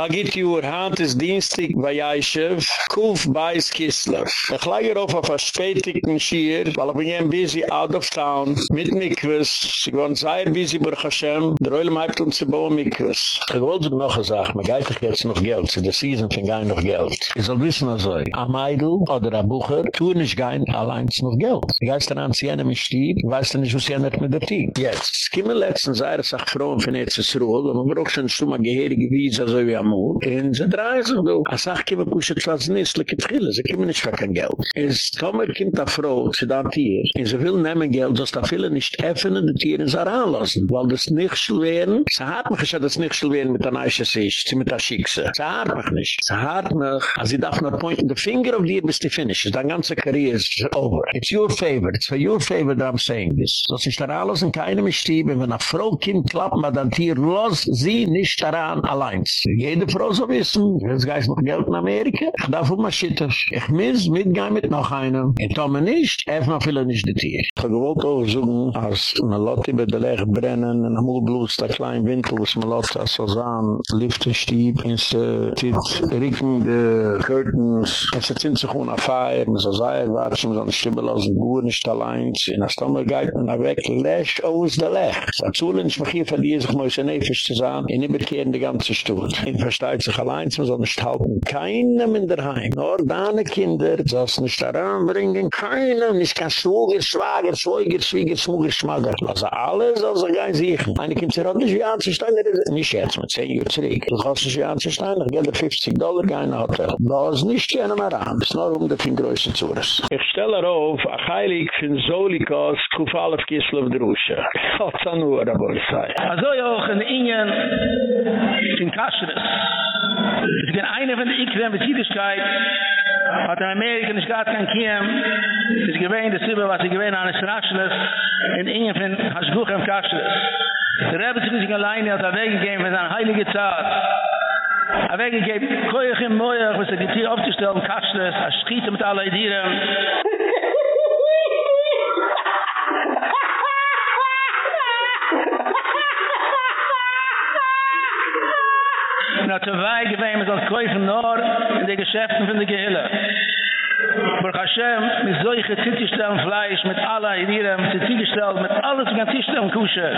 Agit Jür, Hand ist Dienstig bei Jaishev, Kuf Beis Kislev. Ich lege auf auf verspätigten Schier, weil ich bin ja busy out of town, mit Mikwes, sie waren sehr busy bei Hashem, der Oilem hat uns zu bauen Mikwes. Ich wollte noch eine Sache, man geht doch jetzt noch Geld, zu der Season fing ein noch Geld. Ich soll wissen also, am Eidl oder am Bucher, tun nicht gein allein noch Geld. Ich weiß dann an, sie haben mich stieb, weiß dann nicht, was sie haben mit der Team. Jetzt, es kommen letztens, sei es auch von Erzsruhe, aber man braucht schon so mal geheirige Wiese, so wie amul. En ze draaien zich door. Als ik kiemen kusje tlaats nisselijke trillen. Ze kiemen niet voor geld. En stommer kind af vrouw, ze dan tier. En ze wil nemen geld, dus dat willen niet effenen de tieren ze aanlassen. Weil des nicht schwer Ze hat mir geschah, des nicht schwer mit der Neische sich, sie mit der Schickse. Ze hat mir nicht. Ze hat mich. Also ich darf nur pointen the finger of the bis die finish. Dein ganze Karriere is over. It's your favor. It's for your favor that I'm saying this. Das ist da alles in keinem Stieb. Wenn eine fro kind klappt, man dann tier los, sie nicht daran allein. Jeder Jede Frau so wissen, jetzt geist noch Geld in Amerika, ich darf um ein Schitter. Ich muss mitgehen mit noch einem. Ich tue nicht, er man viele nicht die Tier. Ich habe gewollt auch suchen, als man Lotte bei der Lege brennen, in der Mulblut, der kleine Winkel, was man Lotte als so sahen, Liftenstieb, in se tit rieken de curtains, in se tint sich ohne Feier, in so sei, war schon so ein Stibbel aus dem Guren, nicht allein, in der Stomme geht man weg, lesch aus der Lech. Dazu lehnt ich mich hier verliere sich, muss ich nefisch zu sein, in überkehren die ganze Stutt. In versteht sich allein, man soll nicht halten, keinem in der Heim, nur deine Kinder, soll es nicht daran bringen, keinem, nicht kein Schwuger, Schwager, Schwuger, Schwieger, Schwuger, Schmager, also alles, also gar nicht Meine Kinder sind auch nicht wie anzustehen, nicht jetzt, mit 10 Uhr zurück. Du kannst nicht wie anzustehen, ich gebe 50 Dollar, kein Hotel. Lass nicht gerne mal an, bis nur um die Fingröße zu ist. Ich stelle auf, ach heilig, für Solikos, Kufalef Kislev Drusche. Gott sei nur, wollte ich sagen. Also ja auch in Ingen, in Kascheres. Ich bin einer von der Ikrem mit Jüdischkeit, hat in Amerika nicht gehabt kein Kiem, ist gewähnt, das Sibbe, was ich gewähnt an Israscheles, in Ingen von Haschbuch im Kascheres. Der Rebbe sich nicht alleine, hat er weggegeben für seine heilige Zeit. Er weggegeben, koeig im Moeig, was er die Tier aufzustellen, Kascheles, er schiet mit alle Dieren. Und hat weggegeben, mit als Käufen nur in den Geschäften von der Gehille. Baruch Hashem, mit solche Zittistellen Fleisch, mit aller Idirem, mit Zittistellen, mit alles, mit Zittistellen Kusche.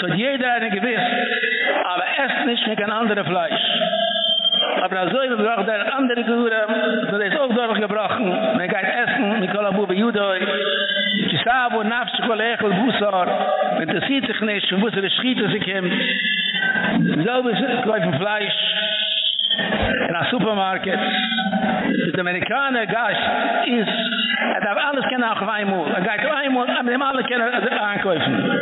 So jeder eine gewiss, aber esst nicht mit ein anderer Fleisch. Aber so gebracht der andere Gure, so ist auch durchgebrochen. Man geht essen, mit Kola Bube Judoi. Die Sabo, Nafs, Kolechel, Busar. Man interessiert sich nicht, wo sie die Schiete sich haben. Selbe kaufen Fleisch in einem Supermarket. Der Amerikaner Gast ist, er darf alles auf einmal. Er geht einmal, aber dem alle kennen ankäufen.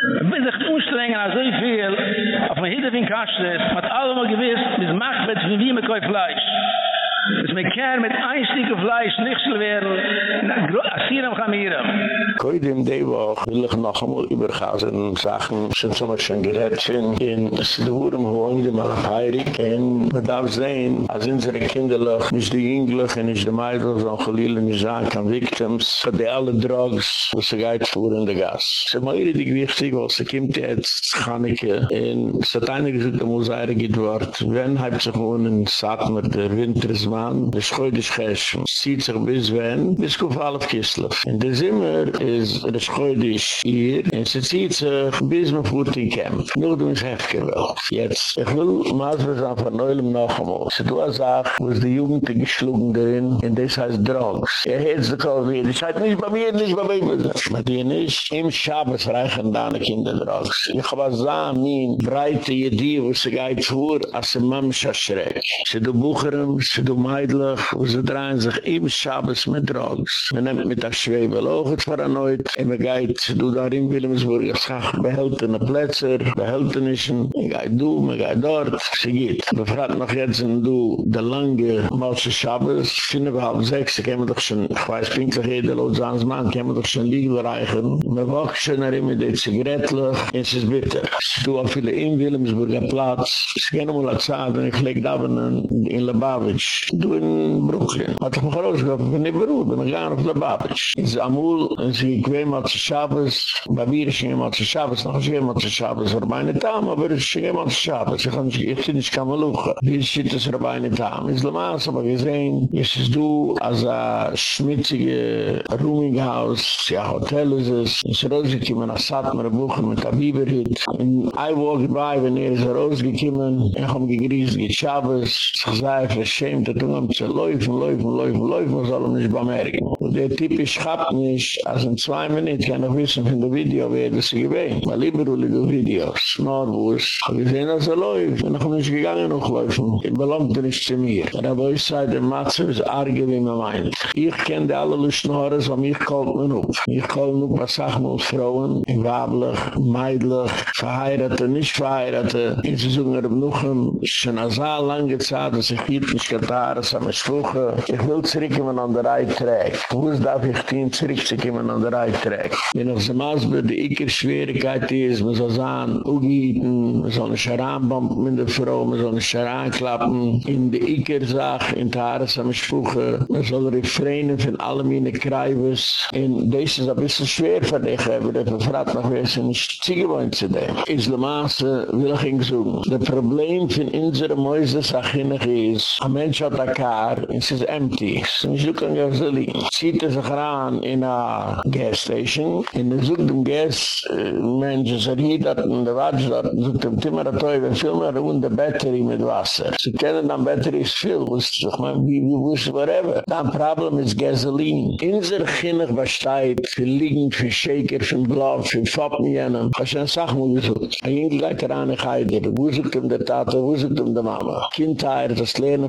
bin ich unstrengen als so viel, auf mein Hidde bin Kastet, mit allem gewiss, bis Machbett, wie wir mit Koi Fleisch. Es me kein mit ein Stück Fleisch nicht soll werden, Asiram Chamiram. Koi dem de woch will ich noch einmal übergasen und sagen, sind so mal schon gerät sind, in Sidurum wohnen die mal heirig, und man darf sehen, als unsere Kinderlich, nicht die Jünglich, und nicht die Meidl, so ein Chalil, nicht sagen kann, Victims, für die alle Drugs, wo sie geht vor in der Gas. Es ist mir richtig wichtig, weil sie kommt jetzt, Chaneke, und es hat einer gesagt, der eigentlich dort, wenn halb sich wohnen, sagt mir, der Winter ist man, der Schöidisch Geschen, zieht sich bis wenn, bis Kufalef Kislev. In der Zimmer ist der Schöidisch hier, und sie zieht sich bis man fuhrt in Camp. Nur du ins Hefke will. Jetzt, ich will Masbers an von Neulem noch einmal. Sie du hast auch, wo es die Jugend geschlungen darin, und das heißt Drogs. Er sich auch wieder, ich sage nicht bei mir, nicht bei mir. Bei dir nicht. Im Schabes reichen deine Kinder Drogs. Ich habe so min breite Idee, wo sie geht vor, als ein Mamscha schreck. Sie du Bucherem, sie du Meidlich, wo sie drehen sich im Schabes mit Drogs. Man nimmt mit der Schwebel auch, ein heute, und geht, du da in Wilhelmsburg, es kann behalten Plätze, behalten ischen, man geht du, man geht dort, sie geht. Wir fragen noch jetzt, du, der lange Malse Schabes, finden wir halb sechs, ich kann doch schon, ich weiß, pinklich jeder, laut man doch schon liegen reichen, wacht schon nach ihm, die Zigarettlich, es ist bitter. Du, auf viele in Wilhelmsburger Platz, es gehen um la Zeit, und ich leg da in Lubavitch, du in Brooklyn. Hat ich mich rausgehoben, bin ich beruht, bin ich gar auf Lubavitch. Es ist amul, es ist gequem mal zu Schabes, bei mir ist mal zu Schabes, noch ist mal zu Schabes, für meine Dame, aber es ist mal zu Schabes, ich kann nicht, ich kann mal luchen. Wie ist es für meine Dame? Es ist Lamas, aber gesehen, es ist du, als ein schmutzige Roominghaus, ja, Hotel ist es, es ist rausgekommen, nach Satmer, Buchen mit der Biberhüt, in I walk by, wenn er ist rausgekommen, ich habe gegrießt, geht Schabes, ich sei verschämt, du am zu laufen, laufen, laufen, laufen, soll er nicht bemerken. Und der Typ ist schabt nicht, als in zwei Minuten kann ich wissen von der Video, wer das gewähnt. Weil lieber ruhig die Videos, es. Ich habe gesehen, dass er läuft, und ich habe nicht gegangen noch laufen. Ich belangt er nicht zu mir. Aber ich sage, der Matze ist arge, wie man meint. Ich kenne alle Lüstenhores, aber mich kalt man auf. Ich kalt nur was Sachen aus Frauen, wabelig, meidlich, verheirate, nicht verheirate. In sie suchen er noch schon eine sehr lange Zeit, dass ich hier nicht getan, dass er mich spuche. Ich will zurückkommen an der Reitrack. Wo darf ich den zurückzukommen an der Reitrack? Wenn ich so maßbe, die ikke Schwierigkeit ist, man soll sagen, Ugieten, man soll eine Scharanbomben mit der Frau, man soll eine Scharanklappen, in die ikke Sache, in der Haare, am spuche, man soll refreinen von allen meine Kreibes. Und das ist ein bisschen schwer für dich, aber der Verfrat noch wer ist nicht zugewohnt zu dem. Islamaße will ich ihn suchen. Das Problem von unserer Mäuse, sag ich nicht, ist, ein Mensch hat ein Kar, es ist empty. Es ist nicht so kein Gasolin. Zieht er sich ran in a gas station, in er sucht dem Gas, Mensch, es er hier dort, in der Watsch dort, sucht dem Timmer a wir filmen er und der Battery mit Wasser. Sie kennen dann Battery ist viel, wusste ich, mein, wie, wie, wusste, whatever. Dann Problem ist Gasolin. Inser Kinnig besteht, für Liegen, für Shaker, für Blau, für Foppen. Ich habe schon eine gesucht. Ein Engel geht er an, ich heide, wo sucht ihm der Tate, wo sucht ihm der Mama. Kindheit, das Lernen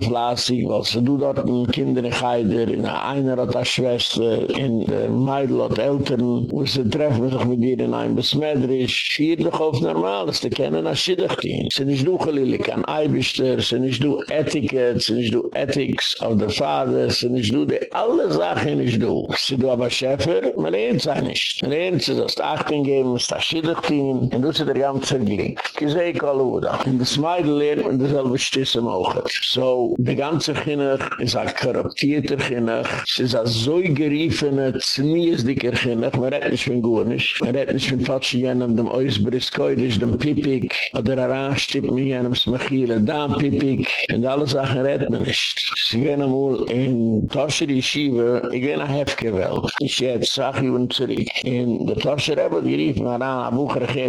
weil sie du dort ein Kinder in Heider, in einer hat eine Schwester, in der Meidl hat Eltern, wo sie treffen sich mit ihr in einem Besmeidrisch. Schier doch auf normal, das ist kennen als Schiddachtin. Sie nicht du gelilik an Eibischter, sie nicht du Etiket, sie nicht du Ethics of the Father, sie nicht du die alle Sachen nicht du. Sie du aber Schäfer, man lehnt sie nicht. Man lehnt sie, dass die Achtung geben, ist das Schiddachtin, und du sie der ganze Glick. Gesei Kaluda. In das Meidl lehnt man dasselbe Stisse mochen. So, die ganze Kinder ist ein korruptierter Kinder. Es ist ein so geriefene, zniesdicker Kinder. Man redt nicht von Gurnisch. Man redt nicht von Tatschi jenem, dem Oisbriskoidisch, dem Pipik, oder Aranstipp mit jenem Smachile, da Pipik. Und alle Sachen redt man nicht. Sie gehen einmal in die Yeshiva, ich gehe nach Hefke-Welt. Ich jetzt sag ich und zurück. In der Tatschi Rebbe, die rief an, a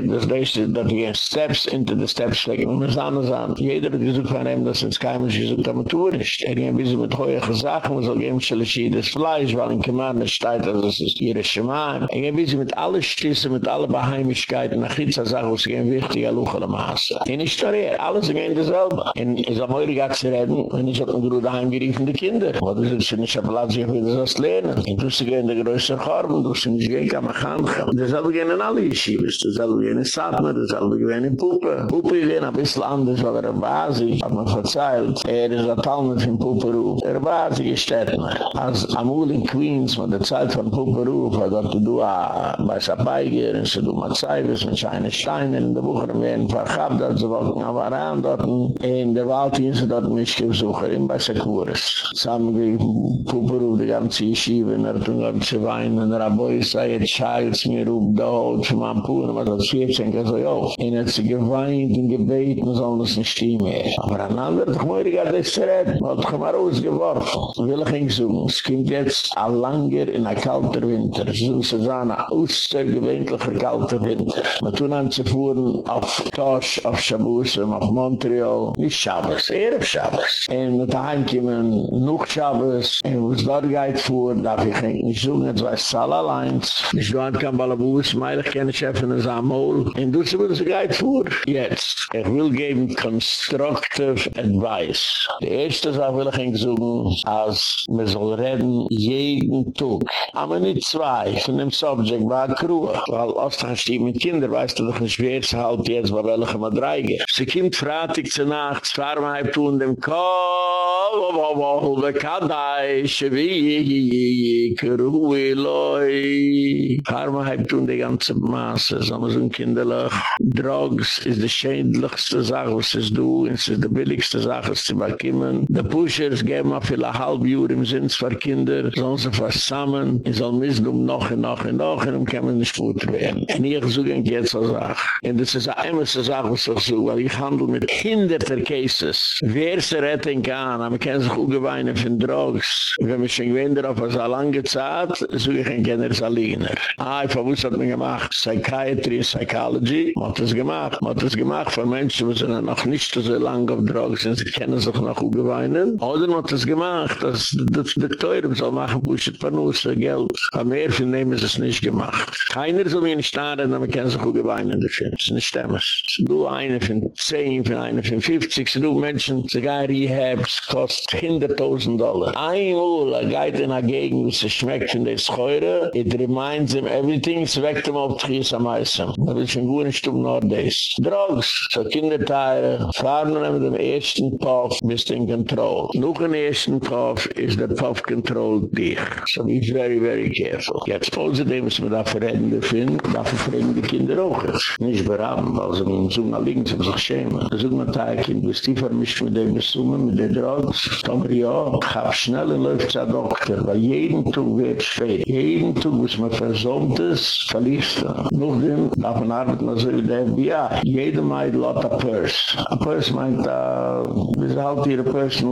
geht, das ist, dass die Steps into the Steps legen. Und man man sagt, jeder hat gesagt von ihm, dass kein Mensch ist, dass man tun ist. Er ging ein bisschen mit hohen Sachen, man soll geben, dass es Fleisch, weil in Kemane steht, dass es ist ihre Schemaim. Er ging ein bisschen mit allen Stüssen, mit allen Beheimigkeiten, nach Hitza sagen, was gehen wichtig, er luch an der Maße. In der Story, alles gehen dasselbe. Und es ist am Eure Gatz zu reden, wenn ich habe einen Bruder heimgeriefen, die Kinder. Aber das ist nicht ein Platz, ich will das lernen. Und du sie gehen in der größten Korben, du sie nicht gehen, kann man kann. Dasselbe gehen in alle Yeshivas, dasselbe gehen in Satmer, dasselbe gehen in Puppe. Puppe gehen ein bisschen anders, weil er ein Basi, hat man verzeilt. Er ist ein Talmud Zimmer von Puperu. Er war sie gestetten. Als Amul in Queens, mit der Zeit von Puperu, war dort du a Baisa Peiger, und sie du Matzaibis, mit Scheine Steiner, in der Bucher, und wir haben verkauft, dort sie wollten auf an, dort, in der Wald, in sie dort mich gebesucher, in Baisa Kuris. Zusammen wie Puperu, die ganze Yeshiva, in der Tungab zu weinen, in der Aboi, sei jetzt Scheils mir rup, da holt, von Mampur, was das 14, so, jo. In er hat sie geweint, in gebeten, sollen das nicht stehen mehr. Aber an anderen, doch mal, ich hatte zu retten. Hat doch mal rausgeworfen. Will ich ihn suchen, es kommt jetzt ein langer, in ein kalter Winter, so ist es ein außergewöhnlicher kalter Winter. Wir tun an zu fuhren auf Tosh, auf Shabbos, auf Montreal, nicht Shabbos, eher auf Shabbos. Und mit daheim kommen noch Shabbos, und wo es dort geht vor, darf ich nicht suchen, jetzt weiß es alle allein. Ich gehe an kein Balabus, meilig keine Chefin in Samol, und du sie, wo es geht vor. Jetzt, ich will geben constructive advice. Die erste Sache will ich ihn suchen, als wir soll reden jeden Tag. Aber nicht zwei, von dem Subject war Kruhe. Weil als du hast mit Kinder, weißt du doch nicht, wer es halt jetzt bei welchem Madreige. Sie kommt fratig zu Nacht, zwei Mal tun dem Kohl, wo wo wo wo wo kadai, schwie, Kruhe, loi. Paar Mal tun die ganze Masse, so man so ein Kinderlach. Drugs ist die schändlichste Sache, was es du, es ist die billigste Sache, was sie bekommen. Pushers geben mal viele halb Jahre im Sinn für Kinder, sollen sie zusammen, sie sollen müssen um noch und noch und noch, und dann kann man nicht gut werden. Und ich suche ein Kind zur Sache. Und das ist eine einzige Sache, was ich suche, weil ich handle mit hinderter Cases. Wer sie retten kann, aber kann sich auch geweinen von Drugs. Wenn man schon gewinnt auf eine lange Zeit, suche ich ein Kind als Aliener. Ah, ich was hat man gemacht? Psychiatry, Psychology, man hat das gemacht. Man hat das gemacht von Menschen, die sind noch nicht so lange auf Drugs, und sie kennen sich noch auch geweinen. Oder man hat das gemacht, dass das Doktor soll machen, ich Panusse, Geld. Aber mehr von dem ist es nicht gemacht. Keiner soll mir nicht starren, aber kann sich auch geweinen, das ist nicht stemmes. Du eine von 10, von eine von 50, du Menschen, sogar Rehabs, kostet 100.000 Dollar. Einmal, er geht in der Gegend, sie schmeckt von der Scheure, it reminds him everything, es weckt ihm auf Tries am Eisen. Das ist ein guter Stub Norddeis. Drogs, so Kinderteile, fahren wir mit dem ersten Puff, bist in Control. Noch ein ersten Puff ist der Puff Control dich. So be very, very careful. Jetzt außerdem ist man da verredende Finn, da verfreden die Kinder auch. Nicht beraten, weil sie mit dem Sohn allein zu sich schämen. Da sagt man, da Kind, bist du vermischt mit dem Summen, mit den Drogs? Tomer, ja, ich hab schnell ein Läuft zur Doktor, weil jeden Tag wird spät. Jeden Tag, was man versäumt ist, verliest er. Noch dem, darf man arbeiten, also wie der FBI. Jede Meid lot a purse. A purse meint, uh, wir halt ihre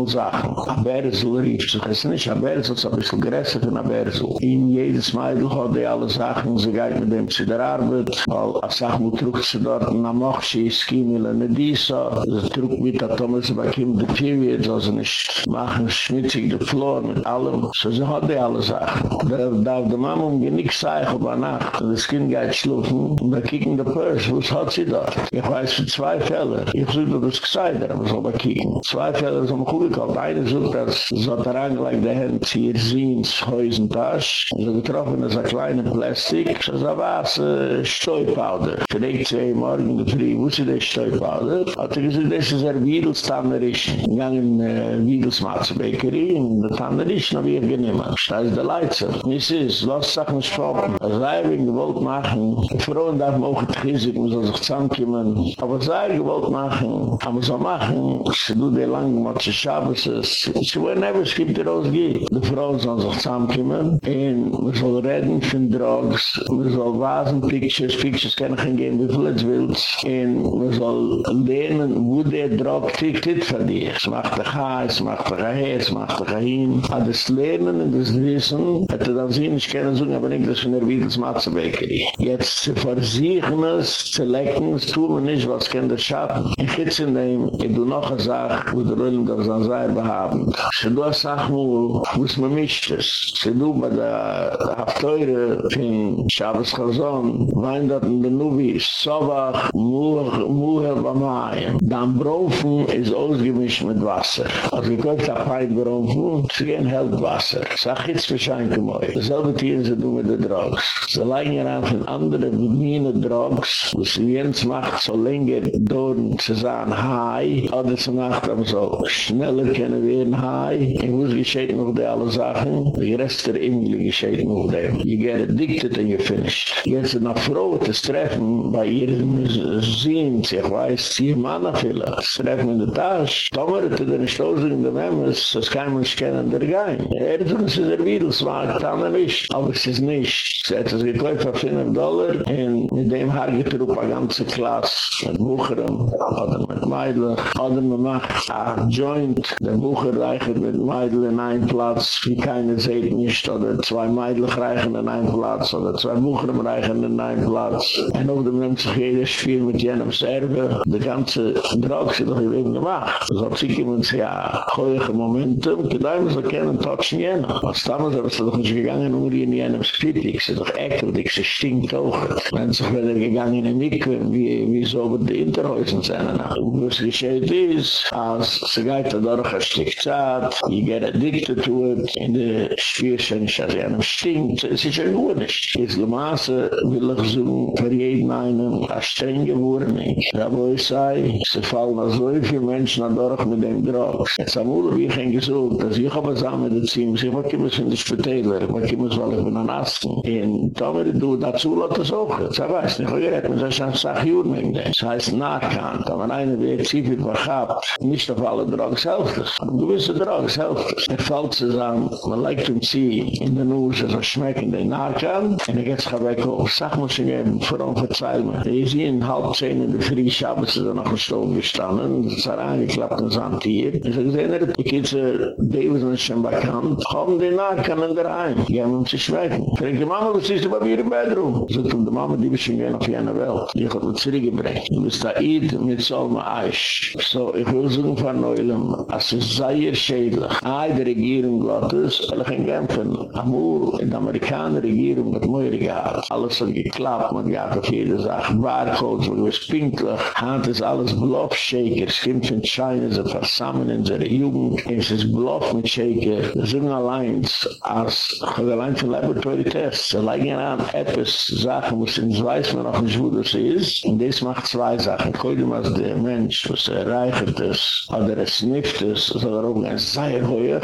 personal Sachen. A Bersel rief sich, es ist nicht a Bersel, es ist ein bisschen größer von a Bersel. In jedes Meid hat die alle Sachen, sie geht mit dem zu der Arbeit, weil a Sachen, wo trug sie dort, na moch sie, es kim in eine Disa, sie trug mit der Thomas, bei Kim de Period, so sie nicht machen schmitzig de Floor mit allem, so sie hat die alle Sachen. Da darf die Mama um genick sagen, ob er nacht, das Kind geht schlufen, und da kicken die Purse, was hat sie dort? Ich weiß für zwei Fälle, ich suche das Gseider, aber soll man kicken. Zwei Fälle sind gut gekocht. Einer sucht das, so hat er angelegt, der Hand hier sehen, zu Häusentasch. So getroffen ist ein kleiner Plastik, so ist ein Wasser, Stoi-Powder. Für den zwei Morgen geflieh, wo ist der Stoi-Powder? Hat er gesagt, das ist ein er Wiedelstannerisch. Gangen äh, Wiedelsmatzbäckeri, in der Tannerisch, noch wie genommen. Das ist der Leitzer. Nis ist, los Sachen schrauben. Sei, wenn gewollt machen, Die Frauen darf man auch die Risik, man soll sich zusammenkommen. Aber sei, gewollt machen, aber so machen, ich seh du dir lang, man hat sich sie schaffen, sie wollen never skip die Rosgi. Die Frauen sollen sich zusammenkommen, und man soll reden von Drugs, man soll wasen, Pictures, Pictures kann ich hingehen, wie viel es willst, und man soll lernen, wo der Drog tickt, für dich. Es macht dich ein, es macht dich ein, es macht dich ein, aber das Lernen und das Wissen, hätte dann sie nicht kennen, sagen, aber nicht, das von der Wiedelsmatze-Bakery. Jetzt zu versichern es, zu lecken, das tun wir nicht, was Kinder schaffen. Ich hitze in dem, ich do noch eine Sache, wo der Rüllen das man sei behaben. Se du a sach wo, wo es man mischt es. Se du bei der Hafteure von Shabbos Chazon, wein dat in den Nubi, Sovach, ba Bamayim. Dan Brofen ist ausgemischt mit Wasser. Als gekauft a Peit Brofen, sie gehen Heldwasser. Sag jetzt verschein kemoi. Dasselbe tieren se du mit der Drogs. Se leigen ja an andere, anderen mine Drogs, wo sie jens macht, so länger Dorn zu sein, Hai, oder zu Nacht am so Schnell schneller können werden, hi. Ich muss geschehen noch die alle Sachen, die Rest der Engel geschehen noch dem. You get addicted and you're finished. Jetzt sind noch froh, das Treffen bei ihren Sinn, ich weiß, sie Mann auf viele, das Treffen in der Tasche, Tomer, zu den Stoßen in der Memmes, das kann man nicht kennen, der Gein. Er ist uns in der Wiedelsmarkt, dann nicht, aber es ist nicht. Sie hat es gekauft auf 5 Dollar, und mit dem Haar getrupp eine ganze Klasse, mit Bucherem, oder mit Meidler, oder man macht ein Joint, der Bucher reicht mit Meidler in einen Platz, wie keine seht nicht, oder zwei Meidler reichen in einen Platz, oder zwei Bucherem reichen in einen Platz. Und auf dem nimmt sich jeder Spiel mit jenem Serve, die ganze Drogs ist doch eben gemacht. So zieh ich uns ja, hohe Momentum, gedei muss er kennen, touchen jener. Was damals aber er doch nicht gegangen, nur in jenem Spittig, sie doch ekelig, sie stinkt auch. Wenn sich wieder gegangen in Mikve, wie, wie so über die Interhäusen sind. Was geschieht ist, als sie geht da lorch a schlich zaad, addicted gare dikte in de schwierschen isch as jenem stinkt, es isch a guanisch. Is lemaße will ich so, per jeden einen, a strenge wurmig. Da wo ich sei, se fallen a so viel menschen a dorch mit dem Drog. Es am Ulu, ich ein gesult, as ich aber sah mit den Ziems, ich wakke muss in de Spitaler, wakke muss, weil ich bin an Asken. In Tomeri du, dazu lot das auch, zah weiss, nicht hoi gerett, muss ich an Sachjur mit dem. Es heißt Nahkant, aber eine wird zivit verchabt, nicht auf alle Drogs helfen. Helft es. Aber gewisse Drogs helft es. Er fällt zusammen, man leikt ihm sie in den Nuss, so schmecken den nachkant, und er geht sich weg auf, ich ihm, vor allem verzeih mir. Er ist in halb zehn in der Früh, Schabbat, ist er noch ein Sturm gestanden, es ist er angeklappt und sand hier. Er sagt, er hat die Kitze, David ist schon bekannt, kommen die nachkant in der Heim, gehen um zu schmecken. Fragt die Mama, was ist bei mir im Bedroom? Sagt die Mama, die bist schon gehen auf jener Welt. Die hat uns zurückgebringt. Du bist da Eid mit Solma Eich. So, ich will sagen von Neulem, als es sei schädlich. Ein der Regierung Gottes, weil ich in Genfen, Amur, in der Amerikaner Regierung hat Meure gehabt. Alles hat geklappt, man hat auf jede Sache. Barcodes, man ist pinklich. Hand ist alles Bluff-Shaker. Es kommt von China, sie versammeln in seiner Jugend. Es ist Bluff mit Shaker. Sind allein, als allein von Laboratory-Tests. Sie legen an Sachen, wo sie nicht weiß, man auch nicht, wo das ist. Und das macht zwei Sachen. Muss der Mensch, was er erreicht ist, oder er snifft ist, soll er auch ganz sehr hoch,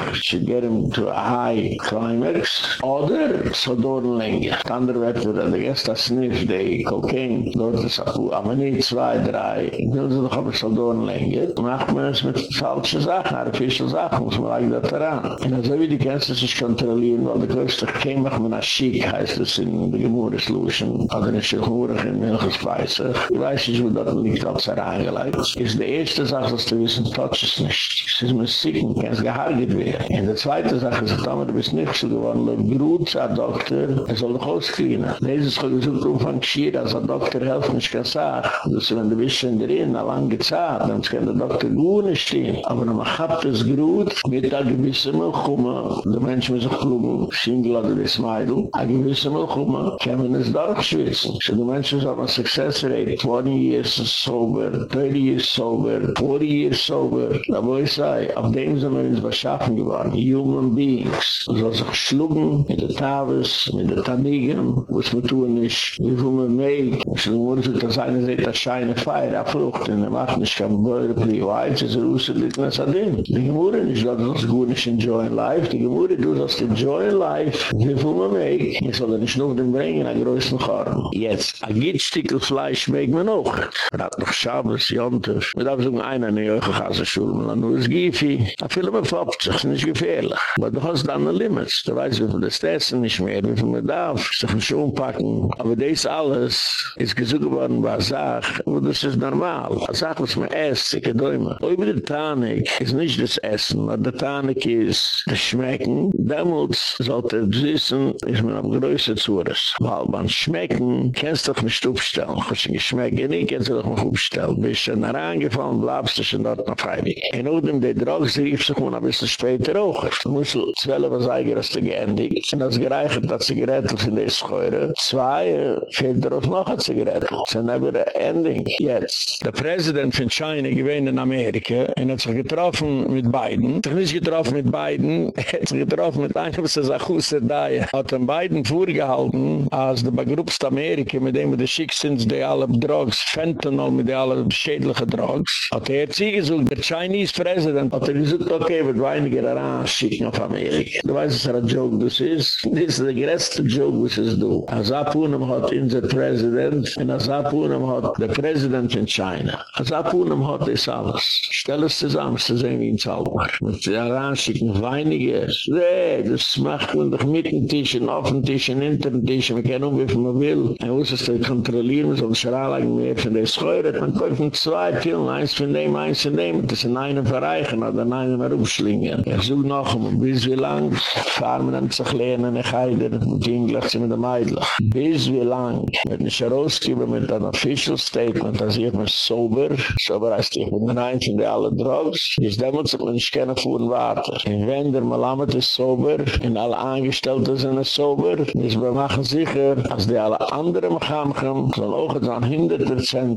him to a high climax, oder so dauern länger. Die andere Werte, wenn der Gäste snifft, die Kokain, dort ist auch, aber nicht zwei, drei, will sie doch aber so dauern länger, macht man es mit falschen Sachen, artificial Sachen, muss man eigentlich da daran. Und also wie die Gäste sich kontrollieren, weil der größte Kein macht man als Schick, heißt es in der Gemurreslution, oder in Schilchurig, in Milchespeise. Ich weiß nicht, wo das liegt, als er angelegt. Ist die erste Sache, dass du wissen, touch es nicht. Es ist mir sicken, kann es gehargert werden. Und die zweite Sache ist, dass du bist nicht so geworden, der Grut, sagt Doktor, er soll doch auskleinen. Das ist gesucht, um von Geschirr, als der Doktor helft nicht kann sagen. Das wenn du bist schon drin, eine lange Zeit, dann kann der Doktor gut nicht stehen. Aber wenn man hat das Grut, mit einer gewissen Milchumme, der Mensch muss sich klugen, Schingel oder das Meidl, eine gewisse Milchumme, kann man es durchschwitzen. So die Menschen haben eine Success Rate, 20 years sober, 30 years sober, 40 years sober. Da wo sei, auf dem sind wir uns beschaffen geworden, human beings. So sich schlugen mit der Tavis, mit der Tanigen, wo es tun ist, wie viel man meeg. So die Mutter sagt, dass eine sieht, dass scheine Feier abflucht, und er macht nicht kein Böre, wie weit, es ist ruselig, was er denn. Die Gemurre nicht, dass das gut nicht enjoy life, die Gemurre, du sollst enjoy life, wie viel man meeg. Ich soll er nicht noch den bringen, an größten Korn. Jetzt, a Gittstickel Fleisch meeg man auch. Er hat noch Schabes, Jontef. Wir darf sagen, einer in die Öchel-Kasse-Schule, man nur ist Gifi. A viele me foppt sich, nicht gefährlich. Aber du hast dann Limits. Du weißt, wie viel das Essen nicht mehr, wie viel man darf. Sich ein Schuh packen. Aber das alles ist gesucht worden bei Sach, wo das ist normal. A Sach, was man esst, sich ein Däume. Oi, mit der Tanik ist nicht das Essen, aber der Tanik ist das Schmecken. Demolz sollte es wissen, ist man am größer Zures. Weil beim Schmecken kannst du dich nicht aufstellen. Ich geschmecken, ich kann sie doch noch aufstellen. Bist schon herangefallen, bleibst du schon dort noch freiwillig. In Odem, der Drogs rief sich mal ein bisschen später auch. Du musst zwölf eigentlich hast du geendigt. Und das gereicht hat Zigarettel in der Scheure. Zwei, fehlt darauf noch ein Zigarettel. Es ist never a ending. Jetzt. Der Präsident von China gewinnt in Amerika und hat sich getroffen mit Biden. Er hat nicht getroffen mit Biden, er hat sich getroffen mit einem, was er sagt, was er da hat den Biden vorgehalten, als der Begrupst Amerika, mit dem wir die Schicksins, die alle Drogs, Fentanyl, mit den alle schädlichen Drogs. Hat er sie gesucht, der Chinese President, hat er gesagt, okay, wird weiniger daran schicken auf Amerika. Du weißt, was er ein Joke das ist? Das ist der größte Joke, was es du. Als Apunem hat unser President, und als Apunem hat der President in China. Als Apunem hat das alles. Stell es zusammen, zu sehen, wie ein Zauber. Mit der daran schicken, weiniger. Nee, das macht man doch mit dem Tisch, auf dem Tisch, hinter dem Tisch, man kann um, wie man will. Man muss es kontrollieren, man soll es schraalagen mehr von der Scheuret. Man kauft zwei Pillen, eins von dem, eins von dem, das in einem verreichen, oder in einem herumschlingen. Ich suche noch einmal, bis wie lang fahren wir dann zu lernen, ich heide, mit Englisch, mit dem Eidlach. Bis wie lang, mit einem Scharoskiber, mit einem Official Statement, dass ich mich sober, sober heißt ich bin ein von der alle Drogs, ist damals, ich nicht kennen von Water. Und wenn der Malamed ist sober, und alle Angestellten sind sober, ist wir machen sicher, als die alle anderen Mechamchen, sollen auch jetzt an 100%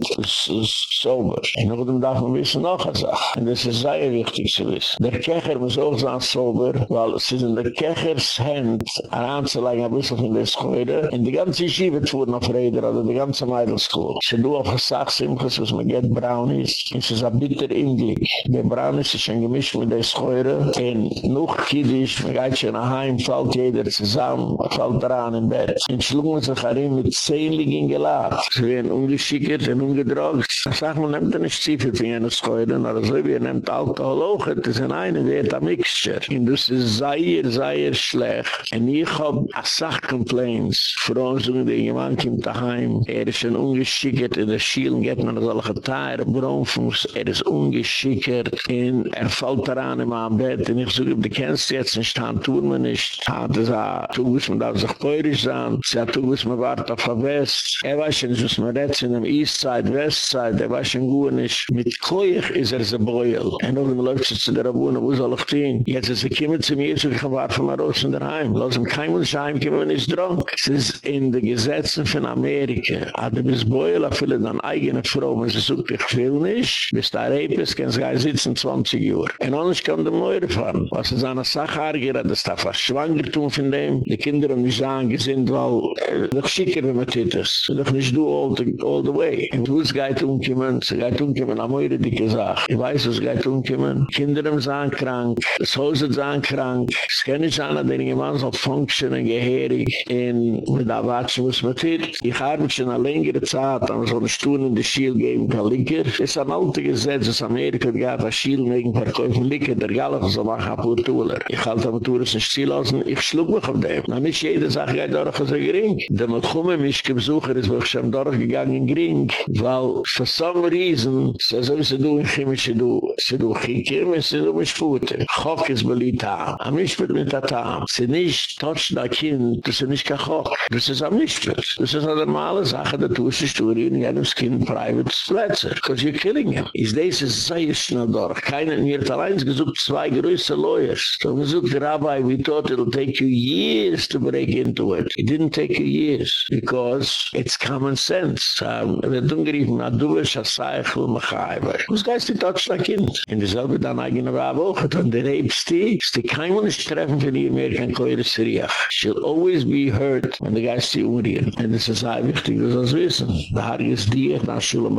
sober. Und dann darf man wissen noch eine Sache. Und das ist sehr wichtig zu wissen. Der Kecher muss auch sein sober, weil es ist in der Kechers Hand anzulegen, ein bisschen von der Schöre. Und die ganze Schiebe fuhren auf Räder, oder die ganze Meidl-School. Sie du auf der Sachsimchus, was man geht und es ist ein bitter Inglick. Der braun ist schon gemischt mit der Schöre. Und noch Kiddisch, man geht schon nach Hause, fällt jeder zusammen, fällt daran im Bett. Und schlungen sich darin mit zehn liegen geladen. Sie werden ungeschickert und ungedrogt. Sag, man nimmt nicht Ziffer für eine Schöre, aber so wie er nimmt Alkohol das ist ein eine Wert am Mixture. Und das ist sehr, sehr schlecht. Und ich hab a sach complaints. Frauen sagen, der Mann kommt daheim, er ist schon ungeschickert, in der Schielen geht man solche Teile, Braunfuß, er ist ungeschickert, und er fällt daran in meinem Bett, und ich sage, du kennst jetzt nicht, dann tun wir nicht, er gesagt, du wirst man darf sich peurisch sein, sie hat, du wirst man wart auf der West, er weiß schon, was man redt in dem East Side, West Side, er weiß schon gut nicht, mit Koich ist er so Beuel, und dann läuft sie zu der Abuna, wo soll ich stehen? Jetzt ist er kommen zu mir, so ich war von mir raus in der Heim, los ihm kein Mensch heim, kommen wir nicht drank. Es ist in den Gesetzen von Amerika, hat er bis Beuel, er füllt an eigene Frau, wenn sie sucht, ich will nicht, bis da Reipes, kann sie sitzen 20 Uhr. Und anders kann der Meure fahren. Was ist eine Sache, das ist einfach schwanger tun von dem, die Kinder haben nicht sagen, gesinnt, weil, äh, doch schicker, wenn man tut das. Doch nicht du all the, all the way. Und wo es geht umkommen, es geht umkommen, am Meure dicke Sache. Ich weiß, es geht umkommen, Kinder haben sagen krank, das Haus sagen krank, es kann nicht sein, dass die Mann soll funktionieren, geherig, in, mit der Watschen, was man tut. Ich habe schon eine längere Zeit, aber so eine Stunde in die Schiel geben kann, Liker. Es ist ein alter Gesetz, dass Amerika gab, dass Schiel wegen Verkäufen Liker, der Galef, so machen, ab und Tuller. Ich halte aber Touristen nicht ziel lassen, ich schlug mich auf dem. Na, nicht jede Sache geht durch, so gering. Der Matchumme, mich Besucher, ist wirklich schon durchgegangen, gering, weil, for some reason, so so ist du, ich komme, sie du, sie du, ich komme, sie du, mich fute. Chok ist belita. Am Mischbet mit Tam. Sie nicht, touch da Kind, das ist nicht kein Chok. Das ist am Mischbet. Das ist eine normale Sache, da tust du Studie in jedem Kind private Plätze. Because you're killing him. Is this is sehr schnell durch. Keiner, mir allein gesucht zwei größere Lawyers. So gesucht, Rabbi, we thought it'll take you years to break into it. It didn't take you years. Because it's common sense. Um, wir tun geriefen, na du wirst a Seichel, machaiber. Was geist die touch da Kind? In dieselbe dann eigene Rabbi auch. Der ist die kein Mensch treffen für die Amerikan Koire Syriach. She'll always be hurt when the guys see Urien. And this is sehr wichtig, dass das wissen. The Haar ist dir, nach Schule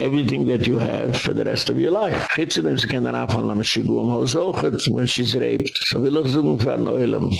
everything that you have for the rest of your life. Hitze dem, sie kennen anfangen, am Schigu am Haus auch, when she's raped. So will ich suchen für ein.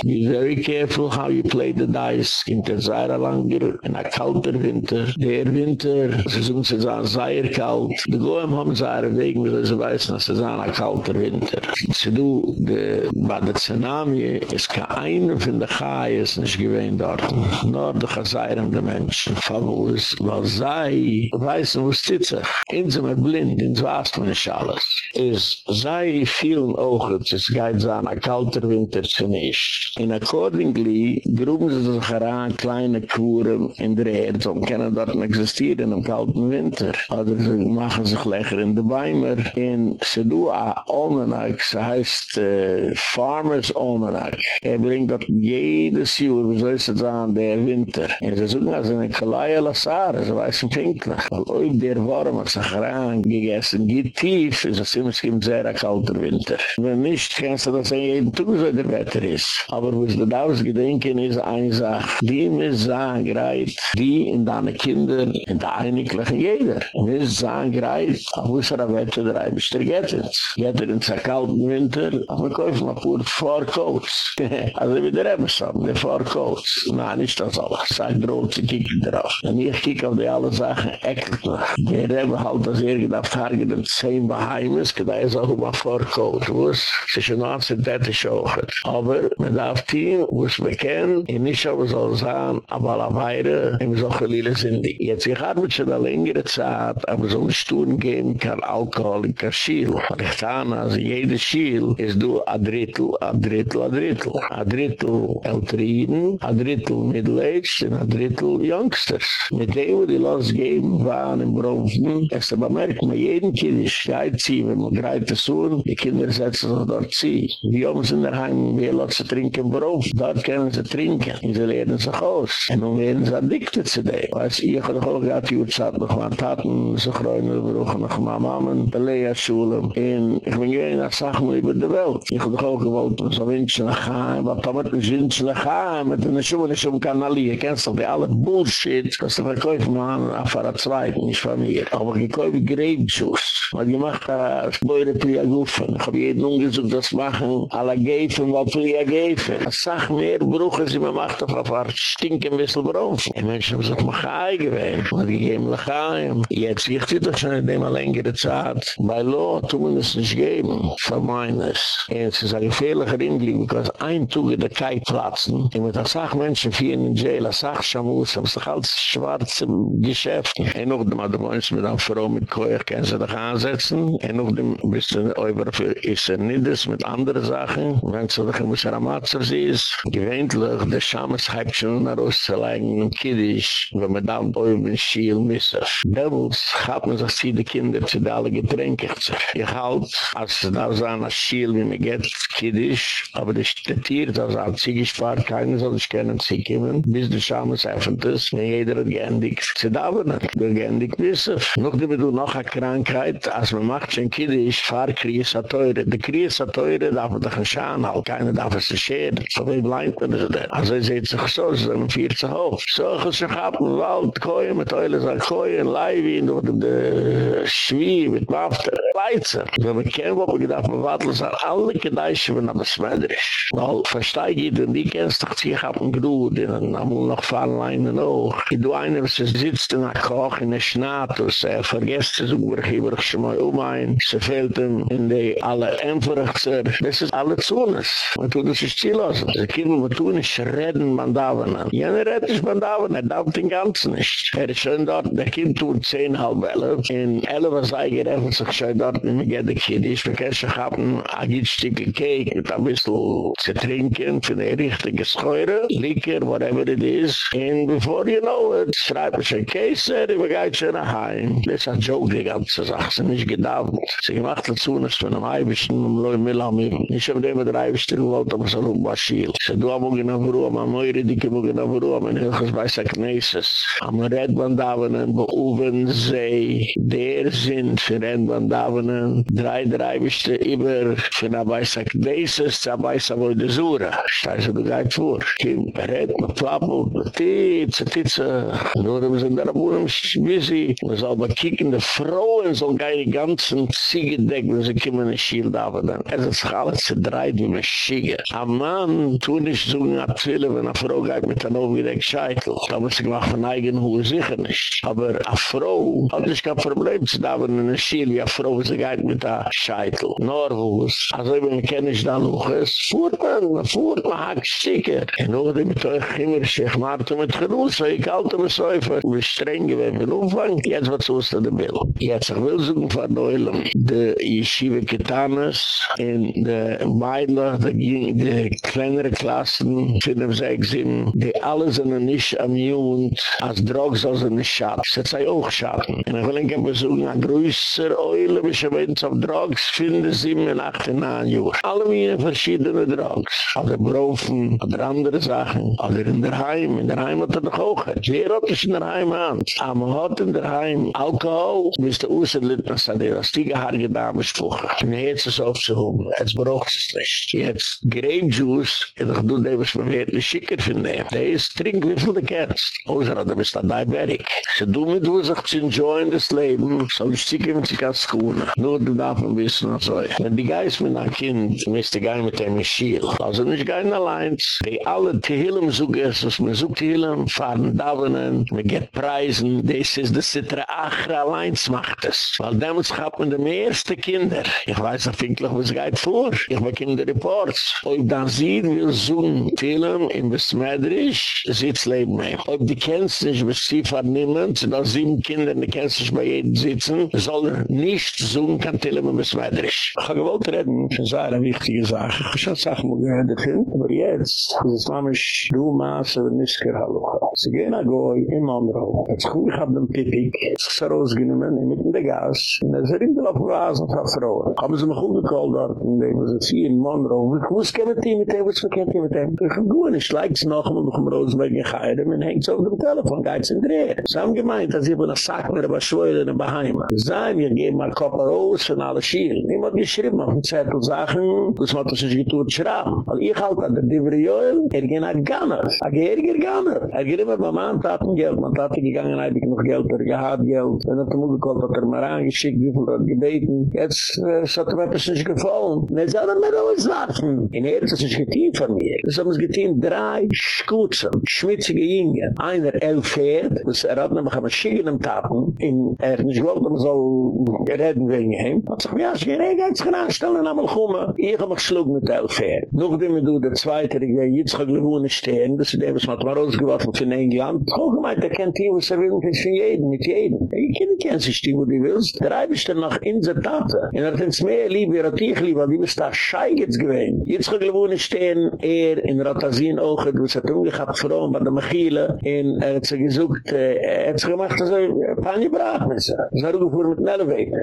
Be very careful how you play the dice. In der Zaira langer, in a kalter Winter. Der Winter, sie suchen sie sehr kalt. Die Goem haben Zaira wegen, wie sie weiß, sie sagen, a kalter Winter. Sie du, de, bei der Tsunami, ist kein von der Chais nicht gewähnt dort. Nur der Chazayram der Menschen. Favus, weil sei, weißen, wo es titze. Inso me blind, ins was man nicht alles. Es sei vielen Augen, es geht so an a kalter Winter zu nicht. In accordingly, gruben sie sich heran, kleine Kuren in der Erde, so können dort existieren einem kalten Winter. Oder sie machen sich lecker in der Weimer. In Sedua, Almanac, sie heißt äh, Farmers Almanac. Er bringt dort jedes Jahr, wie soll es sein, der Winter. Und sie suchen also eine Kalaya Lassare, so weiß ein. Weil ob der Warm hat sich herangegessen, geht tief, ist es immer ein sehr kalter Winter. Wenn nicht, kannst du das in jedem Tag, so der Wetter ist. Aber was du da gedenken, ist eine Sache. Die mir sagen, greit, die in deine Kinder, in der Einiglichen, jeder. Wir sagen, greit, auf unserer Wetter, der ein bisschen geht es. Geht er in der kalten Winter, aber kaufen wir pur Four Coats. Also wie der Emerson, der Four Coats. Nein, nicht das alles. Sei droht, sie kicken drauf. Und ich kicke auf die alle Sachen, eckelt Der Rebbe halt, dass er gedacht, harge den Zehn Baheimes, da ist auch immer Four Coats. Wo es, noch ein Dette schochert. Aber man darf Team, wo es wir kennen, in nicht aber soll sein, aber alle Weire, in so geliehle sind die. Jetzt, ich habe schon eine längere Zeit, aber so ein Stuhn gehen kann Alkohol in kein Und ich sage, also jede Schiel ist du a Drittel, a Drittel, a Drittel. A Drittel Eltriden, a Drittel Middle-Aged, und a Drittel Youngsters. Mit dem, wo die losgeben, waren im Brunfen, es aber merkt, man jeden Kind ist schreit sie, wenn man greit das Sohn, die Kinder setzen sich dort sie. Die Jungs in der Heim, wir lassen trinken im Brunfen, dort können sie trinken, und sie lernen sich aus. Und nun werden sie addicted zu dem. Weiß ich, ich habe auch gerade die Uhrzeit noch mal Taten, so freuen wir, brauchen noch mal Mammen, die Lea-Schule, und ich bin ich sage mir über die Welt. Ich habe auch gewollt, so wünschen nach Heim, was Tomat nicht Finch Lechaim, mit einer Schumme, eine Schumme kann alle, ihr kennst doch die alle Bullshit, was du verkäufe man auf einer zweiten, nicht von mir. Aber gekäufe Grape-Juice, was gemacht hat, das Beure Pria Guffen. Ich hab jeden ungesucht, das machen, alle Geifen, was Pria Geifen. Das sagt mehr Brüche, sie mir macht auf ein stinken bisschen Brunfen. Die Menschen haben sich mal geheim gewähnt, was gegeben Lechaim. Jetzt riecht sie doch schon in dem längere Zeit. Tun das nicht geben, für meines. Es ist ein gefährlicher Inblick, because ein Tuge der Kai platzen. Und mit der Sachmenschen fielen in Jail, der Sachschamus, haben sich als schwarze Geschäfte. Und noch dem hat mit einer Frau mit Koeich, können sie dich ansetzen. Und noch dem du über für ist nicht mit anderen Sachen. Wenn sie dich Atzer sie ist, gewöhnlich, der Schamus hat schon nach Auszulegen, im Kiddisch, wenn man dann oben Schiel missen. Devils hat man sich die Kinder zu der alle Getränke. Ich halt, als sie da sahen, als Schiel, wie man geht, Kiddisch, aber das Tier, das hat sie gespart, keiner soll sich kennen, sie kommen, bis die Schamus öffnet ist, wenn jeder hat geendigt. Sie da waren, du geendigt wissen. Noch die du noch eine Krankheit, als man macht schon Kiddisch, fahr Kriess hat teure. Die Kriess hat teure, darf man doch ein Schaan halt, keiner darf es sich scheren. So wie bleibt man das denn? Also ich sehe sich so, sie sind vier zu hoch. So, ich hab einen Wald, koi, mit koi, ein Leiwi, und der Schwie, mit Wafte, Leizer. Wenn man kennt, wo man gedacht, man wartet, sagen alle Gedeischen, wenn man das Mädrisch. Weil, verstehe ich, denn die kennst doch, sie haben Grut, in einem Amul noch fallen, einen auch. Ich do einer, was sitzt in der Koch, in der Schnatus, er vergesst es, wo ich hier schon mal um ein, sie fehlt ihm in die alle Empferichser, das ist alle Zunes. Man tut es sich zielassen. Sie können, man tun es, redden man da, Jene redden es man da, er darf den Ganzen nicht. Er ist schon dort, der Kind tut zehn halb elf, in elf, sei gereffelt sich schon dort, nicht mehr geht der Kind, ich vergesse, ich hab ein Agitstücke Cake, mit ein bisschen zu trinken, für die richtige Scheure, Liker, whatever it is, and before you know it, schreibt es ein Käse, die begeit schon nach Heim. Das ist ein Joke, die ganze Sache, sie nicht gedauert. Sie gemacht dazu, dass von einem Eibischen, um Leu Millam, nicht um dem, der Eibischen, wollte aber so ein Baschiel. Sie du am Morgen auf Ruhm, am Eure, die Morgen auf Ruhm, ein Hilches bei Sakneses. Am Redband Davenen, bei Uwen See, der sind für Redband Davenen, drei, drei, bist über, für eine bei Sakneses, zu bei Savoy Zura. Steiße, du gehit vor. Kim, red, ma flappel, titze, titze. Nur, sind da, wo wir busy. Wir sollen aber kicken, die Frauen sollen gar die ganzen Ziege decken, wenn sie kommen in den Schild aber dann. Es ist alles zerdreit, wie man schiege. Am Mann, tu nicht so ein Abzwille, wenn eine Frau geht mit einem aufgedeckt Scheitel. Da muss ich machen von eigen Hohe sicher nicht. Aber eine Frau hat nicht kein Problem zu da, wenn eine Schild, wie eine Frau, sie geit mit der Scheitel. Nor wuss. Also wenn ich kenne ich da noch es, fuhrt man, fuhrt man, hack sicher. Und noch die mit euch immer sich marte mit Geruss, weil ich halte mich so einfach. Wir streng gewinnen, wir Umfang, Jetzt was wusst du denn Bill. Jetzt, ich will suchen von Neulem. De Yeshiva Ketanes in de Meidler, de ging de kleinere Klassen, finden sie exim, die alle sind nicht amjunt, als Drogs, als eine Schatten. Sie zei auch Schatten. Und ich will ein paar besuchen, ein größer Eulen, wie schon ze weten op drogs, vinden ze in 8 en 9 jaar. Alle meer verschiedene drogs. Oder Brofen, oder andere Sachen. Oder in der Heim, in der Heim hat er doch auch. Wer hat es in der Heim an? Aber man hat in der Heim Alkohol, bis der Ousser Littner hat er als die geharge Dame spuche. Und er hat es aufzuhoben. Jetzt braucht es nicht. Jetzt Grape Juice, und ich tue dem, was man wirklich schicker finde. Der ist trink, wie viel du kennst. Außer, du bist ein Diabetic. Se du mit wo sich zu enjoyen das Leben, soll ich zieke mit sich als Kuhne. Nur du darf man wissen und so. Wenn die Geist mit einem Kind, müsste gehen mit dem Schiel. Also nicht gehen allein. Die alle Tehillen suchen, was man sucht Tehillen, fahren Davonen, man geht Preisen. Das ist das Zittra Achra allein macht es. Weil damals hat man die ersten Kinder. Ich weiß auf jeden was geht vor. Ich bekomme die Reports. Ob dann sie, wir suchen Tehillen in Besmeidrisch, sitzt Leben mehr. Ob die kennst nicht, was sie vernehmen, sind auch sieben Kinder, die kennst nicht bei jedem sitzen, soll nicht tun kann, till immer mit Smedrisch. Ich habe gewollt reden, das war eine wichtige Sache. Ich habe schon gesagt, muss ich nicht erzählen, aber jetzt, das ist mamisch, du maße, wenn ich hier hallo. Sie gehen nach Goy, im Amro. Jetzt komme ich ab dem Pipik, es ist rausgenommen, mitten der Gas, und es ist er in der Laufrasen verfroren. Haben sie mich gut gekallt dort, indem sie hier in Monroe, ich muss gehen mit ihm, mit ihm, was verkehrt mit ihm? Ich habe gut, ich leik es noch, und ich Rosenberg in Geirem, und hängt es auf dem Telefon, geht es in der Dreh. Sie haben gemeint, dass ich bin nach Sackmer, aber schwöre in der Beheime. Sie haben mir gegeben, ein Kopf raus von alle Schielen. Niemand geschrieben auf dem Zettel Sachen, das hat sich getut schrauben. Weil ich halt an der Diverjoel, er ging a Ganner, a geherger Ganner. Er ging immer bei Mann taten Geld, man taten gegangen, hab ich noch Geld, er gehad Geld. Dann hat er mir gekollt, hat er mir angeschickt, wie viel er hat gebeten. Jetzt äh, hat er mir etwas nicht gefallen. Und er sagt, er mir alles warten. In er hat es nicht getein von mir. Das haben es getein drei Schuzen, schmitzige Inge. Einer elf Pferd, das er hat nämlich am Schiegen im Taten, in er nicht gewollt, er soll redden wegen ihm. Hat sich, ja, ich gehe, ich gehe, ich gehe, ich gehe, ich gehe, ich gehe, mit elf Pferd. Noch dem du der Zweite, ich gehe, jetzt gewohne stehen, das ist der, was man mal rausgeworfen von England. Auch gemeint, er kennt ihn, was er will, mit jedem, mit jedem. Ich kenne, kennt sich die, wo du willst. Der ist dann noch in der Tate. Er hat uns mehr lieb, er hat dich lieb, weil die bist da schei jetzt gewesen. Jetzt gewohne stehen, er in Ratazin auch, du hast er umgehabt, Frau, bei der Mechile, und er hat sie gesucht, äh, er hat sie gemacht, dass er Pani brach mit sie. Das war auch mit dem Elevator.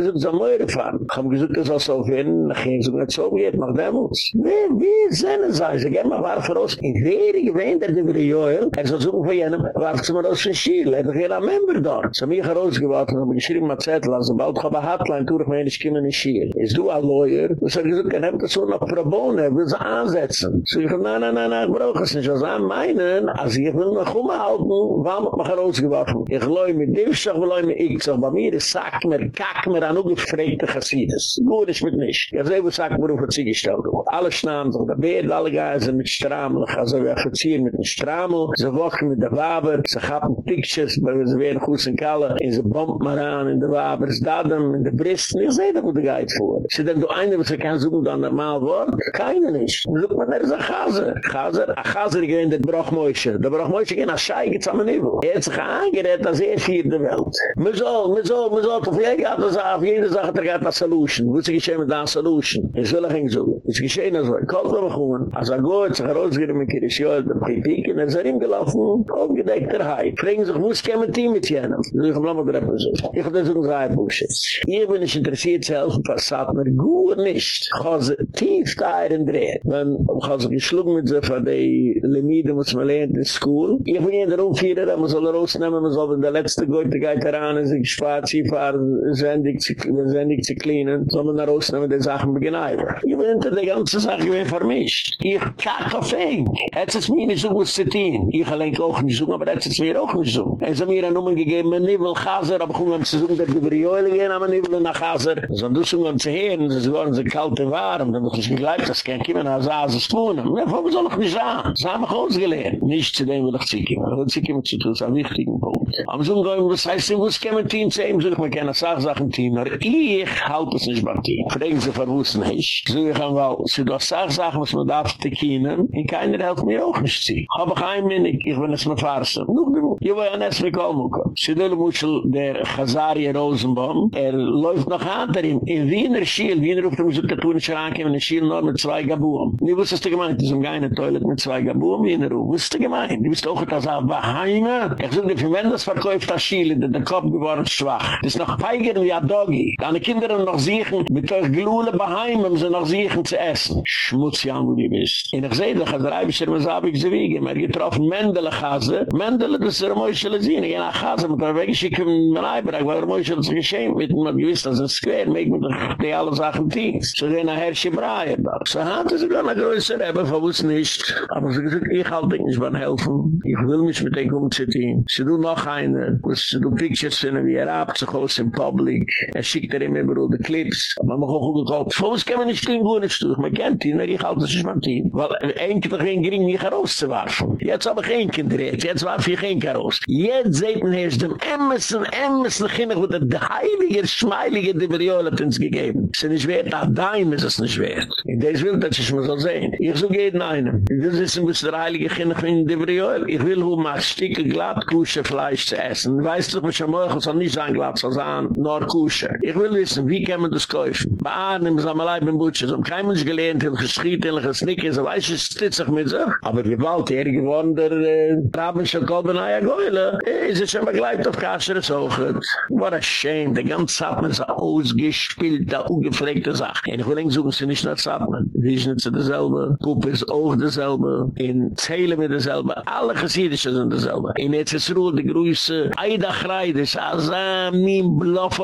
Gesucht, so mehr gefahren. Ich habe gesucht, dass er so finden, nach ihm so nicht so geht, mach Demos. Wie, wie sind es also? Wir mal für uns. In Wehre gewähnt er, die wir Joel, er soll suchen von jenem, warf sie mal aus dem Schiel, er hat ein Member dort. So haben wir herausgewartet, haben geschrieben mit Zettel, also bald habe ich Hotline, tue ich mir nicht kommen in Schiel. Ist du ein Lawyer? Du sagst, er nimmt das so noch pro Bohne, er will sie ansetzen. So ich habe, nein, nein, nein, ich brauche es nicht. Was er meinen, also ich will noch umhalten, warum hat mich herausgewartet? Ich leu mit dem, ich leu mit ich, so bei mir, es sagt mir, kack mir an, ungefrägte Chassides. Gut ist mit nicht. Ich sage, was sagt mir, auf sie gestellt Alle schnaam sich, der Beet, alle geisen mit Stramel, also wir verziehen mit dem Stramel, sie wochen mit der Waber, sie haben Pictures, weil sie werden gut in Kalle, und sie bomben mal an in der Waber, es daden in der Bristen, ich sehe da, wo der Geid vor. Sie denken, du eine, was sie kann suchen, dann normal Wort? Keine nicht. Look, man, er ist ein Chaser. Chaser, ein Chaser, ich der Brachmäusche. Der Brachmäusche gehen als Schei, Niveau. Er hat sich angerät, als er der Welt. Man soll, man soll, man soll, auf jede Sache, auf jede Sache, der geht eine Solution. Wo ist geschehen mit einer Solution? Es will ich so. Es geschehen also, ich kann noch kommen, als er geht, sich herausgehen mit Kirchjöl, der Pipik, und er ist er ihm gelaufen, aufgedeckt der Hai. Fragen sich, wo ist kein ihm mit jenem? So, ich habe noch mal so. Ich habe das so ein Reibungsche. Hier bin ich interessiert zu helfen, was sagt mir gut nicht. Ich habe sie tief da in dreht. Wenn ich habe sie geschlungen mit so, von der Limide muss man lernen in school. Ich bin hier der Umführer, man soll rausnehmen, man soll in der letzte Goethe geht daran, er sich schwarz hier fahren, sendig zu cleanen, soll man rausnehmen, die Sachen beginnen. Ich bin hinter der ganzen Sache gewinn vermischt. Ich kach auf ihn. Jetzt ist mir nicht so gut zu tun. Ich allein auch nicht so, aber jetzt ist mir auch nicht so. Es hat mir eine Nummer gegeben, ein Nibel Chaser, aber ich komme zu suchen, dass die Brioile gehen, aber Nibel nach Chaser. So ein Dussung um zu hören, das waren so kalt und warm, dann muss ich gleich, das kann kommen, als er so spunen. Ja, warum soll ich nicht sagen? Das haben wir ausgelernt. Nicht zu dem, wo ich zieke. Aber ich zieke zu tun, das ist ein wichtiger Punkt. Aber so ein was heißt, wo es kämen Team zu ihm, ich mir keine Sachsachen Team, aber ich halte es nicht beim Team. Fragen Sie, verwussten nicht. So ich habe, weil Sie doch Sachsachen, was man darf zu kennen, und keiner hält mir auch nicht zu. Habe ich ein Minnig, ich bin es mit Farsen. Nuch du, ich will ja nicht mehr kommen. Sie dürfen Muschel, der Chazari Rosenbaum, er läuft noch an, in Wiener Schiel, Wiener ruft er muss auf der Tunische rankommen, in Schiel nur mit zwei Gabuam. Nie wusstest du gemeint, das ist um keine Toilet mit zwei Gabuam, Wiener ruft. Wusstest du gemeint? Du bist auch das auf Baheime. Ich sage dir, wenn das verkauft das Schiel, der der Kopf geworden schwach. Das ist noch feiger wie ein Doggy. Deine Kinder haben noch sichern, mit euch glule Baheime, um sie noch sichern zu essen. Schmutz, ja, wo du bist. Und ich sehe, da hat der Eibischer, was habe ich sie wiegen. Er getroffen Mendele Chase. Mendele, das ist der Moischele Sine. Ich nach Chase, mit der Weggeschick in mein Eibrach, weil der Moischele sich geschehen, mit man gewiss, das ist ein Square, mit dem die alle Sachen Teams. So gehen nach Herrsche Breyer da. So hat es sogar eine größere Ebbe, verwusst nicht. Aber sie gesagt, ich halte nicht beim Helfen. Ich will mich mit dem umzutien. Sie tun noch eine, wo sie tun Pictures finden, wie er ab, sich im Public. Er schickt er immer über die Clips. Aber man muss auch gekocht. Verwusst kann man nicht tun, wo nicht tun. Man kennt ihn, ich halte sich beim Team. Weil ein Kind doch ein Gering nicht herauszuwerfen. Jetzt habe ich ein Kind dreht. Jetzt warf ich ein heraus. Jetzt seht man erst dem Emerson, Emerson, Kinnig, wo der heilige, schmeilige Debriol hat uns gegeben. Es ist nicht wert, nach Daim ist es nicht wert. In des will, dass ich mir so sehen. Ich so geht in einem. Ich will wissen, wo der heilige Kinnig in Debriol. Ich will, wo man Stücke glatt Kusche Fleisch zu essen. Weißt du, was schon morgen soll nicht sein glatt, soll sein, nur Kusche. Ich will wissen, wie kann man das kaufen? Bei es haben allein beim Butcher, so kein Mensch gelernt, in geschiet, in gesnick, so weiß ich, steht sich mit so. Aber wie bald, er geworden, der Traben schon kommen, Maya Goyle, ist es schon begleibt auf Kasher Sochet. What a shame, die ganze man so ausgespielt, da ungepflegte Sache. Ich will nicht suchen, sie nicht nur Zappen. Vision ist dasselbe, Puppe ist auch dasselbe, in Zähle mit dasselbe, alle Gesiedische sind dasselbe. In jetzt ist Ruhl, die Grüße, Eida Chreidis, Azamim Bluff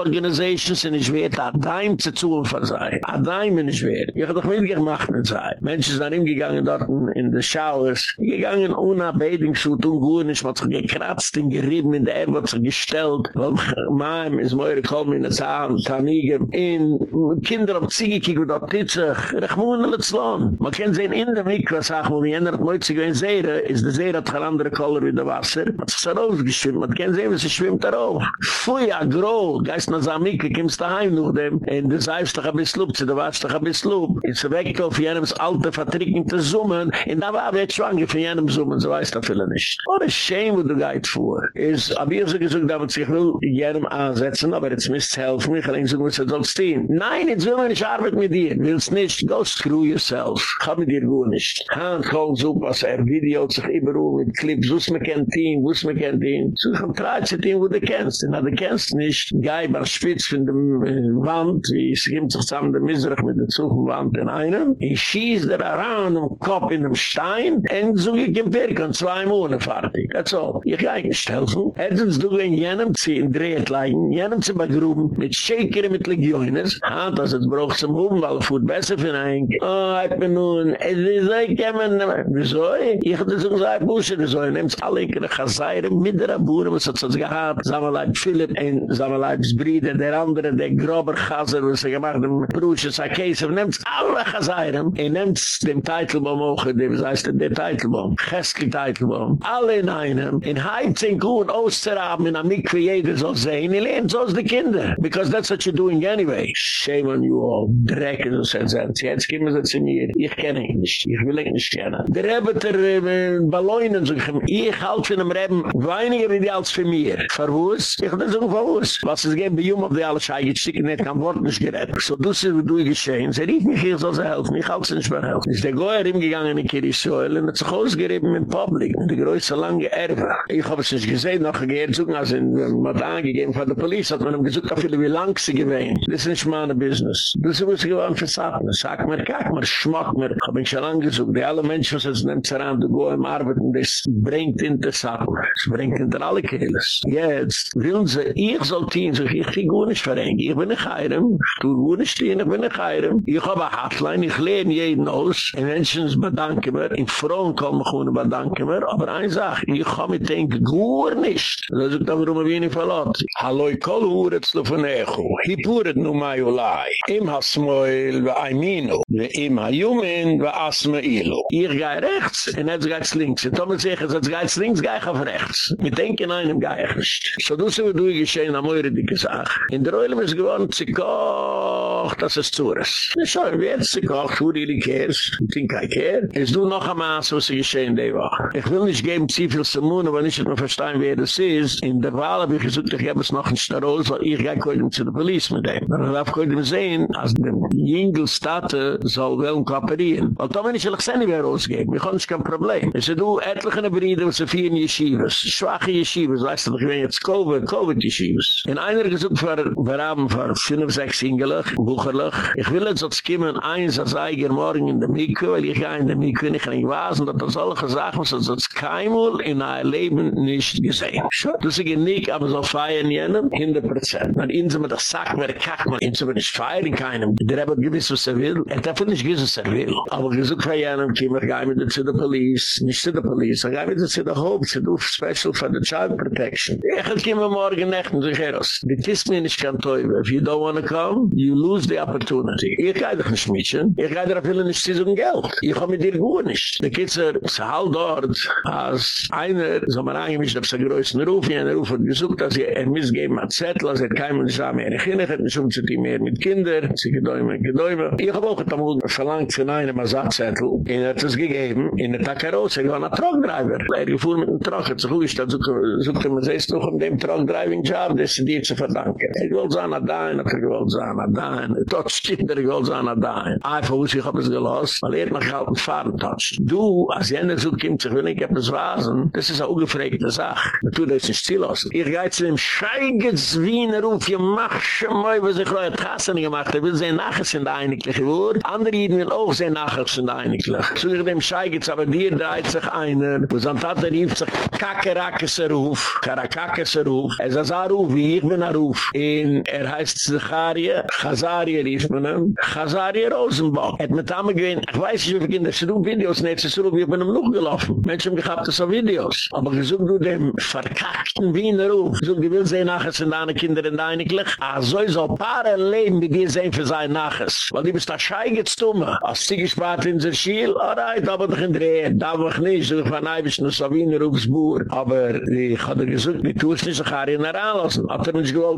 Organizations, und ich werde da Daim zu tun von sei. A Daim bin ich werde. Ich habe doch mitgemacht mit sei. Menschen sind hingegangen dort in the showers, gegangen ohne Bading-Suit und gut, ich habe sich gekratzt und gerieben in der Erde, sich gestellt, weil Maim ist moire kommen in der Zahn, Tanigem, in Kinder auf Ziege kicken, dort titzig, Rechmoen in Lutzlohn. Man kann sehen in der Mikro, sag wo jener hat sich ein Seere, ist der Seere hat keine andere Koller wie der Wasser, hat sich da rausgeschwimmt, man kann sehen, wie sie schwimmt da rauf. Pfui, a gro, geist na sa Mikro, kommst daheim noch dem, in der Seifst doch ein bisschen sie da warst doch ein bisschen Loop, in sie weckt auf jenems alte vertrickende Summen, in da war wird schwanger von jenem Summen, so weiß da viele nicht. What a shame, wo du geit vor. Is, hab ich so gesagt, da wird sich will jenem ansetzen, aber jetzt müsst helfen, ich kann so gut, soll stehen. Nein, jetzt will man nicht arbeiten mit dir, willst nicht, go screw yourself. Kann mit dir gut nicht. Hand, hold so, was er Video sich überall mit Clips, wuss me kennt ihn, wuss me kennt ihn. So, ich hab wo du kennst. Und du kennst nicht, gai bar spitz von dem äh, Wand, wie es gibt sich zusammen der Miserach mit der Zuchenwand in einem. Ich schieß der Aran am Kopf in dem Stein, und so ich im Werk und zwei Monate fertig. That's all. Ich kann nicht helfen. Hättest du in jenem ziehen, dreht leiden, jenem zu begruben, mit Shaker mit Legioners, hat das jetzt braucht zum Hohen, weil er fuhrt besser für ein. Oh, ich bin nun, es ist ein Kämmen, wieso? Ich hatte so gesagt, Busche, wieso? Ich nehm's alle in der Chazayre, mit der Aburen, was hat es gehabt, Samalai Philipp, ein Samalai Bride, der andere, der grober Chazer, was er gemacht, dem Brusche, sein Käse, nehm's alle Chazayre, er nehmt's dem Teitelbaum auch, dem heißt der Teitelbaum, Cheskel Teitelbaum, alle in einem, in Heimzink und Osterabend, in Amikwe, jeder soll sehen, ihr lehnt so die Kinder, because that's what you're doing anyway. Shame on you all, dreck, sen sen, jetzt kommen sie zu mir, ich kenne ihn nicht, ich will ihn nicht kennen. Der Rebbe der äh, Balloinen, ich, halte von dem Rebbe weiniger wie die als für mir. Verwus? Ich will so verwus. Was es geben, bei Jum auf die alle Schei, ich schicke nicht, kann Wort nicht gerettet. So du sie, du geschehen, sie rief mich, ich soll sie helfen, ich halte sie nicht mehr helfen. Ist der Goyer hingegangen in Kirisoel und hat sich ausgerieben in Publik, die größte lange Erbe. Ich habe es nicht gesehen, noch gehört, so als in, man hat angegeben von der Polizei, hat man ihm gesagt, wie lang sie gewähnt. Das ist nicht meine Business. Das ist, gewann für Sachen. Sag mir, kack mir, schmack mir. Hab ich schon angesucht, die alle Menschen, was es nimmt sich an, du go im Arbeiten, das bringt in die Sachen. Das bringt in die alle Kehles. Jetzt will sie, ich soll tun, so ich gehe nicht verrenken. Ich bin nicht heirem, ich tue gut nicht stehen, ich bin nicht heirem. Ich habe eine Hotline, ich lehne jeden aus. Die Menschen bedanken mir, in Frauen kommen gewoon bedanken mir, aber eine Sache, ich habe mit denen gut nicht. Das ist dann, warum ich nicht verlassen. Hallo, ich kann nur von Echo. Hi puret nu mai ulai. Im ha smoil wa aimino. Ve im ha yumin wa asma. Ir gai rechts en etz gai links. En Thomas zegt, etz gai links gai gaf rechts. Mit denk in einem gai nicht. So du se wir du geschehen am eure dicke sag. In der Oilem is gewohnt, sie kocht, das ist zures. Ne so, wie jetzt sie kocht, wo die die keers. Ich think I care. Es du noch am Maas, was sie geschehen die Woche. Ich will nicht geben zu viel Simone, aber nicht, dass man verstehen, wer das ist. In der Wahl habe ich gesagt, ich habe es noch ein Staroz, weil ich gai koidem zu der Police mit dem. Aber darf koidem sehen, als der Jingel State soll wel kooperieren. Weil da bin ich ehrlich sehen, wer rausgeben. Ich habe nicht kein Problem. Es sind du etliche Brüder, was sie vier Yeshivas. Schwache Yeshivas, weißt du, ich bin jetzt Covid, Covid Yeshivas. In einer gesucht für, wir haben für fünf, sechs Ingelig, Bucherlich. Ich will jetzt, als kommen eins als Eiger morgen in der Miku, weil ich gehe in der Miku nicht in Wasen, dass das alle gesagt haben, dass das keinmal in ein Leben nicht gesehen. Schon. Das ist nicht, aber so feiern jenen, 100%. Man sind mir das Sack, wer kackt man, ihnen sind mir nicht feiern keinem. Der Rebbe gewiss, was er will. Er darf nicht gewiss, was er will. Aber gesucht jenen, kommen wir gehen mit zu der Police, nicht zu der Police, dann gehen wir zu der Hope, zu der Special for the Child Protection. Ich komme morgen nicht, und ich heros. Die Tiss mir nicht kann teube. If you don't want to come, you lose the opportunity. Ich gehe doch nicht mitchen. Ich gehe doch will nicht zu Geld. Ich komme mit dir gut nicht. Die Kitzer, es halt dort, als einer, so man angemischt, auf seinen größten Ruf, jener Ruf hat gesucht, dass er missgeben hat Zettel, als er keinem nicht sagen, er kinnig hat nicht umzutun mehr mit Kinder, sie gedäume, gedäume. Ich habe auch damals verlangt von einem Ersatzzettel, und er hat es gegeben, in der Takaros, er war ein Truckdriver. Er gefuhr mit dem Truck, hat sich hochgestellt, sucht er mir selbst noch um dem Truckdriving-Job, das ist dir zu verdanken. Er wollte sagen, da, hat er gewollt sagen, da, Tots kinder, ich wollte sagen, da. Einfach, wo ich hab es gelost, weil er noch gehalten fahren tatsch. Du, als jener so kommt, ich will nicht etwas wasen, das ist eine ungefrägte Sache. Man tut das nicht still aus. Ich gehe zu dem Scheigetz Wiener ruf, ihr macht schon mal, was ich reue Tassen gemacht habe, will sehen nachher sind einiglich geworden. Andere Jeden will auch sehen nachher sind einiglich. Zu dem Scheigetz, aber dir dreht sich einer, wo sein Vater rief sich Kakerakese ruf, Karakakese ruf, er ist ein Ruf, wie ich bin ein Ruf. Und er heißt Zacharie, Chazarie rief man ihm, Chazarie Rosenbach. Er hat mit Tame gewinnt, ich weiß nicht, wie Kinder, sie tun Videos, nicht, sie tun, ich bin ihm noch gelaufen. Menschen haben gehabt, das Videos. Aber gesucht du dem verkackten Wiener Ruf, so die will sehen nachher sind deine Kinder in deine Glück. Ah, so ist auch paar Leben, wie die sehen für sein Naches. Weil die bist da schei gestumme. Als sie gespart in der Schiel, alright, aber doch in der Ehe, da war ich nicht, so ich war neibisch nur so Wiener Rufs Buhr. Aber ich hatte gesucht, die tust nicht so gar in der Anlassen. Hat er uns gewollt.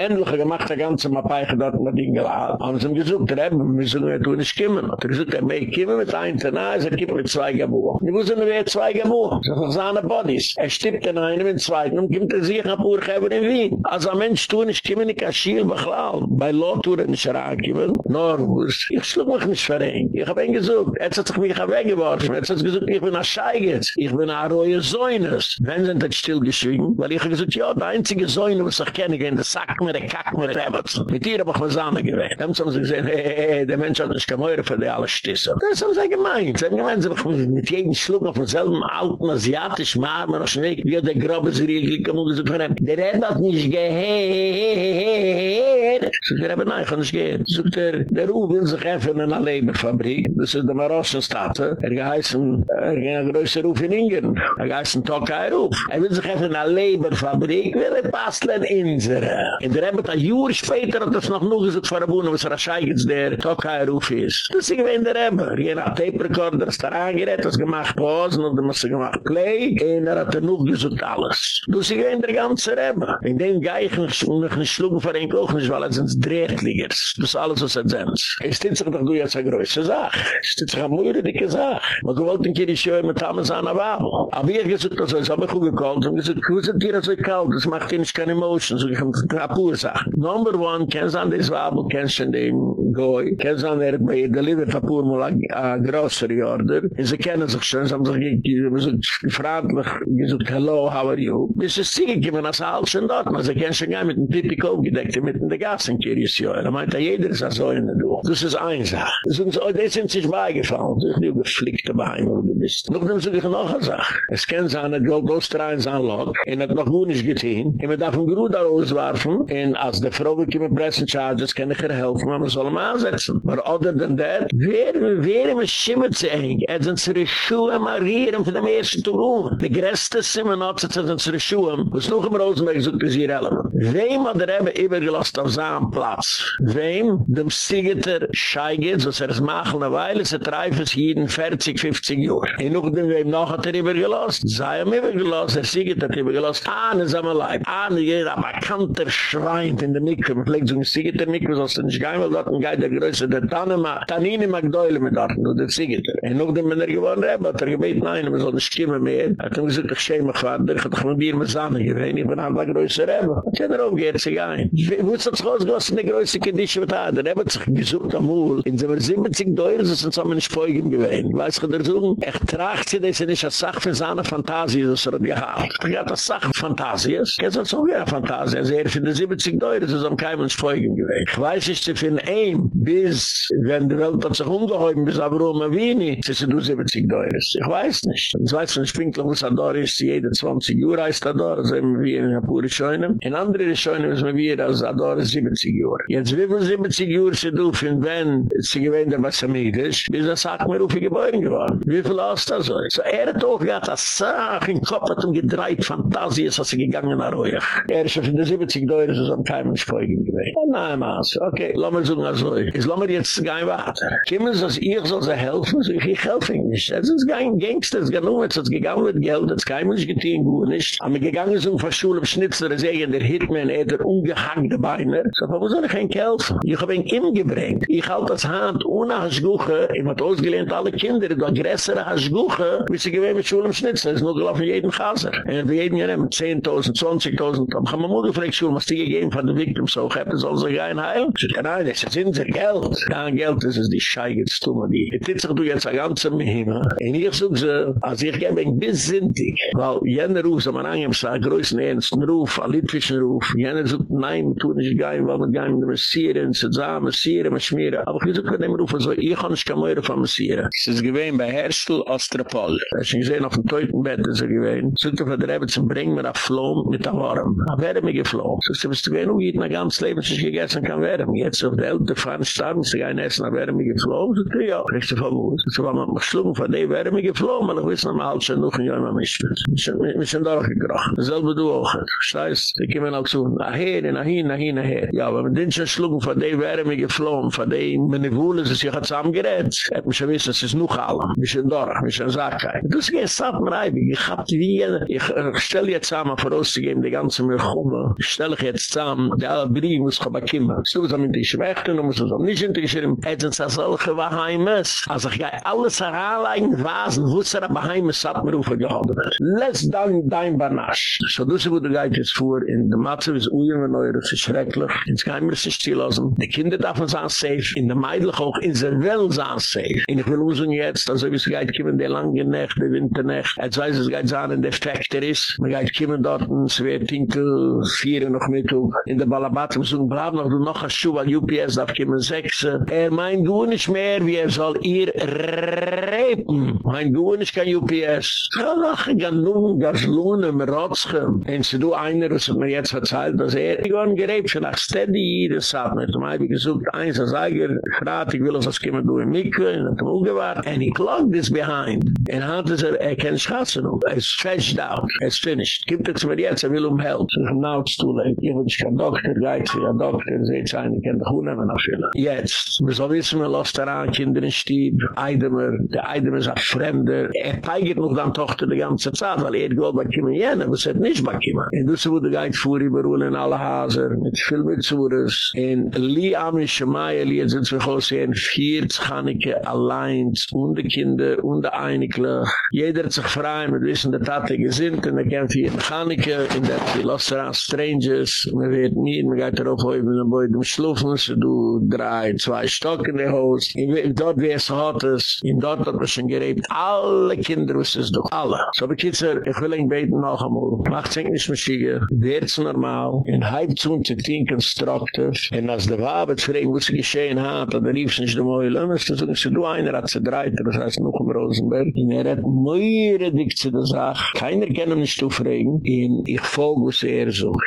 Endlich gemacht, der ganze Mappeiche dort mit ihm geladen. Haben sie ihm gesucht, der Ebbe, wir sollen ja tun nicht kommen. Hat er gesagt, er mei kommen mit ein, na, er gibt mit zwei Gabur. Die wussten, wer zwei Gabur. Das ist seine Bodies. Er stippt in einem, in zweiten, und kommt er sich ab Urgeber in Wien. Als ein Mensch tun nicht ich kann schiel bechlau. Bei Lothur nicht herankommen. Norwus. Ich schlug mich nicht für. Ich hab ihn gesucht. Jetzt hat sich mich weggeworfen. Jetzt hat sich gesagt, ich bin ein Scheigetz. Ich bin ein Roye Säunes. Wenn sind das stillgeschwiegen? Weil ich hab gesagt, ja, der einzige Säune, was ich kenne, gehen, der Sack der Kack mir, der Ebertsen. Mit ihr hab ich mir Sahne gewähnt. Dann haben sie gesagt, hey, der Mensch hat nicht gemäuert für die alle Stisse. Das haben sie gemeint. Sie haben gemeint, sie haben mit jedem Schluck auf demselben alten asiatisch Marmer, auf dem wie der Grobbe, sie riegel, kann man gesagt, der Rebbe hat nicht geheert. So, der Rebbe, nein, kann nicht gehen. So, der, der Ruh will sich öffnen in einer Leberfabrik. Das ist der Marossenstadt. Er geheißen, er ging ein größer Ruf in Ingen. Er geheißen Tokai Ruf. Er will sich öffnen in einer Leberfabrik, will er basteln Insere. In Rebbe, ein Jahr später hat das noch nur gesagt, vor der Bühne, was er erscheint, der Tokai Ruf ist. Das ist in der Rebbe. Er hat Tape Recorder, ist da angerät, was gemacht, Posen, und dann muss er gemacht, Play, und er hat er noch gesagt, alles. Das ist in der ganze Rebbe. In dem Geichen, und ich nicht schlugen vor den Kochen, weil er sind Drehtligers. Das ist alles, was er sind. Es ist sich doch, du jetzt eine größere Sache. Es ist sich eine Möhre, dicke Sache. Man gewollt in Kirchhoff mit Thomas an der Wabel. Aber wie er gesagt, das ist aber gut gekallt, und gesagt, wo sind die so kalt, das macht ihnen keine Emotion, so ich kann Sache. Number one, kennst an das Wabel, kennst an dem Goy, kennst an der, bei der pure mal a grocery order, und sie kennen sich schon, sie haben sich gefragt, gesagt, hello, how are you? Bis es sie gekommen, als alles schon dort, man sie kennen schon gar mit dem Pipi aufgedeckt, mit dem Gas in Kirchhoff. Er meint, jeder ist so in der Duch. Das ist Sache. Das sind, sich beigefallen, das ist nicht geflickt, aber ein, wo du bist. Noch nimmst du dich noch eine Sache. Es kennt sich eine Goldostreins anlog, und hat noch gut nicht getan, und man darf ein Grut auswerfen, En als de vrouw ik in pressen charges kan ik haar helpen, maar we zullen hem aanzetten. Maar other than that, weer in mijn schimmels eigenlijk. Er Het zijn z'n reshoe en marier om van de meeste te doen. De gresten zijn mijn opzet zijn z'n reshoe en er we snoeg hem Rozenberg zoeken ze hier helpen. Weem had er hebben overgelost op zijn plaats. Weem, de psigeter scheigert, zoals er is magelen weile, ze treffen ze hier 40, 50 jaar. En nog de weem nog had er overgelost. Zij hem overgelost, er psigeter had overgelost. Aan is aan mijn lijf. Aan is aan mijn kanter schoen. Schwein in der Mikro. Man pflegt so ein Sigeter Mikro, sonst ist nicht weil dort ein Geid der Größe, der Tanema, Tanini mag Deule mit dort, nur der Sigeter. Und noch dem, wenn er gewonnen hat, hat er gebeten, nein, wir sollen nicht kommen mehr. Er hat ihm gesagt, ich schäme mich, Vater, ich hatte Bier mit Sahne gewesen, ich bin an der Größe Rebbe. Ich kann er aufgehen, sie gehen. Wo ist das rausgegossen, die größte Kedische mit Hader? Er hat sich gesucht am Wohl. In seiner 70 Teure ist es uns nicht folgen gewesen. Weiß ich, der Sohn, er tragt sie, dass er nicht als Sache für seine Fantasie ist, er hat gehabt. Er hat als Sache Fantasie ist. Er hat so eine Fantasie. Also er für die 70 Teure ist es am nicht folgen gewesen. Ich weiß nicht, sie finden ein, bis, wenn die Welt hat sich umgehäuben, bis um ein wenig, sie sind nur 70 Teure. Ich weiß nicht. Ich weiß nicht, Spinkler muss er da ist, jede 20 Uhr heißt er da, also wie in der pure Scheune. In andere Scheune müssen wir wieder, als er da ist 70 Uhr. Jetzt wie viel 70 Uhr sie dürfen, wenn sie gewähnt der Bassamidisch, bis er sagt mir, auf die Gebäude geworden. Wie viel hast du so? Er hat auch gehabt, als Sach in Kopf hat ihm gedreht, Fantasie ist, als er gegangen nach Ruhig. Er ist schon in der 70 Uhr, ist es am keinem Speugen gewesen. Oh nein, Maas, okay, lass mal sagen, also, jetzt lass mal jetzt gehen weiter. Kommen Sie, dass ich soll sie helfen, so ich helfe nicht. Es ist kein Gangster, es ist genommen, es ist gegangen mit Geld, es ist kein Mensch getein, gut nicht. Aber wir gegangen sind von Schule, im Schnitzel, es ist der Hitman, er der ungehangte Beine. So, aber wo soll ich ihn helfen? Ich habe ihn ihm gebringt. Ich halte das Hand, ohne Haschguche, ich habe ausgelehnt alle Kinder, du aggressere Haschguche, wie sie gewähnt mit Schule, im Schnitzel, es ist nur gelaufen jeden Chaser. Und wir nehmen 10.000, 20.000, aber ich habe mir mal gefragt, was die gegeben von den Victims, so, ich habe das also kein Heil. Ich sage, nein, das ist unser Geld. Kein Geld, das ist die Scheige, das tun wir die. Ich titzig du jetzt ein ganzer Mehima. Und ich suche sie, also ich gebe ein bisschen sintig, weil jener Ruf, so man angeben, so ein größten Ernsten Ruf, ein Litwischen Ruf, jener sucht, nein, tun nicht gehen, weil man gehen mit Messieren, zusammen, Messieren, mit Schmieren. Aber ich suche dem Ruf, also ich kann nicht mehr von Messieren. Es ist gewesen bei Herrstel Ostropol. Ich habe gesehen, auf dem Teutenbett ist er gewesen. Sollte von der Rebbe zum Bringen mir auf Flom mit der Warm. Hat mich geflogen? So, sie wisst, wenn ich mein ganzes Leben sich gegessen kann werden. Jetzt auf der Älter fahren, starben, sie gehen essen, aber wer hat mich geflogen? So, ja, richtig von uns. So, wenn man mich schlug, von dem wer hat mich geflogen, weil ich weiß noch mal, schon noch ein Jahr mal mich wird. Wir sind da auch gekrochen. Dasselbe du auch. Steiß, die kommen auch so, nachher, nachher, nachher, nachher. Ja, aber wenn den schon schlug, von dem wer hat mich geflogen, von dem, meine Wohle, sie sich hat zusammengerät, hat mich schon wissen, es ist noch alle. Wir sind da, wir sind sie gehen satt mir ein, ich hab die, ich stell jetzt zusammen, vorauszugeben, die ganze Milchumme, ich stell ich jetzt zusammen, die alle Briefe muss ich aber kommen. So, so mit die Schwächten, und es auch nicht interessieren, hätten sie solche Waheimes. Also ich gehe alles heranleigen, wasen, wo es er aber Heimes hat mir rufen gehalten. Let's down dein Banasch. So, du sie, wo du gehit jetzt vor, in der Matze, es ujungen und eure, es ist schrecklich, ins Geheimer sich stillassen, die Kinder darf uns safe, in der Meidlich auch, in der Welt sein safe. Und ich will jetzt, also wie es gehit, kommen die lange Nacht, die Winternacht, als weiß es gehit sein, in der Factory ist, man gehit kommen dort, es wird Tinkel, vier noch mit, in der Balabatum, so bleib noch, noch ein Schuh, weil UPS darf kommen sechs. Er meint du nicht mehr, wie er soll ihr repen. Mein du nicht kein UPS. Ja, lach, ich kann nun, das lohnen, mir rotschen. Und sie du einer, was mir jetzt erzählt, dass er, ich war ein schon nach steady, das hat mir, zum Beispiel gesucht, eins als Eiger, gefragt, ich will, was kommen du in Mikve, in der Tmuge war, and he clogged this behind. Und hat es er, er kann schatzen, er ist stretched out, er ist finished. Gibt es mir jetzt, er will um help. Ich now it's too late. Ich bin kein Doktor, geit sie, ein Doktor, seht ein, ich kann doch unheimlich nach Schiller. Jetzt, wir sollen wissen, wir lassen daran, Kinder in Stieb, Eidemer, der Eidemer ist ein Fremder, er peigert noch dann Tochter die ganze Zeit, weil er geht bei Kiemen jene, was er nicht bei Kiemen. Und sie wurde geit vor, überholen in alle Haser, mit viel mit Zures, in Li Amin Shemai, Li hat sind wir gesehen, vier Zchanike allein, und die Kinder, und die Einiglich, jeder hat sich frei, mit wissen, der Tate gesinnt, und er kennt vier Zchanike, in der lassen daran Strangers, man wird nie, man geht darauf, bin, wo ich bin, schlufen, so du drei, zwei Stock in der Haus, dort wie es hat es, in dort hat man schon gerebt, alle Kinder wissen es doch, alle. So bekitzer, ich will ihn beten noch einmal, macht sich nicht mehr schiege, wird's normal, in halb zu und zu tien konstruktiv, und als der Wabe zu fragen, was geschehen hat, oder rief sich die Mäule, und so sagen sie, du einer hat sie dreit, das heißt noch im Rosenberg, und er hat meure dick zu der Sache, keiner kann ihn nicht aufregen, und ich folge, was er sucht.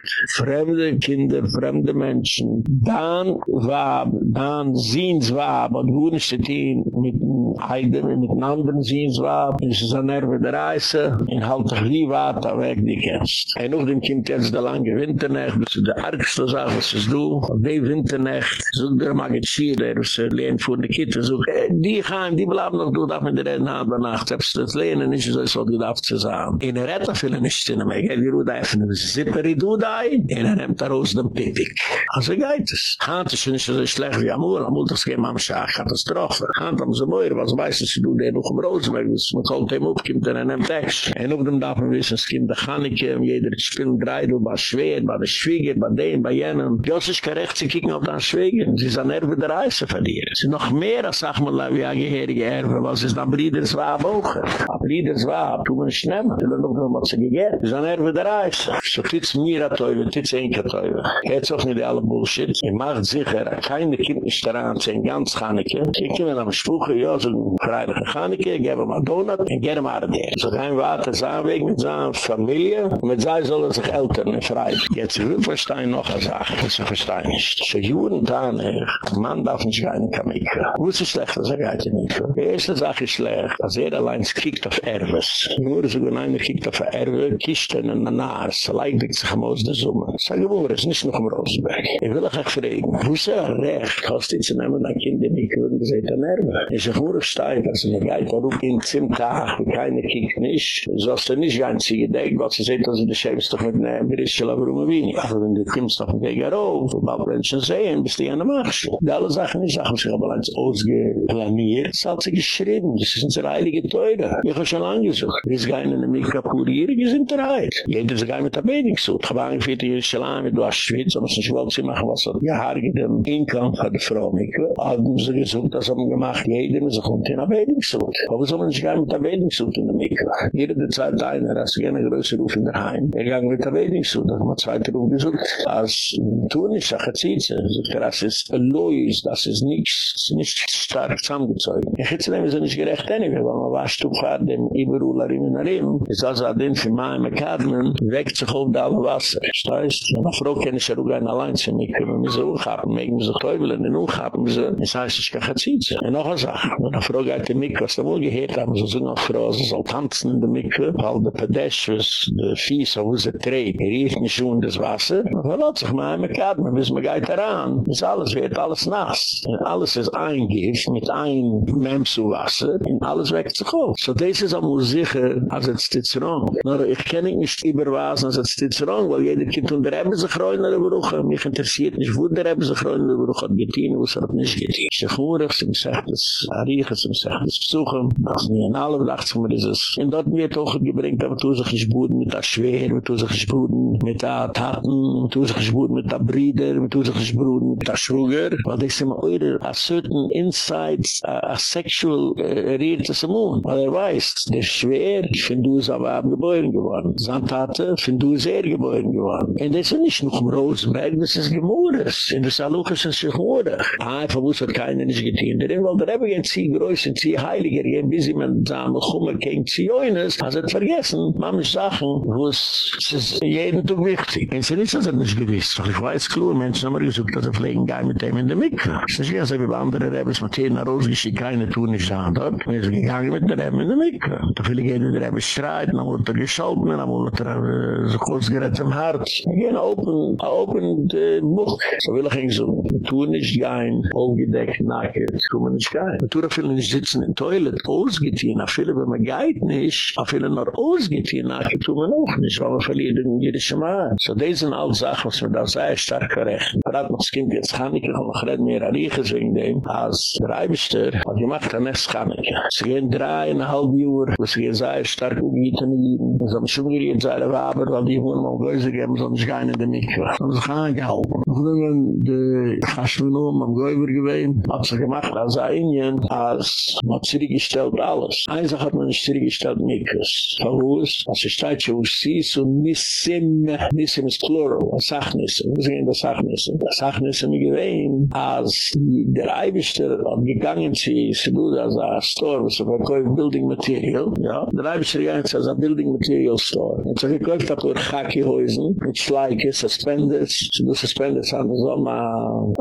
Fremde Kinder, fremde Menschen, dann war, dann sehens war, aber zu tun, mit Eidem, mit einem anderen sehens war, es ein Nerve der Reise, in halt doch wie warte weg, die kennst. Und auf dem kommt jetzt der lange Winternacht, das ist die argste Sache, was ist du, und die Winternacht, sucht der Magazin, der ist er lehnt vor die Kitte, sucht, die gaan, die bleiben noch, du darf mit der Reden haben, danach, selbst das lehnen, nicht so, es wird gedacht zu sagen. In der Rette viele nicht, in der Mege, wie du da öffnen, zipperi du da, in er nimmt er aus dem Pipik. Also geht es. Hand ist nicht so schlecht wie Amul, Amul das geht am Schach, Katastrophe. Hand haben sie mehr, was weiß ich, du der noch im Rosenberg, was man kalt ihm aufkommt, er nimmt Ex. Und auf dem darf man wissen, es gibt die Chaneke, jeder spielt Dreidel, bei Schwert, bei der Schwieger, bei dem, bei jenen. Jos ist kein Recht, sie kicken auf den Schwieger. Sie sind Erwe der Reise verlieren. Sie noch mehr, als sag mal, wie ein Geheirige Erwe, was ist dann Brieders Wab auch. A Brieders Wab, tun wir nicht nehmen. Sind noch was sie gegeben. Sie sind Erwe der Reise. So tits mir a Teufel, tits ein Teufel. Jetzt auch nicht alle Bullshit. Ich mach sicher, keine Kind ist daran, sind ganz Chaneke. Sie kommen am Spuche, ja, so ein freiliche Chaneke, geben mal Donut, und gehen mal der. So kein Vater sein Weg mit seiner Familie, und mit sei sollen sich Eltern frei. Jetzt will verstehen noch eine Sache, das verstehen nicht. So juren da nicht, man darf nicht rein in Kamika. Wo ist es schlecht, dass er geht in Kamika? Die erste Sache ist schlecht, als er allein kriegt auf Erwes. Nur so wenn einer kriegt auf Erwe, Kisten und ein Naars, leidigt sich am aus der Summe. Sag ich, wo ist nicht noch im Rosenberg? Ich will euch fragen, wo ist er recht, kostet sie nehmen ein Kind in Kamika, und gesagt, an Erwe. Ich sag, wo versteht, also man geht da rup in Zimtag, wie keine kiekt nicht, so hast du nicht ganz sie gedeckt, was sie seht, also du schäbst doch mit einem Berischel, aber um ein wenig. Aber wenn du kommst auf den Weg herauf, und bald Menschen sehen, bist du ja eine Machsch. Die alle Sachen nicht, sagen sich aber ausgeplaniert, es hat sich geschrieben, das ist unsere heilige Teure. Ich habe schon lange gesagt, wir sind in der Mikrapuriere, wir sind bereit. Jeder ist gar mit der Bedingsucht. Ich habe angeführt, hier ist schon du hast Schwitz, aber es ist nicht wohl zu machen, was hat ja haarige dem Inkommen von der Frau Mikro. Haben sie gesucht, das haben gemacht, jeder muss unten in der Bedingsucht. Aber soll man nicht gar mit der Bedingsucht in der Mikro. Jeder der Zeit einer, als wir eine größere Ruf in der Heim, er ging mit der Bedingsucht, das haben wir zweite Ruf gesucht. Als tun ich sage, zieht sie. Das ist Lois, das ist nichts, das ist nicht stark zusammengezeugt. Ich hätte sie nämlich so nicht gerecht, anyway, weil man war stuffer dem Iberuler in der Rim. Es also hat den für meinen Mekadmen, weckt sich auf alle Wasser. Das heißt, Frau kann ich ja auch ein allein zu mir, können wir so haben, mögen wir sich teubeln, und dann haben wir Das heißt, ich kann nicht Und noch eine Sache, wenn eine Frau geht in Mikve, was da wohl gehört haben, so sind auch Frau, sie soll tanzen in der Mikve, weil der Pedestrians, der Fies, wo sie trägt, er riecht nicht schon das Wasser, man verlaat sich mal ein Mekadmen, bis man geht daran, ist alles, wird alles nass. Und alles ist ein Gift, mit ein Memsu Wasser, und alles weckt sich auf. So das ist auch sicher, als es steht wrong. Nur ich kenne nicht überwasen, als es steht wrong, weil jeder Kind und der Ebbe sich rein in der Brüche. Mich interessiert nicht, wo der Ebbe sich rein in der Brüche hat getehen, wo es hat nicht getehen. Ich sage, hurig, sie sagen, das Arieche, sie sagen, das Besuchen, das nie in allem, dachte ich mir, das ist. Und dort wird auch gebringt, aber tu sich nicht Buden mit der Schwer, tu sich nicht Buden mit der Taten, tu sich nicht Buden mit der Brieder, tu sich nicht Buden mit der Schruger, weil das ist immer eure, a certain insights, a, sexual, uh, redet es weil er weiß, der Schwer, find du es aber abgeboren geworden. Sandtate, find du es er geboren geworden. Und das ist nicht noch im Rosenberg, das ist Gemurres. In der Saluch ist sich wurde. Ah, ich verwusst hat keiner nicht getan. Der weil der Rebbe gehen sie größer, sie heiliger, gehen bis sie mit Samen kommen, kein Zioines, also hat vergessen, man muss Sachen, wo es ist jeden Tag wichtig. Und sie ist das nicht gewiss. Ich weiß klar, Menschen haben gesagt, dass er pflegen gar mit dem in der Mikve. Es ist nicht so wie bei anderen Rebbes, mit denen er rausgeschickt, keine tun nicht an dort. Wir sind gegangen mit der Rebbe in der Mikve. Da viele gehen in der Rebbe schreit, dann wird er gescholten, dann wird er so kurz gerät zum Hart. Wir gehen open, open the book. So will ich so. Wir tun nicht gehen, aufgedeckt, nacket, tun wir nicht gehen. Wir tun viele nicht sitzen in Toilet, ausgetehen, a viele, wenn man geht nicht, a viele noch ausgetehen, nacket, tun wir noch nicht, weil wir verlieren den jüdischen Mann. So das sind alle Sachen, was wir da sehr stark verrechten. Wir hatten noch das Kind jetzt Chaneke, und noch reden mehr an Riechers wegen dem, als der hat gemacht an es Chaneke. Sie gehen drei, eine halbe Uhr, was wir sehr stark umgeten, Und so haben schon geriet seine Waber, weil die wohnen am Gäuse geben, so haben sich keine in Mikve. So haben sich angehalten. Und dann haben die Chashmenom am Gäuber gewehen, hat sie gemacht als Einien, als man zurückgestellt alles. Einsach hat man nicht zurückgestellt Mikves. Verwus, als ich steht schon, wo sie so nissim, nissim ist plural, als Sachnisse. Wo sind die Sachnisse? Die Sachnisse mir gewehen, als der Eibischter hat gegangen, sie ist gut als ein Store, was er verkauft Building Material, ja. Der Eibischter gegangen, als ein Building Material, store. Und so gekauft hat er Chaki-Häusen mit Schleike, Suspenders. So du Suspenders haben so mal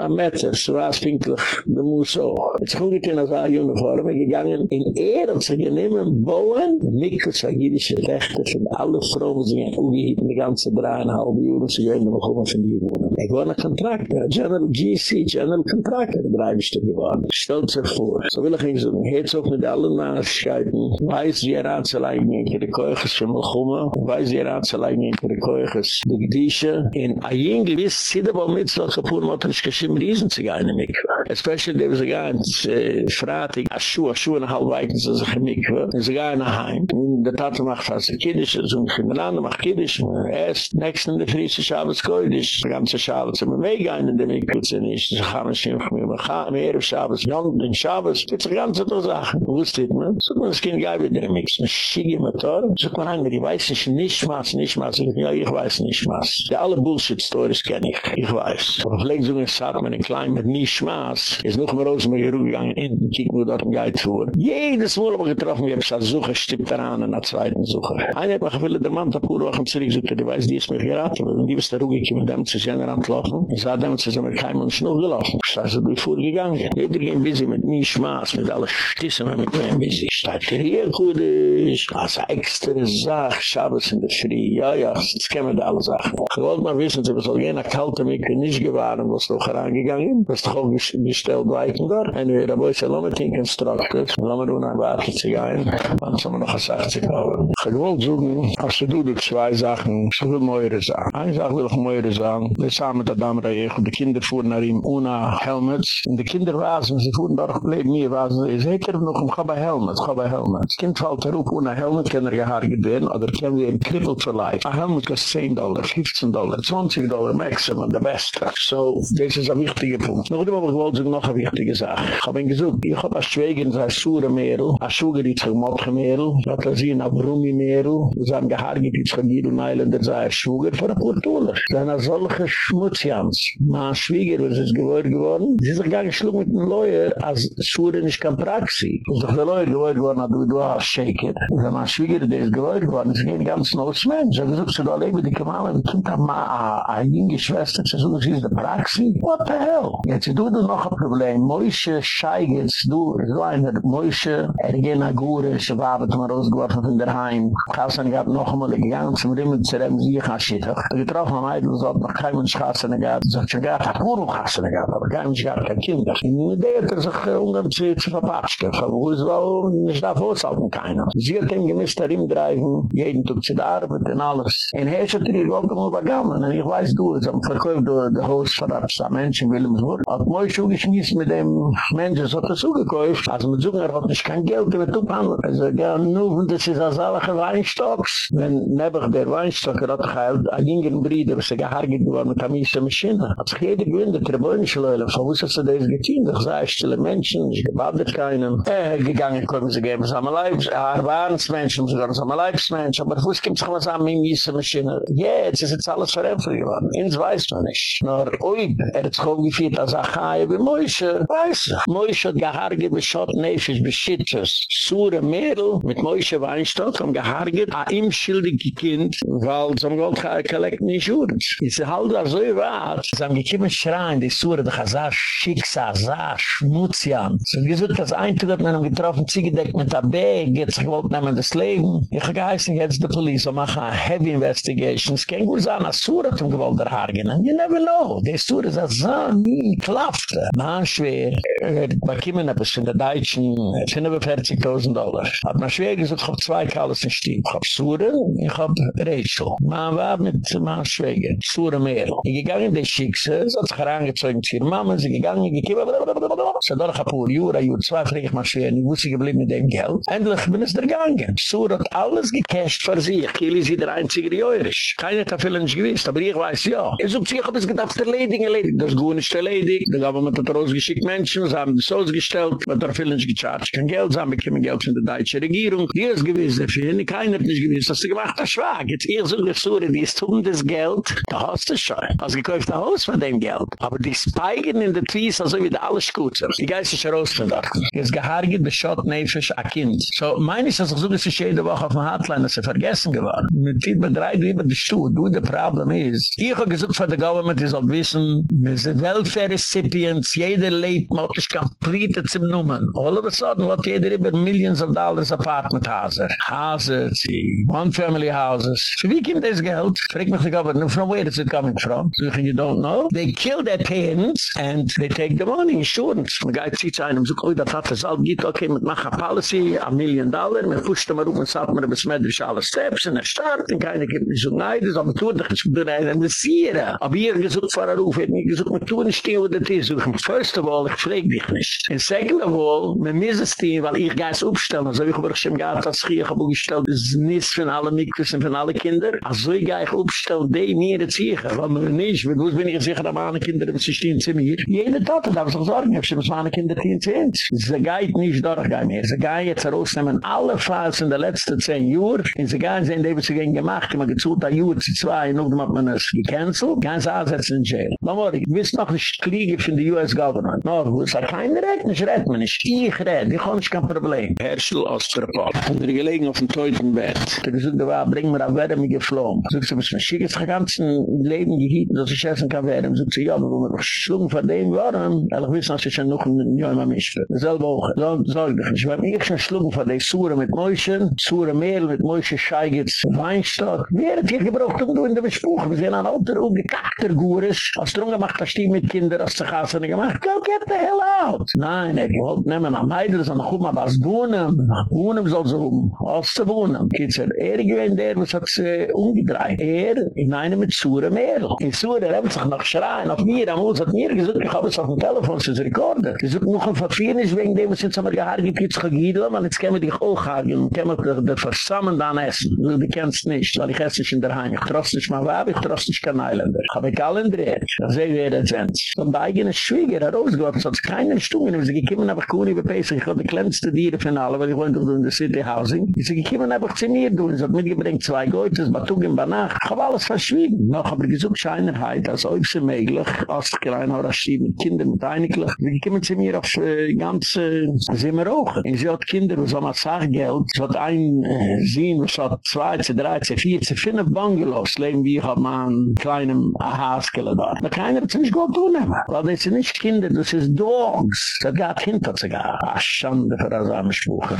ein Meter, so war es pinklich, der muss so. Jetzt kommt ich in eine Uniform, gegangen in Ehr und sie genehmen bauen, zur jüdische Rechte von alle Frauen, sie gehen umgehitten die ganze dreieinhalb Jahre, sie gehen noch um von die Wohnung. Ich war ein Kontraktor, General GC, General Kontraktor, der drei bist du geworden. Stellt sich vor. So will ich ihn sagen, jetzt auch mit allen Nachschkeiten, weiß wie er anzuleihen, in de koeges van Melchoma. Wij zijn aan te leggen in de Kirches, die Gdische, in ein Jüngel, bis sie da, so ein Kapur-Motrisch geschimt, riesen sich eine Mikve. especially there was a guy uh, in a shoe, a shoe and a half week, and there's a chemikwa, and there's a guy a heim, and the tata macht as a kiddish, and so on, and then the macht kiddish, and the er rest, next in the Friese Shabbos Kodish, ganze Shabbos, and we may in the mikwitz, and it's a chameshim, and we may go in the Shabbos, and ganze do sachen, who is man? So, man, it's kind of guy with the mikwitz, and shiggy mator, so, man, I'm, nich weiß nicht, nicht was, nicht was, ja, ich weiß nicht was, alle Bullshit-Stories kenne ich, ich weiß, aber vielleicht so, ich sag mir, ein klein, mit nicht was, Ist noch mal raus mir gegangen. In, kiek mir dort ein Guide vor. Jedes Mal haben wir getroffen, wir haben gesagt, Suche stippt daran in der zweiten Suche. Einer hat mich will der Mann, der pur Wochen zurück, so die weiß, die ist mir geraten. Und die ist der Ruge, ich mit dem zu sehen, an laufen. Ich sah dem, sie sind mir kein Mensch noch gelaufen. Ich sah, so bin vorgegangen. Jeder ging busy mit nicht was, mit alle Stissen, mit mir busy. Ich sah, hier gut ist. Also, extra Sach, Shabbos in der Schrie. Ja, ja, das kennen wir alle Sachen. Ich wollte mal wissen, sie soll jener kalte Mikro nicht gewahren, was doch herangegangen ist. Ist doch auch gestellt weiken dort. Wir haben uns ja Constructors. Lassen wir nun ein Warte zu gehen. Wann soll man noch ein Sache zu kaufen? Ich wollte suchen, als du du zwei Sachen, so viel Meure sagen. Eine Sache will ich Meure sagen. Wir sahen mit der Damera ich und die Kinder fuhren nach ihm ohne Helmets. Und die Kinder wasen, sie fuhren dort, leben mir wasen. Ich sage, ich noch, ich habe ein Helmet, ich habe ein Helmet. Das Kind fällt er auf ohne Helmet, kann er gehargert werden, oder kann wir crippled for life. Ein Helmet kostet 10 Dollar, 15 Dollar, 20 Dollar maximum, der Beste. So, das ist ein wichtiger Punkt. Noch immer, ich wollte noch eine wichtige Sache. Ich habe ihn gesagt, ich habe als Schwägen, sei Sura Merl, als Sugar, die zu Motke Merl, hat er sie nach Brumi Merl, sie haben gehargert, die zu Gidl Neilander, sei Sugar, für ein Portuler. Seine solche Schmutzjans. Mein Schwieger, was ist geworden geworden? Sie ist gar geschlug mit dem Lawyer, als Sura nicht kann Praxi. Ich sage, der Lawyer geworden geworden, du, du hast Shaker. Und mein Schwieger, der ist geworden geworden, sie gehen ganz neues Mensch. Er gesagt, sie da leben, die Kamala, kommt da mal eine junge Schwester, sie ist der Praxi? What the hell? Jetzt, du, du ein Problem. Moishe Scheigitz, du, so einer Moishe, er ging nach Gure, sie war aber mal rausgeworfen von der Heim. Kassan gab noch einmal gegangen zum Rimmel zu rem, sie kann schittig. Er getroffen am Eidl, so hat noch kein Mensch Kassan gehabt. Er sagt, schon gehabt, hat Guru Kassan gehabt, aber kein Mensch gehabt, kein Kinder. In der hat er sich äh, ungern zu, verpatschen. Wo ist wohl, nicht darf aushalten keiner. Sie hat ihn gemisst, er ihm dreifen, jeden Tag zu der Arbeit und alles. In Hesch hat er ihr wollte mal begammeln, und ich weiß, du, es haben verkauft, du, der Haus von der Mensch in Wilhelmsburg. Hat Moishe geschmissen mit dem Mensch, so hat er zugekauft. Also mit Zunger hat nicht kein Geld, mit Tuphandel. Also ja, nur, das ist als alle Weinstocks. Wenn nebach der Weinstock hat geheilt, ein jüngeren Bruder, was er gehargert geworden mit Amisa Maschine. Hat sich jeder gewinnt, der Beunische Leule, von wo ist das das getan? Ich sage, ich stelle Menschen, ich gebadet keinen. Er hat gegangen, kommen sie geben, samme Leibs, er waren es Menschen, sie waren samme Leibsmensch, aber wo ist gibt es an Amisa Maschine? Jetzt ist jetzt alles verämpft geworden. Ins weiß man nicht. Nur, oi, er hat sich aufgeführt, als Achaie, wie Moishe, weiß er. Moishe hat gehargert, beschott Nefisch, beschittes, sure Mädel, mit Moishe Weinstock, haben gehargert, a im schildige Kind, weil so ein Goldchai kollekt nicht gut. Es ist halt so weit. Sie haben gekümmen schreien, die Sura, die Chazar, Schicksa, Zah, Schmutzian. So wie gesagt, das Eintritt hat man ihm getroffen, ziegedeckt mit der Beg, jetzt gewollt nehmen das Leben. Ich habe geheißen, jetzt die Polizei, so machen eine Heavy Investigation. Es kann gut sein, als Sura hat ihm gewollt erhargen. You never know. Die Sura ist so nie klafft. Man schwer, er bekümmen etwas von der Deutschen, 45.000 Dollar. Hat man schwer gesagt, ich habe zwei Kalles in Stieb. Ich habe Sura, ich habe Rachel. Man war mit meinem Schwäger, Sura Mehl. Ich gegangen in die Schickse, so hat sich herangezogen zu ihrer Mama, sie gegangen, ich gekippt, so da ich ein paar Jura, Jura, zwei frage ich mal schwer, ich wusste geblieben mit dem Geld. Endlich bin ich da gegangen. Sura hat alles gecasht für sich. Kili ist der einzige Jörisch. Keiner hat nicht gewiss, aber ich weiß ja. Er sucht sich, ob es gedacht, erledigen, erledigen. Das ist gut nicht erledigt. Der Hat rausgeschickt Menschen, sie haben das ausgestellt, wird er viel nicht gecharged. Kein Geld, sie haben bekommen Geld von der deutschen Regierung. Die ist gewiss dafür, keiner hat nicht gewiss, dass sie gemacht hat, schwag. Jetzt ihr die Sura, die ist um das Geld, da hast du schon. Hast gekauft ein Haus von dem Geld. Aber die Speigen in der Twies, also wie alles gut Die Geist ist raus von dort. Die ist gehargert, beschott, nefisch, a Kind. So, meine ich, dass ich so, dass ich jede Woche auf dem Hotline, dass sie vergessen geworden. Mit viel bedreit, wie über die Stuhl. Du, der Problem ist, ich habe gesagt von der Government, die soll wissen, mit den Welfare Recipients, jeder lebt, man ist complete zum Nummern. All of a sudden, hat jeder über Millions of Dollars Apartment Hauser. Sie, One Family Houses. So wie kommt das Geld? Frag mich die Government, from where is it coming from? So you don't know? They kill their parents and they take the money, insurance. Man geht sich zu einem, so, oh, das hat das all geht, okay, mit Macha Policy, a million dollar, man pusht immer rum und sagt mir, bis medrisch alle Steps in der Stadt, und keiner gibt nicht so, ist aber tun, das ist bereit, ein Messiere. Aber ihr gesucht vor der Ruf, hat mir gesucht, man tun nicht stehen, wo das ist. First of all, ich frage dich nicht. And second of all, es stehen, weil ich gehe aufstellen, also ich habe schon gehabt, als ich habe gestellt, das nichts von allen Mikros und von allen Kindern. Also ich gehe aufstellen, die mir zu ziehen, weil man nicht, weil wo bin ich sicher, dass meine Kinder, wenn sie stehen zu mir, jede Tat, da muss ich sagen, ich habe meine Kinder stehen zu uns. Sie geht nicht durchgehen mehr, sie gehen jetzt rausnehmen, alle Files in den letzten zehn Jahren, und sie gehen sehen, die sie gehen gemacht, man gezult ein Jahr zu zwei, und dann hat man es gecancelt, ganz ansetzen in jail. Aber ich weiß noch nicht, Kriege von der US-Government. No, wo ist da kein Rett, nicht rett man nicht. Ich rett, ich habe nicht kein Problem. Herschel Pop. Und er gelegen auf dem teuten Bett. Der gesagt, war, bring mir eine Wärme geflohen. So ich muss mir schicken, das ganze Leben gehitten, dass ich essen kann werden. So ich ja, aber wo wir schlungen von dem waren, weil ich wissen, dass ich schon noch ein Jahr mehr mischte. Selbe auch. So sag ich, ich war mir schon schlungen von dem Sura mit Mäuschen, Sura Mehl mit Mäuschen Scheigitz, Weinstock. Wer hat hier gebraucht, um du in der Bespuch? Wir sind ein alter, ungekackter Gures, als strung gemacht, das Stieb mit Kinder, das sich hasse nicht gemacht. Go get the hell out! Nein, ich wollte nehmen, am Meidl, so noch mal was wohnen. Wohnen soll so um. Was zu wohnen? Kitzer, er gewinnt der, was hat sie umgedreht. Er, in einem mit Sura Mädel. In Sura, er hat sich noch schreien auf mir, am Haus hat mir gesagt, ich habe es auf dem Telefon, sie ist rekordet. Sie sagt, noch ein Verfehlen ist wegen dem, was jetzt haben wir gehargert, jetzt gegiedelt, weil jetzt wir dich auch hargern, können wir dich versammeln dann essen. Du kennst nicht, weil ich esse nicht in der Heim. Ich trost nicht mal Wab, ich trost nicht kein Eiländer. Ich habe alle in der Ich sehe, wer das sind. So ein eigener Schwieger hat ausgehoben, sonst keine Stunden. Sie gekommen einfach Kuhn über Pesach. Ich habe die kleinste Dieren von allen, weil ich wohne durch die City Housing. Sie gekommen einfach zu mir tun. Sie hat mitgebringt zwei Goethes, Batug in Banach. Ich habe alles verschwiegen. Noch habe ich gesucht Scheinerheit, als ob sie möglich, als ich klein habe, mit Kindern, mit Einiglich. Sie gekommen zu mir auf äh, ganz äh, Zimmerochen. Sie hat Kinder, was haben Sachgeld. Sie hat ein äh, Sinn, was hat zwei, drei, vier, fünf Bungalows, leben wir, haben einen kleinen Haaskele da. Da keiner hat sich nicht gut tun haben. Weil das sind nicht Kinder, das ist Dogs. Das geht hinter sich. Ach, Schande für das arme.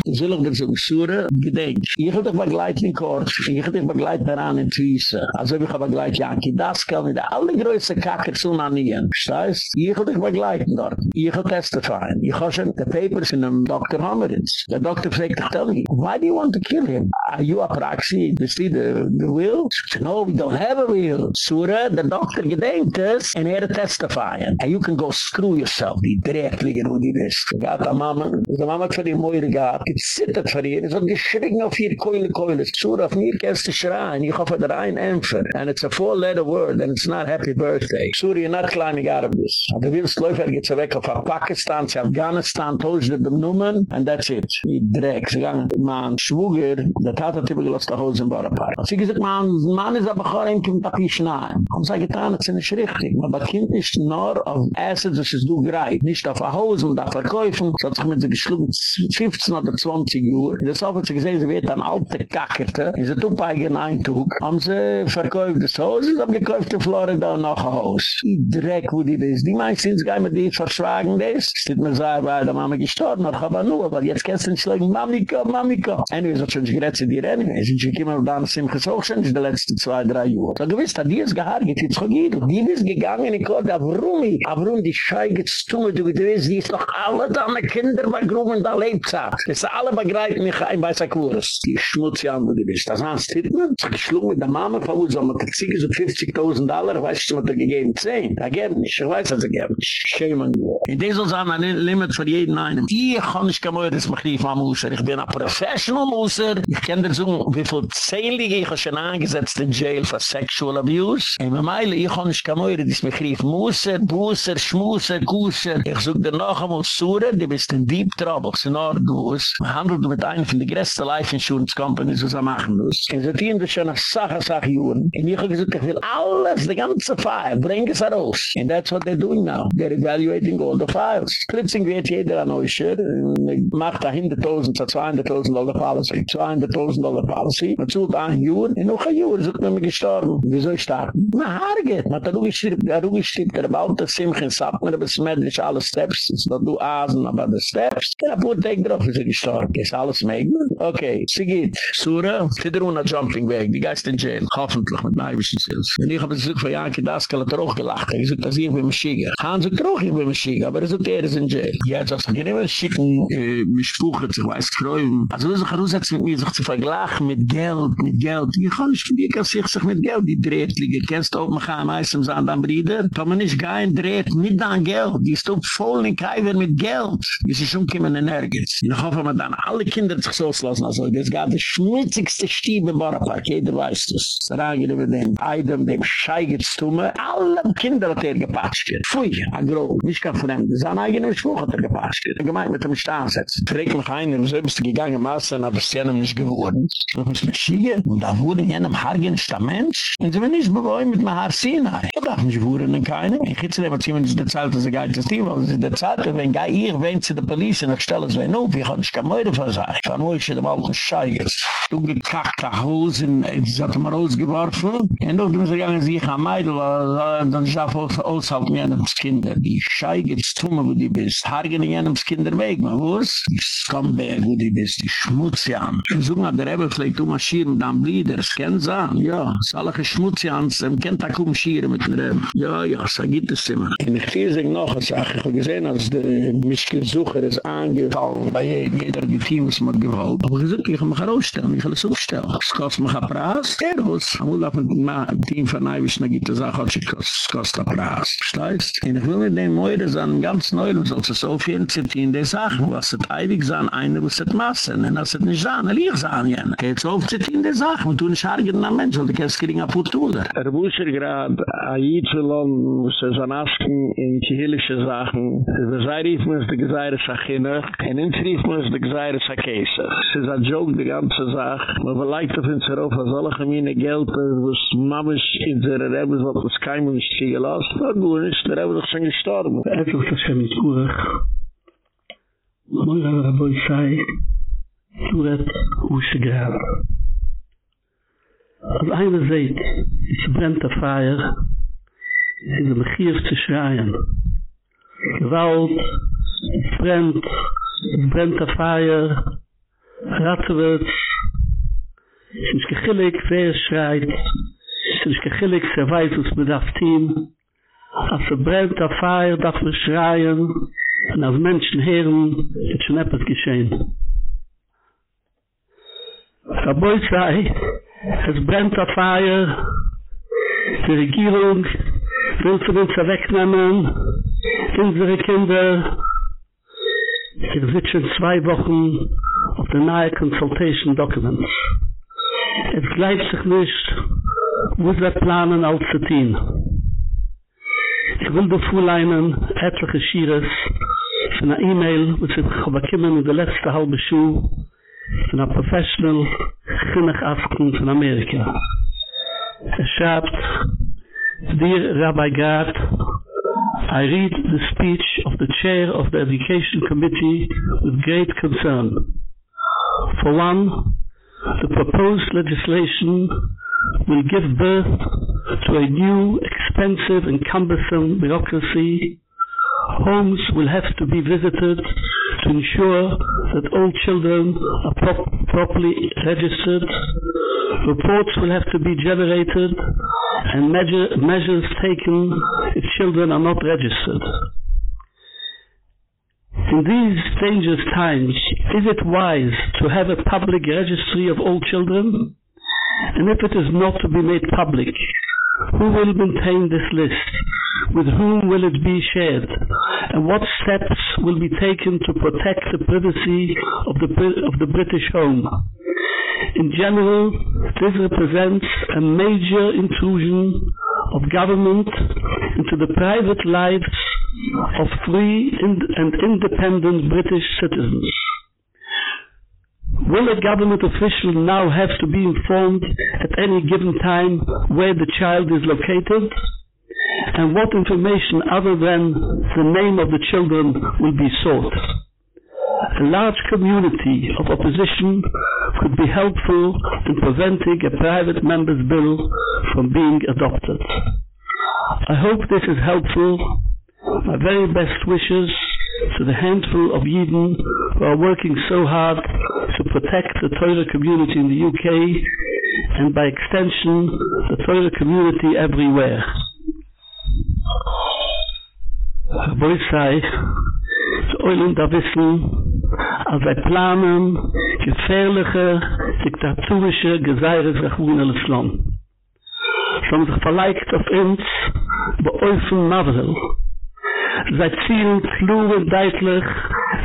Ich will auch das so Sure, gedenk. Ich will dich begleiten in Kort. Ich will dich begleiten daran in Twisse. Also ich will begleiten Janky Daskal mit der allergrößte Kacke zu nanieren. Das ich will dich begleiten dort. Ich will testifieren. Ich habe schon die Papers in einem Dr. Hammerins. Der Doktor fragt, tell me, why do you want to kill him? Are you a proxy? You see the, the will? No, we don't have a will. Sura, the doctor gedenkt es, and er testifying. And you can go screw yourself, die drecklige, wo die bist. Gaat a mama, the mama hat für die Moire gehad, die zittert für ihr, so geschrien auf ihr Keule, Keule. Sura, auf mir kannst du schreien, ich hoffe, der ein Empfer. And it's a four-letter word, and it's not happy birthday. Sura, you're not climbing out of this. Und du willst läuft, er geht weg auf Pakistan, zu Afghanistan, tauscht dem Nummern, and that's it. Die dreck. Sie gangen, man, Schwuger, der Tat hat übergelost, der Hose im Bauernpark. Sie gesagt, man, man ist aber gar nicht im Papier schnaien. Haben sie getan, das ist nicht richtig. Man bekommt nicht nur auf Essen, das ist du greit. Nicht auf der Hose und auf Verkäufen. Das hat sich mit sie geschlungen, 15 oder 20 Uhr. In Sofa hat sie gesehen, sie wird ein alter Kackerte. In der Tupeigen Eintug. Haben sie verkäuft das Haus, sie haben gekauft in Florida noch ein Haus. Die Dreck, wo die bist. Die meisten sind gar mit dir verschwagen, das. Steht mir sagen, weil der Mama gestorben hat, aber nur, weil jetzt kannst du nicht sagen, Mamika, Mamika. Anyways, hat schon gerät zu dir, anyways. Sie sind immer da, Simchas auch schon, die letzten zwei, drei Jahre. So gewiss, da die ist gehargert, jetzt geht. Die ist gegangen, ich konnte, aber warum ich? Aber warum die Schei geht zu tun, du gewiss, die ist doch alle deine Kinder bei Gruben da lebt hat. Das alle begreifen mich ein bei Sakuras. Die Schmutz ja, du bist. Das Tittmann, so geschlungen mit der Mama aber der Ziege so 50.000 Dollar, weißt du, was er gegeben? Zehn. Da geht nicht. Ich weiß, er gegeben. Schämen. In diesem Sinne, ein Limit für jeden einen. Ich kann nicht mehr, das mich rief am Musser. Ich bin ein Professional Musser. Ich kann dir sagen, wie viel Zählige ich schon angesetzt in Jail for sexual abuse. In Meile, ich kann nicht mehr, das mich rief Musser, Busser, Schmusser, Kusser. Ich such dir noch einmal Sura, du bist in Deep Trouble. Sie nur du es. Man handelt mit einem von den größten Life Insurance Companies, was er machen muss. Und sie dienen das schon nach Sache, Sache, Juren. Und ich habe gesagt, ich will alles, die ganze File, bring es raus. And that's what they're doing now. They're evaluating all the files. Klitzing wird jeder an euch, macht da 100.000 zu 200.000 Dollar Policy. 200.000 Dollar Policy. Man zult ein Jahr, in noch ein Jahr sind wir gestorben. Wieso ich starten? Na, haar geht. Man hat da rugeschrieben, da rugeschrieben, der baut das Simchen, sagt mir, aber es medrisch alle Steps. Es ist du Asen, aber die Steps. Ja, pur Tag drauf ist er gestorben. Ist alles möglich? Okay, sie geht. Sura, Tidruna Jumping Weg, die Geist in Jail. Hoffentlich mit Neibischen Sils. Und ich habe das Glück von Janke Daskal hat er auch gelacht. Er sagt, dass ich bin Maschiga. Han sagt er auch, ich bin Maschiga, aber er sagt, er ist in Jail. Ja, das ist immer schicken, äh, mich spuchen, sich weiß, kräumen. Also, wenn sich heraussetzen mit mir, sich zu vergleichen mit Geld, mit Geld. Ich kann nicht von dir, kann sich mit Geld, die dreht liegen. Kennst du auch, man kann meistens sagen, dann Brüder, kann man nicht gehen, dreht mit dein Geld. Die ist doch voll in Kaiwer mit Geld. Die ist schon kommen in Ergens. Ich hoffe, man dann alle Kinder sich so auslassen. Also, das ist gar der schmutzigste Stieb im Bauernpark. Jeder weiß das. Das ich über den Eidem, dem Scheigerstumme. Alle Kinder hat er gepatscht. Pfui, agro, nicht kein Fremd. Sein eigener Spruch hat er gepatscht. Er gemeint mit dem Stahnsetzen. Fregt mich einer, so bist du gegangen, Masse, aber es ist ja nicht geworden. Ich muss mich schiegen. Und da wurde in einem Hargen ist der Mensch. Und sie will nicht bewohnen mit einem Haar Sinai. Ich darf nicht wohnen in keinem. Ich hätte immer ziemlich, dass der zahlt dass er geht ins Team, aber in der Zeit, wenn gar ihr wehnt zu der Polizei dann stell es wen auf, ich kann nicht mehr davon sein. Ich kann nur, ich hätte mal scheiges. Du gekackt nach Hause, ich hatte mir rausgeworfen, und äh, dann bin ich gegangen, sie ich am Meidl, dann ich darf aushalten, ich habe Kinder. Die Scheige ist tumme, wo die bist. Hargen in habe Kinder weg, man wuss? Die Scumbag, wo die bist, die Schmutzian. Ich suche nach der Rebbe, vielleicht um ein Schieren, dann Blieder, es kennt sein, ja. Es ist alle Schmutzian, es kennt auch um Schieren mit dem Rebbe. Ja, ja, es gibt es immer. Und ich Krise noch eine Sache. Ich habe gesehen, als der Mischkelsucher ist angefallen, bei jeder die Teams mit Gewalt. Aber ich sage, ich kann mich herausstellen, ich kann es aufstellen. Es kostet mich ein Preis. Er muss. Amul auf ein Team von Eiwisch, dann gibt es auch, es kostet ein Preis. Versteißt? Und ich will mit dem Meure sein, ganz neu, und es so viel in der Sache, was es ewig sein, einer muss es massen, und das ist nicht sein, er liegt sein, jene. Geht so oft in der Sache, und du nicht hargen am Mensch, weil du kannst kriegen ein Putuler. Er wusste gerade, Aid Zulon, wo sie so nasken in in chihilische Sachen. Es ist ein Riefmus, der Geseire Sachinach, ein Infriefmus, der Geseire Sakeser. Es ist ein Joke, die ganze Sache. Man verleicht auf uns herauf, als alle Gemine Geld, wo es Mammes in der Rebels, was es keinem nicht kriegen lässt. Na gut, ist der Rebels doch schon gestorben. Er Einfach, das kann ich gut. Moin, aber wo ich sei, Als einer seht, es brennt der Feier, ist ein Begier zu schreien. Gewalt, brennt, brennt der Feier, ratten wird, es ist gechillig, wer schreit, es ist gechillig, wer weiß, was man darf tun. Als er brennt der Feier, darf man schreien, und als Menschen hören, ist schon etwas geschehen. Verbeut sei, es brennt der Feier, die Regierung will von uns wegnehmen, unsere Kinder, wir sitzen zwei Wochen auf der nahe Consultation Documents. Es gleicht sich nicht, wo wir planen als zu tun. Ich will dir vorleinen, etliche Schieres, von einer E-Mail, was ich bekommen in der letzte halbe Schuh, von einer Professional, Ginnig Aften von Amerika. Er schreibt, Dear Rabbi Gard, I read the speech of the chair of the Education Committee with great concern. For one, the proposed legislation will give birth to a new, expensive and cumbersome bureaucracy. Homes will have to be visited to ensure that all children are prop- properly registered. Reports will have to be generated and measure- measures taken if children are not registered. In these dangerous times, is it wise to have a public registry of all children? And if it is not to be made public, who will maintain this list? With whom will it be shared? And what steps will be taken to protect the privacy of the, of the British home? In general, this represents a major intrusion of government into the private lives of free and independent British citizens. Will a government official now have to be informed at any given time where the child is located? And what information other than the name of the children will be sought? A large community of opposition could be helpful in preventing a private member's bill from being adopted. I hope this is helpful. My very best wishes to the handful of Yidden who are working so hard to protect the Torah community in the UK and by extension the Torah community everywhere. Boy Zäulen da wissen, als er planen, gefährliche, diktatorische, geseires Rechmune Lusslom. Sie haben sich verleicht auf uns, bei beäufen Mavril. Sie ziehen klug und deutlich,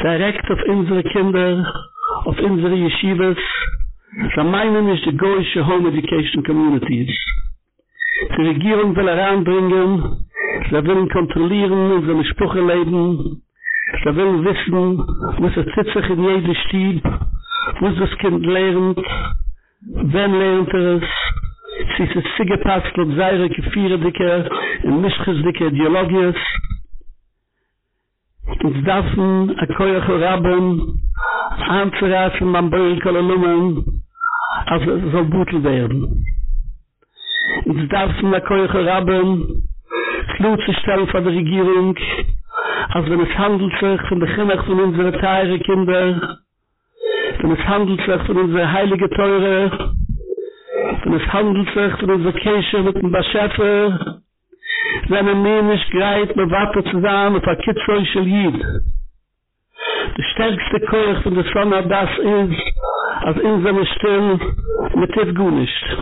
direkt auf unsere Kinder, auf unsere Yeshivas. Sie meinen nicht die goische Home Education Communities. Die Regierung will heranbringen, sie will kontrollieren unsere Sprüche leben, Ich will wissen, was er zitze ich in jedem Stieb, was das Kind lernt, wen lernt er es, sie ist es sie gepasst und sei reke vierer dicke, in mischkes dicke Ideologies, und sie darf ein Koyache Rabben anzureißen beim Beul Kalalumen, als er soll Butel werden. Und sie darf ein Koyache Rabben stellen von der Regierung, als wenn es handelt sich von der Kinnach von unseren teure Kinder wenn es handelt sich von unserer heilige Teure wenn es handelt sich von unserer Kirche mit dem Baschefe wenn ein Mensch greit, man wartet zusammen auf ein Kitzreuschel Jid. Der stärkste Koch von der Sonne das ist, als in seiner Stimme mit Tiff Gunisht.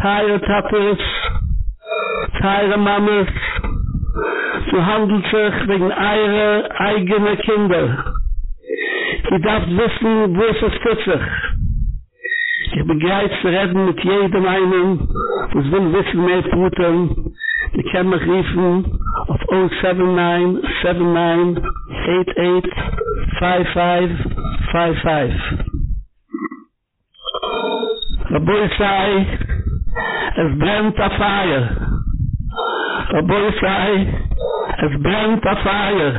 Teile Tappes, Teile Mammes, zu handelt sich wegen eure eigene Kinder. Ihr darf wissen, wo es ist für sich. Ich bereit zu reden mit jedem einen, wo es will wissen mehr Puten. Die können mich riefen auf 079-79-88-55-55. Raboi sei, es brennt a fire. Raboi sei, es brennt a fire.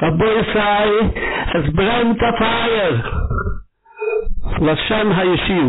Raboi sei, es brennt a fire. Lashem ha-yeshiu.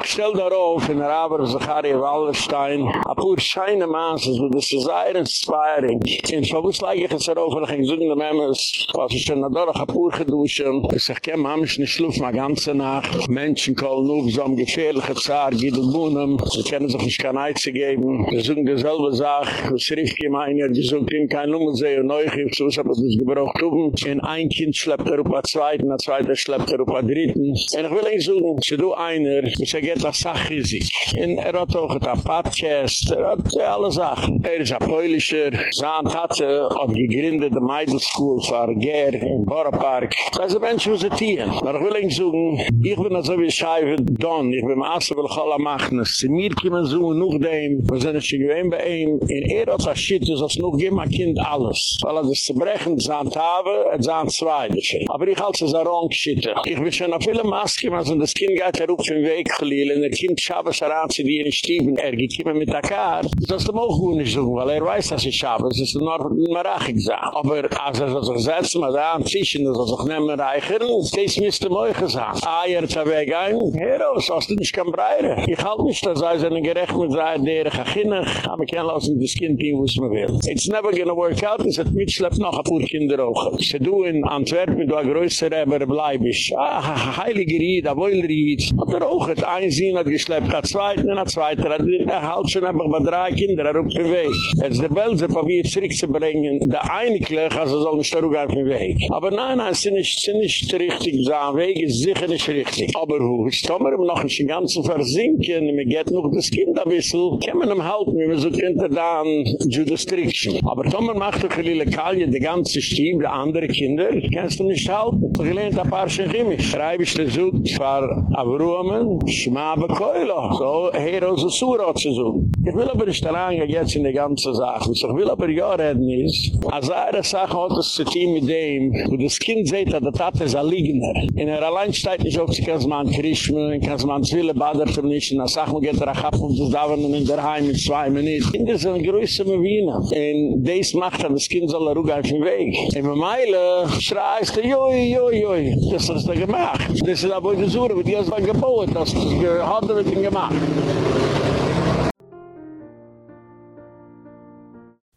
Stell darauf in Raber Zacharia Wallerstein a pur scheine maßes wo das ist sehr inspiring. In so was like ich es darauf und ging suchen der Memmes was ich schon da doch a pur geduschen ich sag kein Mamsch nicht schluf ma ganze Nacht. Menschen kommen nur so am gefährliche Zar geht und wohnen sie können sich nicht kein Eize geben. Wir suchen dieselbe Sach was Rifke meiner die sucht ihm kein Nummer sehr neu gibt so was aber das gebraucht tun in ein Kind schleppt er auf a zweiten a zweiter schleppt er auf a dritten. Und ich will ihn suchen. Sie do einer geht das Sach riesig. Und er hat auch ein Podcast, er hat alle Sachen. Er ist ein Polischer, Sand hatte, hat gegründet die Middle School für Ger im Boropark. Das ist ein Mensch, wo sie tieren. Aber ich will Ihnen sagen, ich bin so wie Scheibe Don, ich bin Maße, will ich alle machen. Sie mir kommen so, noch dem, wir sind schon gewähnt bei ihm, in er hat das Shit, ist das noch geben, ein Kind alles. Weil er das zu brechen, Sand habe, es Sand zwei. Aber ich halte es ein Rong-Shit. Ich bin schon auf viele Masken, also das Kind geht er auf den Weg, Lille, er kommt Schabes heran zu dir in Stieben, er geht immer mit der Kar, das ihm auch gut nicht so, weil er weiß, dass es Schabes ist, nur ein Marachig sein. Aber als er sich setzt, mal da an Tischen, dass er sich nicht mehr reichern, das müsste ihm auch gesagt. Ah, er ist weg ein, Heros, hast du nicht kein Breire. Ich halte nicht, dass er seine gerecht mit sein, der ich achinnach, aber ich kann lassen, das Kind hin, wo es mir will. It's never gonna work out, es hat mitschleppt noch ein paar Kinder auch. Se du in Antwerpen, du a größere, aber bleib ich. Ah, heilige Ried, a Wollried, hat er auch ein Sinn hat geschleppt, der Zweite, der Zweite, der Zweite, er halt schon einfach bei drei Kinder, er rupt den Weg. Er ist der Belser, probiert zurückzubringen, der Einiglich, also soll nicht der Ruger auf den Weg. Aber nein, nein, es ist nicht, richtig, so ein Weg ist sicher nicht richtig. Aber wo, ich komme ihm noch den ganzen Versinken, mir geht noch das Kind ein bisschen, kann man ihm halten, wie man so könnte da an Judas Trickschen. Aber Tomer macht doch die Lekalje, die ganze Stimme, die andere Kinder, kannst du nicht halten. Ich lehne ein paar Schemisch. Schreibe ich das so, für Abruhmen, Schmabe Keula. So, Hero so Sura zu so. Ich will aber nicht daran jetzt in die ganze Sache. Ich will aber ja reden ist, als eine Sache hat es zu tun mit dem, wo das Kind sieht, dass der Tat ist ein Liegender. In er allein steht nicht, ob sie kann es mal an Krishma, kann es mal an Zwille badert er nicht, in der Sache geht er auch ab und das dauert in der Heim in zwei Minuten. Kinder sind größer mit Wiener. Und das macht dann, das Kind soll er ruhig auf den Weg. In der Meile schreist er, joi, joi, joi. Das ist er gemacht. Das ist aber die Sura, die hat es gebaut, das gemacht.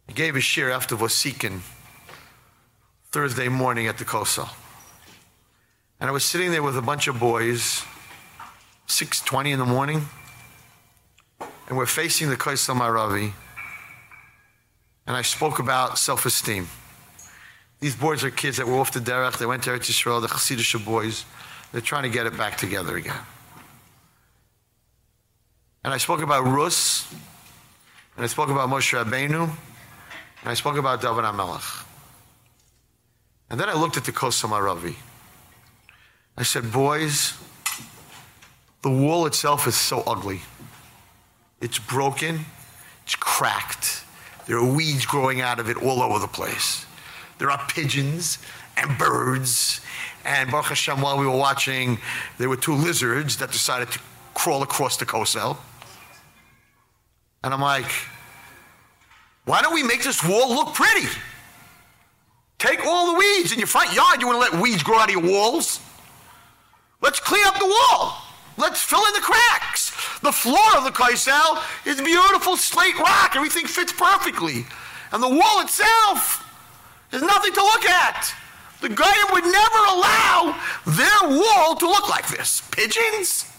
He gave a shir after Vosikin Thursday morning at the Kosel. And I was sitting there with a bunch of boys, 6.20 in the morning, and we're facing the Kosel Maravi, and I spoke about self-esteem. These boys are kids that were off the derech, they went to Eretz Yisrael, the Chassidish boys, they're trying to get it back together again. And I spoke about Rus, and I spoke about Moshe Rabbeinu, and I spoke about David HaMelech. And then I looked at the Kosel Maravi. I said, boys, the wall itself is so ugly. It's broken, it's cracked. There are weeds growing out of it all over the place. There are pigeons and birds. And Baruch Hashem, while we were watching, there were two lizards that decided to crawl across the Kosel. And I'm like, why don't we make this wall look pretty? Take all the weeds in your front yard. You want to let weeds grow out of your walls? Let's clean up the wall. Let's fill in the cracks. The floor of the Kaisel is beautiful slate rock. Everything fits perfectly. And the wall itself is nothing to look at. The Goyim would never allow their wall to look like this. Pigeons?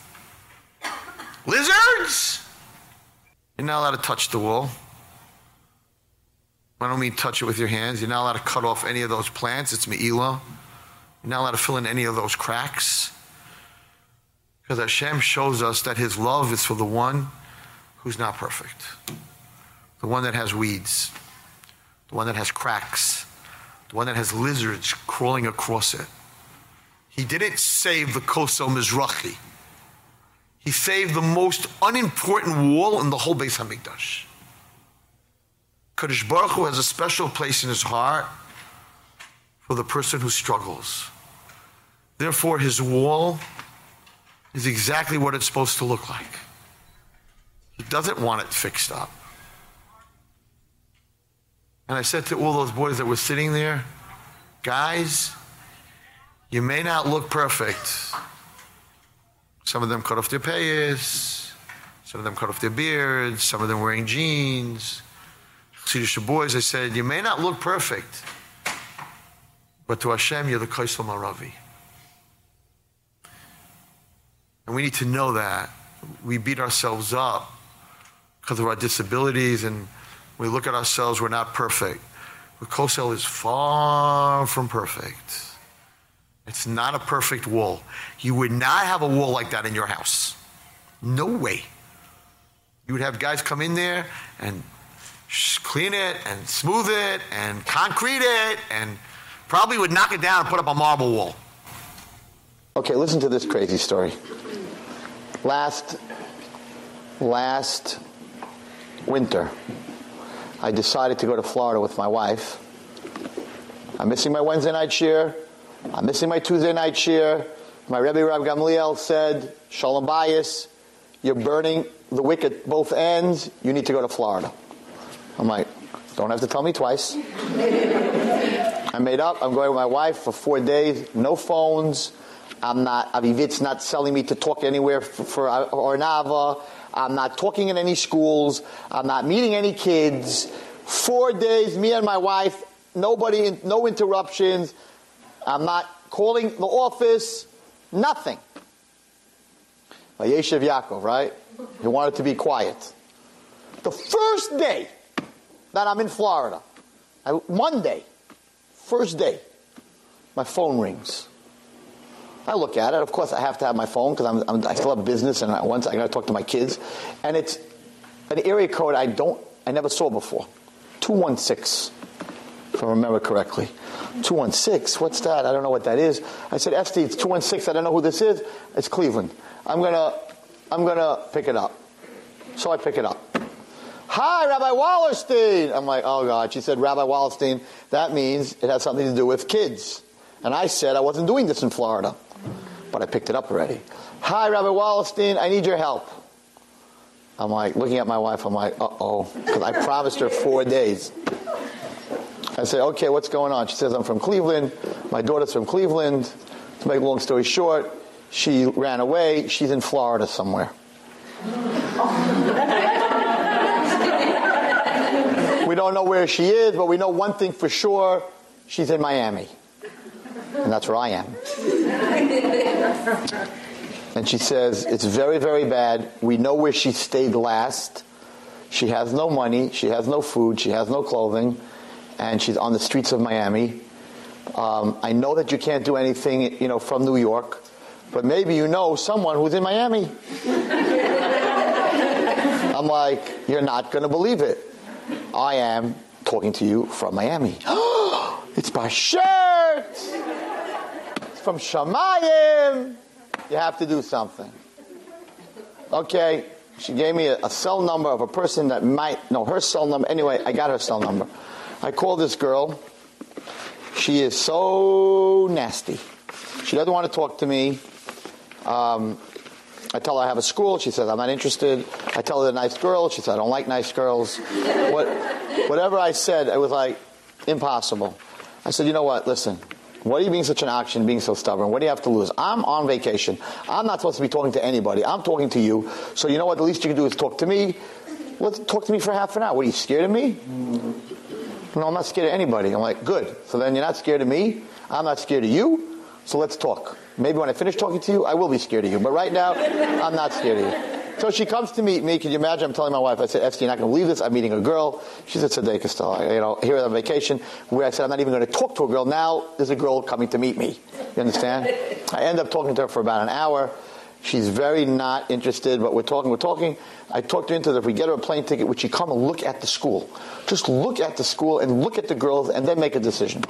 Lizards? You're not allowed to touch the wall. I don't mean touch it with your hands. You're not allowed to cut off any of those plants. It's Me'ilah. You're not allowed to fill in any of those cracks. Because Hashem shows us that His love is for the one who's not perfect, the one that has weeds, the one that has cracks, the one that has lizards crawling across it. He didn't save the Koso Mizrahi. He saved the most unimportant wall in the whole Beis Hamikdash. Kadosh Baruch Hu has a special place in his heart for the person who struggles. Therefore, his wall is exactly what it's supposed to look like. He doesn't want it fixed up. And I said to all those boys that were sitting there, guys, you may not look perfect. Some of them cut off their payas, some of them cut off their beards, some of them wearing jeans. Chassidish boys, I said, you may not look perfect, but to Hashem, you're the Kaisel Maravi. And we need to know that. We beat ourselves up because of our disabilities and we look at ourselves, we're not perfect. But Kosel is far from perfect. It's not a perfect wall. You would not have a wall like that in your house. No way. You would have guys come in there and clean it and smooth it and concrete it and probably would knock it down and put up a marble wall. Okay, listen to this crazy story. Last last winter, I decided to go to Florida with my wife. I'm missing my Wednesday night shiur. I'm missing my Tuesday night shiur. My Rebbe Rav Gamliel said, Shalom Bayis, you're burning the wick at both ends. You need to go to Florida. I'm like, don't have to tell me twice. I made up. I'm going with my wife for four days. No phones. I'm not, Avivit's not selling me to talk anywhere for, uh, for Ohr Naava. I'm not talking in any schools. I'm not meeting any kids. Four days, me and my wife, nobody, no interruptions. I'm not calling the office, nothing. Yeshiv Yaakov, right? He wanted it to be quiet. The first day that I'm in Florida, Monday, first day, my phone rings. I look at it. Of course, I have to have my phone because I'm, I'm, i still have business, and I, once I got to talk to my kids. And it's an area code I don't, I never saw before. Two one six, if I remember correctly. Two one six. What's that? I don't know what that is. I said, Esty, it's two one six. I don't know who this is. It's Cleveland. I'm gonna, I'm gonna pick it up. So I pick it up. Hi, Rabbi Wallerstein. I'm like, oh God. She said, Rabbi Wallerstein. That means it has something to do with kids. And I said I wasn't doing this in Florida but I picked it up already. Hi, Rabbi Wallerstein, I need your help. I'm like, looking at my wife, I'm like, uh oh, because I promised her four days. I say, okay, what's going on? She says, I'm from Cleveland. My daughter's from Cleveland. To make a long story short, she ran away. She's in Florida somewhere. we don't know where she is, but we know one thing for sure she's in Miami. And that's where I am. And she says, It's very, very bad. We know where she stayed last. She has no money. She has no food. She has no clothing. And she's on the streets of Miami. Um, I know that you can't do anything, you know, from New York, but maybe you know someone who's in Miami. I'm like, you're not going to believe it. I am talking to you from Miami. it's my shirt It's from Shamayim, you have to do something. Okay, she gave me a, a, cell number of a person that might know her cell number. Anyway, I got her cell number. I call this girl. She is so nasty. She doesn't want to talk to me. Um, I tell her I have a school. She says I'm not interested. I tell her a nice girl. She says I don't like nice girls. What, whatever I said, it was like impossible. I said, you know what? Listen, what are you being such an action, being so stubborn? What do you have to lose? I'm on vacation. I'm not supposed to be talking to anybody. I'm talking to you. So you know what? The least you can do is talk to me. Let's talk to me for half an hour. What are you scared of me? No, I'm not scared of anybody. I'm like, good. So then you're not scared of me. I'm not scared of you. So let's talk. Maybe when I finish talking to you, I will be scared of you. But right now, I'm not scared of you. So she comes to meet me. Can you imagine? I'm telling my wife, I said, Esther, you're not going to believe this. I'm meeting a girl. She's at Tzedekah still. You know, here on vacation, where I said, I'm not even going to talk to a girl. Now there's a girl coming to meet me. You understand? I end up talking to her for about an hour. She's very not interested, but we're talking, we're talking. I talked her into that if we get her a plane ticket, would she come and look at the school? Just look at the school and look at the girls and then make a decision.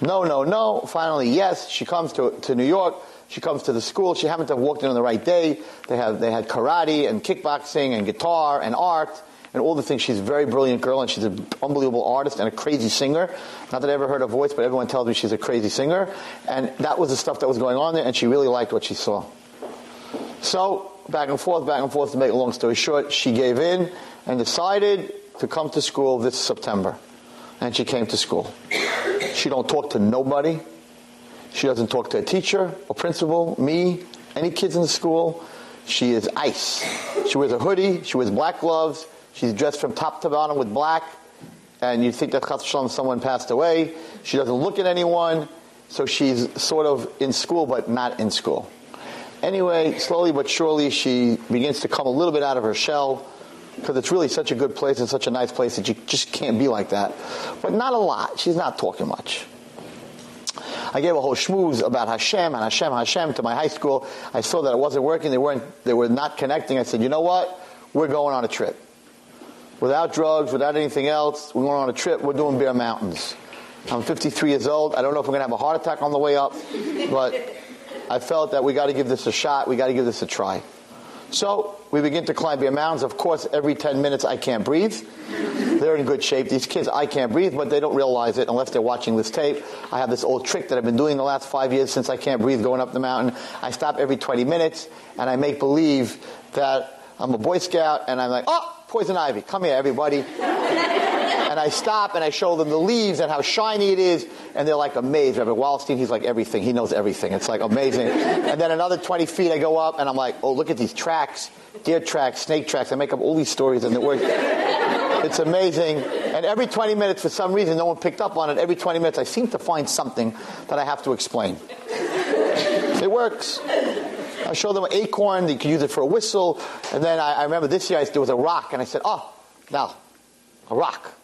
No, no, no. Finally, yes. She comes to, to New York. She comes to the school. She happened to have walked in on the right day. They have they had karate and kickboxing and guitar and art and all the things. She's a very brilliant girl and she's an unbelievable artist and a crazy singer. Not that I ever heard her voice, but everyone tells me she's a crazy singer. And that was the stuff that was going on there, and she really liked what she saw. So back and forth, back and forth. To make a long story short, she gave in and decided to come to school this September, and she came to school. She don't talk to nobody. She doesn't talk to a teacher or principal, me, any kids in the school. She is ice. She wears a hoodie. She wears black gloves. She's dressed from top to bottom with black. And you think that Chas Shalom someone passed away. She doesn't look at anyone. So she's sort of in school, but not in school. Anyway, slowly but surely, she begins to come a little bit out of her shell because it's really such a good place and such a nice place that you just can't be like that. But not a lot. She's not talking much. I gave a whole schmooze about Hashem and Hashem, Hashem to my high school. I saw that it wasn't working. They weren't, they were not connecting. I said, you know what? We're going on a trip. Without drugs, without anything else, we're going on a trip. We're doing Bear Mountains. I'm 53 years old. I don't know if we're going to have a heart attack on the way up, but I felt that we got to give this a shot. We got to give this a try. So we begin to climb the Mountains. Of course, every 10 minutes I can't breathe. They're in good shape. These kids, I can't breathe, but they don't realize it unless they're watching this tape. I have this old trick that I've been doing the last five years since I can't breathe going up the mountain. I stop every 20 minutes and I make believe that I'm a Boy Scout and I'm like, oh, poison ivy. Come here, everybody. and I stop and I show them the leaves and how shiny it is, and they're like amazed. Rabbi Wallerstein, he's like everything. He knows everything. It's like amazing. and then another 20 feet, I go up and I'm like, oh, look at these tracks, deer tracks, snake tracks. I make up all these stories and it works. It's amazing. And every 20 minutes, for some reason, no one picked up on it. Every 20 minutes, I seem to find something that I have to explain. It works. I showed them an acorn. They could use it for a whistle. And then I, I remember this year I, there was a rock, and I said, "Oh, now, a rock."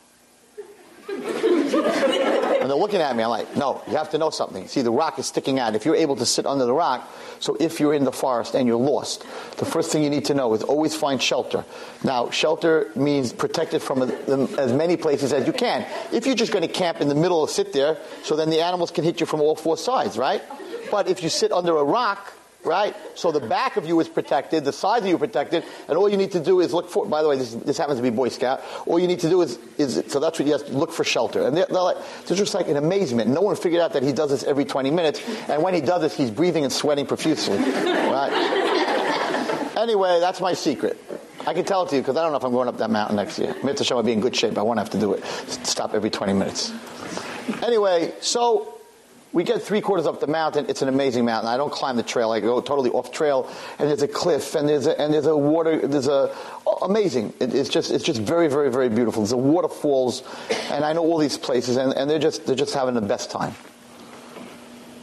and they're looking at me. I'm like, "No, you have to know something. See, the rock is sticking out. If you're able to sit under the rock, so if you're in the forest and you're lost, the first thing you need to know is always find shelter. Now, shelter means protected from as many places as you can. If you're just going to camp in the middle or sit there, so then the animals can hit you from all four sides, right? But if you sit under a rock, right? So the back of you is protected, the sides of you protected, and all you need to do is look for. By the way, this, this happens to be Boy Scout. All you need to do is, is so that's what you have to look for shelter. And they're, they're, like, they're just like in amazement. No one figured out that he does this every 20 minutes, and when he does this, he's breathing and sweating profusely. Right? Anyway, that's my secret. I can tell it to you because I don't know if I'm going up that mountain next year. Mitzvah I'll be in good shape. I won't have to do it. Stop every 20 minutes. Anyway, so we get three quarters up the mountain. It's an amazing mountain. I don't climb the trail. I go totally off trail, and there's a cliff, and there's a, and there's a water. There's a oh, amazing. It, it's just it's just very very very beautiful. There's a waterfalls, and I know all these places, and, and they're just they're just having the best time.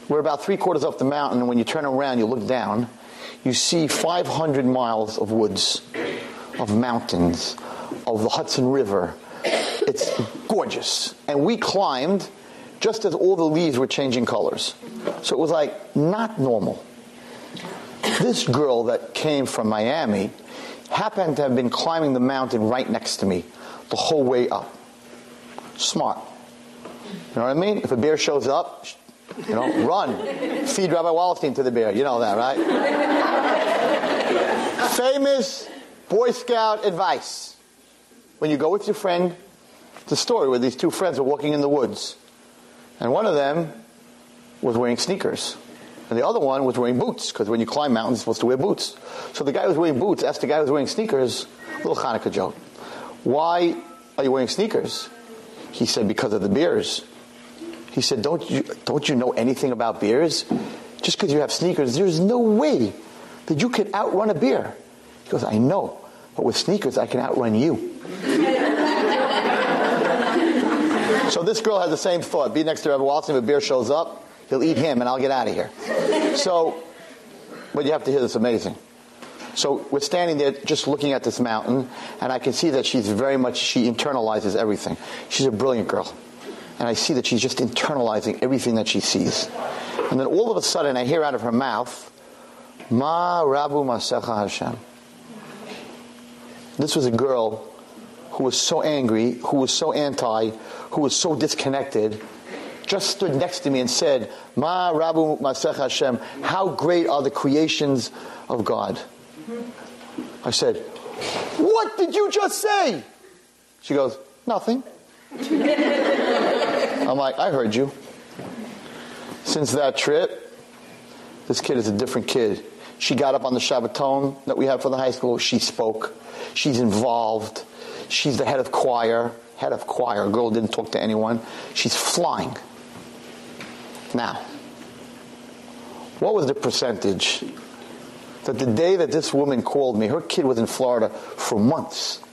We're about three quarters up the mountain, and when you turn around, you look down, you see 500 miles of woods, of mountains, of the Hudson River. It's gorgeous, and we climbed just as all the leaves were changing colors. So it was like not normal. This girl that came from Miami happened to have been climbing the mountain right next to me the whole way up. Smart. You know what I mean? If a bear shows up, you know, run. Feed Rabbi Wallerstein to the bear. You know that, right? Famous Boy Scout advice. When you go with your friend, a story where these two friends are walking in the woods. And one of them was wearing sneakers. And the other one was wearing boots, because when you climb mountains, you're supposed to wear boots. So the guy who was wearing boots asked the guy who was wearing sneakers, a little Hanukkah joke, why are you wearing sneakers? He said, because of the beers. He said, don't you, don't you know anything about beers? Just because you have sneakers, there's no way that you could outrun a beer. He goes, I know, but with sneakers, I can outrun you. So this girl has the same thought. Be next to Rebbe Wallerstein, if a bear shows up, he'll eat him and I'll get out of here. So, but you have to hear this amazing. So we're standing there just looking at this mountain, and I can see that she's very much, she internalizes everything. She's a brilliant girl. And I see that she's just internalizing everything that she sees. And then all of a sudden, I hear out of her mouth, Ma Rabu Masecha Hashem. This was a girl who was so angry, who was so anti, who was so disconnected, just stood next to me and said, Ma Rabu Masech Hashem, how great are the creations of God. I said, What did you just say? She goes, Nothing. I'm like, I heard you. Since that trip, this kid is a different kid. She got up on the Shabbaton that we have for the high school. She spoke. She's involved. She's the head of choir. Head of choir. Girl didn't talk to anyone. She's flying. Now, what was the percentage that the day that this woman called me, her kid was in Florida for months,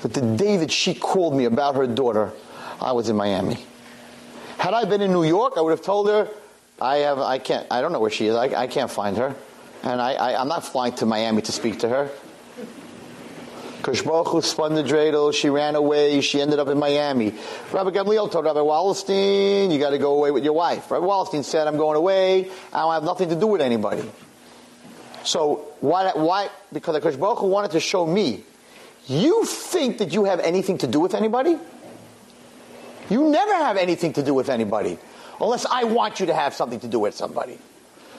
that the day that she called me about her daughter, I was in Miami. Had I been in New York, I would have told her, I have, I can't, I don't know where she is. I, I can't find her. And I, I, I'm not flying to Miami to speak to her. Kushbaruch spun the dreidel. She ran away. She ended up in Miami. Rabbi Gamliel told Rabbi Wallerstein, you got to go away with your wife. Rabbi Wallerstein said, I'm going away. I don't have nothing to do with anybody. So why, why? Because the Baruch wanted to show me, you think that you have anything to do with anybody? You never have anything to do with anybody. Unless I want you to have something to do with somebody.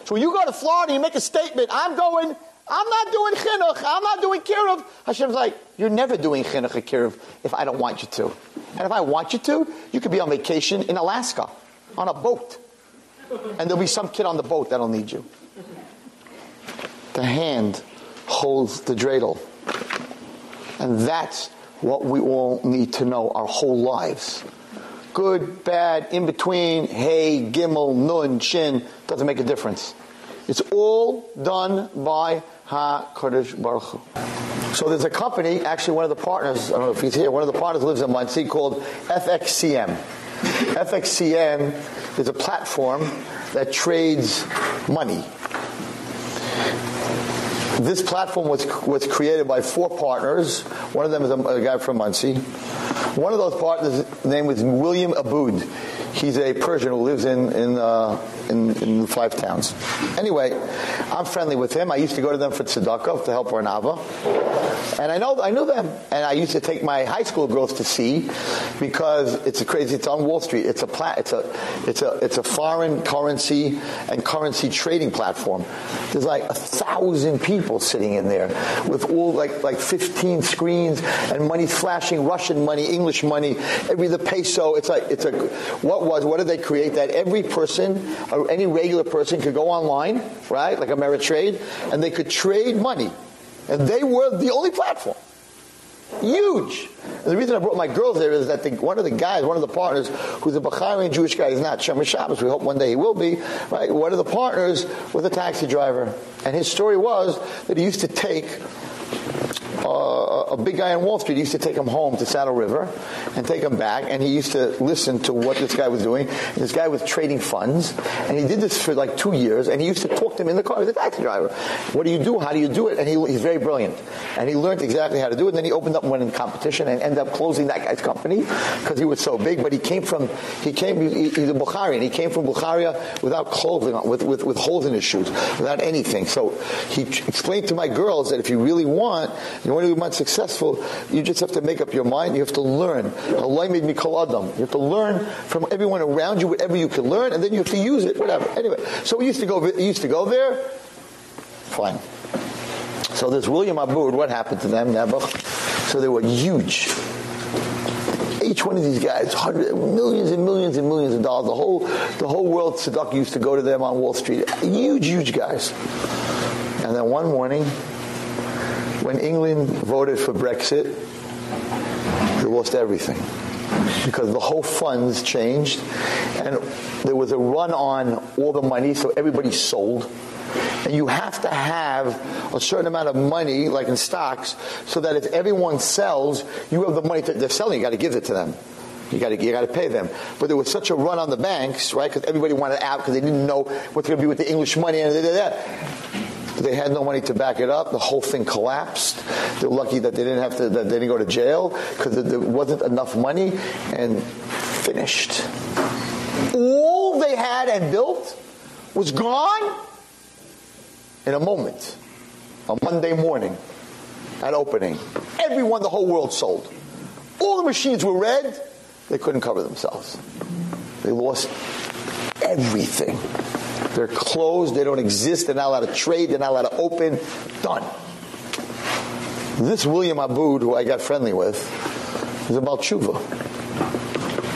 So you go to Florida, you make a statement, I'm going I'm not doing chinuch. I'm not doing kiruv. Hashem's like, you're never doing chinuch or kiruv if I don't want you to. And if I want you to, you could be on vacation in Alaska on a boat. And there'll be some kid on the boat that'll need you. The hand holds the dreidel. And that's what we all need to know our whole lives. Good, bad, in between, hey, gimel, nun, shin, doesn't make a difference. It's all done by HaKadosh Baruch Hu. So there's a company, actually one of the partners, I don't know if he's here, one of the partners lives in Monsey called FXCM. FXCM is a platform that trades money. This platform was, was created by four partners. One of them is a, a guy from Monsey. One of those partners' name was William Ahdout. He's a Persian who lives in in, uh, in, in five towns. Anyway, I'm friendly with him. I used to go to them for tzedakah to help Ohr Naava, and I know I knew them. And I used to take my high school girls to see because it's a crazy. It's on Wall Street. It's a plat. It's a it's a it's a foreign currency and currency trading platform. There's like a thousand people sitting in there with all like like 15 screens and money flashing, Russian money, English money, every the peso. It's like it's a what was what did they create that every person any regular person could go online, right? Like Ameritrade, and they could trade money. And they were the only platform. Huge. And the reason I brought my girls there is that the, one of the guys, one of the partners, who's a Bahraini Jewish guy, he's not Shomer Shabbos, we hope one day he will be, right? One of the partners was a taxi driver. And his story was that he used to take uh, a big guy on Wall Street used to take him home to Saddle River and take him back, and he used to listen to what this guy was doing. This guy was trading funds, and he did this for like two years, and he used to talk to him in the car. He's a taxi driver. What do you do? How do you do it? And he, he's very brilliant, and he learned exactly how to do it. And then he opened up and went in competition and ended up closing that guy's company because he was so big. But he came from he came he, he's a Bukharian. He came from Bukharia without clothing on, with, with with holes in his shoes, without anything. So he explained to my girls that if you really want, you want to be much successful, you just have to make up your mind. You have to learn. Allah made me call Adam. You have to learn from everyone around you whatever you can learn, and then you have to use it. Whatever. Anyway, so we used to go. Used to go there. Fine. So there's William Ahdout. What happened to them, Nebuch? So they were huge each one of these guys, hundreds, millions and millions and millions of dollars. The whole, the whole world, Sadak used to go to them on Wall Street. Huge, huge guys. And then one morning, when England voted for Brexit, they lost everything because the whole funds changed and there was a run on all the money so everybody sold. And you have to have a certain amount of money like in stocks so that if everyone sells you have the money that they're selling. You got to give it to them. You got to you got to pay them. But there was such a run on the banks right cuz everybody wanted out cuz they didn't know what's going to be with the english money and da They had no money to back it up. The whole thing collapsed. They're lucky that they didn't have to, that they didn't go to jail because there wasn't enough money and finished. All they had and built was gone in a moment. A Monday morning at opening. Everyone, the whole world sold. All the machines were red. They couldn't cover themselves. They lost everything. They're closed. They don't exist. They're not allowed to trade. They're not allowed to open. Done. This William Ahdout, who I got friendly with, is about tshuva.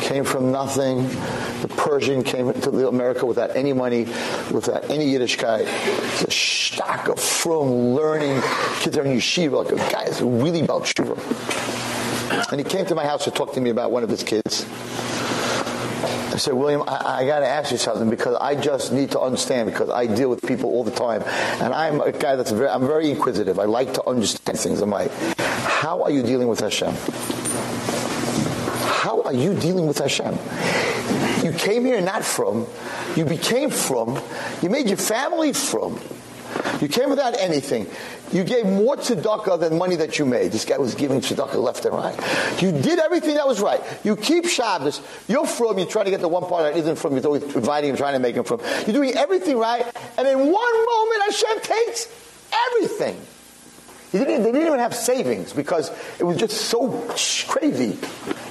Came from nothing. The Persian came to America without any money, without any Yiddishkeit. It's a stock of from learning. Kids are in yeshiva. Like a guy is really about tshuva. And he came to my house to talk to me about one of his kids. I said, William, I, I got to ask you something because I just need to understand because I deal with people all the time, and I'm a guy that's very, I'm very inquisitive. I like to understand things. I'm like, how are you dealing with Hashem? How are you dealing with Hashem? You came here not from, you became from, you made your family from. You came without anything. You gave more tzedakah than money that you made. This guy was giving tzedakah left and right. You did everything that was right. You keep Shabbos. You're from, you're trying to get the one part that isn't from, you're always inviting him, trying to make him from. You're doing everything right, and in one moment Hashem takes everything. Didn't, they didn't even have savings because it was just so crazy.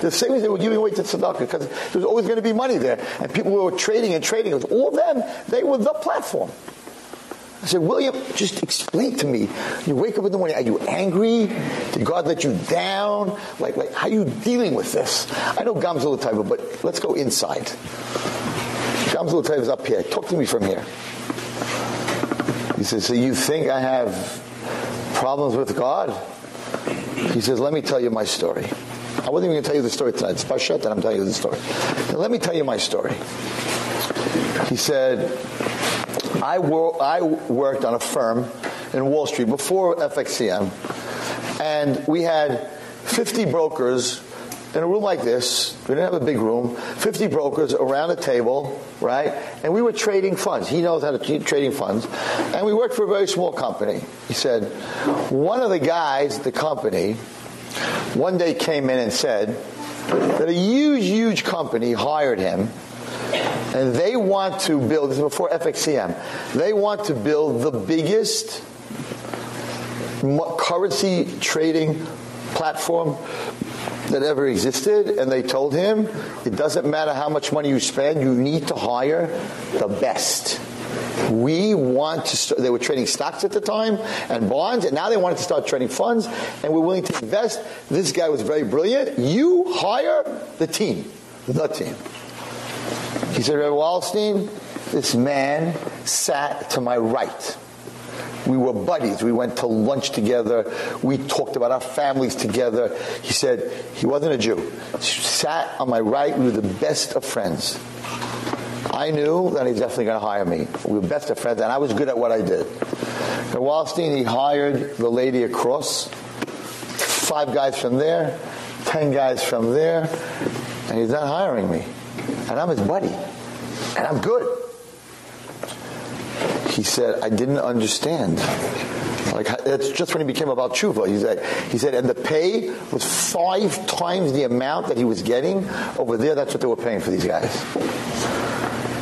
The savings they were giving away to tzedakah because there was always going to be money there. And people were trading and trading. It was all them. They were the platform. I said, William, just explain to me. You wake up in the morning, are you angry? Did God let you down? Like, like how are you dealing with this? I know Gamzul Taiva, but let's go inside. Gamzul Taiva is up here. Talk to me from here. He says, so you think I have problems with God? He says, let me tell you my story. I wasn't even going to tell you the story tonight. It's Pashat, and I'm telling you the story. Now, let me tell you my story. He said, I, wor- I worked on a firm in Wall Street before FXCM, and we had 50 brokers in a room like this. We didn't have a big room. 50 brokers around a table, right? And we were trading funds. He knows how to keep trading funds. And we worked for a very small company. He said, one of the guys at the company one day came in and said that a huge, huge company hired him and they want to build, this is before FXCM, they want to build the biggest currency trading platform that ever existed. And they told him it doesn't matter how much money you spend you need to hire the best. We want to start, they were trading stocks at the time and bonds and now they wanted to start trading funds and we're willing to invest. This guy was very brilliant. You hire the team the team he said, Rabbi Wallstein, this man sat to my right. We were buddies. We went to lunch together. We talked about our families together. He said he wasn't a Jew. He sat on my right. We were the best of friends. I knew that he's definitely going to hire me. We were best of friends, and I was good at what I did. And Wallerstein, he hired the lady across, five guys from there, ten guys from there, and he's not hiring me and I'm his buddy, and I'm good. He said, I didn't understand. Like that's just when he became about tshuva. He said, he said, and the pay was five times the amount that he was getting over there. That's what they were paying for these guys.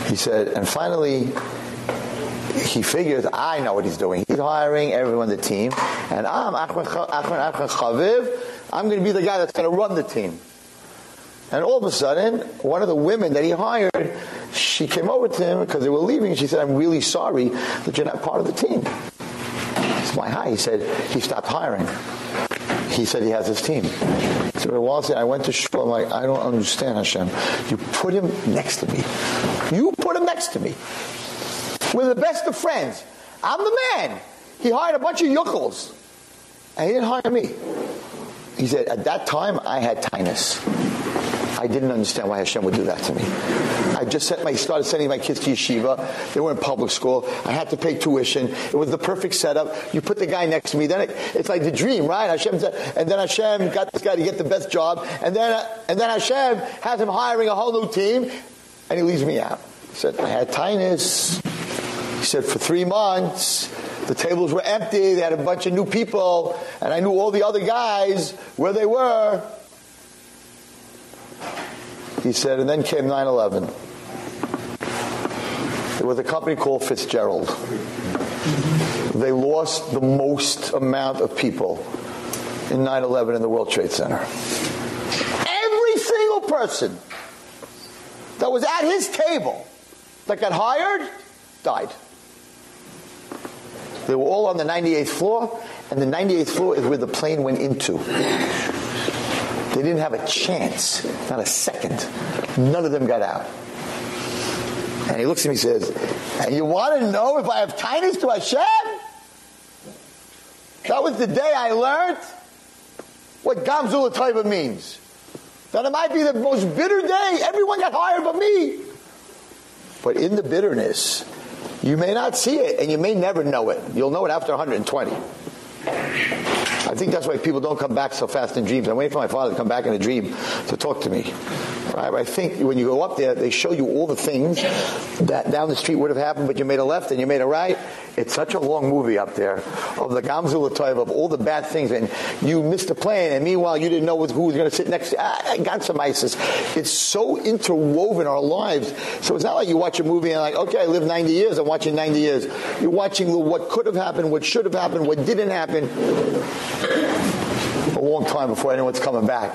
He said, and finally, he figures, I know what he's doing. He's hiring everyone on the team, and I'm Achman Chaviv. I'm going to be the guy that's going to run the team. And all of a sudden, one of the women that he hired, she came over to him because they were leaving. She said, I'm really sorry that you're not part of the team. It's my high. He said, he stopped hiring. He said he has his team. So Wallace I went to shul. I'm like, I don't understand, Hashem. You put him next to me. You put him next to me. We're the best of friends. I'm the man. He hired a bunch of yuckles. And he didn't hire me. He said, at that time, I had tinus. I didn't understand why Hashem would do that to me. I just sent my, started sending my kids to yeshiva. They were in public school. I had to pay tuition. It was the perfect setup. You put the guy next to me, then it, it's like the dream, right? Hashem said, and then Hashem got this guy to get the best job, and then and then Hashem has him hiring a whole new team, and he leaves me out. He said, I had tinus. He said, for three months, The tables were empty. They had a bunch of new people, and I knew all the other guys where they were. He said, and then came 9 11. There was a company called Fitzgerald. They lost the most amount of people in 9 11 in the World Trade Center. Every single person that was at his table that got hired died. They were all on the 98th floor, and the 98th floor is where the plane went into. They didn't have a chance, not a second. None of them got out. And he looks at me and says, and you want to know if I have kindness to Hashem? That was the day I learned what Gamzul Taiva means. That it might be the most bitter day. Everyone got hired but me. But in the bitterness, you may not see it and you may never know it. You'll know it after 120. I think that's why people don't come back so fast in dreams. I'm waiting for my father to come back in a dream to talk to me. Right? I think when you go up there, they show you all the things that down the street would have happened, but you made a left and you made a right. It's such a long movie up there of the Gamzul of all the bad things, and you missed a plane, and meanwhile you didn't know who was going to sit next to you. Ah, I got some ISIS. It's so interwoven our lives. So it's not like you watch a movie and like, okay, I lived 90 years, I'm watching 90 years. You're watching what could have happened, what should have happened, what didn't happen. A long time before anyone's coming back.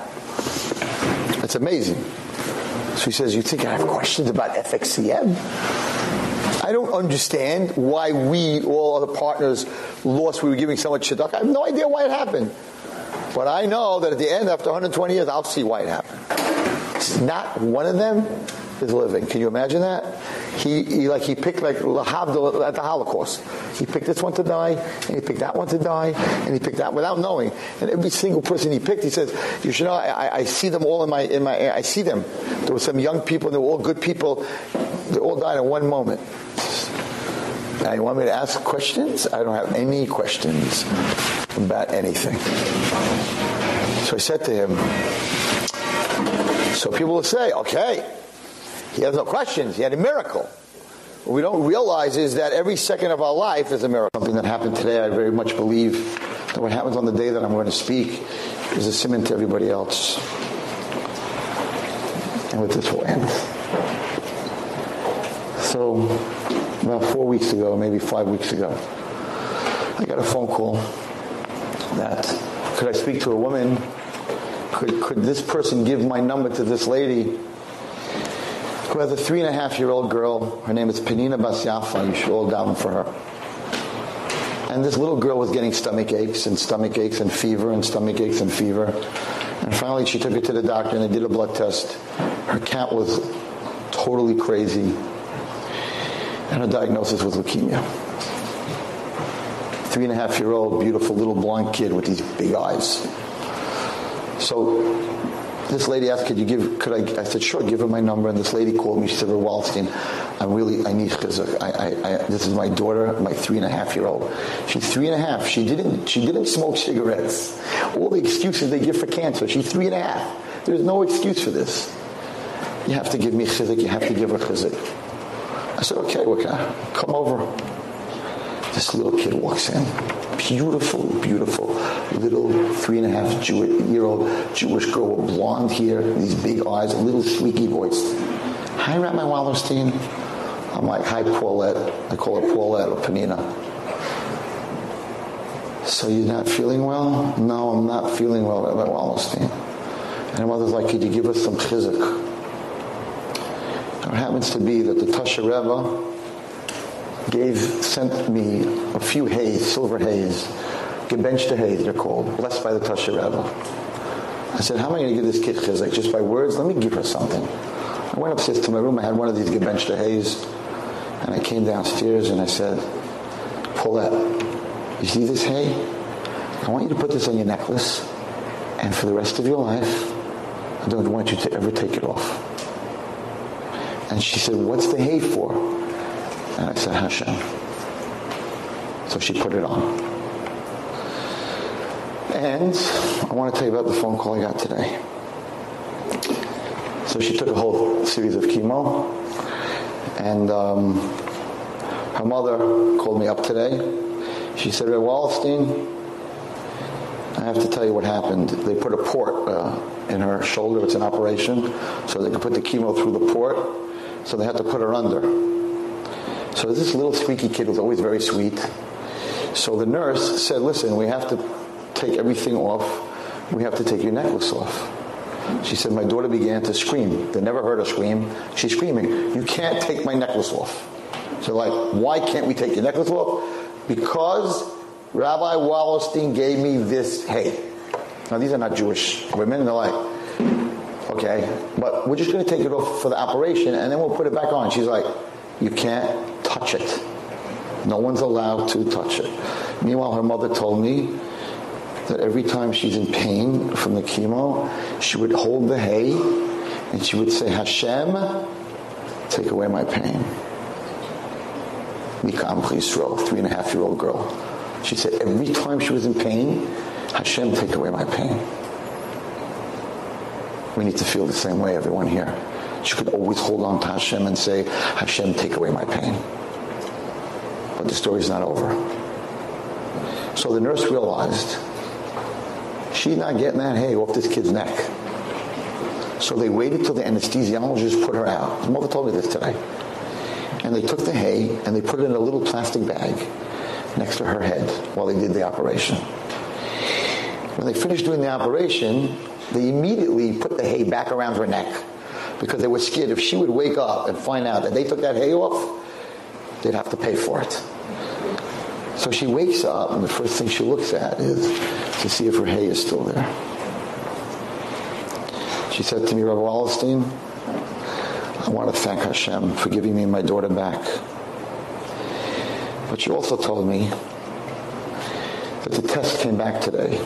It's amazing. So he says, you think I have questions about FXCM? I don't understand why we, all other partners, lost. We were giving so much shidduch. I have no idea why it happened. But I know that at the end, after 120 years, I'll see why it happened. It's not one of them is living. Can you imagine that? He, he like he picked like at the Holocaust. He picked this one to die, and he picked that one to die, and he picked that without knowing. And every single person he picked, he says, "You should know. I, I see them all in my in my. I see them. There were some young people, and they were all good people. They all died in one moment." Now you want me to ask questions? I don't have any questions about anything. So I said to him, so people will say, okay, he has no questions. He had a miracle. What we don't realize is that every second of our life is a miracle. Something that happened today, I very much believe that what happens on the day that I'm going to speak is a simon to everybody else. And with this will end. So, about four weeks ago, maybe five weeks ago, I got a phone call that could I speak to a woman? Could, could this person give my number to this lady? Who has a three and a half year old girl. Her name is Penina Basyafa. You should all down for her. And this little girl was getting stomach aches and stomach aches and fever and stomach aches and fever. And finally she took her to the doctor and they did a blood test. Her cat was totally crazy. And her diagnosis was leukemia. Three and a half year old, beautiful little blonde kid with these big eyes. So this lady asked, could you give, could I, I said, sure, give her my number. And this lady called me. She said, Waldstein, I'm really, I need chizuk. I, I, I, this is my daughter, my three and a half year old. She's three and a half. She didn't, she didn't smoke cigarettes. All the excuses they give for cancer. She's three and a half. There's no excuse for this. You have to give me chizuk. You have to give her chizuk. I said, okay, okay, come over. This little kid walks in beautiful, beautiful little three and a half year old Jewish girl with blonde hair, these big eyes, a little squeaky voice. Hi, Rabbi Wallerstein. I'm like, hi, Paulette. I call her Paulette or Panina. So you're not feeling well? No, I'm not feeling well, Rabbi Wallerstein. And her mother's like, could you give us some chizuk? It happens to be that the Tosher Rebbe gave sent me a few hays, silver hays, gebenchte hays they're called, blessed by the Tosher Rebbe. I said, how am I going to give this kid chizuk? Just by words? Let me give her something. I went upstairs to my room, I had one of these gebenchte hays, and I came downstairs and I said, Paulette, you see this hay? I want you to put this on your necklace, and for the rest of your life, I don't want you to ever take it off. And she said, what's the hay for? And I said, Hashem. So she put it on. And I want to tell you about the phone call I got today. So she took a whole series of chemo. And um, her mother called me up today. She said, Red Wallenstein, I have to tell you what happened. They put a port uh, in her shoulder. It's an operation, so they could put the chemo through the port. So they had to put her under. So this little squeaky kid was always very sweet. So the nurse said, "Listen, we have to take everything off. We have to take your necklace off." She said, "My daughter began to scream. They never heard her scream. She's screaming, "You can't take my necklace off." So like, why can't we take your necklace off? Because Rabbi Wallerstein gave me this hay. Now these are not Jewish women. They're like, okay, but we're just going to take it off for the operation and then we'll put it back on. She's like, you can't touch it. No one's allowed to touch it. Meanwhile, her mother told me that every time she's in pain from the chemo, she would hold the hay and she would say, Hashem, take away my pain. Mikam Yisrael, three and a half year old girl. She said every time she was in pain, Hashem, take away my pain. We need to feel the same way, everyone here. She could always hold on to Hashem and say, Hashem, take away my pain. The story's not over. So the nurse realized she's not getting that hay off this kid's neck. So they waited till the anesthesiologist put her out. His mother told me this today. And they took the hay and they put it in a little plastic bag next to her head while they did the operation. When they finished doing the operation, they immediately put the hay back around her neck because they were scared if she would wake up and find out that they took that hay off, they'd have to pay for it. So she wakes up, and the first thing she looks at is to see if her hay is still there. She said to me, Rabbi Wallerstein, I want to thank Hashem for giving me my daughter back. But she also told me that the test came back today.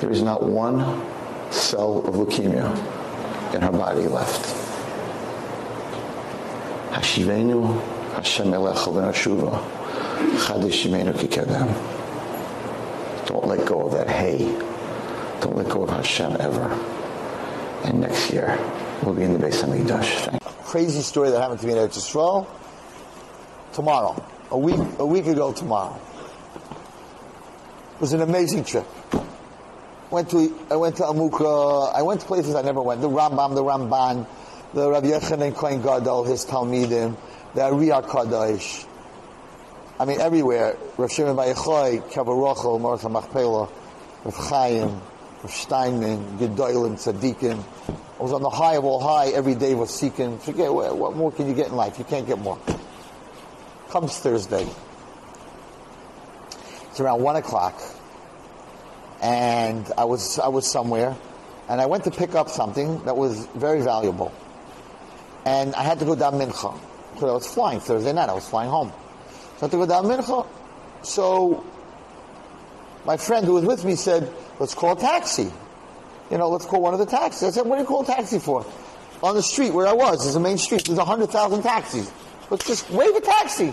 There is not one cell of leukemia in her body left. Hashivenu Hashem elecha v'nashuva. Don't let go of that hay. Don't let go of Hashem ever. And next year, we'll be in the Hamikdash. Thank you. Crazy story that happened to me in Eretz Yisrael. Tomorrow, a week, a week ago tomorrow. It was an amazing trip. Went to, I went to Amuka. Uh, I went to places I never went. The Rambam, the Ramban, the Rabbi Yochanan Kohen Gadol, his Talmidim, the Ariyah Kadosh. I mean, everywhere. Rav Shimon bar Yochai, Kavar Martha Machpelah, Rav Chaim, Rav Steinman, Gedolim, Tzaddikim. I was on the high of all high every day was seeking. Forget what, what more can you get in life? You can't get more. Comes Thursday. It's around one o'clock, and I was I was somewhere, and I went to pick up something that was very valuable, and I had to go down mincha because I was flying Thursday night. I was flying home, so my friend who was with me said, "Let's call a taxi." You know, let's call one of the taxis. I said, "What do you call a taxi for?" On the street where I was, there's a main street. There's hundred thousand taxis. Let's just wave a taxi.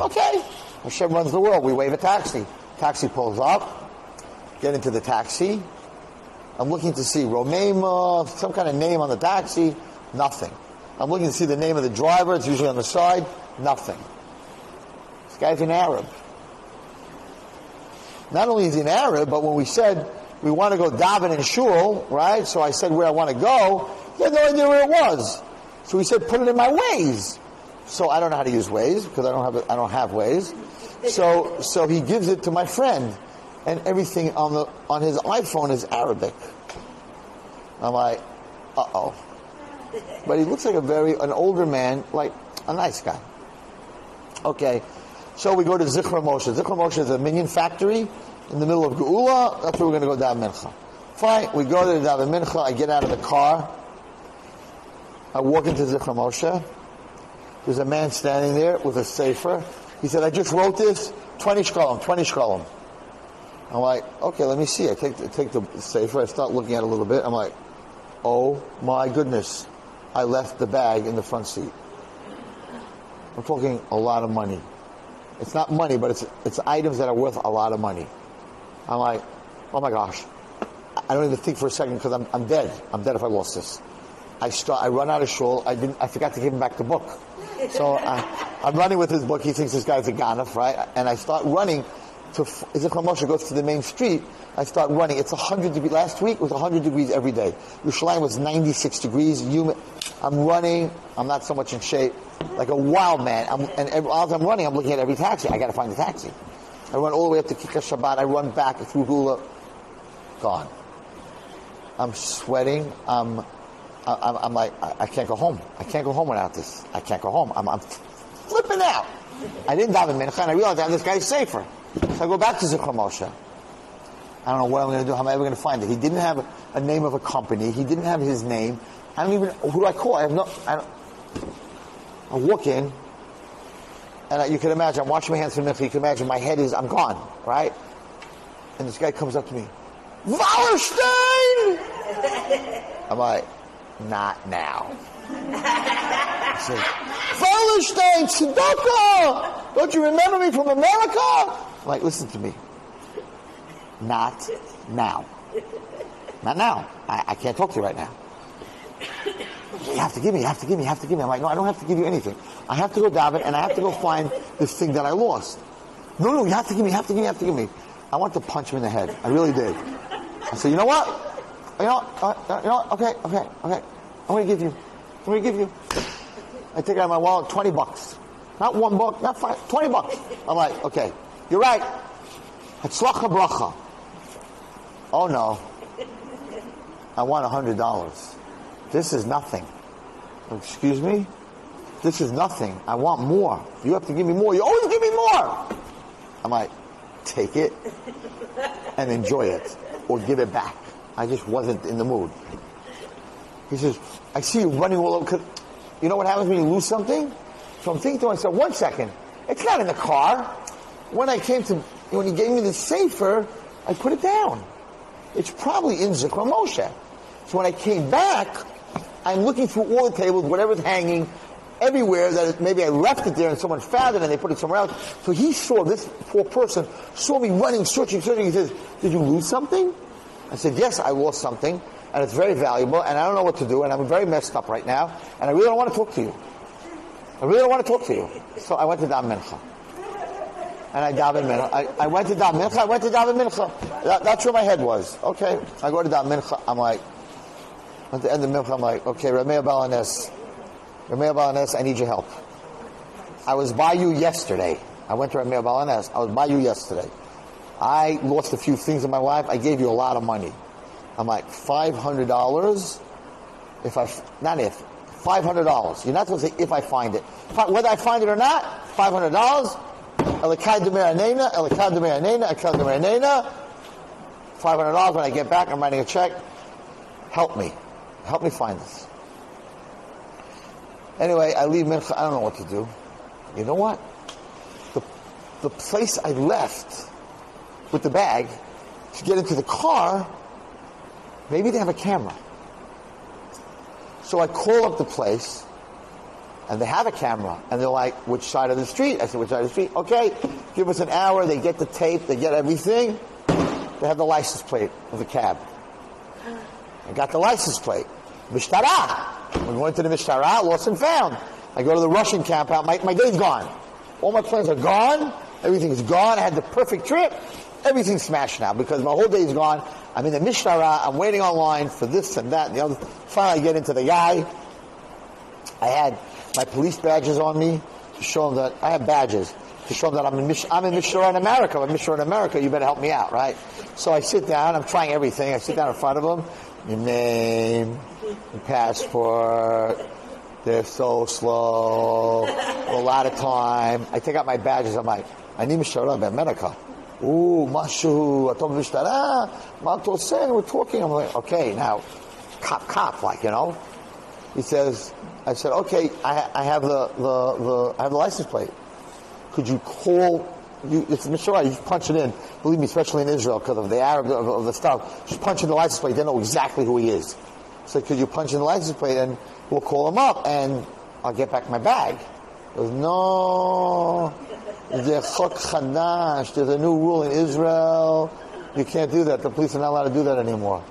Okay. Hashem runs the world. We wave a taxi. Taxi pulls up. Get into the taxi. I'm looking to see Romema, some kind of name on the taxi. Nothing. I'm looking to see the name of the driver. It's usually on the side. Nothing. This guy's an Arab. Not only is he an Arab, but when we said we want to go daven and shul, right? So I said where I want to go. He had no idea where it was. So he said, put it in my Waze. So I don't know how to use Waze because I don't have I don't have Waze. So so he gives it to my friend, and everything on the on his iPhone is Arabic. I'm like, uh oh. But he looks like a very an older man, like a nice guy. Okay, so we go to Zichron Moshe. Zichron Moshe is a minion factory in the middle of Geula. That's where we're going to go down Mincha. Fine, we go to Daven Mincha. I get out of the car. I walk into Zichron Moshe. There's a man standing there with a sefer. He said, I just wrote this, 20 shkolim, 20 shkolim. I'm like, okay, let me see. I take the, take the sefer, I start looking at it a little bit. I'm like, oh my goodness, I left the bag in the front seat. I'm talking a lot of money. It's not money, but it's, it's items that are worth a lot of money. I'm like, oh my gosh. I don't even think for a second because I'm, I'm dead. I'm dead if I lost this. I start. I run out of shul. I didn't. I forgot to give him back the book. So I, I'm running with his book. He thinks this guy's a ganef, right? And I start running to. Ezekiel Moshe goes to the main street. I start running. It's 100 degrees. Last week was 100 degrees every day. Yerushalayim was 96 degrees. Humid. I'm running. I'm not so much in shape. Like a wild man. I'm, and every, as I'm running, I'm looking at every taxi. I got to find the taxi. I run all the way up to Kikar Shabbat. I run back through Geula. Gone. I'm sweating. I'm, I'm, I'm like, I, I can't go home. I can't go home without this. I can't go home. I'm, I'm flipping out. I didn't daven mincha, and I realized that this guy's safer. So I go back to Zichron Moshe. I don't know what I'm going to do. How am I ever going to find it? He didn't have a name of a company. He didn't have his name. I don't even. Who do I call? I have no. I, don't, I walk in, and I, you can imagine. I'm washing my hands from mincha. You can imagine my head is. I'm gone, right? And this guy comes up to me. Wallerstein! I'm like, not now. I said, Wallerstein, Tzedakah! Don't you remember me from America? I'm like, listen to me. Not now. Not now. I, I can't talk to you right now. You have to give me, you have to give me, you have to give me. I'm like, no, I don't have to give you anything. I have to go daven and I have to go find this thing that I lost. No, no, you have to give me, you have to give me, you have to give me. I want to punch him in the head. I really did. I said, you know what? You know, uh, you know, okay, okay, okay. I'm going to give you. I'm going to give you. I take out my wallet, 20 bucks. Not one buck, not five, 20 bucks. I'm like, okay, you're right. Hatzlacha bracha. Oh no. I want $100. This is nothing. Excuse me? This is nothing. I want more. You have to give me more. You always give me more. I'm like, take it and enjoy it or give it back. I just wasn't in the mood. He says, I see you running all over. You know what happens when you lose something? So I'm thinking to myself, one second, it's not in the car. When I came to, when he gave me the safer, I put it down. It's probably in Zichron Moshe. So when I came back, I'm looking through all the tables, whatever's hanging, everywhere that maybe I left it there and someone found it and they put it somewhere else. So he saw, this poor person saw me running, searching, searching. He says, did you lose something? I said, yes, I lost something and it's very valuable and I don't know what to do and I'm very messed up right now and I really don't want to talk to you. I really don't want to talk to you. So I went to Dam Mincha. And I daven mincha. I, I went to daven mincha. I went to daven mincha. That, that's where my head was. Okay, I go to daven mincha. I'm like, at the end of mincha, I'm like, okay, Rameh Balanes, Rameh Balanes, I need your help. I was by you yesterday. I went to Rameh Balanes. I was by you yesterday. I lost a few things in my life. I gave you a lot of money. I'm like, $500 if I, not if, $500. You're not supposed to say if I find it. Whether I find it or not, $500. Elikad Demeranena, Elikad Demeranena, Elikad Demeranena. $500 when I get back, I'm writing a check. Help me. Help me find this. Anyway, I leave Mincha. I don't know what to do. You know what? The, the place I left with the bag to get into the car, maybe they have a camera. So I call up the place, and they have a camera, and they're like, which side of the street? I said, which side of the street? Okay, give us an hour, they get the tape, they get everything. They have the license plate of the cab. I got the license plate. Mishtara. We're going to the Mishtara, lost and found. I go to the Russian camp out, my, my day's gone. All my plans are gone, everything is gone, I had the perfect trip. Everything's smashed now because my whole day's gone. I'm in the Mishtara, I'm waiting online for this and that and the other. Finally, I get into the guy. I had my police badges on me to show him that I have badges to show him that I'm in, Mish- I'm in Mishnah in America. I'm in Mishnah in America. You better help me out, right? So I sit down. I'm trying everything. I sit down in front of him. Your name, your passport. They're so slow. A lot of time. I take out my badges. I'm like, I need Mishnah in America. Ooh, mashu, atom vishtara, mal sen, we're talking. I'm like, okay, now, cop, cop, like, you know. He says, I said, okay, I, I have the, the, the, I have the license plate. Could you call, you, it's Mishra, you punch it in. Believe me, especially in Israel, because of the Arab, of, of the stuff. Just punch in the license plate, they know exactly who he is. So could you punch in the license plate and we'll call him up and I'll get back my bag. Goes, no, there's a new rule in Israel. You can't do that. The police are not allowed to do that anymore.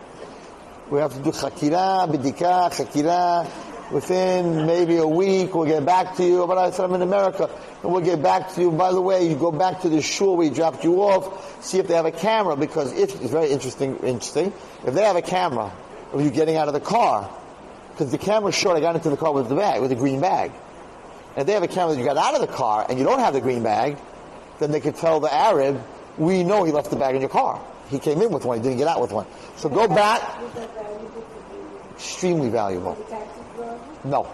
We have to do chakira, bidika, chakira. Within maybe a week, we'll get back to you. But I said, I'm in America. And we'll get back to you. By the way, you go back to the shul we dropped you off, see if they have a camera, because it's very interesting, interesting. If they have a camera of you getting out of the car, because the camera showed I got into the car with the bag, with the green bag. And if they have a camera that you got out of the car and you don't have the green bag, then they could tell the Arab, we know he left the bag in your car. He came in with one, he didn't get out with one. So go back. Extremely valuable. No.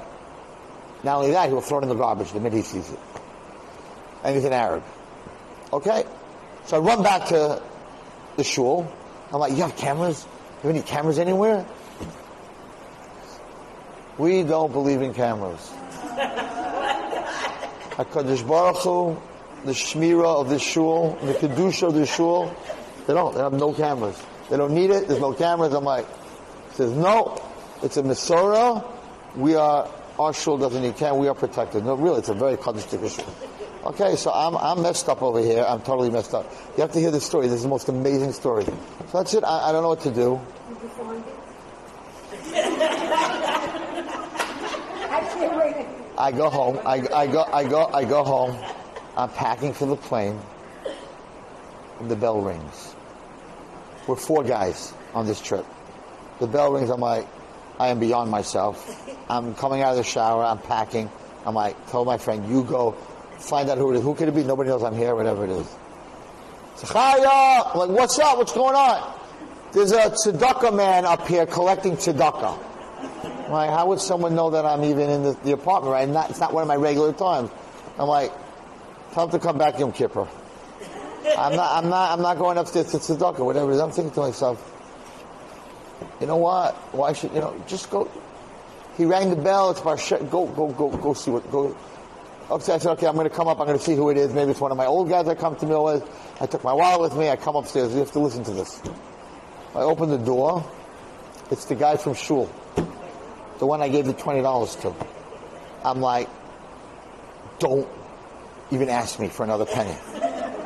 Not only that, he will throw it in the garbage the minute he sees it. And he's an Arab. Okay? So I run back to the shul. I'm like, you have cameras? You have any cameras anywhere? We don't believe in cameras. HaKadosh Baruch Hu, the Shmira of the shul, the Kedusha of the shul, they don't. They have no cameras. They don't need it. There's no cameras. I'm like, says, no, it's a Masorah. We are, our shul doesn't need cameras. We are protected. No, really, it's a very Kaddish issue. Okay, so I'm, I'm messed up over here. I'm totally messed up. You have to hear this story. This is the most amazing story. So that's it. I, I don't know what to do. I go home. I, I go. I go. I go home. I'm packing for the plane. And the bell rings. We're four guys on this trip. The bell rings. I'm like, I am beyond myself. I'm coming out of the shower. I'm packing. I'm like, tell my friend, you go find out who it is. Who could it be? Nobody knows I'm here. Whatever it is. I'm like, what's up? What's going on? There's a tzedakah man up here collecting tzedakah. I'm like, how would someone know that I'm even in the, the apartment, right? Not, it's not one of my regular times. I'm like, tell him to come back Yom Kippur. I'm not, I'm not, I'm not going upstairs to tzedakah, whatever it is. I'm thinking to myself, you know what? Why should, you know, just go. He rang the bell. It's Barsha. Go, go, go, go see what, go. Okay, I said, okay, I'm going to come up. I'm going to see who it is. Maybe it's one of my old guys I come to meal with. I took my wallet with me. I come upstairs. You have to listen to this. I open the door. It's the guy from Shul. The one I gave the $20 to. I'm like, don't even ask me for another penny.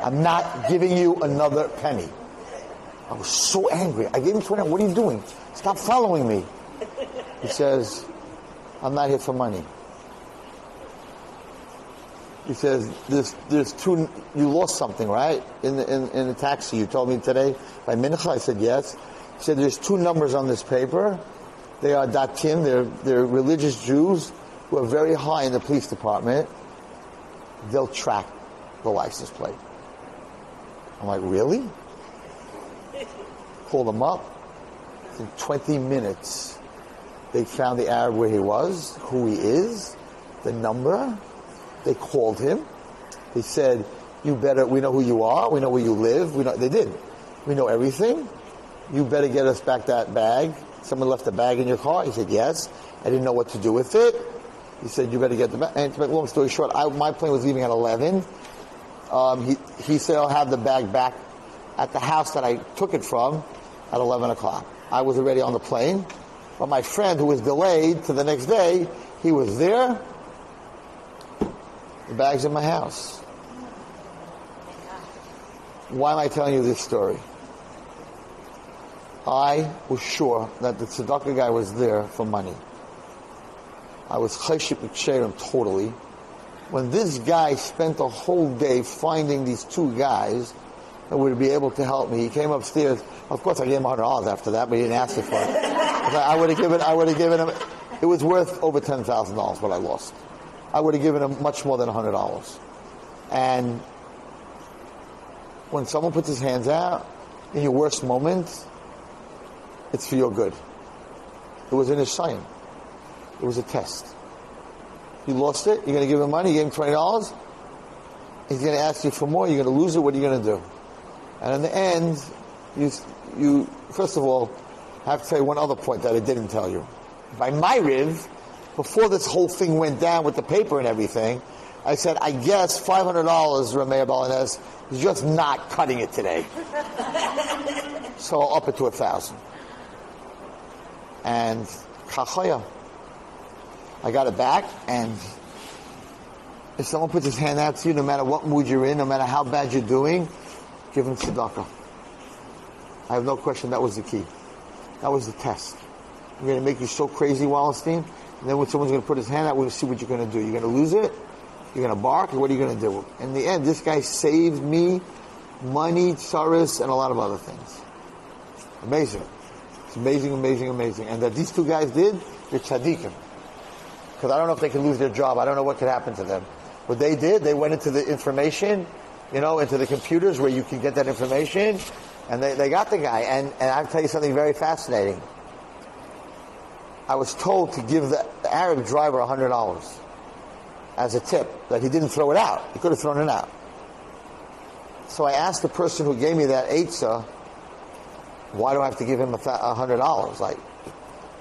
I'm not giving you another penny. I was so angry. I gave him 20 What are you doing? Stop following me. He says, I'm not here for money. He says, there's, there's two, you lost something, right? In the, in, in the taxi. You told me today by Mincha. I said, yes. He said, there's two numbers on this paper. They are datim. They're, they're religious Jews who are very high in the police department. They'll track the license plate. I'm like, really? Call them up. In 20 minutes, they found the Arab where he was, who he is, the number. They called him. They said, you better, we know who you are. We know where you live. We know, they did. We know everything. You better get us back that bag. Someone left a bag in your car. He said, yes. I didn't know what to do with it. He said, you better get the bag. And to make long story short, I, my plane was leaving at 11. Um, he, he said, I'll have the bag back at the house that I took it from at 11 o'clock. I was already on the plane. But my friend, who was delayed to the next day, he was there. The bag's in my house. Why am I telling you this story? I was sure that the tzedakah guy was there for money. I was cheshik him totally. When this guy spent a whole day finding these two guys would be able to help me, he came upstairs. Of course, I gave him hundred dollars after that, but he didn't ask for it. I would have given. I would have given him. It was worth over ten thousand dollars what I lost. I would have given him much more than hundred dollars. And when someone puts his hands out in your worst moment, it's for your good. It was in his sign. It was a test. You lost it. You're going to give him money. You gave him twenty dollars. He's going to ask you for more. You're going to lose it. What are you going to do? And in the end, you, you first of all have to say one other point that I didn't tell you. By my riv, before this whole thing went down with the paper and everything, I said, I guess $500 Ramea Balanes is just not cutting it today. so I'll up it to a thousand. And kachaya. I got it back and if someone puts his hand out to you, no matter what mood you're in, no matter how bad you're doing, give him tzedakah. I have no question that was the key. That was the test. We're going to make you so crazy, Wallenstein, and then when someone's going to put his hand out, we're going to see what you're going to do. You're going to lose it? You're going to bark? What are you going to do? In the end, this guy saved me money, tsaris, and a lot of other things. Amazing. It's amazing, amazing, amazing. And that these two guys did, they're tzaddikim. Because I don't know if they can lose their job. I don't know what could happen to them. What they did, they went into the information, you know, into the computers where you can get that information, and they, they got the guy. And, and I'll tell you something very fascinating. I was told to give the Arab driver $100 as a tip, that he didn't throw it out. He could have thrown it out. So I asked the person who gave me that Eitzah, why do I have to give him a $100? Like,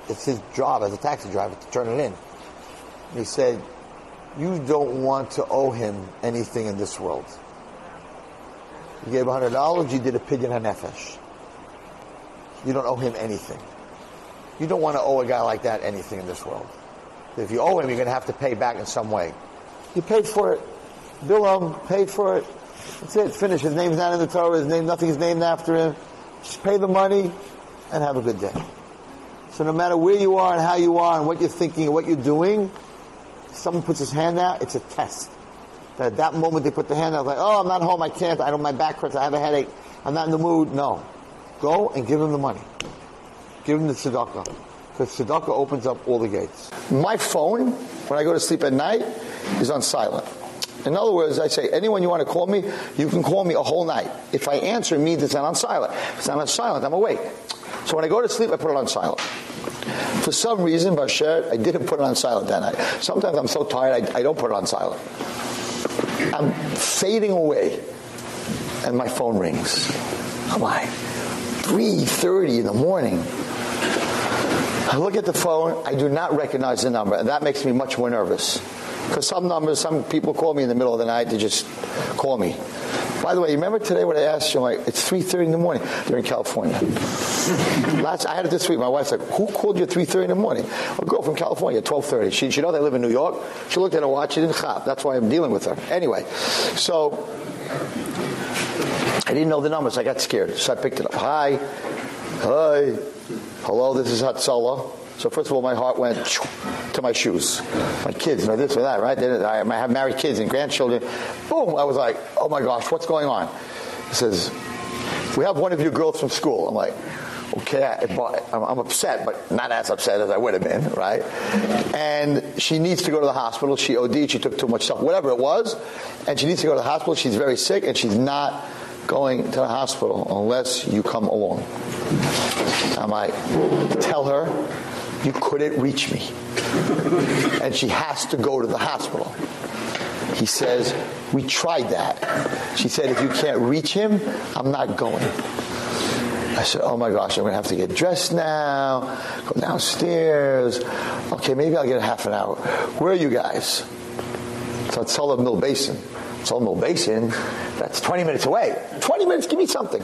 it's his job as a taxi driver to turn it in. And he said, you don't want to owe him anything in this world. You gave $100, you did a pidyon hanefesh. You don't owe him anything. You don't want to owe a guy like that anything in this world. If you owe him, you're going to have to pay back in some way. You paid for it. Bilam paid for it. That's it. Finish. His name's not in the Torah. His name, nothing's named after him. Just pay the money and have a good day. So no matter where you are and how you are and what you're thinking and what you're doing, someone puts his hand out, it's a test. That at that moment they put the hand out, like, oh, I'm not home, I can't, I don't, my back hurts, I have a headache, I'm not in the mood. No. Go and give him the money. Give him the tzedakah. Because tzedakah opens up all the gates. My phone, when I go to sleep at night, is on silent. In other words, I say, anyone you want to call me, you can call me a whole night. If I answer, it means it's not on silent. If it's not on silent, I'm awake. So when I go to sleep, I put it on silent. For some reason, Bashar, I didn't put it on silent that night. Sometimes I'm so tired, I, I don't put it on silent. I'm fading away, and my phone rings. I'm like, 3.30 in the morning. I look at the phone, I do not recognize the number, and that makes me much more nervous. Because some numbers, some people call me in the middle of the night, they just call me. By the way, remember today when I asked you, like, it's 3.30 in the morning. They're in California. Last, I had it this week. My wife's like, who called you at 3.30 in the morning? A girl from California at 12.30. She, she know they live in New York. She looked at her watch. She didn't. That's why I'm dealing with her. Anyway, so I didn't know the numbers. I got scared. So I picked it up. Hi. Hi. Hello, this is Hatzalah. So first of all, my heart went to my shoes. My kids, you this or that, right? I have married kids and grandchildren. Boom! I was like, oh my gosh, what's going on? He says, we have one of your girls from school. I'm like, okay, I'm upset, but not as upset as I would have been, right? And she needs to go to the hospital. She OD'd, she took too much stuff, whatever it was, and she needs to go to the hospital. She's very sick, and she's not going to the hospital unless you come along. I'm like, tell her you couldn't reach me. and she has to go to the hospital. He says, we tried that. She said, if you can't reach him, I'm not going. I said, oh my gosh, I'm going to have to get dressed now, go downstairs. Okay, maybe I'll get a half an hour. Where are you guys? So it's Sullivan Mill Basin. Sullivan Mill Basin, that's 20 minutes away. 20 minutes, give me something.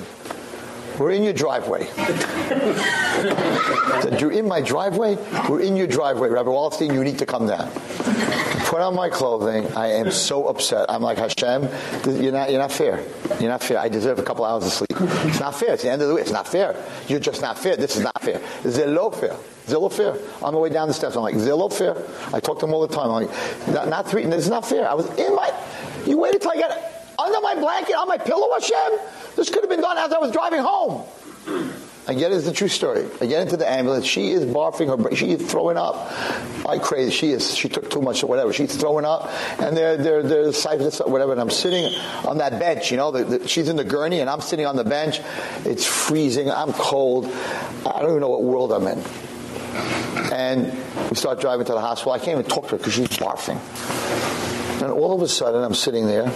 We're in your driveway. said, You're in my driveway? We're in your driveway, Rabbi Wallerstein, you need to come down. Put on my clothing. I am so upset. I'm like, Hashem, you're not, you're not fair. You're not fair. I deserve a couple hours of sleep. It's not fair. It's the end of the week. It's not fair. You're just not fair. This is not fair. Zillow fair. Zillow fair. On the way down the steps, I'm like, Zillow fair. I talk to them all the time. I'm like, not, not three. This is not fair. I was in my, you waited till I got under my blanket, on my pillow, Hashem? This could have been done as I was driving home. I get it's the true story. I get into the ambulance. She is barfing her. She is throwing up like crazy. She is. She took too much or whatever. She's throwing up, and they're they're they're whatever. And I'm sitting on that bench. You know, the, the, she's in the gurney, and I'm sitting on the bench. It's freezing. I'm cold. I don't even know what world I'm in. And we start driving to the hospital. I can't even talk to her because she's barfing. And all of a sudden, I'm sitting there.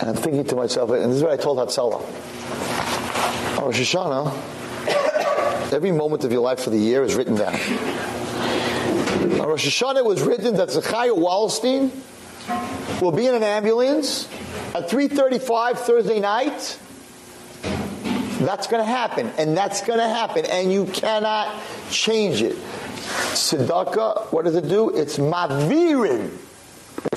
And I'm thinking to myself, and this is what I told Hatzalah. Oh, On Rosh Hashanah, every moment of your life for the year is written down. On Rosh Hashanah, it was written that Zechariah Wallerstein will be in an ambulance at 3.35 Thursday night. That's going to happen, and that's going to happen, and you cannot change it. Tzedakah, what does it do? It's mavirin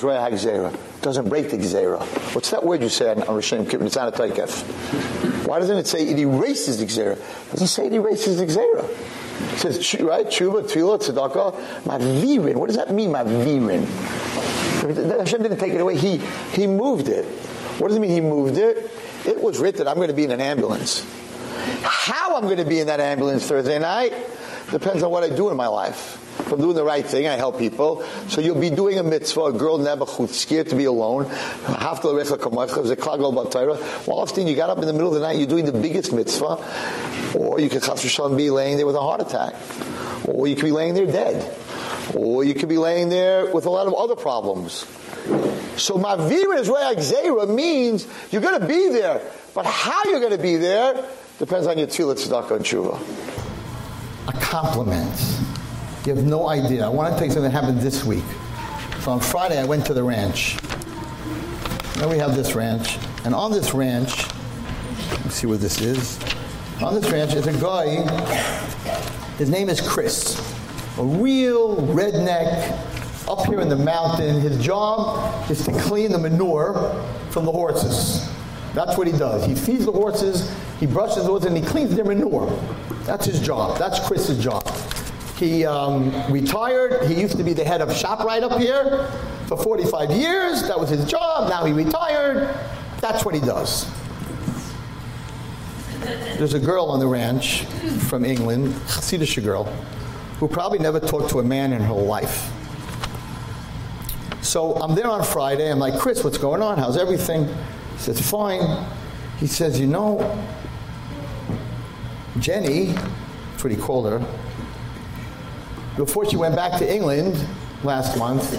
Hagzera. Doesn't break the Gzera. What's that word you say on, on Rosh? It's not a taikef. Why doesn't it say it erases the Gzera? It doesn't say it erases the. It says, right, Tshuva, Tefillah, Tzedakah, Mavirin. What does that mean, Mavirin? Hashem didn't take it away. He, he moved it. What does it mean he moved it? It was written, I'm going to be in an ambulance. How I'm going to be in that ambulance Thursday night depends on what I do in my life. I'm doing the right thing, I help people. So you'll be doing a mitzvah, a girl never who's scared to be alone. Half the recha kamoicha is a klagol batayra. Well, often you got up in the middle of the night, you're doing the biggest mitzvah, or you could be laying there with a heart attack, or you could be laying there dead, or you could be laying there with a lot of other problems. So Mavira is where means you're going to be there, but how you're going to be there depends on your tefillah, tzedakah, and tshuva. A compliment. You have no idea. I want to tell you something that happened this week. So on Friday, I went to the ranch. Now we have this ranch, and on this ranch, let's see what this is. On this ranch is a guy. His name is Chris, a real redneck up here in the mountain. His job is to clean the manure from the horses. That's what he does. He feeds the horses, he brushes the horses, and he cleans their manure. That's his job. That's Chris's job. He um, retired. He used to be the head of ShopRite up here for 45 years. That was his job. Now he retired. That's what he does. There's a girl on the ranch from England, Hasidic girl, who probably never talked to a man in her life. So I'm there on Friday. I'm like, Chris, what's going on? How's everything? He says, fine. He says, you know, Jenny, that's what he called her, before she went back to England last month,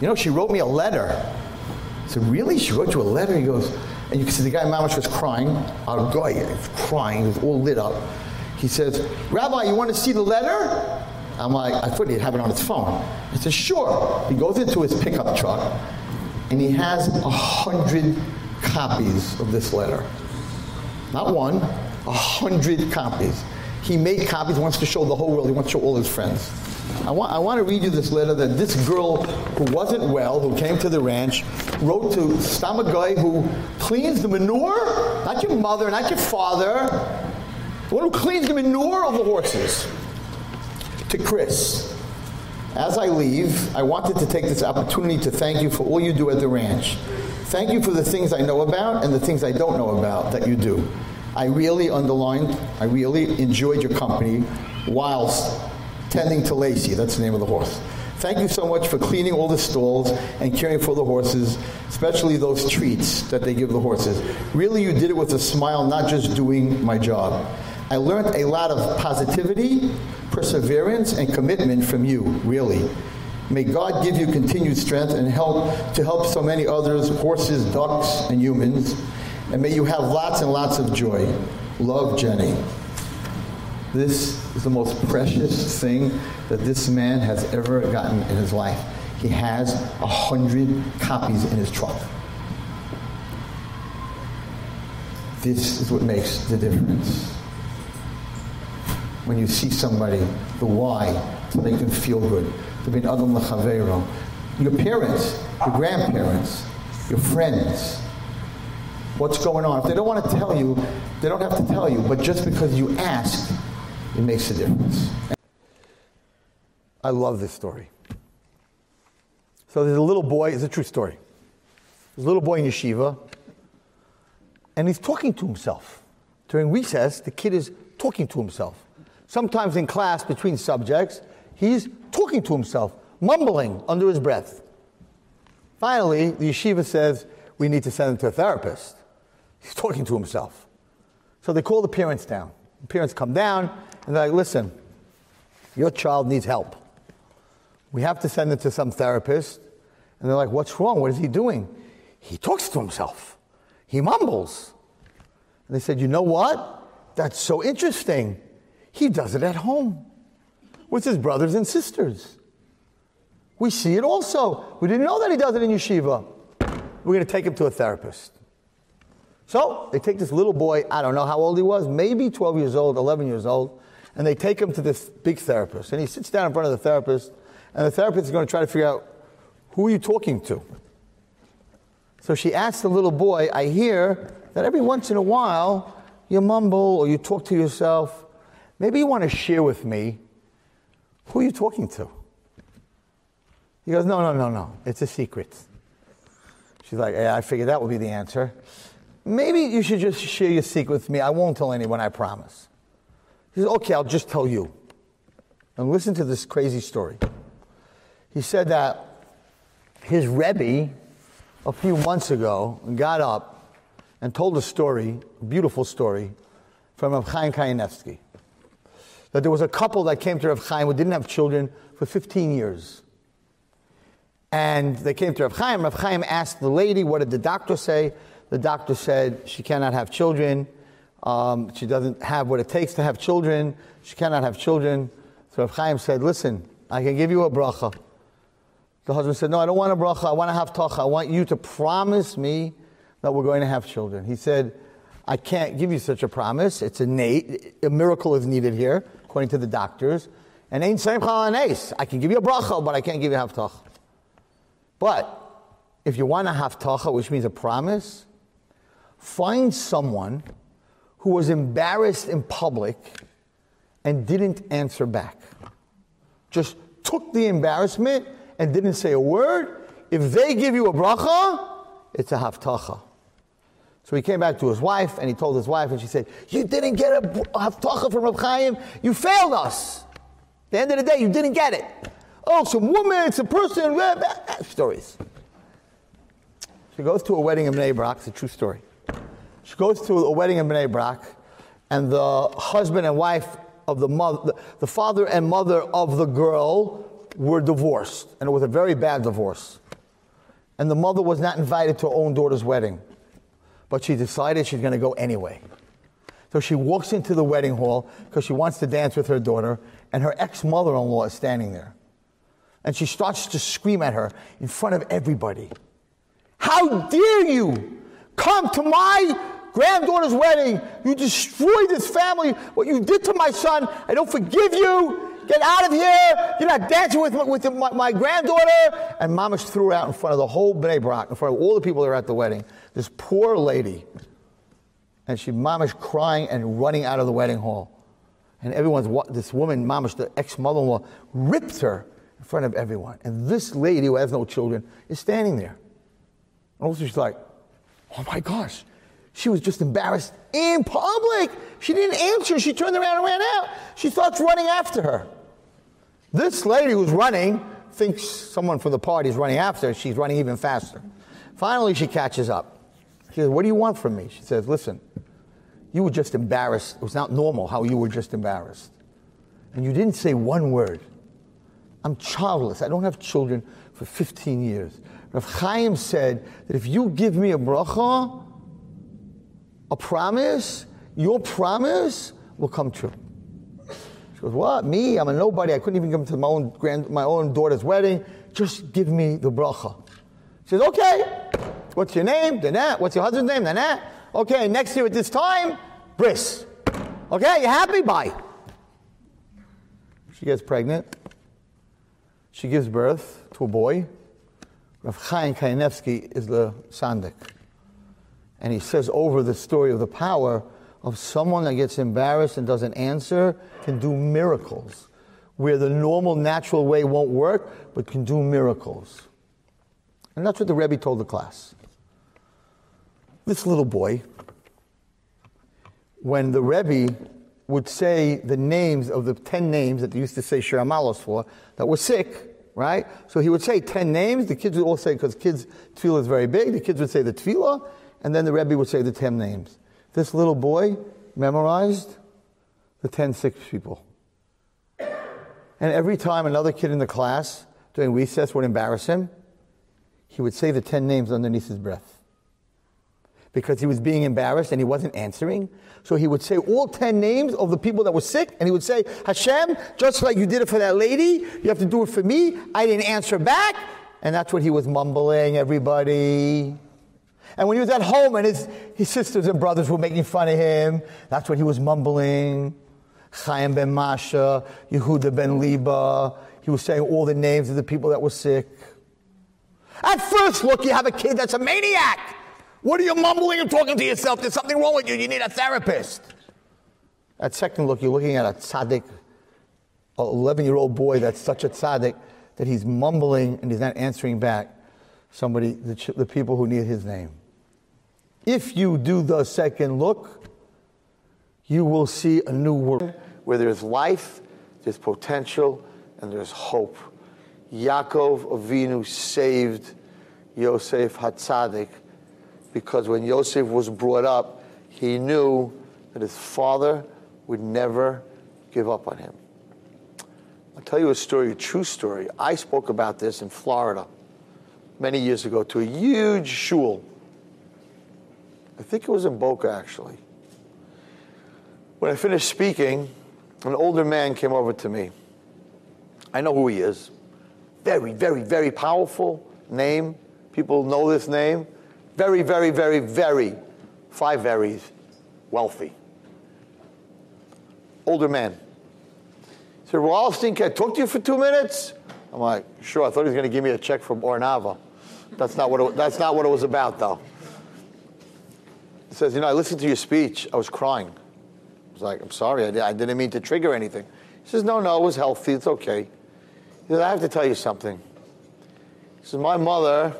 you know, she wrote me a letter. I said, really? She wrote you a letter? He goes, and you can see the guy Mamash was crying. Our guy crying. He was all lit up. He says, Rabbi, you want to see the letter? I'm like, I thought he'd have it on his phone. He says, sure. He goes into his pickup truck and he has a hundred copies of this letter. Not one, a hundred copies. He made copies, wants to show the whole world, he wants to show all his friends. I want, I want to read you this letter that this girl who wasn't well, who came to the ranch, wrote to some guy who cleans the manure, not your mother, not your father, the one who cleans the manure of the horses to Chris. As I leave, I wanted to take this opportunity to thank you for all you do at the ranch. Thank you for the things I know about and the things I don't know about that you do. I really underlined, I really enjoyed your company whilst tending to Lacey, that's the name of the horse. Thank you so much for cleaning all the stalls and caring for the horses, especially those treats that they give the horses. Really, you did it with a smile, not just doing my job. I learned a lot of positivity, perseverance, and commitment from you, really. May God give you continued strength and help to help so many others, horses, ducks, and humans. And may you have lots and lots of joy. Love, Jenny. This is the most precious thing that this man has ever gotten in his life. He has a hundred copies in his truck. This is what makes the difference when you see somebody, the why, to make them feel good. To be an adam lechavero. Your parents, your grandparents, your friends. What's going on? If they don't want to tell you, they don't have to tell you. But just because you ask, it makes a difference. I love this story. So there's a little boy, it's a true story. There's a little boy in yeshiva, and he's talking to himself. During recess, the kid is talking to himself. Sometimes in class, between subjects, he's talking to himself, mumbling under his breath. Finally, the yeshiva says, We need to send him to a therapist. He's talking to himself. So they call the parents down. The parents come down and they're like, Listen, your child needs help. We have to send him to some therapist. And they're like, What's wrong? What is he doing? He talks to himself, he mumbles. And they said, You know what? That's so interesting. He does it at home with his brothers and sisters. We see it also. We didn't know that he does it in yeshiva. We're going to take him to a therapist. So they take this little boy, I don't know how old he was, maybe 12 years old, 11 years old, and they take him to this big therapist. And he sits down in front of the therapist, and the therapist is going to try to figure out Who are you talking to? So she asks the little boy, I hear that every once in a while you mumble or you talk to yourself. Maybe you want to share with me who are you talking to? He goes, No, no, no, no. It's a secret. She's like, Yeah, I figured that would be the answer. Maybe you should just share your secret with me. I won't tell anyone, I promise. He says, Okay, I'll just tell you. And listen to this crazy story. He said that his Rebbe, a few months ago, got up and told a story, a beautiful story, from Rav Chaim Kanievsky. That there was a couple that came to Rav Chaim who didn't have children for 15 years. And they came to Rav Chaim. Rav Chaim asked the lady, What did the doctor say? The doctor said she cannot have children. Um, she doesn't have what it takes to have children. She cannot have children. So Rav Chaim said, Listen, I can give you a bracha. The husband said, No, I don't want a bracha. I want to have tacha. I want you to promise me that we're going to have children. He said, I can't give you such a promise. It's innate. A miracle is needed here, according to the doctors. And ain't same I can give you a bracha, but I can't give you a haftacha. But if you want a haftacha, which means a promise, find someone who was embarrassed in public and didn't answer back. Just took the embarrassment and didn't say a word. If they give you a bracha, it's a haftacha. So he came back to his wife and he told his wife, and she said, You didn't get a haftacha from Reb Chaim. You failed us. At the end of the day, you didn't get it. Oh, some woman, person, blah, blah, blah. stories. She goes to a wedding in Bnei Brak. It's a true story. She goes to a wedding in Bnei Brak, and the husband and wife of the mother, the father and mother of the girl were divorced, and it was a very bad divorce. And the mother was not invited to her own daughter's wedding, but she decided she's going to go anyway. So she walks into the wedding hall because she wants to dance with her daughter, and her ex mother in law is standing there. And she starts to scream at her in front of everybody How dare you come to my granddaughter's wedding? You destroyed this family. What you did to my son, I don't forgive you. Get out of here. You're not dancing with, my, with my, my, granddaughter. And Mamash threw her out in front of the whole Bnei Brak, in front of all the people that were at the wedding. This poor lady. And she, Mamash, crying and running out of the wedding hall. And everyone's, this woman, Mamash, the ex mother in law, rips her in front of everyone. And this lady who has no children is standing there. And also she's like, oh my gosh. She was just embarrassed in public. She didn't answer. She turned around and ran out. She starts running after her. This lady who's running thinks someone from the party is running after her. She's running even faster. Finally, she catches up. She says, What do you want from me? She says, Listen, you were just embarrassed. It was not normal how you were just embarrassed. And you didn't say one word. I'm childless. I don't have children for 15 years. Rav Chaim said that if you give me a bracha, a promise, your promise will come true. She goes, What? Me? I'm a nobody. I couldn't even come to my own, grand, my own daughter's wedding. Just give me the bracha. She says, Okay. What's your name? Danette. What's your husband's name? Danette. Okay, next year at this time, bris. Okay, you happy? Bye. She gets pregnant. She gives birth to a boy. Rav Chaim Kanievsky is the sandik. And he says over the story of the power of someone that gets embarrassed and doesn't answer can do miracles, where the normal, natural way won't work, but can do miracles. And that's what the Rebbe told the class. This little boy, when the Rebbe would say the names of the 10 names that they used to say Shir HaMaalos for, that were sick, right? So he would say 10 names. The kids would all say, because kids' tefillah is very big, the kids would say the tefillah, and then the Rebbe would say the 10 names. This little boy memorized the 10 sick people. And every time another kid in the class during recess would embarrass him, he would say the 10 names underneath his breath. Because he was being embarrassed and he wasn't answering. So he would say all 10 names of the people that were sick, and he would say, Hashem, just like you did it for that lady, you have to do it for me. I didn't answer back. And that's what he was mumbling, everybody. And when he was at home and his, his sisters and brothers were making fun of him, that's what he was mumbling. Chaim ben Masha, Yehuda ben Liba. He was saying all the names of the people that were sick. At first look, you have a kid that's a maniac. What are you mumbling and talking to yourself? There's something wrong with you. You need a therapist. At second look, you're looking at a tzaddik, an 11 year old boy that's such a tzaddik that he's mumbling and he's not answering back somebody, the, the people who need his name. If you do the second look, you will see a new world where there's life, there's potential, and there's hope. Yaakov Avinu saved Yosef Hatzadik because when Yosef was brought up, he knew that his father would never give up on him. I'll tell you a story, a true story. I spoke about this in Florida many years ago to a huge shul. I think it was in Boca, actually. When I finished speaking, an older man came over to me. I know who he is. Very, very, very powerful name. People know this name. Very, very, very, very, five verys, wealthy. Older man. He said, can I talk to you for two minutes? I'm like, sure. I thought he was going to give me a check from Ohr Naava. That's not what it, that's not what it was about, though. He says, you know, I listened to your speech. I was crying. I was like, I'm sorry. I, di- I didn't mean to trigger anything. He says, no, no, it was healthy. It's okay. He says, I have to tell you something. He says, my mother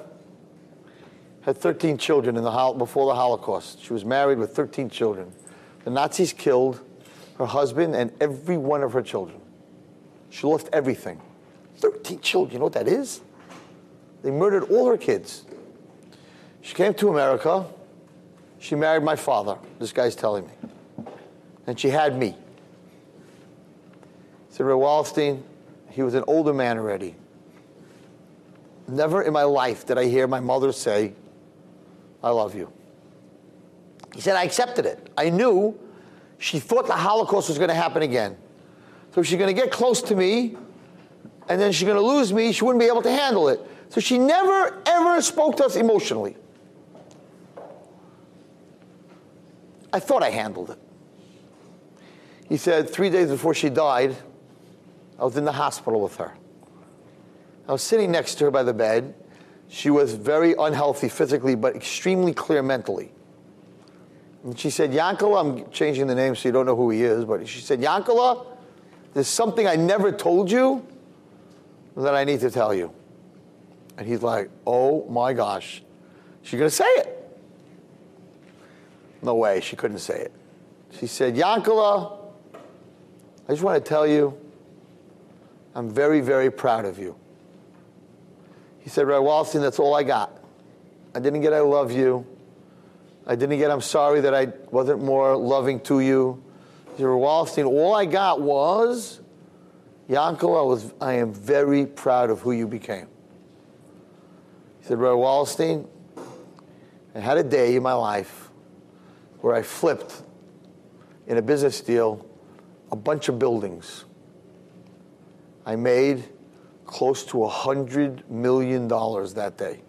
had 13 children in the before the Holocaust. She was married with 13 children. The Nazis killed her husband and every one of her children. She lost everything. 13 children, you know what that is? They murdered all her kids. She came to America. She married my father. This guy's telling me. And she had me. Said Ray Wallerstein, he was an older man already. Never in my life did I hear my mother say, I love you. He said, I accepted it. I knew she thought the Holocaust was going to happen again. So she's going to get close to me, and then she's going to lose me. She wouldn't be able to handle it. So she never, ever spoke to us emotionally. I thought I handled it. He said, three days before she died, I was in the hospital with her. I was sitting next to her by the bed. She was very unhealthy physically, but extremely clear mentally. And she said, Yankala, I'm changing the name so you don't know who he is, but she said, Yankala, there's something I never told you that I need to tell you. And he's like, oh my gosh, she's going to say it. No way, she couldn't say it. She said, Yankala, I just want to tell you, I'm very, very proud of you. He said, Ray Wallerstein, that's all I got. I didn't get I love you. I didn't get I'm sorry that I wasn't more loving to you. He said, Ray Wallerstein, all I got was, Yankel, I, was, I am very proud of who you became. He said, Ray Wallerstein, I had a day in my life where I flipped in a business deal a bunch of buildings. I made close to a hundred million dollars that day.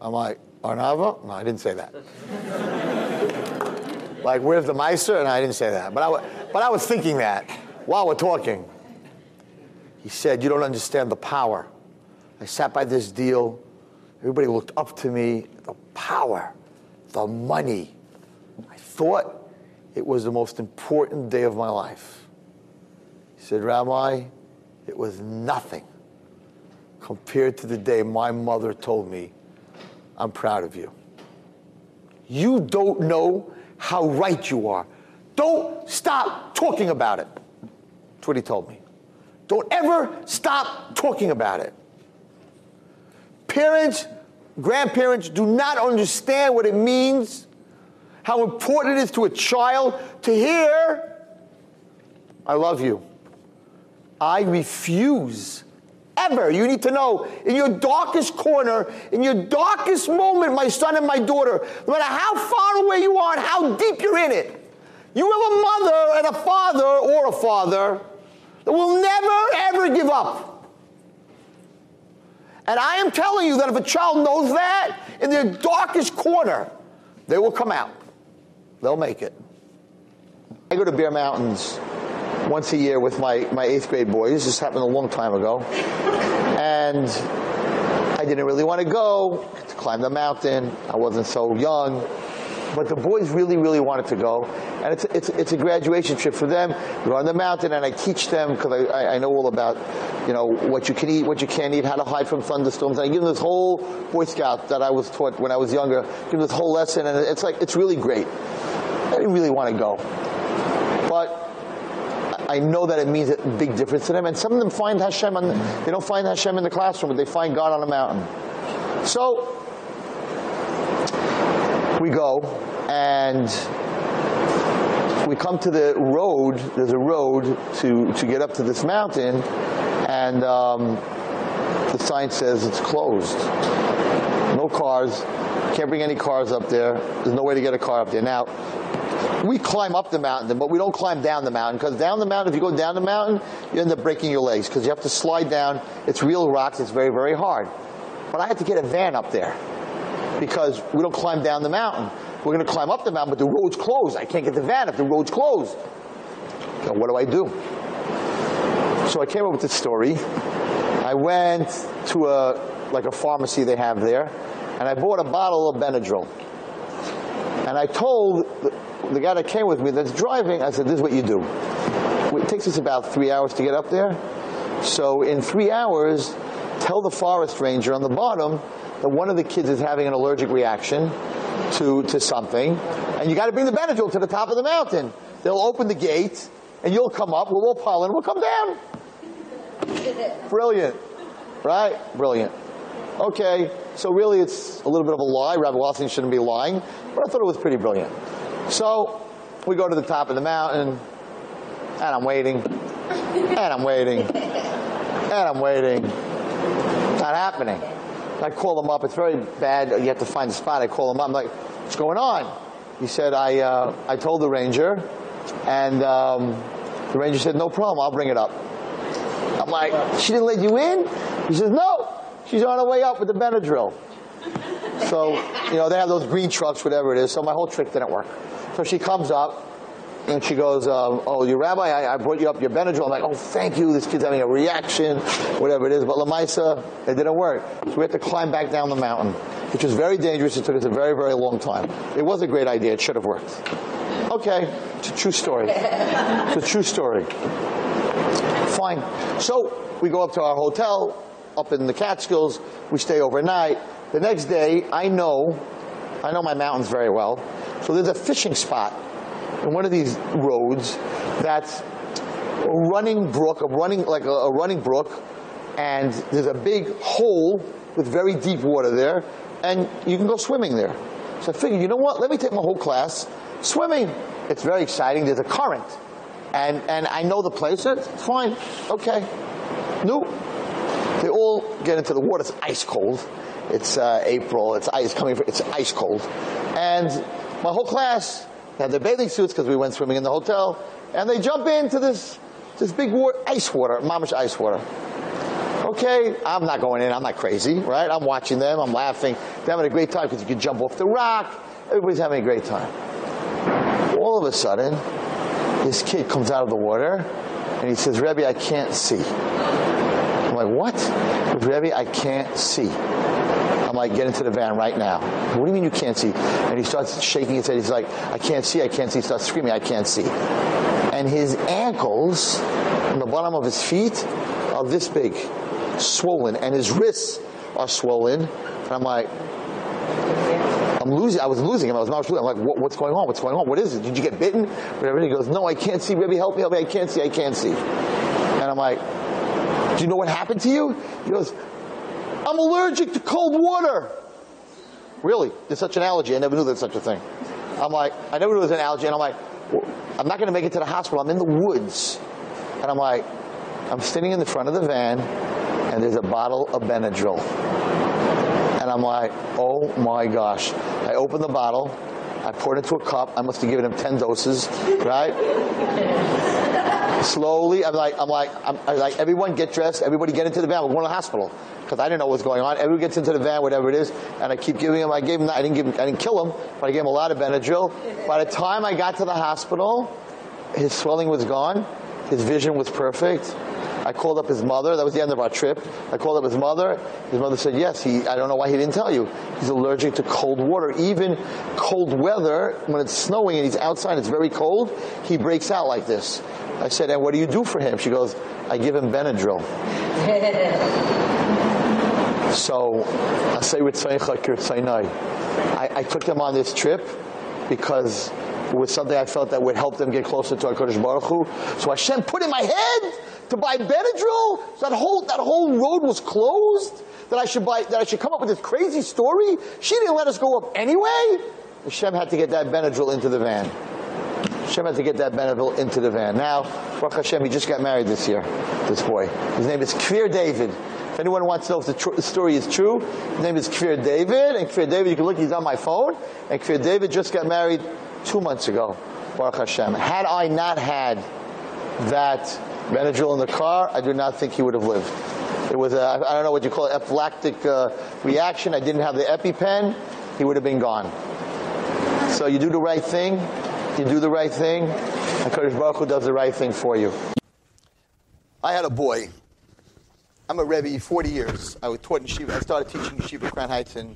I'm like, Ohr Naava? No, I didn't say that. like, where's the maaser? And I didn't say that. But I, but I was thinking that while we're talking. He said, You don't understand the power. I sat by this deal. Everybody looked up to me. The power, the money. I thought it was the most important day of my life. He said, Rabbi, it was nothing compared to the day my mother told me, I'm proud of you. You don't know how right you are. Don't stop talking about it. That's what he told me. Don't ever stop talking about it. Parents, grandparents do not understand what it means, how important it is to a child to hear, I love you. I refuse. Ever. You need to know in your darkest corner, in your darkest moment, my son and my daughter, no matter how far away you are and how deep you're in it, you have a mother and a father or a father that will never ever give up. And I am telling you that if a child knows that, in their darkest corner, they will come out. They'll make it. I go to Bear Mountains once a year with my, my eighth grade boys. This happened a long time ago. And I didn't really want to go to climb the mountain. I wasn't so young. But the boys really, really wanted to go. And it's, it's, it's a graduation trip for them. We're on the mountain and I teach them, because I, I, I know all about, you know, what you can eat, what you can't eat, how to hide from thunderstorms. And I give them this whole Boy Scout that I was taught when I was younger, give them this whole lesson. And it's like, it's really great. I didn't really want to go. I know that it means a big difference to them. And some of them find Hashem, on, they don't find Hashem in the classroom, but they find God on a mountain. So, we go and we come to the road. There's a road to, to get up to this mountain, and um, the sign says it's closed. No cars. Can't bring any cars up there. There's no way to get a car up there. Now, we climb up the mountain, but we don't climb down the mountain because down the mountain, if you go down the mountain, you end up breaking your legs because you have to slide down. It's real rocks. It's very, very hard. But I had to get a van up there because we don't climb down the mountain. We're going to climb up the mountain, but the road's closed. I can't get the van if the road's closed. So what do I do? So I came up with this story. I went to a like a pharmacy they have there, and I bought a bottle of Benadryl. And I told the, guy that came with me that's driving, I said, "This is what you do. It takes us about three hours to get up there. So in three hours, tell the forest ranger on the bottom that one of the kids is having an allergic reaction to, to something, and you got to bring the Benadryl to the top of the mountain. They'll open the gate, and you'll come up, we'll all pile in, we'll come down. Brilliant. Right? Brilliant. Okay, so really it's a little bit of a lie. Rabbi Wallerstein shouldn't be lying, but I thought it was pretty brilliant. So we go to the top of the mountain, and I'm waiting, and I'm waiting, and I'm waiting. Not happening. I call him up. It's very bad. You have to find the spot. I call him up. I'm like, what's going on? He said, I, uh, I told the ranger, and um, the ranger said, no problem. I'll bring it up. I'm like, she didn't let you in? He says, no. She's on her way up with the Benadryl. So, you know, they have those green trucks, whatever it is. So my whole trick didn't work. So she comes up, and she goes, um, "Oh, your rabbi, I, I, brought you up your Benadryl." I'm like, "Oh, thank you. This kid's having a reaction, whatever it is." But Lamaisa, it didn't work. So we had to climb back down the mountain, which was very dangerous. It took us a very, very long time. It was a great idea. It should have worked. Okay, it's a true story. It's a true story. Fine. So we go up to our hotel up in the Catskills. We stay overnight. The next day, I know, I know my mountains very well. So there's a fishing spot in one of these roads that's a running brook, a running like a, a running brook, and there's a big hole with very deep water there, and you can go swimming there. So I figured, you know what? Let me take my whole class swimming. It's very exciting. There's a current, and and I know the place. It's fine. Okay. No. They all get into the water. It's ice cold. It's uh, April. It's ice coming. It's ice cold, and my whole class had their bathing suits because we went swimming in the hotel, and they jump into this this big water, ice water, mamish ice water. Okay, I'm not going in. I'm not crazy, right? I'm watching them. I'm laughing. They're having a great time because you can jump off the rock. Everybody's having a great time. All of a sudden, this kid comes out of the water, and he says, "Rebbe, I can't see." I'm like, "What?" "Rebbe, I can't see." I'm like, get into the van right now. What do you mean you can't see? And he starts shaking his head. He's like, I can't see, I can't see. He starts screaming, I can't see. And his ankles on the bottom of his feet are this big, swollen, and his wrists are swollen. And I'm like, I'm losing. I was losing him. I was not losing. I'm like, what, what's going on? What's going on? What is it? Did you get bitten? Whatever. He goes, no, I can't see. Rebbe, help me, help me. I can't see. I can't see. And I'm like, do you know what happened to you? He goes, I'm allergic to cold water. Really? There's such an allergy. I never knew there's such a thing. I'm like, I never knew there was an allergy. And I'm like, I'm not going to make it to the hospital. I'm in the woods. And I'm like, I'm sitting in the front of the van, and there's a bottle of Benadryl. And I'm like, oh my gosh. I open the bottle. I pour it into a cup. I must have given him 10 doses, right? Slowly, I'm like, I'm like, I'm, I'm, like, everyone get dressed. Everybody get into the van. We're going to the hospital because I didn't know what was going on. Everyone gets into the van, whatever it is, and I keep giving him. I gave him. I didn't give. Him, I didn't kill him, but I gave him a lot of Benadryl. By the time I got to the hospital, his swelling was gone. His vision was perfect. I called up his mother. That was the end of our trip. I called up his mother. His mother said, yes, he, I don't know why he didn't tell you. He's allergic to cold water. Even cold weather, when it's snowing and he's outside, it's very cold, he breaks out like this. I said, and what do you do for him? She goes, I give him Benadryl. so, I say with I, I took them on this trip because it was something I felt that would help them get closer to HaKadosh Baruch Hu. So Hashem put in my head to buy Benadryl. So that whole, that whole road was closed. That I should buy, that I should come up with this crazy story. She didn't let us go up anyway. Hashem had to get that Benadryl into the van. Hashem had to get that Benadryl into the van. Now, Baruch Hashem, he just got married this year, this boy. His name is Kfir David. If anyone wants to know if the, the story is true, his name is Kfir David. And Kfir David, you can look, he's on my phone. And Kfir David just got married two months ago. Baruch Hashem. Had I not had that Benadryl in the car, I do not think he would have lived. It was I don't know what you call it, epileptic uh, reaction. I didn't have the EpiPen. He would have been gone. So you do the right thing. You do the right thing. And Kadosh Baruch Hu does the right thing for you. I had a boy. I'm a Rebbe 40 years. I was taught in Yeshiva. I started teaching Yeshiva Crown Heights in,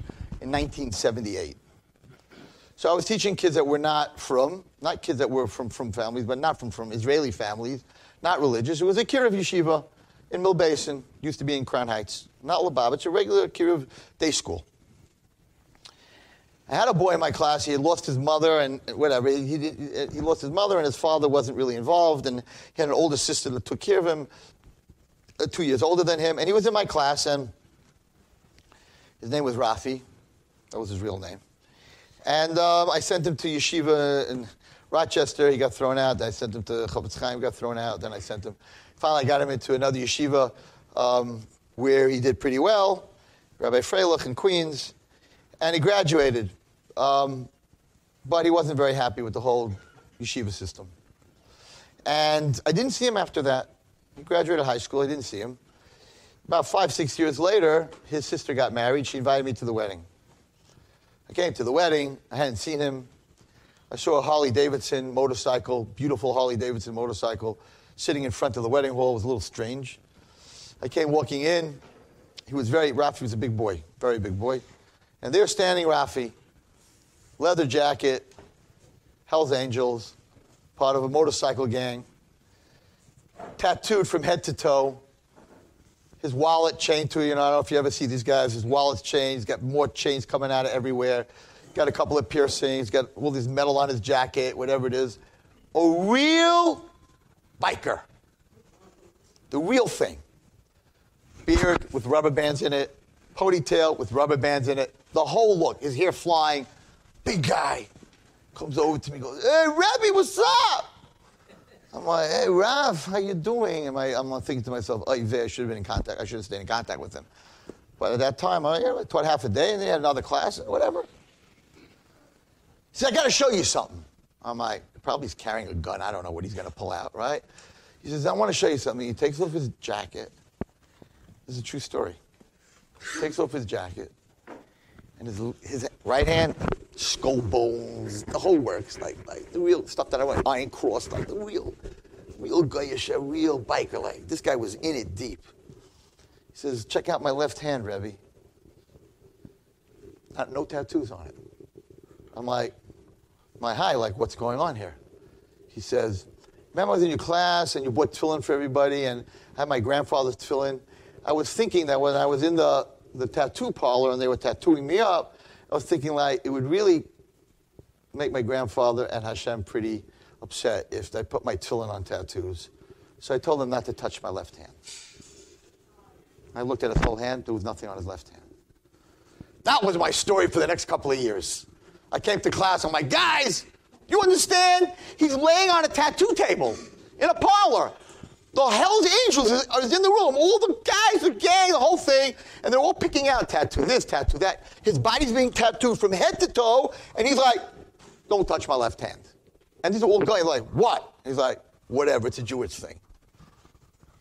in 1978. So I was teaching kids that were not from, not kids that were from, from families, but not from, from Israeli families, not religious. It was a Kiruv Yeshiva in Mill Basin, used to be in Crown Heights. Not Lubavitch, a regular Kiruv day school. I had a boy in my class. He had lost his mother and whatever. He, he, he, lost his mother, and his father wasn't really involved. And he had an older sister that took care of him, two years older than him. And he was in my class, and his name was Rafi. That was his real name. And um, I sent him to yeshiva in Rochester. He got thrown out. I sent him to Chofetz Chaim. Got thrown out. Then I sent him. Finally, I got him into another yeshiva um, where he did pretty well, Rabbi Freilich in Queens, and he graduated. Um, but he wasn't very happy with the whole yeshiva system. And I didn't see him after that. He graduated high school. I didn't see him. About five, six years later, his sister got married. She invited me to the wedding. I came to the wedding. I hadn't seen him. I saw a Harley Davidson motorcycle, beautiful Harley Davidson motorcycle, sitting in front of the wedding hall. It was a little strange. I came walking in. He was very, Rafi was a big boy, very big boy. And there standing Rafi, leather jacket, Hell's Angels, part of a motorcycle gang, tattooed from head to toe, his wallet chained to you. know, I don't know if you ever see these guys. His wallet's chained. He's got more chains coming out of everywhere. Got a couple of piercings. Got all this metal on his jacket, whatever it is. A real biker. The real thing. Beard with rubber bands in it. Ponytail with rubber bands in it. The whole look. His hair flying. Big guy. Comes over to me goes, Hey, Rebbe, what's up? I'm like, hey, Rav, how you doing? Am I, I'm thinking to myself, oh, I should have been in contact. I should have stayed in contact with him. But at that time, I, know, I taught half a day, and then he had another class, whatever. He said, I got to show you something. I'm like, probably he's carrying a gun. I don't know what he's going to pull out, right? He says, I want to show you something. He takes off his jacket. This is a true story. Takes off his jacket, and his, his right hand, skull bones, the whole works, like, like the real stuff that I want, iron cross, like the real, real goyish, a real biker. Like this guy was in it deep. He says, check out my left hand, Rebbe. Not, no tattoos on it. I'm like, my high, like, what's going on here? He says, remember I was in your class and you bought tefillin for everybody and I had my grandfather's tefillin. I was thinking that when I was in the the tattoo parlor and they were tattooing me up, I was thinking like it would really make my grandfather and Hashem pretty upset if they put my tefillin on tattoos. So I told him not to touch my left hand. I looked at his whole hand, there was nothing on his left hand. That was my story for the next couple of years. I came to class, I'm like, guys, you understand? He's laying on a tattoo table in a parlor. The Hell's Angels is, is, in the room. All the guys, the gang, the whole thing, and they're all picking out tattoo this, tattoo that. His body's being tattooed from head to toe, and he's like, "Don't touch my left hand." And these are all going like, "What?" He's like, "Whatever. It's a Jewish thing."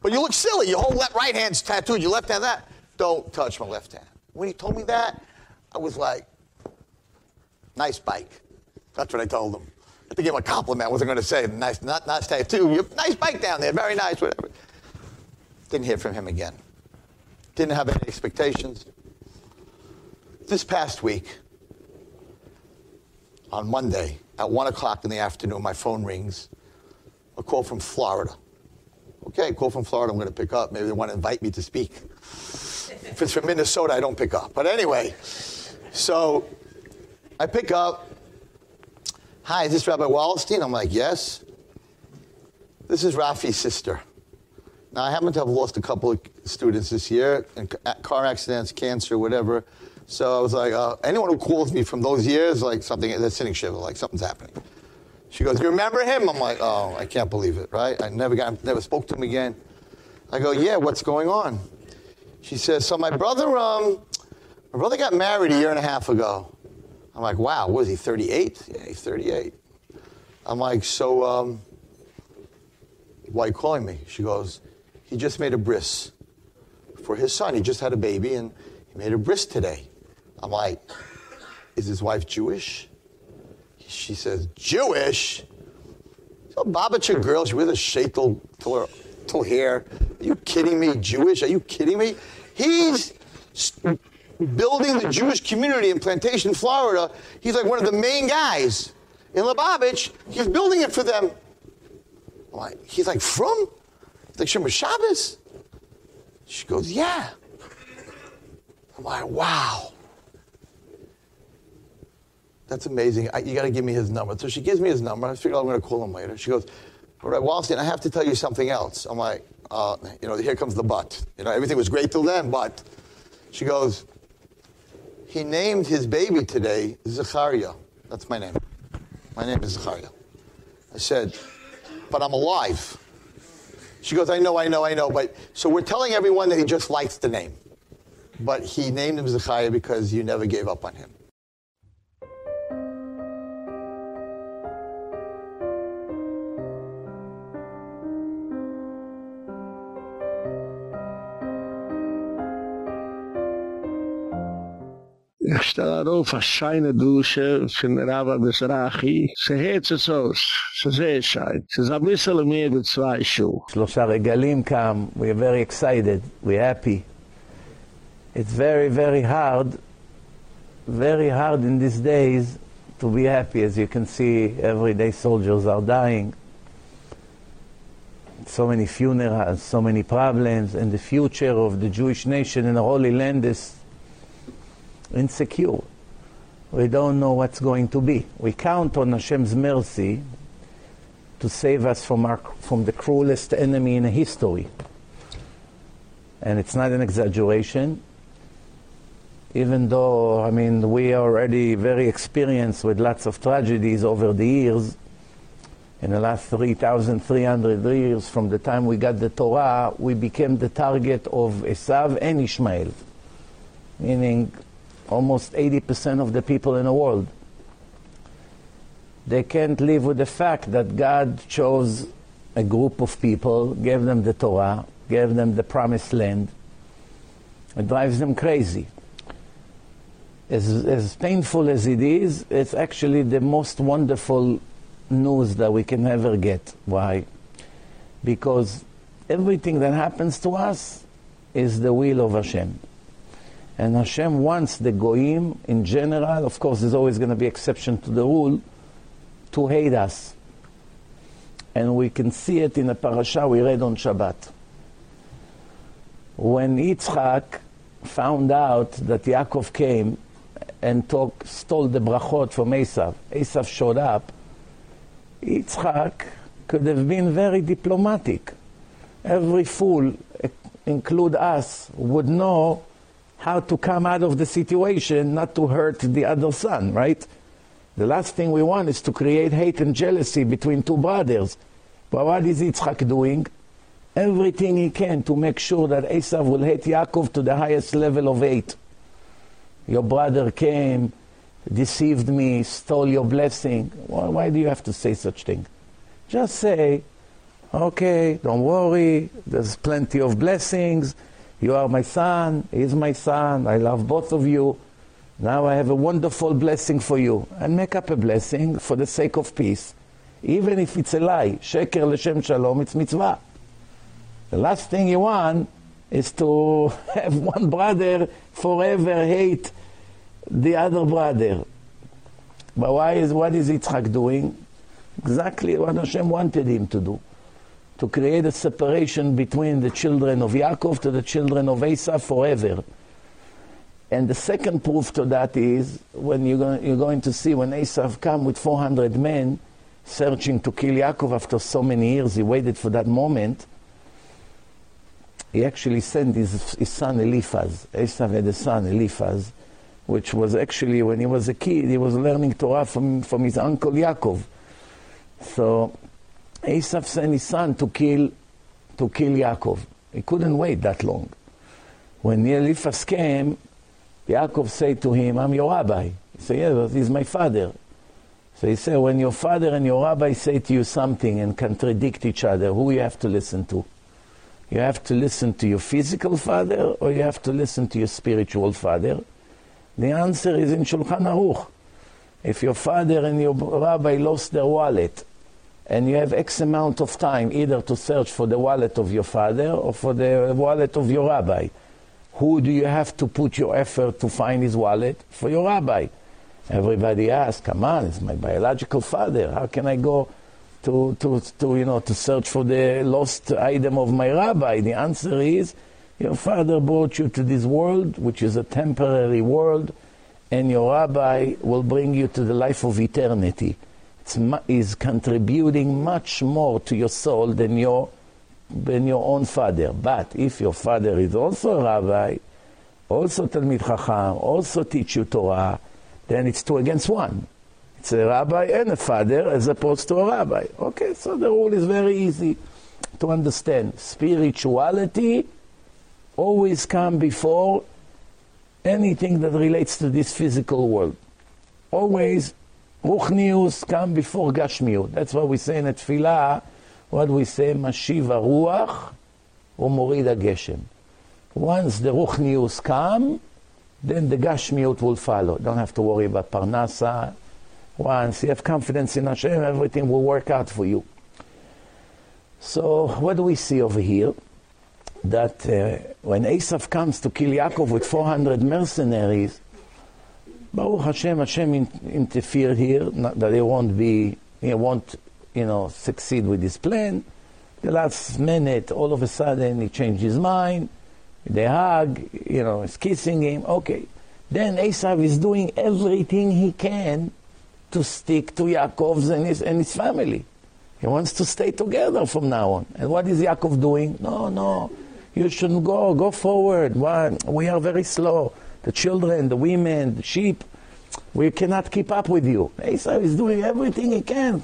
But you look silly. Your whole left, right hand's tattooed. Your left hand that. Don't touch my left hand. When he told me that, I was like, "Nice bike." That's what I told him to give him a compliment. I wasn't going to say nice, not nice tattoo. Nice bike down there, very nice, whatever. Didn't hear from him again. Didn't have any expectations. This past week, on Monday, at 1 o'clock in the afternoon, my phone rings. A call from Florida. Okay, call from Florida, I'm going to pick up. Maybe they want to invite me to speak. If it's from Minnesota, I don't pick up. But anyway, so I pick up. Hi, is this Rabbi Wallerstein? I'm like, yes. This is Rafi's sister. Now, I happen to have lost a couple of students this year in car accidents, cancer, whatever. So I was like, uh, anyone who calls me from those years, like something, they're sitting shiva, like something's happening. She goes, you remember him? I'm like, oh, I can't believe it, right? I never got, never spoke to him again. I go, yeah, what's going on? She says, so my brother, um, my brother got married a year and a half ago. I'm like, wow, was he 38? Yeah, he's 38. I'm like, so, um, why are you calling me? She goes, he just made a bris for his son. He just had a baby and he made a bris today. I'm like, is his wife Jewish? She says, Jewish? So Babacha girl, she with a shaitel till her, till hair. Are you kidding me? Jewish? Are you kidding me? He's building the Jewish community in Plantation, Florida. He's like one of the main guys in Lubavitch. He's building it for them. I'm like, he's like, from? He's like, Shomer Shabbos? She goes, yeah. I'm like, wow. That's amazing. I, you got to give me his number. So she gives me his number. I figure I'm going to call him later. She goes, all right, Wallerstein, I have to tell you something else. I'm like, uh, you know, here comes the but. You know, everything was great till then, but. She goes, he named his baby today Zachariah. That's my name. My name is Zachariah. I said, but I'm alive. She goes, I know, I know, I know. But so we're telling everyone that he just likes the name. But he named him Zachariah because you never gave up on him. Ich stelle darauf eine scheine Dusche von Rabba Besrachi. Sie hört es aus. Sie sehen schein. Sie ist ein bisschen mehr mit zwei Schuhe. Schlosser Regalim kam. We are very excited. We are happy. It's very, very hard. Very hard in these days to be happy. As you can see, everyday soldiers are dying. so many funerals, so many problems, and the future of the Jewish nation in the Holy Land is insecure. We don't know what's going to be. We count on Hashem's mercy to save us from, our, from the cruelest enemy in history. And it's not an exaggeration. Even though, I mean, we are already very experienced with lots of tragedies over the years, in the last 3,300 years from the time we got the Torah, we became the target of Esav and Ishmael, meaning almost 80% of the people in the world. They can't live with the fact that God chose a group of people, gave them the Torah, gave them the promised land. It drives them crazy. As, as painful as it is, it's actually the most wonderful news that we can ever get. Why? Because everything that happens to us is the will of Hashem. And Hashem wants the Goyim in general, of course, there's always going to be exception to the rule, to hate us. And we can see it in the parasha we read on Shabbat. When Yitzchak found out that Yaakov came and stole the brachot from Esav, Esav showed up, Yitzchak could have been very diplomatic. Every fool, eh, include us, would know how to come out of the situation, not to hurt the other son, right? The last thing we want is to create hate and jealousy between two brothers. But what is Yitzchak doing? Everything he can to make sure that Esav will hate Yaakov to the highest level of hate. Your brother came, deceived me, stole your blessing. Why, why do you have to say such thing? Just say, okay, don't worry, there's plenty of blessings. You are my son, he is my son, I love both of you. Now I have a wonderful blessing for you. And make up a blessing for the sake of peace. Even if it's a lie. Sheker l'shem shalom, it's mitzvah. The last thing you want is to have one brother forever hate the other brother. But why is what is Yitzchak doing? Exactly what Hashem wanted him to do. To create a separation between the children of Yaakov to the children of Esau forever. And the second proof to that is when you're going, you're going to see when Esau come with 400 men searching to kill Yaakov after so many years, he waited for that moment. He actually sent his, his son Eliphaz. Esau had a son Eliphaz, which was actually when he was a kid, he was learning Torah from, from his uncle Yaakov. So Esau sent his son to kill, to kill Yaakov. He couldn't wait that long. When Eliphaz came, Yaakov said to him, I'm your rabbi. He said, yeah, he's my father. So he said, when your father and your rabbi say to you something and contradict each other, who you have to listen to? You have to listen to your physical father or you have to listen to your spiritual father? The answer is in Shulchan Aruch. If your father and your rabbi lost their wallet and you have X amount of time either to search for the wallet of your father or for the wallet of your rabbi, who do you have to put your effort to find his wallet? For your rabbi. Everybody asks, come on, it's my biological father. How can I go to, to, to, you know, to search for the lost item of my rabbi? The answer is, your father brought you to this world, which is a temporary world, and your rabbi will bring you to the life of eternity. Is contributing much more to your soul than your than your own father. But if your father is also a rabbi, also Talmid Chacham, also teach you Torah, then it's two against one. It's a rabbi and a father as opposed to a rabbi. Okay, so the rule is very easy to understand. Spirituality always come before anything that relates to this physical world. Always Ruchnius come before Gashmiut. That's why we say in a tefillah, what we say, Mashiv Ruach Umorid Geshem. Once the Ruchnius come, then the Gashmiut will follow. Don't have to worry about Parnasa. Once you have confidence in Hashem, everything will work out for you. So, what do we see over here? That uh, when Esav comes to kill Yaakov with 400 mercenaries, Baruch Hashem, Hashem in, interfered here, not that he won't be, he won't, you know, succeed with his plan. The last minute, all of a sudden, he changed his mind they hug, you know, is kissing him. Okay. Then Esav is doing everything he can to stick to Yaakov's and his, and his family. He wants to stay together from now on. And what is Yaakov doing? No, no, you shouldn't go. Go forward. Why? We are very slow. The children, the women, the sheep, we cannot keep up with you. Esav is doing everything he can.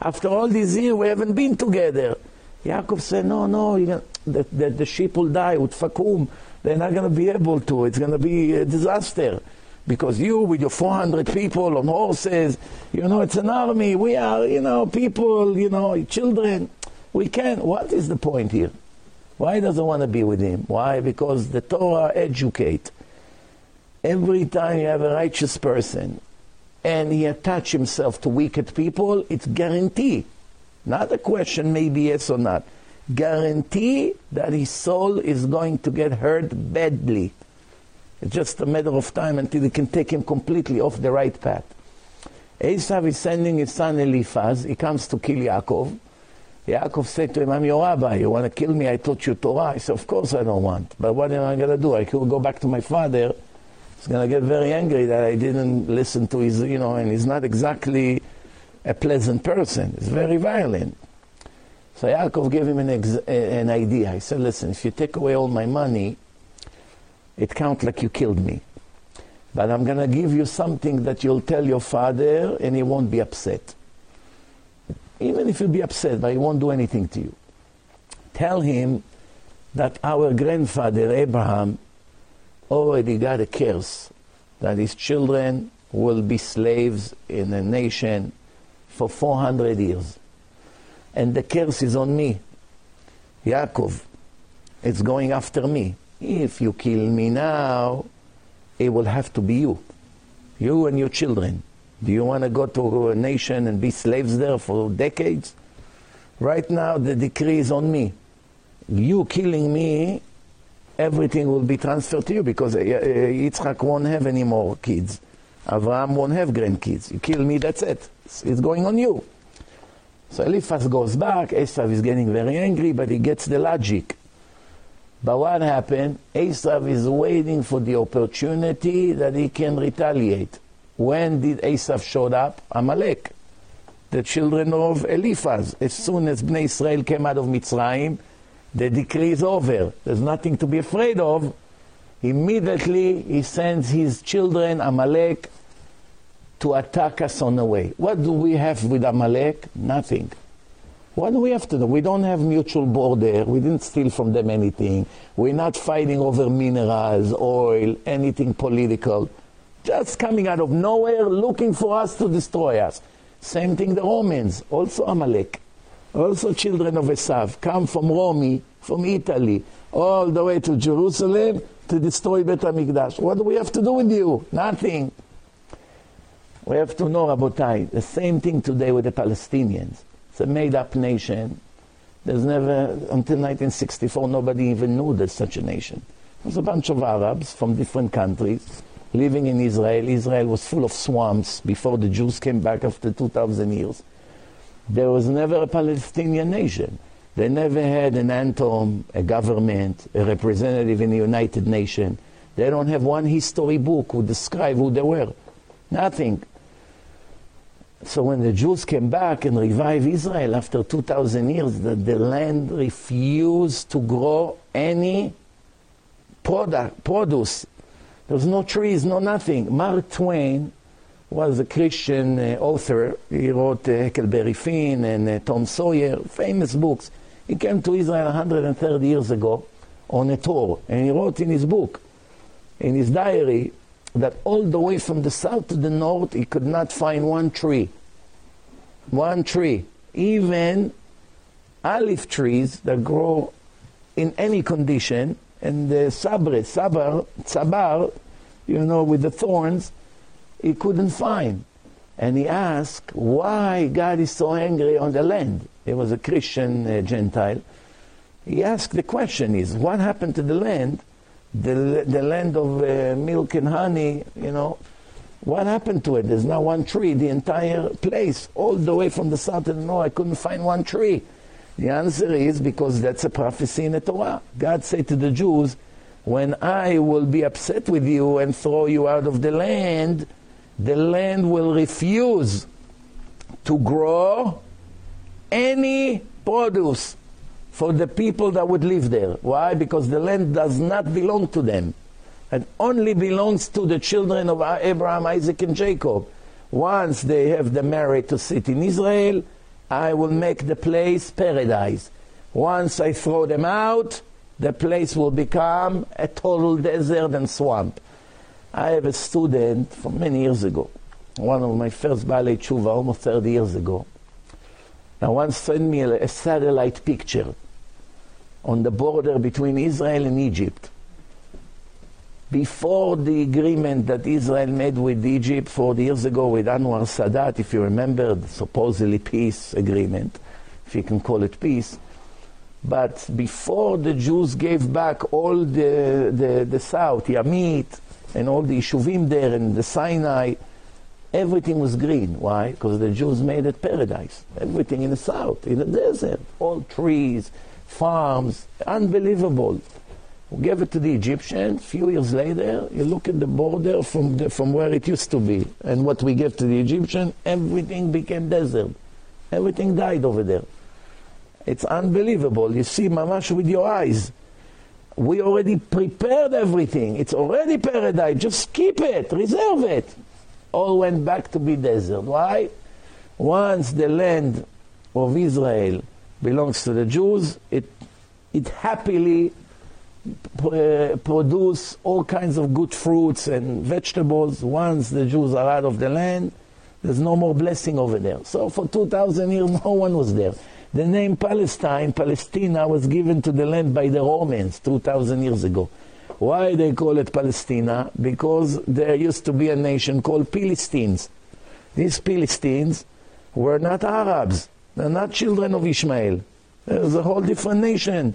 After all these years, we haven't been together. Yaakov said, no, no, the, the, the sheep will die with fakum. They're not going to be able to. It's going to be a disaster. Because you, with your 400 people on horses, you know, it's an army. We are, you know, people, you know, children. We can't. What is the point here? Why does he want to be with him? Why? Because the Torah educate. Every time you have a righteous person and he attach himself to wicked people, it's guarantee not a question, maybe yes or not. Guarantee that his soul is going to get hurt badly. It's just a matter of time until he can take him completely off the right path. Esav is sending his son Eliphaz. He comes to kill Yaakov. Yaakov said to him, I'm your rabbi. You want to kill me? I taught you Torah. He said, Of course I don't want. But what am I going to do? I could go back to my father. He's going to get very angry that I didn't listen to his, you know, and he's not exactly a pleasant person. He's very violent. So Yaakov gave him an, an idea. He said, listen, if you take away all my money, it counts like you killed me. But I'm going to give you something that you'll tell your father and he won't be upset. Even if he'll be upset, but he won't do anything to you. Tell him that our grandfather Abraham already got a curse that his children will be slaves in a nation for 400 years. And the curse is on me. Yaakov, it's going after me. If you kill me now, it will have to be you. You and your children. Do you want to go to a nation and be slaves there for decades? Right now, the decree is on me. you killing me, everything will be transferred to you because uh, uh, Yitzchak won't have any more kids. Abraham won't have grandkids. You kill me, that's it. It's, it's going on you. So Eliphaz goes back. Esav is getting very angry, but he gets the logic. But what happened? Esav is waiting for the opportunity that he can retaliate. When did Esav showed up? Amalek, the children of Eliphaz. As soon as Bnei Israel came out of Mitzrayim, the decree is over. There's nothing to be afraid of. Immediately he sends his children, Amalek, to attack us on the way. What do we have with Amalek? Nothing. What do we have to do? We don't have mutual border. We didn't steal from them anything. We're not fighting over minerals, oil, anything political. Just coming out of nowhere, looking for us to destroy us. Same thing the Romans, also Amalek, also children of Esav, come from Romi, from Italy, all the way to Jerusalem to destroy Bet HaMikdash. What do we have to do with you? Nothing. We have to know, Rabotai, the same thing today with the Palestinians. It's a made-up nation. There's never, until 1964, nobody even knew there's such a nation. There's a bunch of Arabs from different countries living in Israel. Israel was full of swamps before the Jews came back after 2,000 years. There was never a Palestinian nation. They never had an anthem, a government, a representative in the United Nations. They don't have one history book who describe who they were. Nothing. So when the Jews came back and revived Israel after 2,000 years, the, the land refused to grow any product, produce. There was no trees, no nothing. Mark Twain was a Christian uh, author. He wrote uh, Huckleberry Finn and uh, Tom Sawyer, famous books. He came to Israel 130 years ago on a tour, and he wrote in his book, in his diary, that all the way from the south to the north, he could not find one tree. One tree. Even olive trees that grow in any condition, and the sabre, sabar, sabar, you know, with the thorns, he couldn't find. And he asked why God is so angry on the land. He was a Christian uh, Gentile. He asked the question is, what happened to the land the, the land of uh, milk and honey, you know, what happened to it? There's not one tree, the entire place, all the way from the south to the north, I couldn't find one tree. The answer is because that's a prophecy in the Torah. God said to the Jews, when I will be upset with you and throw you out of the land, the land will refuse to grow any produce for the people that would live there. Why? Because the land does not belong to them. It only belongs to the children of Abraham, Isaac, and Jacob. Once they have the merit to sit in Israel, I will make the place paradise. Once I throw them out, the place will become a total desert and swamp. I have a student from many years ago, one of my first baalei tshuva, almost 30 years ago. Now, once sent me a, a satellite picture on the border between Israel and Egypt. Before the agreement that Israel made with Egypt 40 years ago with Anwar Sadat, if you remember, the supposedly peace agreement, if you can call it peace, but before the Jews gave back all the, the, the south, Yamit, and all the Yishuvim there, and the Sinai, everything was green. Why? Because the Jews made it paradise. Everything in the south, in the desert, all trees, farms, unbelievable. We gave it to the Egyptians. A few years later, you look at the border from, the, from where it used to be and what we gave to the Egyptian, everything became desert. Everything died over there. It's unbelievable. You see mamash with your eyes. We already prepared everything. It's already paradise. Just keep it, reserve it. All went back to be desert. Why? Once the land of Israel belongs to the Jews, it, it happily uh, produce all kinds of good fruits and vegetables. Once the Jews are out of the land, there's no more blessing over there. So for 2,000 years, no one was there. The name Palestine, Palestina, was given to the land by the Romans 2,000 years ago. Why they call it Palestina? Because there used to be a nation called Philistines. These Philistines were not Arabs. They're not children of Ishmael. There's a whole different nation.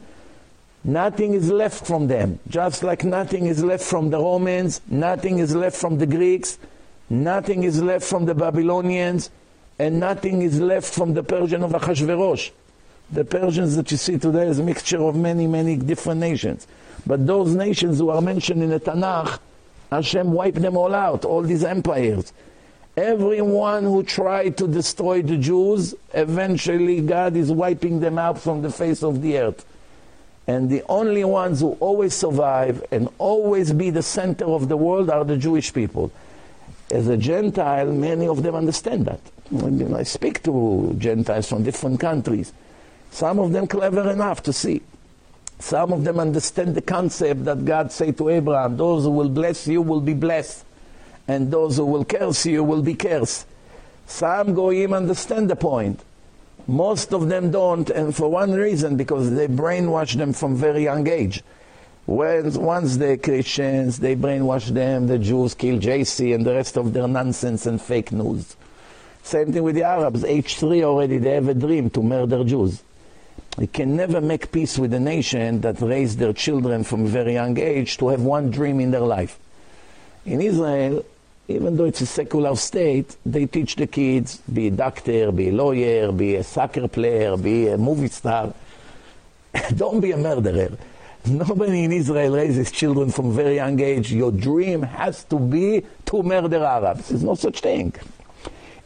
Nothing is left from them. Just like nothing is left from the Romans, nothing is left from the Greeks, nothing is left from the Babylonians, and nothing is left from the Persian of Achashverosh. The Persians that you see today is a mixture of many, many different nations. But those nations who are mentioned in the Tanakh, Hashem wiped them all out, all these empires. Everyone who tried to destroy the Jews, eventually God is wiping them out from the face of the earth. And the only ones who always survive and always be the center of the world are the Jewish people. As a Gentile, many of them understand that. I, mean, I speak to Gentiles from different countries. Some of them clever enough to see. Some of them understand the concept that God said to Abraham, those who will bless you will be blessed, and those who will curse you will be cursed. Some goyim understand the point. Most of them don't, and for one reason, because they brainwash them from very young age. When, once they're Christians, they brainwash them, the Jews kill JC and the rest of their nonsense and fake news. Same thing with the Arabs. Age 3 already, they have a dream to murder Jews. They can never make peace with a nation that raised their children from a very young age to have one dream in their life. In Israel, even though it's a secular state, they teach the kids be a doctor, be a lawyer, be a soccer player, be a movie star. Don't be a murderer. Nobody in Israel raises children from very young age. Your dream has to be to murder Arabs. There's no such thing.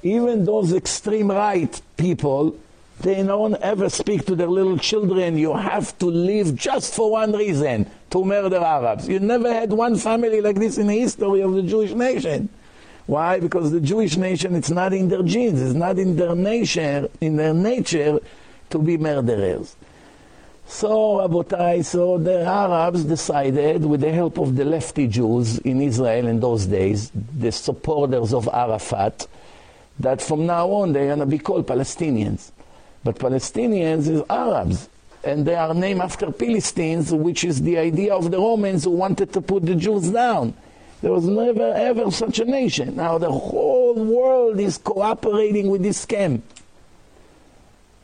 Even those extreme right people, they don't ever speak to their little children. You have to live just for one reason, to murder Arabs. You never had one family like this in the history of the Jewish nation. Why? Because the Jewish nation, it's not in their genes, it's not in their nature, in their nature to be murderers. So, Rabotai, so the Arabs decided, with the help of the lefty Jews in Israel in those days, the supporters of Arafat, that from now on they're going to be called Palestinians. But Palestinians is Arabs, and they are named after Philistines, which is the idea of the Romans who wanted to put the Jews down. There was never ever such a nation. Now the whole world is cooperating with this scam.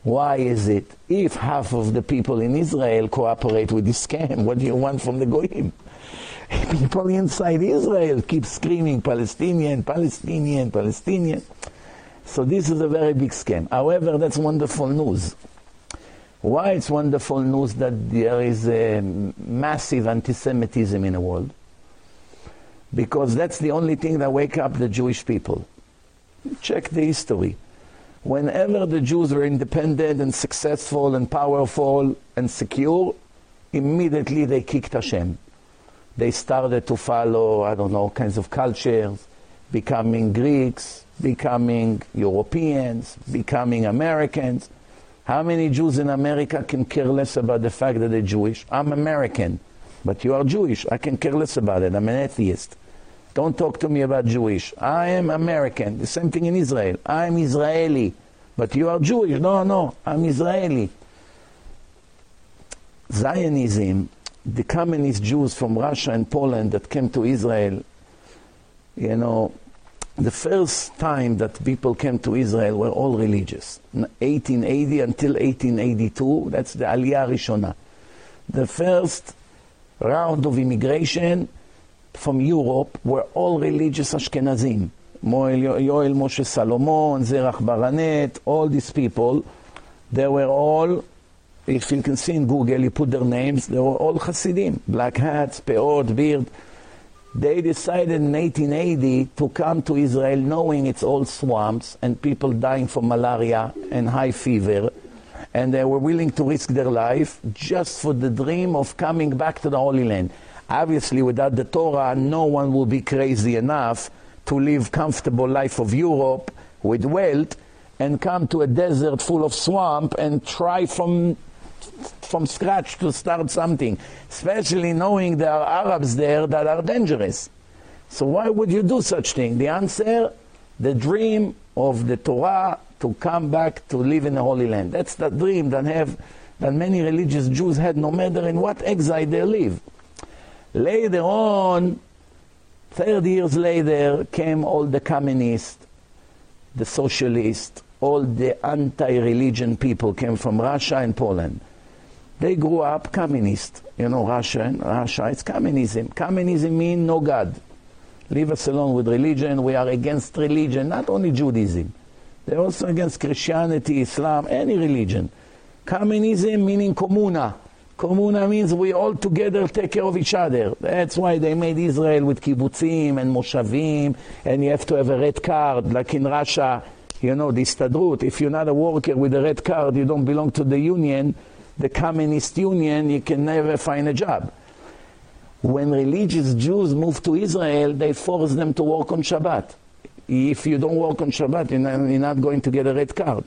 Why is it? If half of the people in Israel cooperate with this scam, what do you want from the Goyim? People inside Israel keep screaming Palestinian, Palestinian, Palestinian. So this is a very big scam. However, that's wonderful news. Why it's wonderful news that there is a massive anti-Semitism in the world? Because that's the only thing that wake up the Jewish people. Check the history. Whenever the Jews were independent and successful and powerful and secure, immediately they kicked Hashem. They started to follow, I don't know, kinds of cultures, becoming Greeks, becoming Europeans, becoming Americans. How many Jews in America can care less about the fact that they're Jewish? I'm American, but you are Jewish. I can care less about it. I'm an atheist. Don't talk to me about Jewish. I am American. The same thing in Israel. I'm Israeli, but you are Jewish. No, no, I'm Israeli. Zionism, the communist Jews from Russia and Poland that came to Israel, you know, the first time that people came to Israel were all religious. 1880 until 1882, that's the Aliyah Rishona. The first round of immigration from Europe were all religious Ashkenazim. Moel, Yoel Moshe Salomon, Zerach Barnett, all these people, they were all, if you can see in Google, you put their names, they were all Hasidim, black hats, peot, beard. They decided in 1880 to come to Israel knowing it's all swamps and people dying from malaria and high fever. And they were willing to risk their life just for the dream of coming back to the Holy Land. Obviously, without the Torah, no one will be crazy enough to live comfortable life of Europe with wealth and come to a desert full of swamp and try from from scratch to start something, especially knowing there are Arabs there that are dangerous. So why would you do such thing? The answer, the dream of the Torah to come back to live in the Holy Land. That's the dream that have that many religious Jews had no matter in what exile they live. Later on, 30 years later, came all the communists, the socialists, all the anti-religion people came from Russia and Poland. They grew up communist. You know, Russia and Russia, it's communism. Communism means no God. Leave us alone with religion. We are against religion, not only Judaism. They're also against Christianity, Islam, any religion. Communism meaning comuna. Comuna means we all together take care of each other. That's why they made Israel with kibbutzim and moshavim, and you have to have a red card, like in Russia, you know, the Istadrut. If you're not a worker with a red card, you don't belong to the union, the communist union, you can never find a job. When religious Jews moved to Israel, they forced them to work on Shabbat. If you don't work on Shabbat, you're not going to get a red card.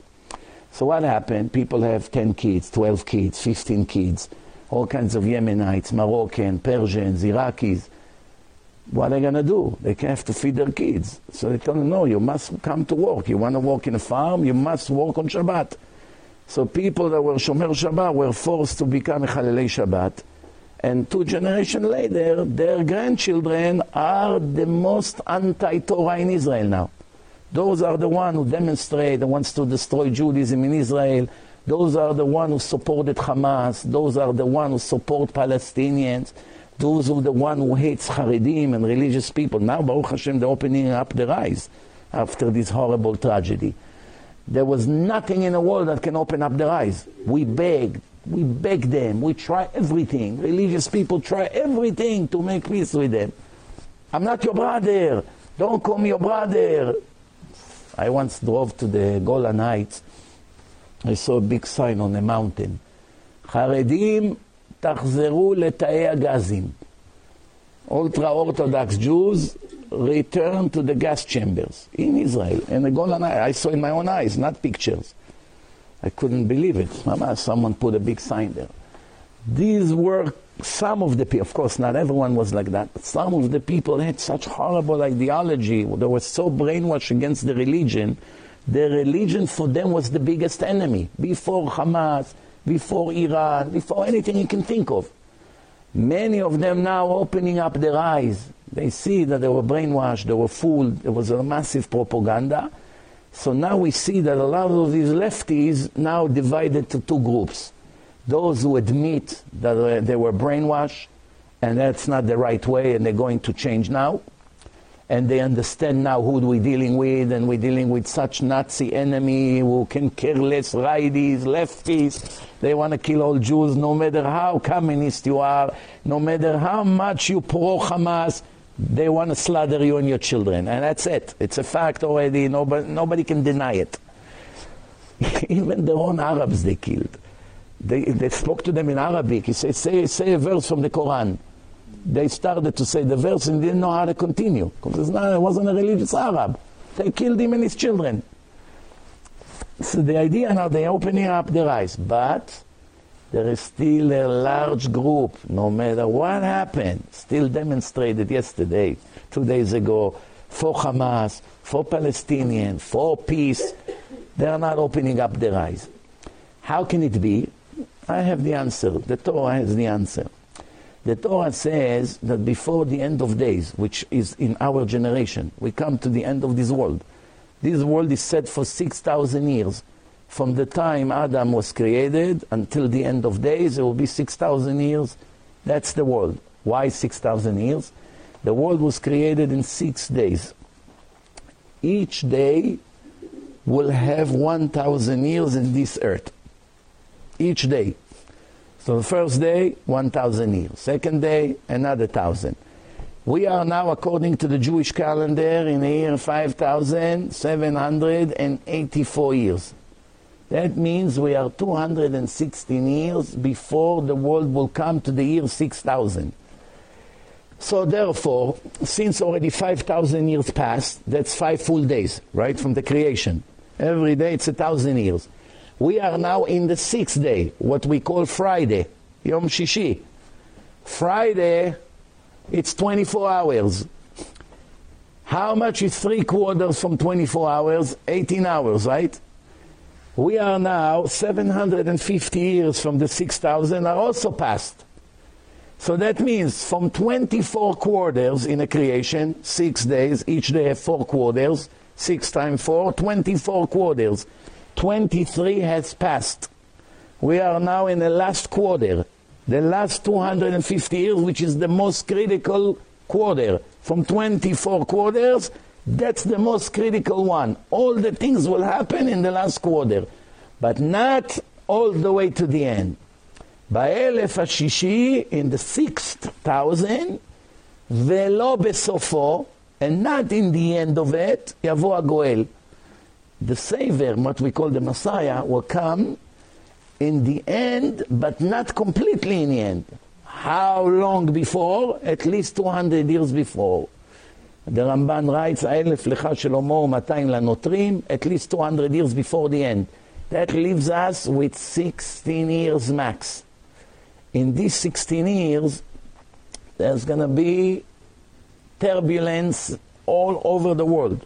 So what happened? People have 10 kids, 12 kids, 15 kids, all kinds of Yemenites, Moroccan, Persians, Iraqis. What are they going to do? They have to feed their kids. So they tell them, no, you must come to work. You want to work in a farm, you must work on Shabbat. So people that were Shomer Shabbat were forced to become Chalelei Shabbat. And two generations later, their grandchildren are the most anti-Torah in Israel now. Those are the ones who demonstrate and wants to destroy Judaism in Israel. Those are the ones who supported Hamas. Those are the ones who support Palestinians. Those are the ones who hates Haredim and religious people. Now, Baruch Hashem, they're opening up their eyes after this horrible tragedy. There was nothing in the world that can open up their eyes. We begged, we beg them. We try everything. Religious people try everything to make peace with them. I'm not your brother. Don't call me your brother. I once drove to the Golan Heights. I saw a big sign on a mountain. חרדים, תחזרו לתאי הגזים. Ultra-Orthodox Jews, return to the gas chambers in Israel. In the Golan Heights. I saw in my own eyes, not pictures. I couldn't believe it. Mama, someone put a big sign there. These were some of the people, of course, not everyone was like that, but some of the people had such horrible ideology. They were so brainwashed against the religion. The religion for them was the biggest enemy. Before Hamas, before Iran, before anything you can think of. Many of them now opening up their eyes. They see that they were brainwashed, they were fooled, there was a massive propaganda. So now we see that a lot of these lefties now divided to two groups. Those who admit that they were brainwashed and that's not the right way and they're going to change now. And they understand now who we're dealing with and we're dealing with such Nazi enemy who can care less, righties, lefties. They want to kill all Jews no matter how communist you are, no matter how much you pro-Hamas they want to slaughter you and your children. And that's it. It's a fact already. Nobody, nobody can deny it. Even their own Arabs they killed. They, they spoke to them in Arabic. He said, say, say a verse from the Quran. They started to say the verse and didn't know how to continue because it wasn't a religious Arab. They killed him and his children. So the idea now they're opening up their eyes. But there is still a large group, no matter what happened, still demonstrated yesterday, two days ago, for Hamas, for Palestinians, for peace. They are not opening up their eyes. How can it be? I have the answer. The Torah has the answer. The Torah says that before the end of days, which is in our generation, we come to the end of this world. This world is set for 6,000 years from the time Adam was created until the end of days, it will be 6,000 years. That's the world. Why 6,000 years? The world was created in six days. Each day will have 1,000 years in this earth. Each day. So the first day, 1,000 years. Second day, another 1,000. We are now, according to the Jewish calendar, in the year 5,784 years. That means we are 216 years before the world will come to the year 6000. So therefore, since already 5,000 years passed, that's five full days, right, from the creation. Every day it's a thousand years. We are now in the sixth day, what we call Friday, Yom Shishi. Friday, it's 24 hours. How much is three quarters from 24 hours? 18 hours, right? We are now 750 years from the 6,000 are also passed. So that means from 24 quarters in a creation, six days, each day four quarters, six times four, 24 quarters. 23 has passed. We are now in the last quarter, the last 250 years, which is the most critical quarter. From 24 quarters, that's the most critical one. All the things will happen in the last quarter, but not all the way to the end. באלף השישי, in the sixth thousand, ולא בסופו, and not in the end of it, יבוא הגואל. The Savior, what we call the Messiah, will come in the end, but not completely in the end. How long before? At least 200 years before. The Ramban writes, האלף לך שלמה ומאתיים לנוטרים, at least 200 years before the end. That leaves us with 16 years max. In these 16 years, there's going to be turbulence all over the world.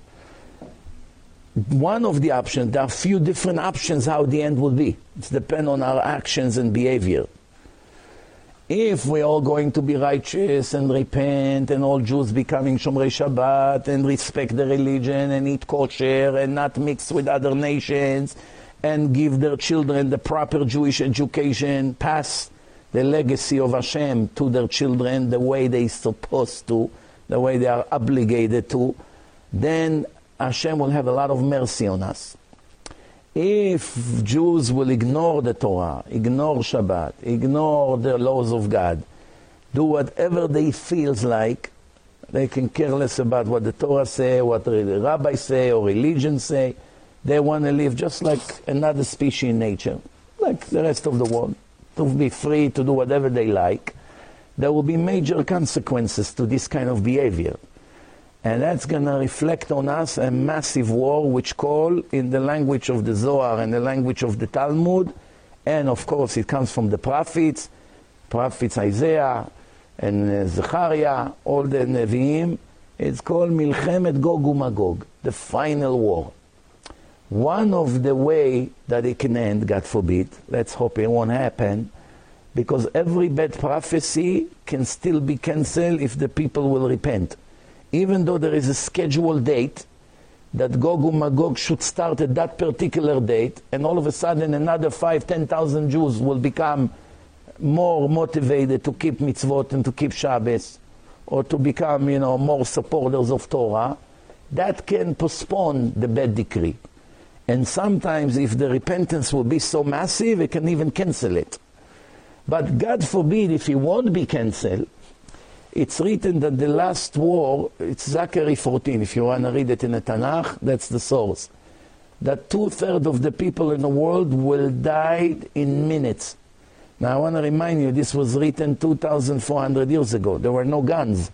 One of the options, there are a few different options how the end will be. It depends on our actions and behavior. If we're all going to be righteous and repent, and all Jews becoming Shomrei Shabbat and respect the religion and eat kosher and not mix with other nations and give their children the proper Jewish education, pass the legacy of Hashem to their children the way they're supposed to, the way they are obligated to, then Hashem will have a lot of mercy on us. If Jews will ignore the Torah, ignore Shabbat, ignore the laws of God, do whatever they feels like, they can care less about what the Torah say, what the rabbis say, or religion say. They want to live just like another species in nature, like the rest of the world, to be free to do whatever they like. There will be major consequences to this kind of behavior. And that's going to reflect on us a massive war, which call in the language of the Zohar and the language of the Talmud, and of course it comes from the prophets, prophets Isaiah and uh, Zechariah, all the Nevi'im. It's called Milchemet Gog uMagog, the final war. One of the way that it can end, God forbid, let's hope it won't happen, because every bad prophecy can still be cancelled if the people will repent even though there is a scheduled date that Gog and Magog should start at that particular date, and all of a sudden another five, ten thousand Jews will become more motivated to keep mitzvot and to keep Shabbos, or to become, you know, more supporters of Torah, that can postpone the bad decree. And sometimes, if the repentance will be so massive, it can even cancel it. But God forbid if it won't be cancelled, it's written that the last war, it's Zechariah 14, if you want to read it in the Tanakh, that's the source. That two thirds of the people in the world will die in minutes. Now I want to remind you, this was written 2,400 years ago. There were no guns.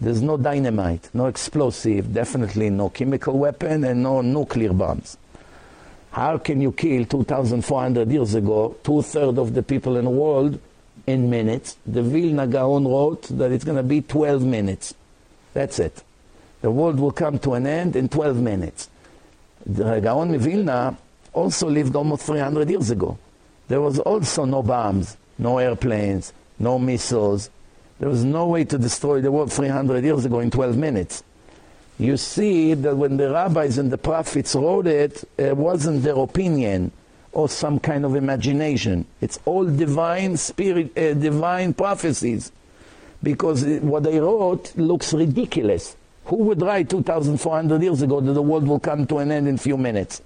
There's no dynamite, no explosive, definitely no chemical weapon, and no nuclear bombs. How can you kill 2,400 years ago two thirds of the people in the world in minutes. The Vilna Gaon wrote that it's going to be 12 minutes. That's it. The world will come to an end in 12 minutes. The Gaon of Vilna also lived almost 300 years ago. There was also no bombs, no airplanes, no missiles. There was no way to destroy the world 300 years ago in 12 minutes. You see that when the rabbis and the prophets wrote it, it wasn't their opinion or some kind of imagination. It's all divine spirit, uh, divine prophecies. Because what they wrote looks ridiculous. Who would write 2,400 years ago that the world will come to an end in a few minutes?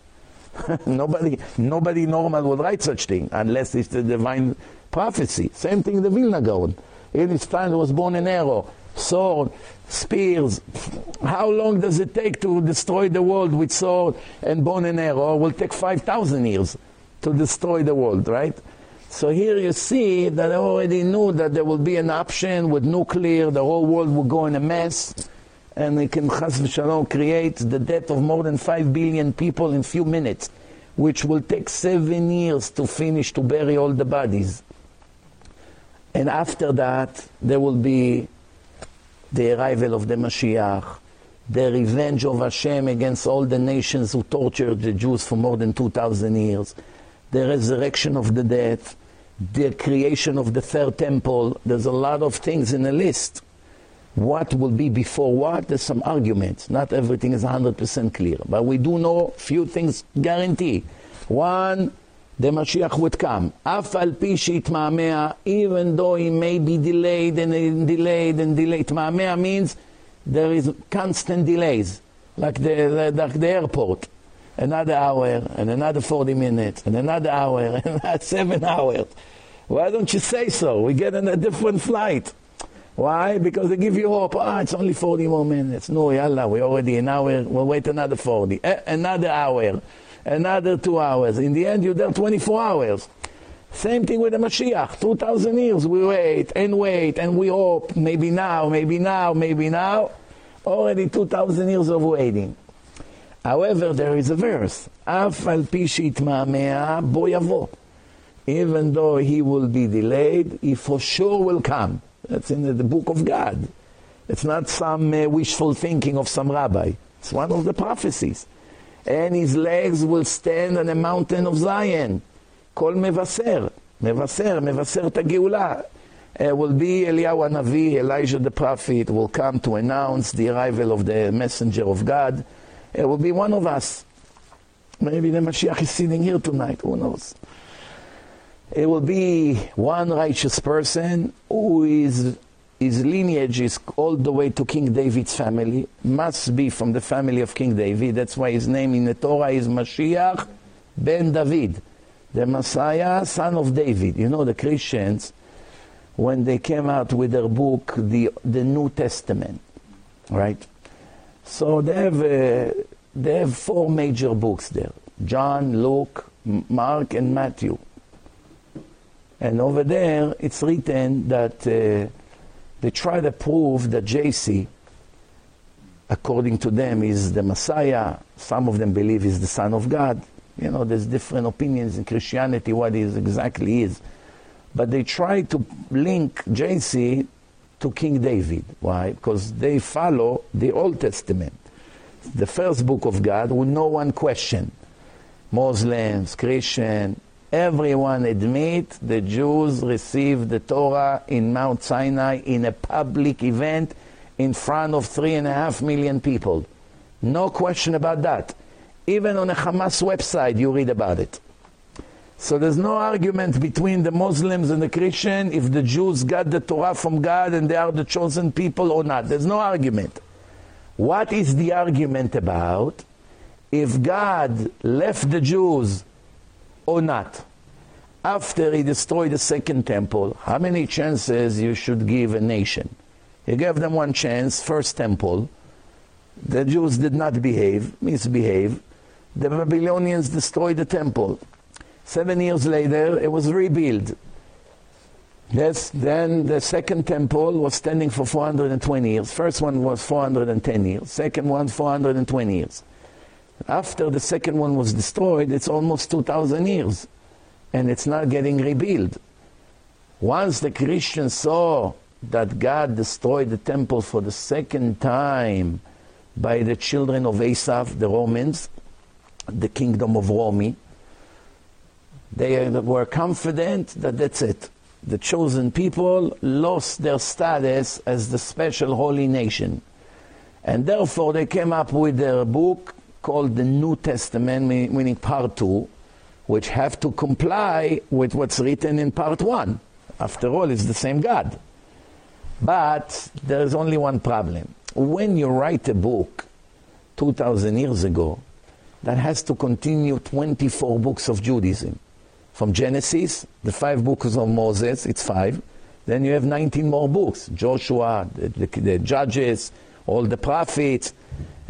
nobody, nobody normal would write such thing unless it's the divine prophecy. Same thing the Vilna Gaon. In his time was born an arrow, sword, spears. How long does it take to destroy the world with sword and bone and arrow? It will take 5,000 years to destroy the world, right? So here you see that they already knew that there will be an option with nuclear, the whole world will go in a mess, and they can chas v'shalom create the death of more than 5 billion people in few minutes, which will take seven years to finish to bury all the bodies. And after that, there will be the arrival of the Mashiach, the revenge of Hashem against all the nations who tortured the Jews for more than 2,000 years the resurrection of the dead, the creation of the third temple. There's a lot of things in the list. What will be before what? There's some arguments. Not everything is 100% clear. But we do know a few things guarantee. One, the Mashiach would come. Even though he may be delayed and delayed and delayed. Itma'amea means there is constant delays, like the, like the airport. Another hour, and another 40 minutes, and another hour, and seven hours. Why don't you say so? We get on a different flight. Why? Because they give you hope. Ah, it's only 40 more minutes. No, yalla, we're already an hour. We'll wait another 40. Eh, another hour. Another two hours. In the end, you're there 24 hours. Same thing with the Mashiach. 2,000 years we wait and wait and we hope. Maybe now, maybe now, maybe now. Already 2,000 years of waiting. However, there is a verse. Even though he will be delayed, he for sure will come. That's in the, the book of God. It's not some uh, wishful thinking of some rabbi. It's one of the prophecies. And his legs will stand on the mountain of Zion. Kol mevaser. Mevaser, mevaser ta It will be Eliyahu Navi, Elijah the prophet, will come to announce the arrival of the messenger of God. It will be one of us. Maybe the Mashiach is sitting here tonight, who knows? it will be one righteous person who is his lineage is all the way to King David's family, must be from the family of King David. That's why his name in the Torah is Mashiach ben David, the Messiah, son of David. You know, the Christians, when they came out with their book, the, the New Testament, right? So they have, uh, they have four major books there John, Luke, Mark, and Matthew. And over there, it's written that uh, they try to prove that JC, according to them, is the Messiah. Some of them believe he's the Son of God. You know, there's different opinions in Christianity what he exactly is. But they try to link JC to King David. Why? Because they follow the Old Testament, the first book of God, with no one question. Muslims, Christian, everyone admit the Jews received the Torah in Mount Sinai in a public event in front of three and a half million people. No question about that. Even on a Hamas website, you read about it. So there's no argument between the Muslims and the Christian if the Jews got the Torah from God and they are the chosen people or not. There's no argument. What is the argument about? If God left the Jews or not. After he destroyed the second temple, how many chances you should give a nation? He gave them one chance, first temple. The Jews did not behave, misbehave. The Babylonians destroyed the temple. Seven years later, it was rebuilt. Yes, then the second temple was standing for 420 years. First one was 410 years. Second one, 420 years. After the second one was destroyed, it's almost 2,000 years. And it's not getting rebuilt. Once the Christians saw that God destroyed the temple for the second time by the children of Esav, the Romans, the kingdom of Romi, they were confident that that's it. The chosen people lost their status as the special holy nation. And therefore they came up with their book called the New Testament, meaning part two, which have to comply with what's written in part one. After all, it's the same God. But there is only one problem. When you write a book 2,000 years ago, that has to continue 24 books of Judaism. From Genesis, the five books of Moses, it's five. Then you have 19 more books Joshua, the, the, the Judges, all the prophets,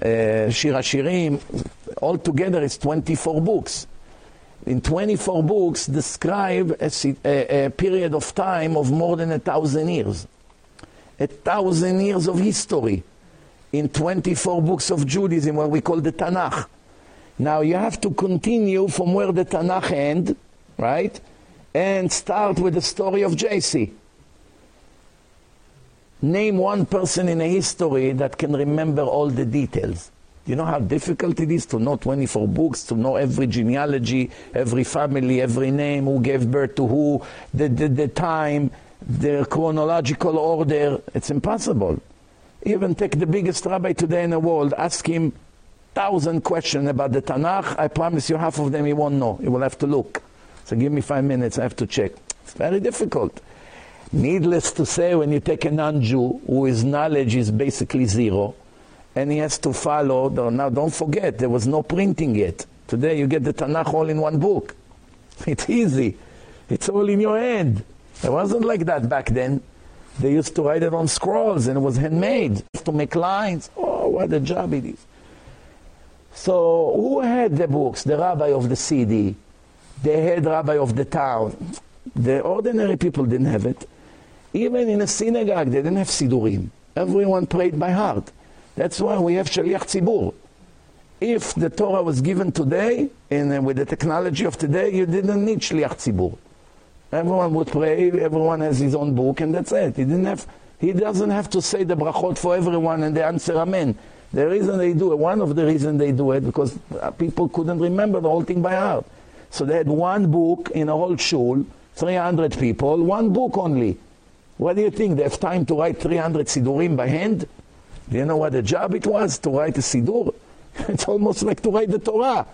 uh, Shir Hashirim, altogether it's 24 books. In 24 books describe a, a, a period of time of more than a thousand years. A thousand years of history in 24 books of Judaism, what we call the Tanakh. Now you have to continue from where the Tanakh end, right? And start with the story of JC. Name one person in a history that can remember all the details. You know how difficult it is to know 24 books, to know every genealogy, every family, every name, who gave birth to who, the, the, the time, the chronological order. It's impossible. Even take the biggest rabbi today in the world, ask him thousand questions about the Tanakh. I promise you half of them he won't know. He will have to look. So give me five minutes, I have to check. It's very difficult. Needless to say, when you take a non-Jew whose knowledge is basically zero, and he has to follow, now don't forget, there was no printing yet. Today you get the Tanakh all in one book. It's easy. It's all in your hand. It wasn't like that back then. They used to write it on scrolls and it was handmade to make lines. Oh, what a job it is. So who had the books? The rabbi of the city, the head rabbi of the town. The ordinary people didn't have it. Even in a synagogue, they didn't have sidurim. Everyone prayed by heart. That's why we have shaliach tzibur. If the Torah was given today, and with the technology of today, you didn't need shliach tzibur. Everyone would pray, everyone has his own book, and that's it. He didn't have, he doesn't have to say the brachot for everyone and they answer amen. The reason they do it, one of the reasons they do it, because people couldn't remember the whole thing by heart. So they had one book in a whole shul, 300 people, one book only. What do you think? They have time to write 300 sidurim by hand? Do you know what a job it was to write a sidur? it's almost like to write the Torah.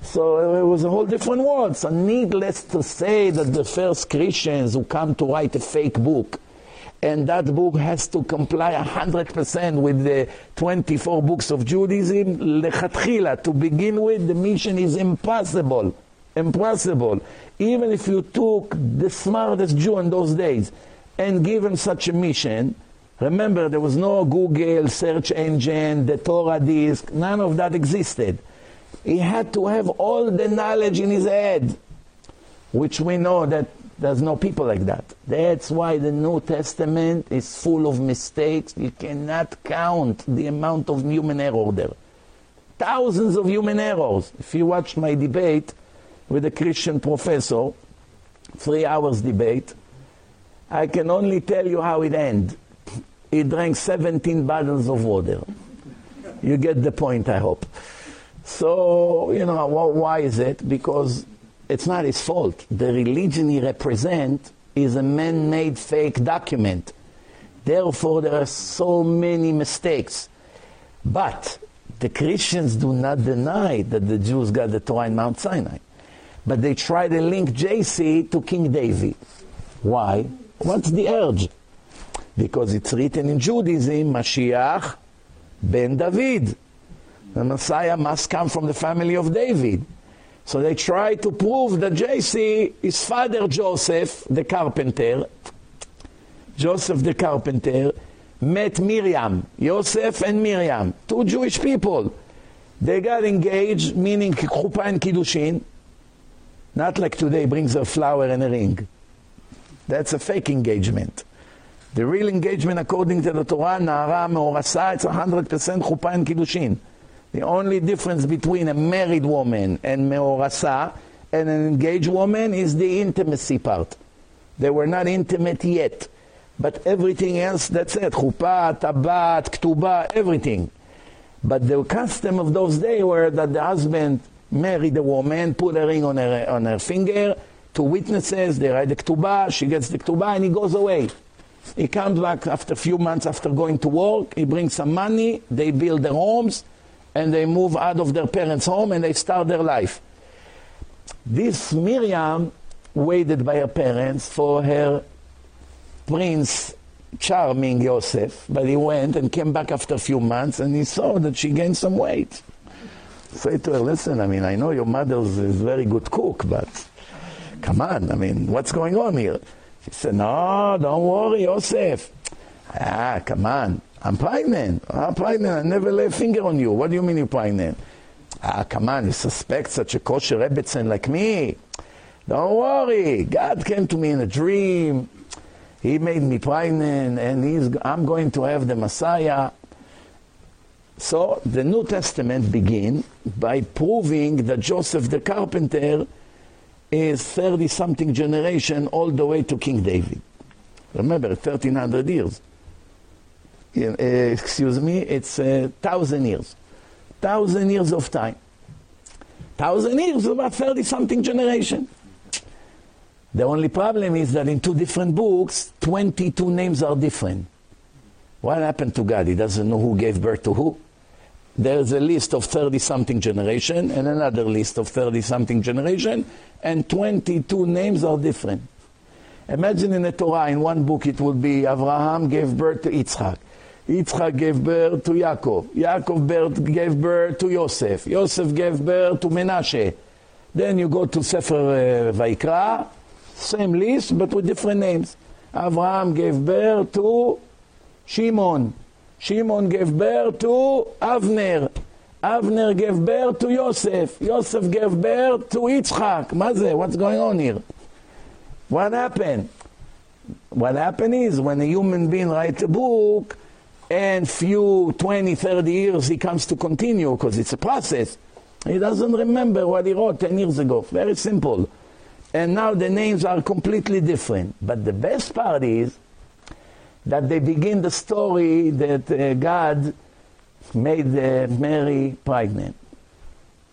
So uh, it was a whole different world. So needless to say that the first Christians who come to write a fake book, and that book has to comply 100% with the 24 books of Judaism, lechatchila, to begin with, the mission is impossible. Impossible. Even if you took the smartest Jew in those days and give him such a mission, remember there was no Google search engine, the Torah disk, none of that existed. He had to have all the knowledge in his head, which we know that there's no people like that. That's why the New Testament is full of mistakes. You cannot count the amount of human error there. Thousands of human errors. If you watch my debate with a Christian professor, three hours debate, I can only tell you how it ended. He drank 17 bottles of water. You get the point, I hope. So, you know, why is it? Because it's not his fault. The religion he represents is a man-made fake document. Therefore, there are so many mistakes. But the Christians do not deny that the Jews got the Torah in Mount Sinai. But they try to link JC to King David. Why? What's the urge? Because it's written in Judaism, Mashiach ben David. The Messiah must come from the family of David. So they try to prove that JC, his father Joseph, the carpenter, Joseph the carpenter, met Miriam, Joseph and Miriam, two Jewish people. They got engaged, meaning chuppah and kiddushin, not like today brings a flower and a ring. That's a fake engagement. The real engagement according to the Torah, Nahara Meorasa, it's 100% chuppah and kiddushin. The only difference between a married woman and meorasa and an engaged woman is the intimacy part. They were not intimate yet. But everything else, that's it. Chuppah, tabat, ktubah, everything. But the custom of those days were that the husband married the woman, put a ring on her, on her finger, two witnesses, they write the ktubah, she gets the ktubah, and he goes away. He comes back after a few months after going to work, he brings some money, they build their homes, and they move out of their parents' home and they start their life. This Miriam waited by her parents for her prince, charming Joseph, but he went and came back after a few months and he saw that she gained some weight. Say to her, listen, I mean, I know your mother is a very good cook, but come on, I mean, what's going on here? She said, no, don't worry, Joseph. Ah, come on. I'm pregnant. I'm pregnant. I never lay a finger on you. What do you mean you're pregnant? Ah, come on, you suspect such a kosher Rebbetzin like me? Don't worry. God came to me in a dream. He made me pregnant, and I'm going to have the Messiah. So the New Testament begins by proving that Joseph the carpenter is 30 something generation all the way to King David. Remember, 1300 years. Uh, excuse me, it's a thousand years. Thousand years of time. Thousand years, about 30 something generation. The only problem is that in two different books, 22 names are different. What happened to God? He doesn't know who gave birth to who. there's a list of 30 something generation and another list of 30 something generation, and 22 names are different. Imagine in the Torah, in one book, it would be Abraham gave birth to Yitzchak. Yitzchak gave birth to Yaakov. Yaakov birth, gave birth to Yosef. Yosef gave birth to Menashe. Then you go to Sefer uh, Vayikra, same list but with different names. Avraham gave birth to Shimon. Shimon gave birth to Avner. Avner gave birth to Yosef. Yosef gave birth to Yitzchak. What's going on here? What happened? What happened is when a human being writes a book, and few 20, 30 years he comes to continue because it's a process. He doesn't remember what he wrote 10 years ago. Very simple. And now the names are completely different. But the best part is that they begin the story that uh, God made uh, Mary pregnant.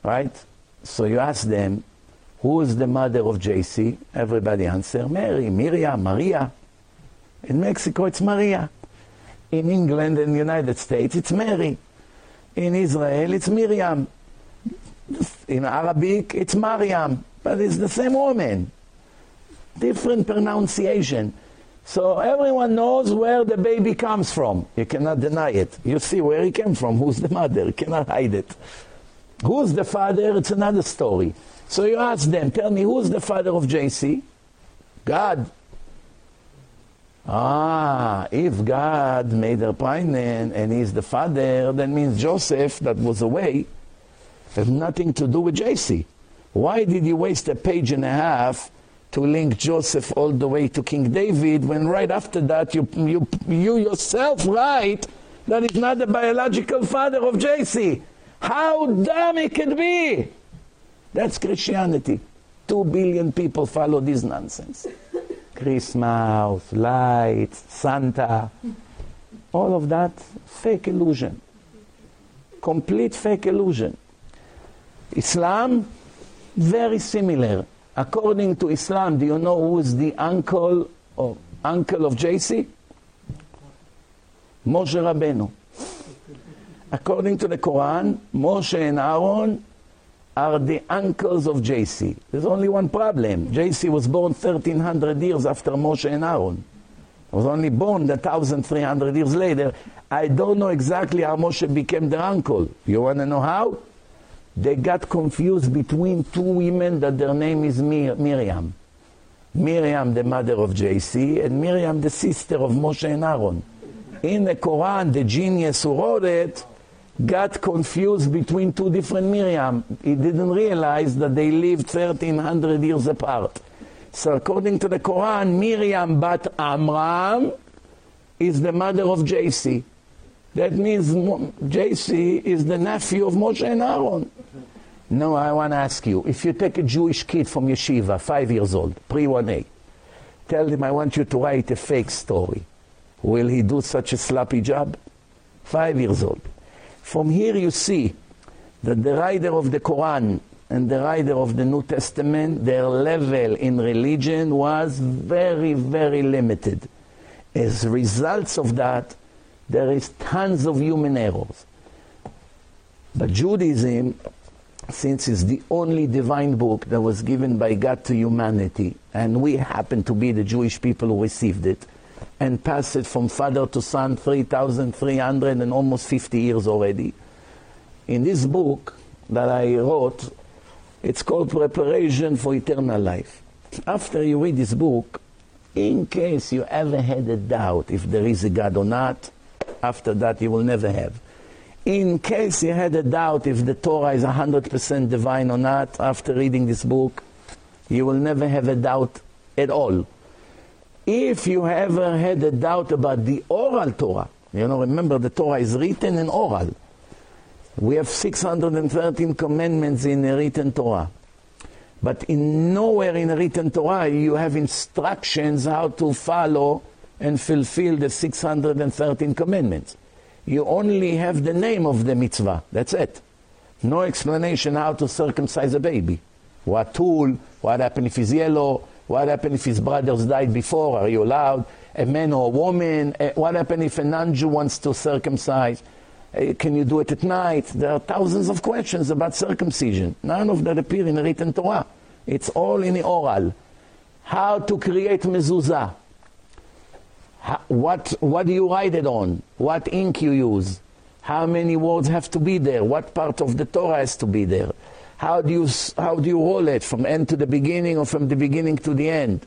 Right? So you ask them, who is the mother of JC? Everybody answer, Mary, Miriam, Maria. In Mexico, it's Maria. In England and the United States, it's Mary. In Israel, it's Miriam. In Arabic, it's Mariam. But it's the same woman. Different pronunciation. So everyone knows where the baby comes from. You cannot deny it. You see where he came from. Who's the mother? You cannot hide it. Who's the father? It's another story. So you ask them, tell me, who's the father of JC? God. Ah, if God made her pregnant and he's the father, that means Joseph, that was away, has nothing to do with JC. Why did you waste a page and a half to link Joseph all the way to King David when right after that you, you, you yourself write that he's not the biological father of JC? How dumb it could be! That's Christianity. Two billion people follow this nonsense. Christmas, lights, Santa, all of that fake illusion. Complete fake illusion. Islam, very similar. According to Islam, do you know who is the uncle or uncle of JC? Moshe Rabbeinu. According to the Quran, Moshe and Aaron are the uncles of JC. There's only one problem. JC was born 1300 years after Moshe and Aaron. He was only born 1300 years later. I don't know exactly how Moshe became their uncle. You want to know how? They got confused between two women that their name is Mir- Miriam. Miriam, the mother of JC, and Miriam, the sister of Moshe and Aaron. In the Quran, the genius who wrote it got confused between two different Miriam. He didn't realize that they lived 1300 years apart. So according to the Quran, Miriam bat Amram is the mother of JC. That means JC is the nephew of Moshe and Aaron. No, I want to ask you, if you take a Jewish kid from yeshiva, five years old, pre-1A, tell him I want you to write a fake story. Will he do such a sloppy job? Five years old. From here you see that the writer of the Quran and the writer of the New Testament, their level in religion was very, very limited. As results of that, there is tons of human errors. But Judaism, since it's the only divine book that was given by God to humanity, and we happen to be the Jewish people who received it, and passed it from father to son 3,300 and almost 50 years already. In this book that I wrote, it's called Preparation for Eternal Life. After you read this book, in case you ever had a doubt if there is a God or not, after that you will never have. In case you had a doubt if the Torah is 100% divine or not, after reading this book, you will never have a doubt at all. If you ever had a doubt about the oral Torah, you know, remember the Torah is written and oral. We have 613 commandments in the written Torah. But in nowhere in the written Torah you have instructions how to follow and fulfill the 613 commandments. You only have the name of the mitzvah. That's it. No explanation how to circumcise a baby. What tool? What happened if he's yellow? What happened if his brothers died before? Are you allowed? A man or a woman? Eh, What happened if a non-Jew wants to circumcise? Uh, Can you do it at night? There are thousands of questions about circumcision. None of that appear in the written Torah. It's all in the oral. How to create mezuzah. What, what do you write it on? What ink you use? How many words have to be there? What part of the Torah has to be there? How do you, how do you roll it from end to the beginning or from the beginning to the end?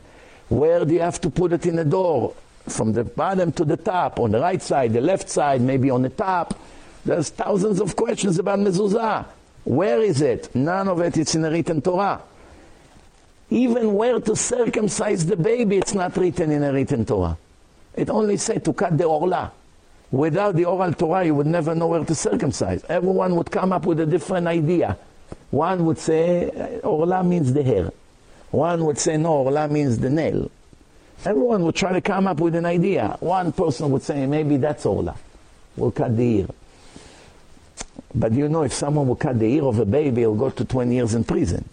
Where do you have to put it in the door? From the bottom to the top, on the right side, the left side, maybe on the top. There's thousands of questions about mezuzah. Where is it? None of it is in the written Torah. Even where to circumcise the baby, it's not written in a written Torah. It only said to cut the orla. Without the oral Torah, you would never know where to circumcise. Everyone would come up with a different idea. One would say, uh, orla means the hair. One would say, no, orla means the nail. Everyone would try to come up with an idea. One person would say, maybe that's orla. We'll cut the ear. But you know, if someone will cut the ear of a baby, he'll go to 20 years in prison.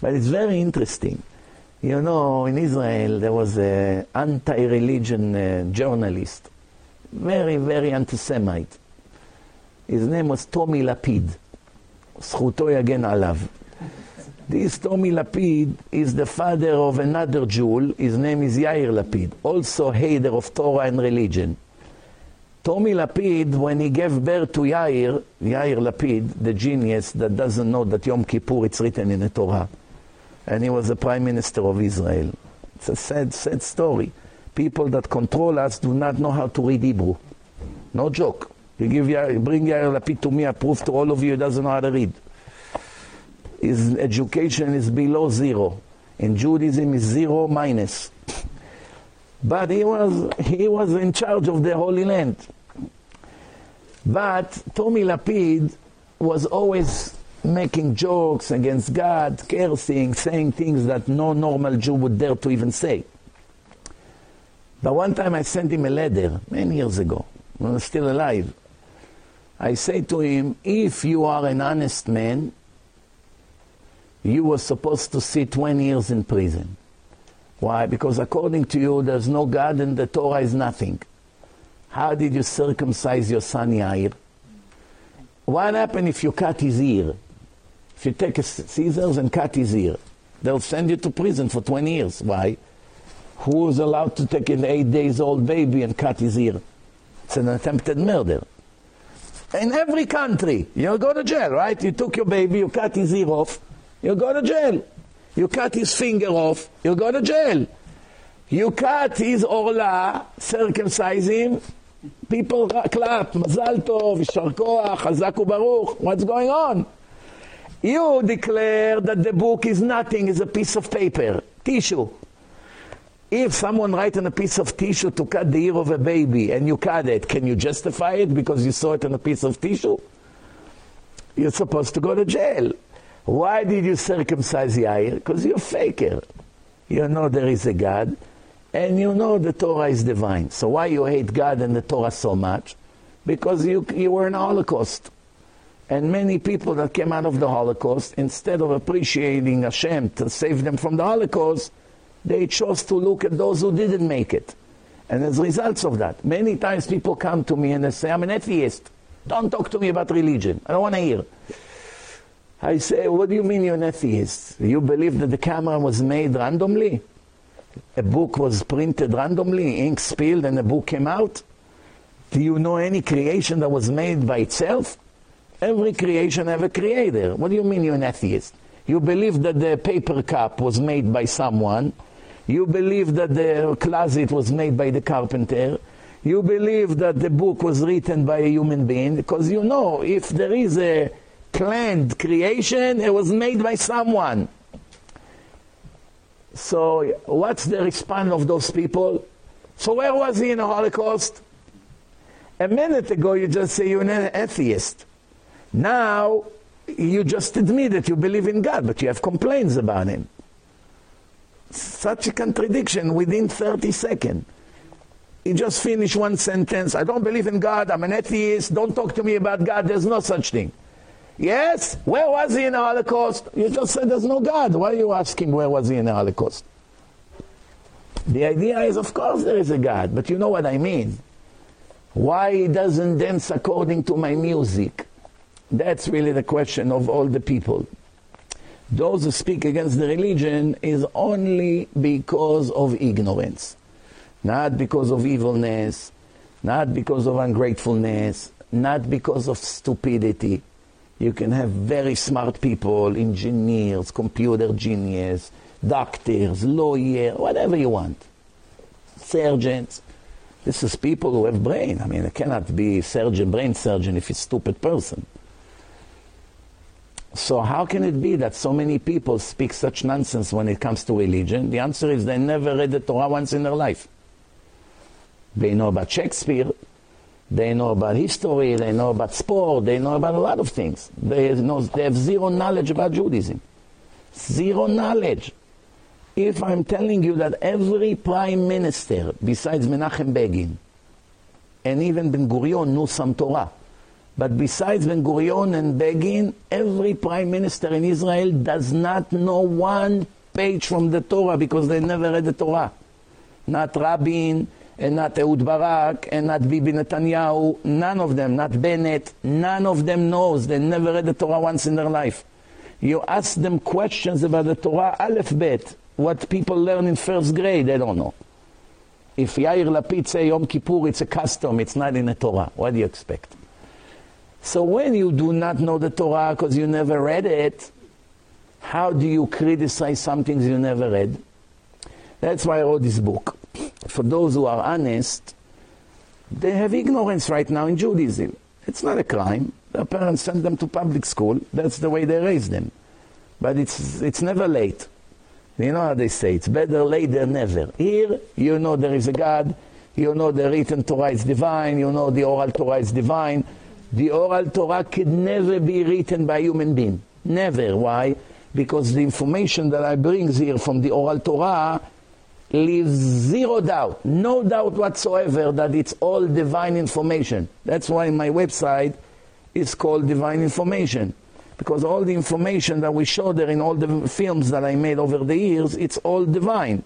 But it's very interesting. You know, in Israel, there was an anti-religion uh, journalist, very, very anti-Semite. His name was Tommy Lapid. זכותו יגן עליו. This Tommy Lapid is the father of another Jew. His name is Yair Lapid, also hater of Torah and religion. Tommy Lapid, when he gave birth to Yair, Yair Lapid, the genius that doesn't know that Yom Kippur it's written in the Torah, and he was the prime minister of Israel. It's a sad, sad story. People that control us do not know how to read Hebrew. No joke. You give Yair, bring Yair Lapid to me, I prove to all of you he doesn't know how to read. His education is below zero. In Judaism is zero minus. But he was, he was in charge of the Holy Land. But Tommy Lapid was always making jokes against God, cursing, saying things that no normal Jew would dare to even say. But one time I sent him a letter, many years ago, when he was still alive. I say to him, if you are an honest man, you were supposed to sit 20 years in prison. Why? Because according to you, there's no God and the Torah is nothing. How did you circumcise your son Yair? What happened if you cut his ear? If you take scissors and cut his ear, they'll send you to prison for 20 years. Why? Who is allowed to take an eight days old baby and cut his ear? It's an attempted murder. In every country, you go to jail, right? You took your baby, you cut his ear off, you go to jail. You cut his finger off, you go to jail. You cut his orla, circumcise him, people clap, mazal tov, koach, chazak ubaruch, what's going on? You declare that the book is nothing, is a piece of paper, tissue. If someone write on a piece of tissue to cut the ear of a baby and you cut it, can you justify it because you saw it on a piece of tissue? You're supposed to go to jail. Why did you circumcise Yair? Because you're a faker. You know there is a God, and you know the Torah is divine. So why you hate God and the Torah so much? Because you, you were in Holocaust. And many people that came out of the Holocaust, instead of appreciating Hashem to save them from the Holocaust, they chose to look at those who didn't make it. And as results of that, many times people come to me and they say, I'm an atheist. Don't talk to me about religion. I don't want to hear. I say, what do you mean you're an atheist? You believe that the camera was made randomly? A book was printed randomly, ink spilled, and a book came out? Do you know any creation that was made by itself? Every creation have a creator. What do you mean you're an atheist? You believe that the paper cup was made by someone. You believe that the closet was made by the carpenter. You believe that the book was written by a human being because you know if there is a planned creation, it was made by someone. So, what's the response of those people? So, where was he in the Holocaust? A minute ago, you just say you're an atheist. Now, you just admit that you believe in God, but you have complaints about him. Such a contradiction within 30 seconds. He just finished one sentence. I don't believe in God. I'm an atheist. Don't talk to me about God. There's no such thing. Yes? Where was he in the Holocaust? You just said there's no God. Why are you asking where was he in the Holocaust? The idea is, of course, there is a God, but you know what I mean. Why he doesn't dance according to my music? That's really the question of all the people. Those who speak against the religion is only because of ignorance, not because of evilness, not because of ungratefulness, not because of stupidity. You can have very smart people, engineers, computer genius, doctors, lawyers, whatever you want, surgeons. This is people who have brain. I mean, it cannot be surgeon, brain surgeon if a stupid person. So how can it be that so many people speak such nonsense when it comes to religion? The answer is they never read the Torah once in their life. They know about Shakespeare, they know about history, they know about sport, they know about a lot of things. They, know, they have zero knowledge about Judaism. Zero knowledge. If I'm telling you that every prime minister, besides Menachem Begin, and even Ben Gurion knew some Torah, but besides Ben Gurion and Begin, every prime minister in Israel does not know one page from the Torah because they never read the Torah. Not Rabin, and not Ehud Barak, and not Bibi Netanyahu, none of them, not Bennett, none of them knows. They never read the Torah once in their life. You ask them questions about the Torah, Aleph Bet, what people learn in first grade, they don't know. If Yair Lapid say Yom Kippur, it's a custom, it's not in the Torah. What do you expect? So when you do not know the Torah because you never read it, how do you criticize something you never read? That's why I wrote this book. For those who are honest, they have ignorance right now in Judaism. It's not a crime. Their parents send them to public school. That's the way they raise them. But it's, it's never late. You know how they say, it's better late than never. Here, you know there is a God. You know the written Torah is divine. You know the oral Torah is divine. The oral Torah can never be written by a human being. Never. Why? Because the information that I bring here from the oral Torah leaves zero doubt, no doubt whatsoever that it's all divine information. That's why my website is called Divine Information. Because all the information that we show there in all the films that I made over the years, it's all divine.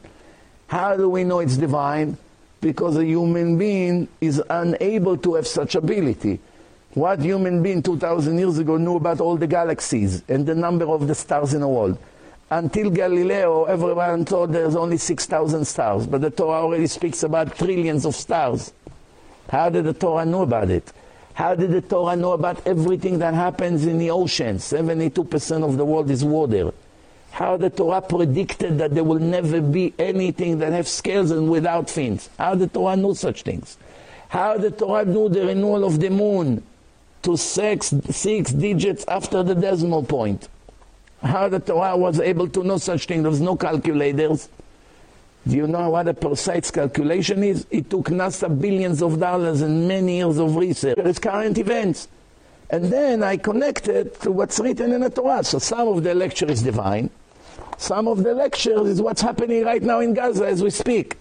How do we know it's divine? Because a human being is unable to have such ability. What human being 2,000 years ago knew about all the galaxies and the number of the stars in the world? Until Galileo, everyone thought there's only 6,000 stars, but the Torah already speaks about trillions of stars. How did the Torah know about it? How did the Torah know about everything that happens in the ocean? 72% of the world is water. How the Torah predicted that there will never be anything that have scales and without fins. How the Torah knew such things. How the Torah knew the renewal of the moon to six, six digits after the decimal point how the Torah was able to know such thing. There was no calculators. Do you know what a precise calculation is? It took NASA billions of dollars and many years of research. Is current events. And then I connected to what's written in the Torah. So some of the lecture is divine. Some of the lectures is what's happening right now in Gaza as we speak.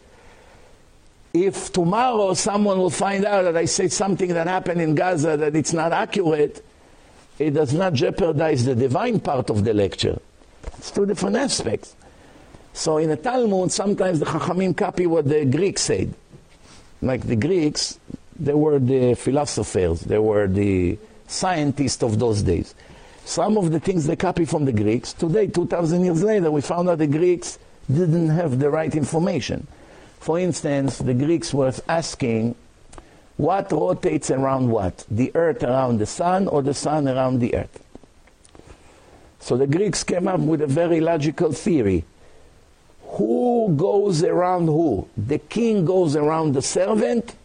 If tomorrow someone will find out that I say something that happened in Gaza that it's not accurate, it does not jeopardize the divine part of the lecture. It's two different aspects. So in the Talmud, sometimes the Chachamim copy what the Greeks said. Like the Greeks, they were the philosophers, they were the scientists of those days. Some of the things they copy from the Greeks, today, 2,000 years later, we found out the Greeks didn't have the right information. For instance, the Greeks were asking what rotates around what? The earth around the sun or the sun around the earth? So the Greeks came up with a very logical theory. Who goes around who? The king goes around the servant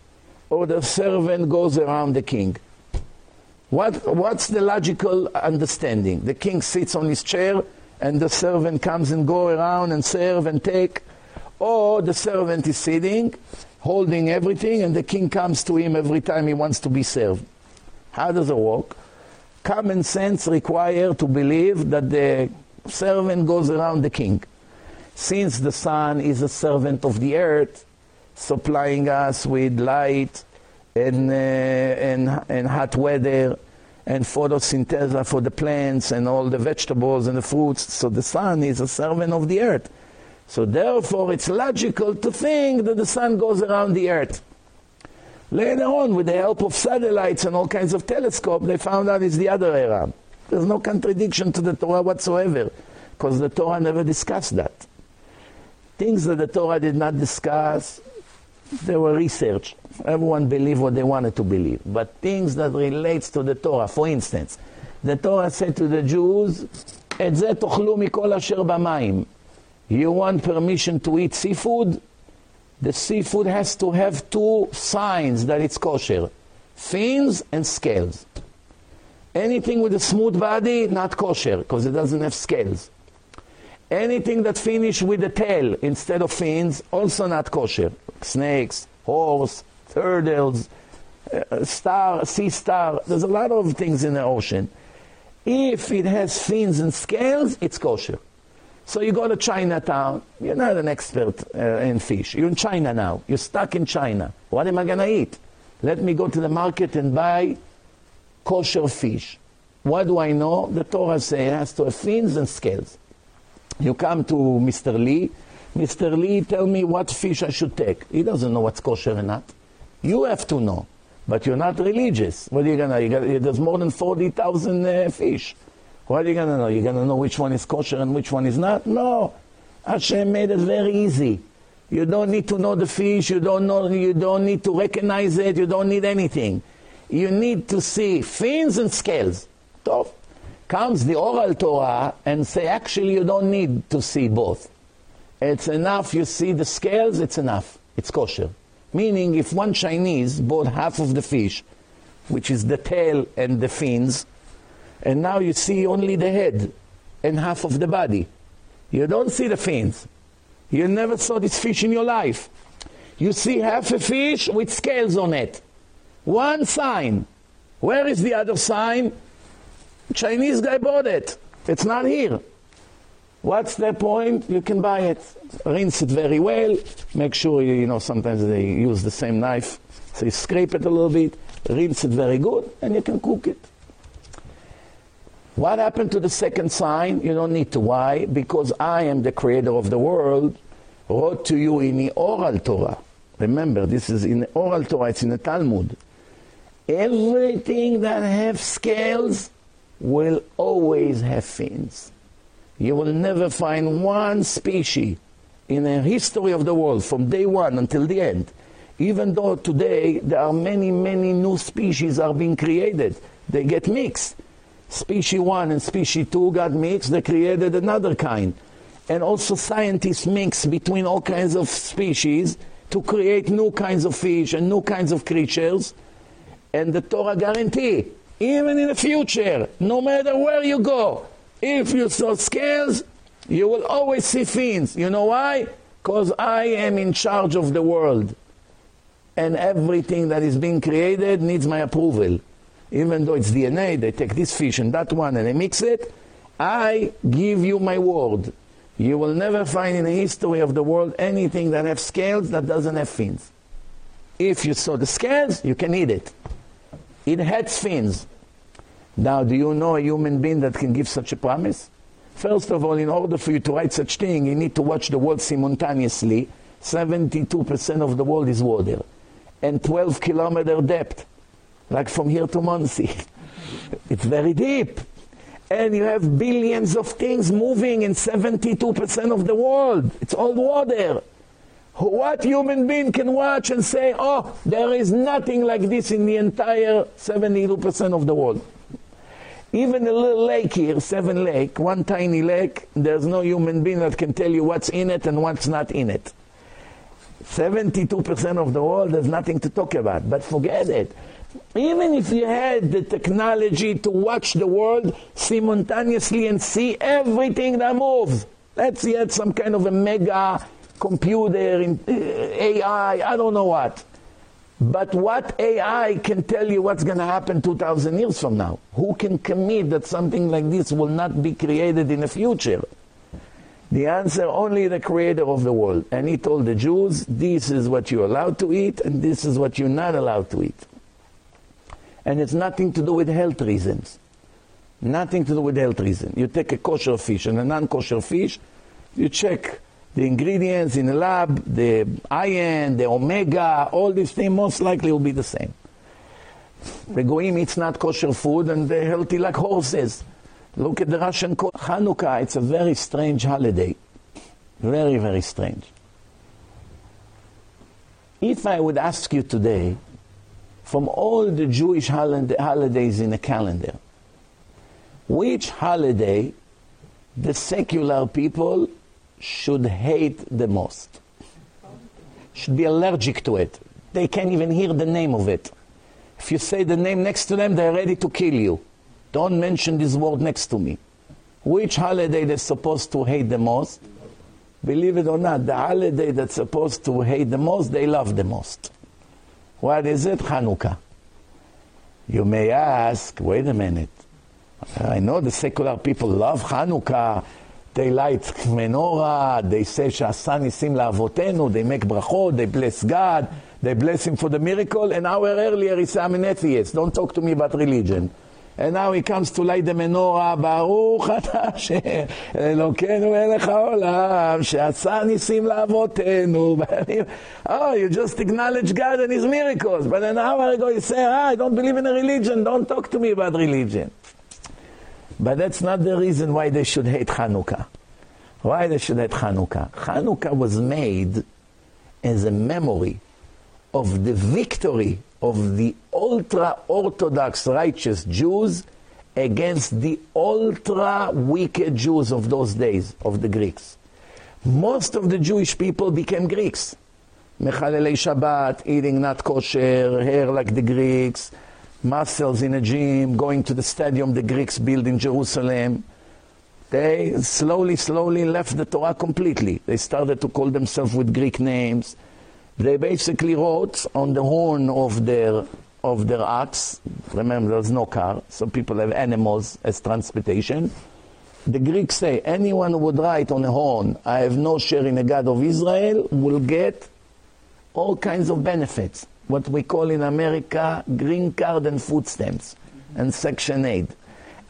or the servant goes around the king? What, what's the logical understanding? The king sits on his chair and the servant comes and go around and serve and take. Or the servant is sitting holding everything, and the king comes to him every time he wants to be served. How does it work? Common sense requires to believe that the servant goes around the king. Since the sun is a servant of the earth, supplying us with light and, uh, and, and hot weather and photosynthesis for the plants and all the vegetables and the fruits. So the sun is a servant of the earth. So therefore, it's logical to think that the sun goes around the earth. Later on, with the help of satellites and all kinds of telescopes, they found out it's the other Aram. There's no contradiction to the Torah whatsoever, because the Torah never discussed that. Things that the Torah did not discuss, they were researched. Everyone believed what they wanted to believe. But things that relates to the Torah, for instance, the Torah said to the Jews, את זה תאכלו מכל אשר במים. you want permission to eat seafood? The seafood has to have two signs that it's kosher. Fins and scales. Anything with a smooth body, not kosher, because it doesn't have scales. Anything that finish with a tail instead of fins, also not kosher. Snakes, horse, turtles, uh, star, sea star. There's a lot of things in the ocean. If it has fins and scales, it's kosher. So you go to Chinatown. You're not an expert uh, in fish. You're in China now. You're stuck in China. What am I going to eat? Let me go to the market and buy kosher fish. What do I know? The Torah says it has to have fins and scales. You come to Mr. Lee. Mr. Lee, tell me what fish I should take. He doesn't know what's kosher or not. You have to know. But you're not religious. What are you going to There's more than 40,000 uh, fish. What are you going to know? You're going to know which one is kosher and which one is not? No. Hashem made it very easy. You don't need to know the fish. You don't know. You don't need to recognize it. You don't need anything. You need to see fins and scales. Tov. Comes the oral Torah and say, actually, you don't need to see both. It's enough. You see the scales. It's enough. It's kosher. Meaning, if one Chinese bought half of the fish, which is the tail and the fins, and now you see only the head and half of the body. You don't see the fins. You never saw this fish in your life. You see half a fish with scales on it. One sign. Where is the other sign? Chinese guy bought it. It's not here. What's the point? You can buy it. Rinse it very well. Make sure, you, you know, sometimes they use the same knife. So you scrape it a little bit, rinse it very good, and you can cook it. What happened to the second sign? You don't need to. Why? Because I am the creator of the world, wrote to you in the oral Torah. Remember, this is in the oral Torah, it's in the Talmud. Everything that have scales will always have fins. You will never find one species in the history of the world from day one until the end. Even though today there are many, many new species are being created, they get mixed species 1 and species 2 got mixed, they created another kind. And also scientists mix between all kinds of species to create new kinds of fish and new kinds of creatures. And the Torah guarantee, even in the future, no matter where you go, if you saw scales, you will always see fins. You know why? Because I am in charge of the world. And everything that is being created needs my approval even though it's DNA, they take this fish and that one and they mix it. I give you my word. You will never find in the history of the world anything that has scales that doesn't have fins. If you saw the scales, you can eat it. It has fins. Now, do you know a human being that can give such a promise? First of all, in order for you to write such thing, you need to watch the world simultaneously. 72% of the world is water and 12 kilometer depth like from here to Monsey. It's very deep. And you have billions of things moving in 72% of the world. It's all water. What human being can watch and say, oh, there is nothing like this in the entire 72% of the world? Even a little lake here, Seven Lake, one tiny lake, there's no human being that can tell you what's in it and what's not in it. 72% of the world, there's nothing to talk about. But forget it. Even if you had the technology to watch the world simultaneously and see everything that moves, let's say had some kind of a mega computer, in, uh, AI, I don't know what. But what AI can tell you what's going to happen 2,000 years from now? Who can commit that something like this will not be created in the future? The answer only the creator of the world. And he told the Jews, this is what you're allowed to eat, and this is what you're not allowed to eat and it's nothing to do with health reasons. Nothing to do with health reasons. You take a kosher fish and a non-kosher fish, you check the ingredients in the lab, the iron, the omega, all these things most likely will be the same. The goyim eats not kosher food and they're healthy like horses. Look at the Russian Hanukkah. It's a very strange holiday. Very, very strange. If I would ask you today, from all the Jewish holidays in the calendar, which holiday the secular people should hate the most? Should be allergic to it. They can't even hear the name of it. If you say the name next to them, they're ready to kill you. Don't mention this word next to me. Which holiday they're supposed to hate the most? Believe it or not, the holiday that's supposed to hate the most, they love the most. What is it, Hanukkah? You may ask, wait a minute. I know the secular people love Hanukkah. They light menorah. They say She'asa Nisim La'avoteinu. They make brachot. They bless God. They bless Him for the miracle. An hour earlier, he said, I'm an atheist. Don't talk to me about religion. And now he comes to light the menorah, ברוך אתה אשר אלוקינו מלך העולם, שעשה ניסים לאבותינו. Oh, you just acknowledge God and His miracles. But an hour ago you say, ah, I don't believe in a religion, don't talk to me about religion. But that's not the reason why they should hate Hanukkah. Why they should hate Hanukkah? Hanukkah was made as a memory of the victory of the ultra Orthodox righteous Jews against the ultra wicked Jews of those days, of the Greeks. Most of the Jewish people became Greeks. Mechalelei Shabbat, eating not kosher, hair like the Greeks, muscles in a gym, going to the stadium the Greeks built in Jerusalem. They slowly, slowly left the Torah completely. They started to call themselves with Greek names. They basically wrote on the horn of their of their ox. Remember, there's no car, so people have animals as transportation. The Greeks say anyone who would write on a horn, "I have no share in the God of Israel," will get all kinds of benefits. What we call in America green card and food stamps and Section 8.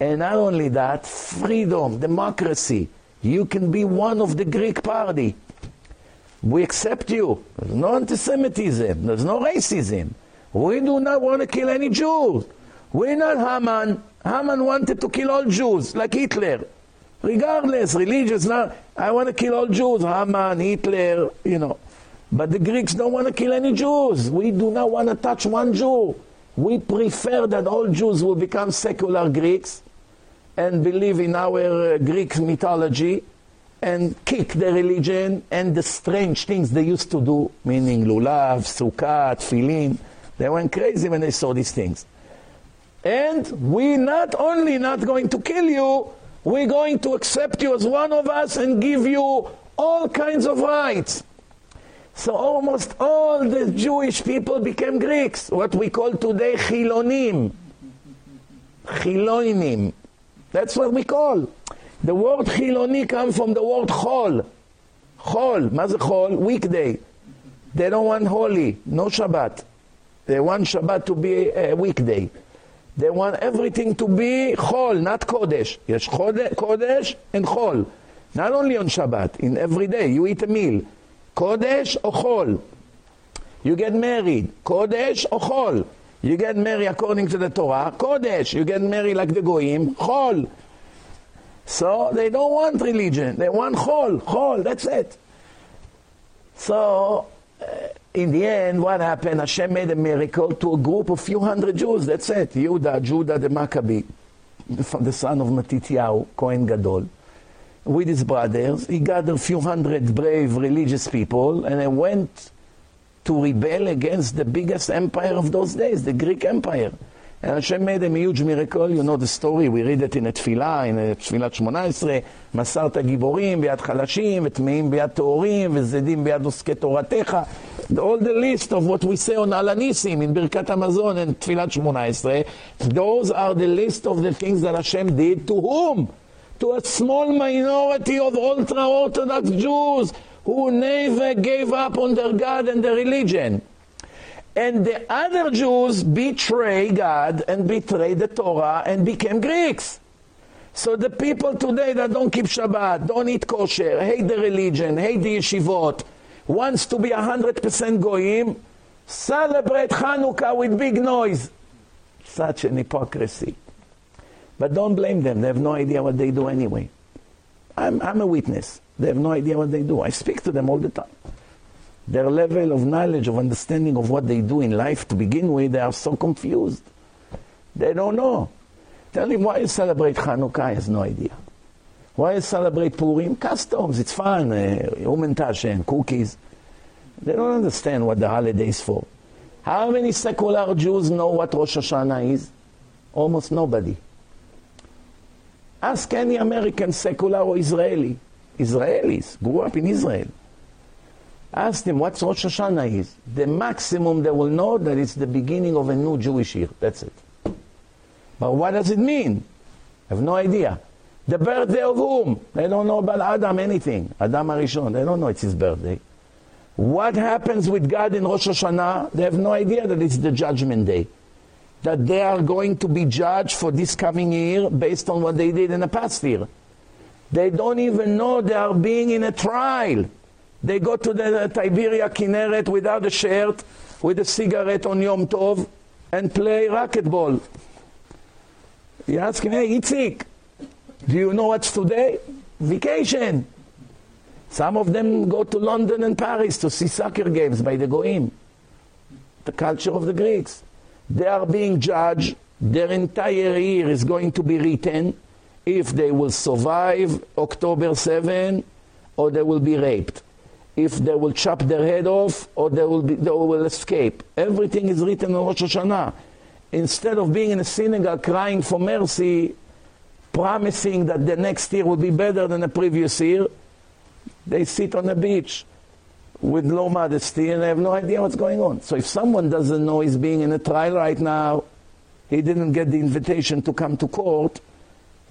And not only that, freedom, democracy. You can be one of the Greek party. We accept you. There's no anti-Semitism. There's no racism. We do not want to kill any Jews. We're not Haman. Haman wanted to kill all Jews, like Hitler. Regardless, religious, not, I want to kill all Jews. Haman, Hitler, you know. But the Greeks don't want to kill any Jews. We do not want to touch one Jew. We prefer that all Jews will become secular Greeks and believe in our uh, Greek mythology and kick the religion and the strange things they used to do, meaning lulav, sukkah, tefillin. They went crazy when they saw these things. And we not only not going to kill you, we're going to accept you as one of us and give you all kinds of rights. So almost all the Jewish people became Greeks, what we call today Chilonim. Chilonim. That's what we call. The word Chiloni comes from the word Chol. Chol. מה זה Chol? Weekday. They don't want holy, no Shabbat. They want Shabbat to be a weekday. They want everything to be Chol, not Kodesh. יש Kodesh and Chol. Not only on Shabbat, in every day. You eat a meal. Kodesh or Chol. You get married. Kodesh or Chol. You get married according to the Torah. Kodesh. You get married like the Goyim. Chol. So they don't want religion. They want chol, chol, that's it. So uh, in the end, what happened? Hashem made a miracle to a group of few hundred Jews. That's it. Yehuda, Judah the Maccabee, the son of Matityahu, Kohen Gadol, with his brothers. He gathered a few hundred brave religious people and they went to rebel against the biggest empire of those days, the Greek Empire. And Hashem made him a huge miracle, you know the story, we read it in a tefillah, in a תפילת שמונה עשרה, מסרת גיבורים ביד חלשים, וטמאים ביד טהורים, וזדים ביד עוסקי תורתך. All the list of what we say on Al HaNisim, in ברכת המזון and תפילת שמונה עשרה, those are the list of the things that Hashem did to whom? To a small minority of ultra-Orthodox Jews who never gave up on their God and their religion. And the other Jews betray God and betray the Torah and became Greeks. So the people today that don't keep Shabbat, don't eat kosher, hate the religion, hate the yeshivot, wants to be 100% goyim, celebrate Hanukkah with big noise. Such an hypocrisy. But don't blame them. They have no idea what they do anyway. I'm, I'm a witness. They have no idea what they do. I speak to them all the time. Their level of knowledge, of understanding of what they do in life to begin with, they are so confused. They don't know. Tell him why you celebrate Hanukkah, he has no idea. Why you celebrate Purim? Customs, it's fun, uh, Umentashen, cookies. They don't understand what the holiday is for. How many secular Jews know what Rosh Hashanah is? Almost nobody. Ask any American secular or Israeli. Israelis grew up in Israel. Ask them what Rosh Hashanah is. The maximum they will know that it's the beginning of a new Jewish year. That's it. But what does it mean? I have no idea. The birthday of whom? They don't know about Adam anything. Adam Arishon. They don't know it's his birthday. What happens with God in Rosh Hashanah? They have no idea that it's the judgment day that they are going to be judged for this coming year based on what they did in the past year. They don't even know they are being in a trial. They go to the Tiberia Kinneret without a shirt, with a cigarette on Yom Tov, and play racquetball. You ask him, hey, Itzik, do you know what's today? Vacation. Some of them go to London and Paris to see soccer games by the Goyim. The culture of the Greeks. They are being judged. Their entire year is going to be written if they will survive October 7 or they will be raped. If they will chop their head off or they will, be, they will escape. Everything is written in Rosh Hashanah. Instead of being in a synagogue crying for mercy, promising that the next year will be better than the previous year, they sit on the beach with low modesty and they have no idea what's going on. So if someone doesn't know he's being in a trial right now, he didn't get the invitation to come to court,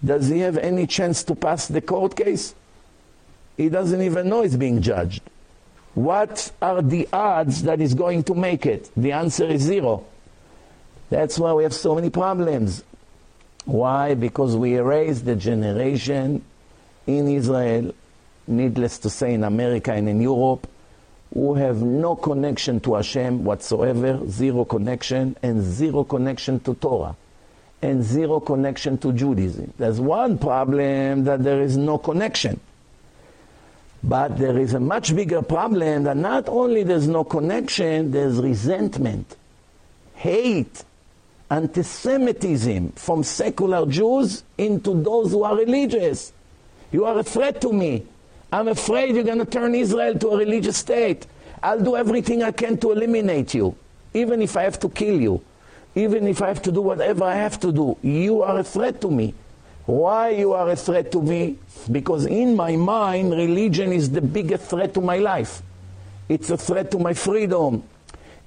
does he have any chance to pass the court case? He doesn't even know he's being judged. What are the odds that he's going to make it? The answer is zero. That's why we have so many problems. Why? Because we erase the generation in Israel, needless to say in America and in Europe, who have no connection to Hashem whatsoever, zero connection, and zero connection to Torah, and zero connection to Judaism. There's one problem that there is no connection. But there is a much bigger problem that not only there's no connection, there's resentment, hate, anti-Semitism from secular Jews into those who are religious. You are a threat to me. I'm afraid you're going to turn Israel to a religious state. I'll do everything I can to eliminate you, even if I have to kill you, even if I have to do whatever I have to do. You are a threat to me. Why you are a threat to me? Because in my mind, religion is the biggest threat to my life. It's a threat to my freedom.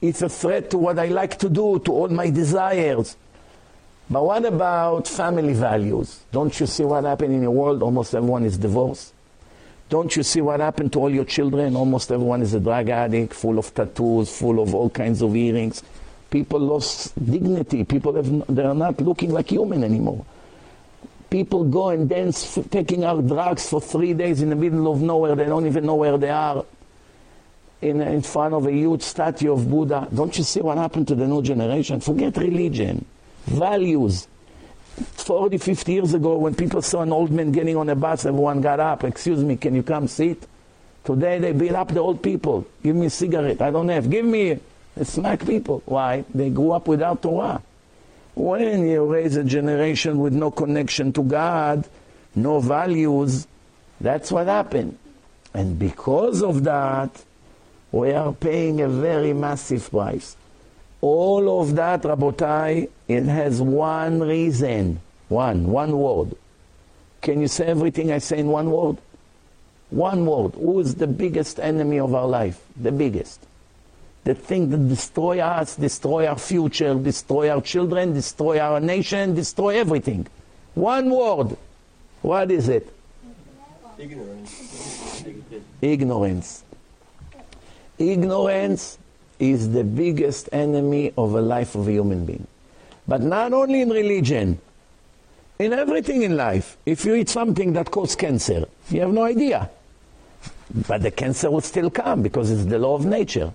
It's a threat to what I like to do, to all my desires. But what about family values? Don't you see what happened in your world? Almost everyone is divorced. Don't you see what happened to all your children? Almost everyone is a drug addict, full of tattoos, full of all kinds of earrings. People lost dignity. People have, they are not looking like human anymore. People go and dance, taking out drugs for three days in the middle of nowhere. They don't even know where they are. In, uh, in front of a huge statue of Buddha. Don't you see what happened to the new generation? Forget religion, values. 40, 50 years ago, when people saw an old man getting on a bus, everyone got up. Excuse me, can you come sit? Today they beat up the old people. Give me a cigarette. I don't have. Give me. They smack people. Why? They grew up without Torah. When you raise a generation with no connection to God, no values, that's what happened. And because of that, we are paying a very massive price. All of that, Rabotai, it has one reason. One, one word. Can you say everything I say in one word? One word. Who is the biggest enemy of our life? The biggest. The thing that destroy us, destroy our future, destroy our children, destroy our nation, destroy everything. One word. What is it? Ignorance. Ignorance. Ignorance is the biggest enemy of a life of a human being. But not only in religion, In everything in life. If you eat something that causes cancer, you have no idea. But the cancer will still come because it's the law of nature.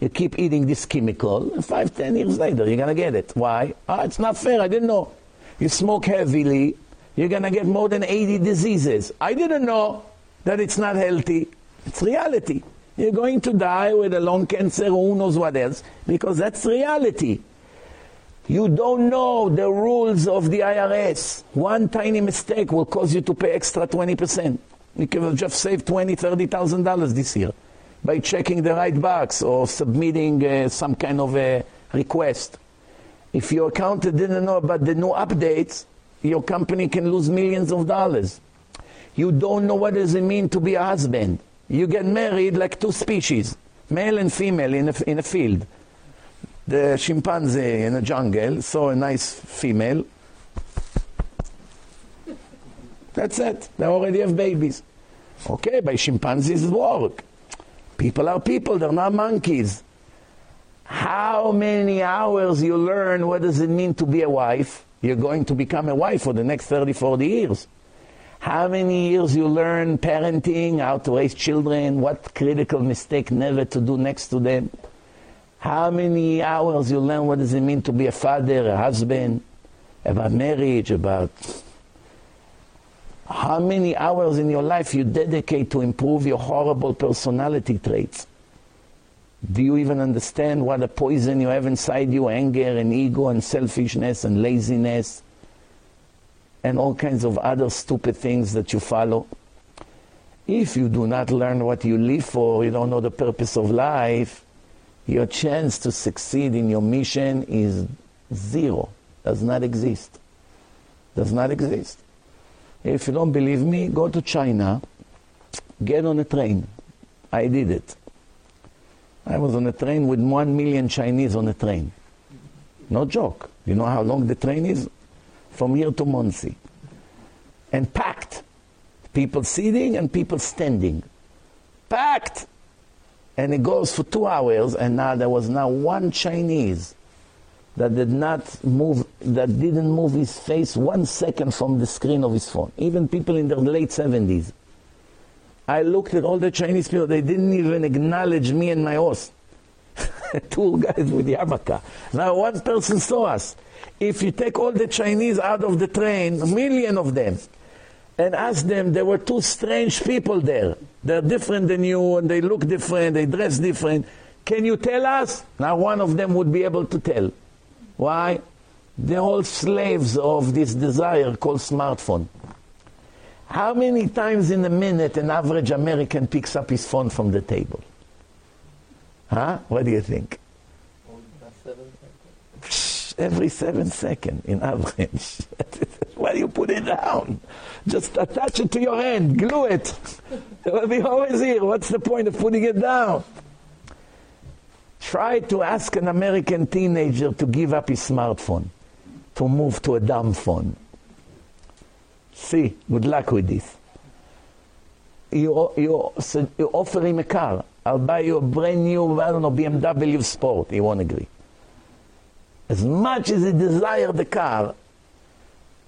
You keep eating this chemical, and five, ten years later, you're going to get it. Why? Ah, it's not fair. I didn't know. You smoke heavily, you're going to get more than 80 diseases. I didn't know that it's not healthy. It's reality. You're going to die with a lung cancer or who knows what else because that's reality. You don't know the rules of the IRS. One tiny mistake will cause you to pay extra 20%. You could have just saved twenty, thirty thousand dollars this year by checking the right box or submitting uh, some kind of a request. If your accountant didn't know about the new updates, your company can lose millions of dollars. You don't know what does it mean to be a husband. You get married like two species, male and female in a, in a field. The chimpanzee in the jungle saw a nice female. That's it. They already have babies. Okay, by chimpanzees work. People are people, they're not monkeys. How many hours you learn what does it mean to be a wife? You're going to become a wife for the next 30, 40 years. How many years you learn parenting, how to raise children, what critical mistake never to do next to them. How many hours you learn what does it mean to be a father, a husband, about marriage, about how many hours in your life you dedicate to improve your horrible personality traits. Do you even understand what a poison you have inside you? Anger and ego and selfishness and laziness and all kinds of other stupid things that you follow. If you do not learn what you live for, you don't know the purpose of life, your chance to succeed in your mission is zero. Does not exist. Does not exist. If you don't believe me, go to China, get on a train. I did it. I was on a train with one million Chinese on a train. No joke. You know how long the train is? From here to Monsey. And packed. People sitting and people standing. Packed. And it goes for two hours, and now there was now one Chinese that did not move, that didn't move his face one second from the screen of his phone. Even people in their late 70s. I looked at all the Chinese people, they didn't even acknowledge me and my host. Two guys with yarmulke. Now one person saw us. If you take all the Chinese out of the train, a million of them, and ask them, there were two strange people there. They're different than you, and they look different, they dress different. Can you tell us? Now one of them would be able to tell. Why? They're all slaves of this desire called smartphone. How many times in a minute an average American picks up his phone from the table? Huh? What do you think? Every seven seconds in average. Why do you put it down? Just attach it to your hand, glue it. It will be always here. What's the point of putting it down? Try to ask an American teenager to give up his smartphone, to move to a dumb phone. See, good luck with this. You, you, so you offer him a car. I'll buy you a brand new, I don't know, BMW Sport. He won't agree. As much as he desires the car,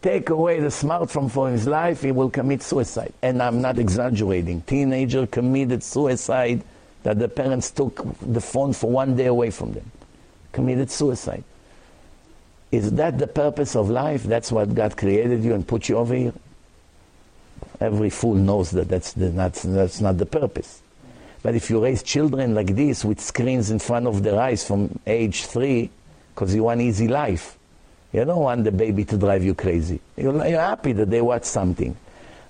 take away the smartphone from his life, he will commit suicide. And I'm not exaggerating. Teenager committed suicide that the parents took the phone for one day away from them, committed suicide. Is that the purpose of life? That's what God created you and put you over here? Every fool knows that that's, the, that's, that's not the purpose. But if you raise children like this with screens in front of their eyes from age three, because you want easy life, you don't want the baby to drive you crazy. You're, you're happy that they watch something.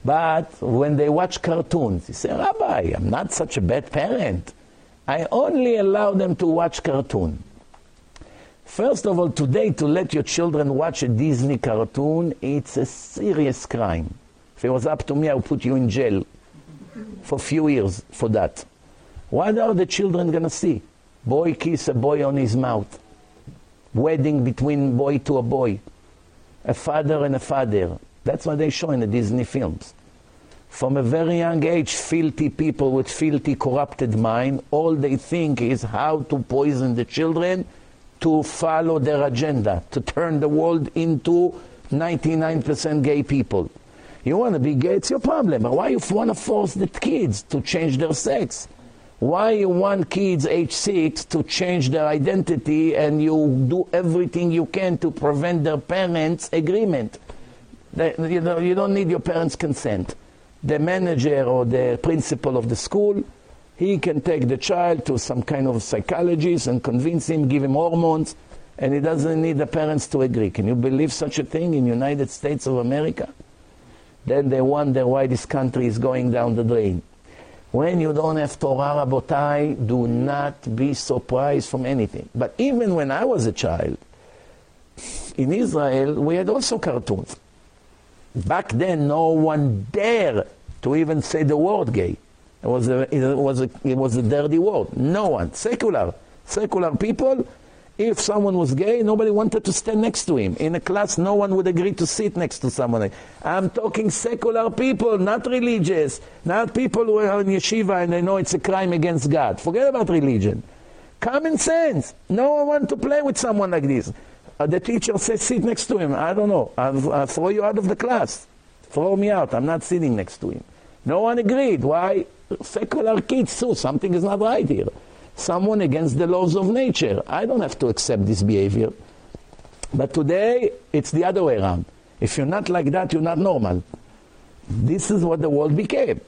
But when they watch cartoons, you say, Rabbi, I'm not such a bad parent. I only allow them to watch cartoon. First of all, today to let your children watch a Disney cartoon, it's a serious crime. If it was up to me, I would put you in jail for a few years for that. What are the children going to see? Boy kiss a boy on his mouth. Wedding between boy to a boy. A father and a father. That's what they show in the Disney films. From a very young age, filthy people with filthy, corrupted mind, all they think is how to poison the children to follow their agenda, to turn the world into 99% gay people. You want to be gay, it's your problem. But why you want to force the kids to change their sex? Why you want kids age six to change their identity and you do everything you can to prevent their parents' agreement? They, you, know, you don't need your parents' consent. The manager or the principal of the school, he can take the child to some kind of psychologist and convince him, give him hormones, and he doesn't need the parents to agree. Can you believe such a thing in United States of America? Then they wonder why this country is going down the drain. When you don't have Torah Rabotai, do not be surprised from anything. But even when I was a child, in Israel, we had also cartoons. Back then, no one dared to even say the word gay. It was a, it was a, it was a dirty word. No one. Secular. Secular people if someone was gay, nobody wanted to stand next to him. In a class, no one would agree to sit next to someone. I'm talking secular people, not religious, not people who are in yeshiva and they know it's a crime against God. Forget about religion. Common sense. No one wants to play with someone like this. Uh, the teacher says, sit next to him. I don't know. I'll, I'll throw you out of the class. Throw me out. I'm not sitting next to him. No one agreed. Why? Secular kids, so something is not right here someone against the laws of nature. I don't have to accept this behavior. But today, it's the other way around. If you're not like that, you're not normal. This is what the world became.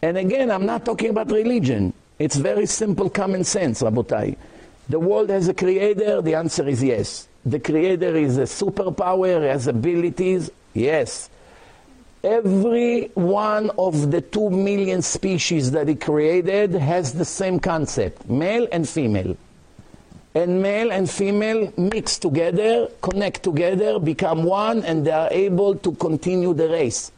And again, I'm not talking about religion. It's very simple common sense, Rabotai. The world has a creator, the answer is yes. The creator is a superpower, has abilities, yes. Every one of the two million species that he created has the same concept, male and female. And male and female mix together, connect together, become one, and they are able to continue the race.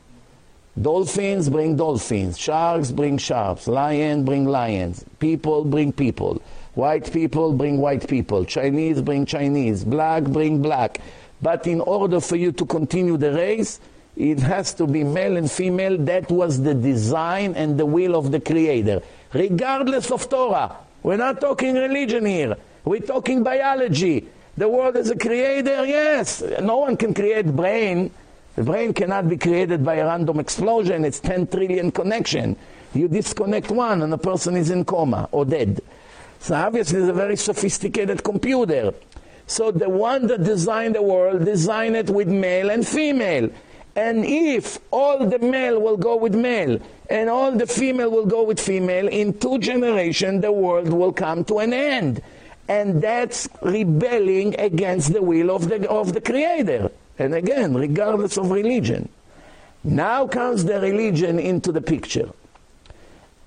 Dolphins bring dolphins, sharks bring sharks, lions bring lions, people bring people, white people bring white people, Chinese bring Chinese, black bring black. But in order for you to continue the race, it has to be male and female. That was the design and the will of the Creator. Regardless of Torah. We're not talking religion here. We're talking biology. The world is a creator, yes. No one can create brain. The brain cannot be created by a random explosion. It's 10 trillion connection. You disconnect one and the person is in coma or dead. So obviously it's a very sophisticated computer. So the one that designed the world designed it with male and female. And if all the male will go with male and all the female will go with female, in two generations the world will come to an end. And that's rebelling against the will of the, of the Creator. And again, regardless of religion. Now comes the religion into the picture.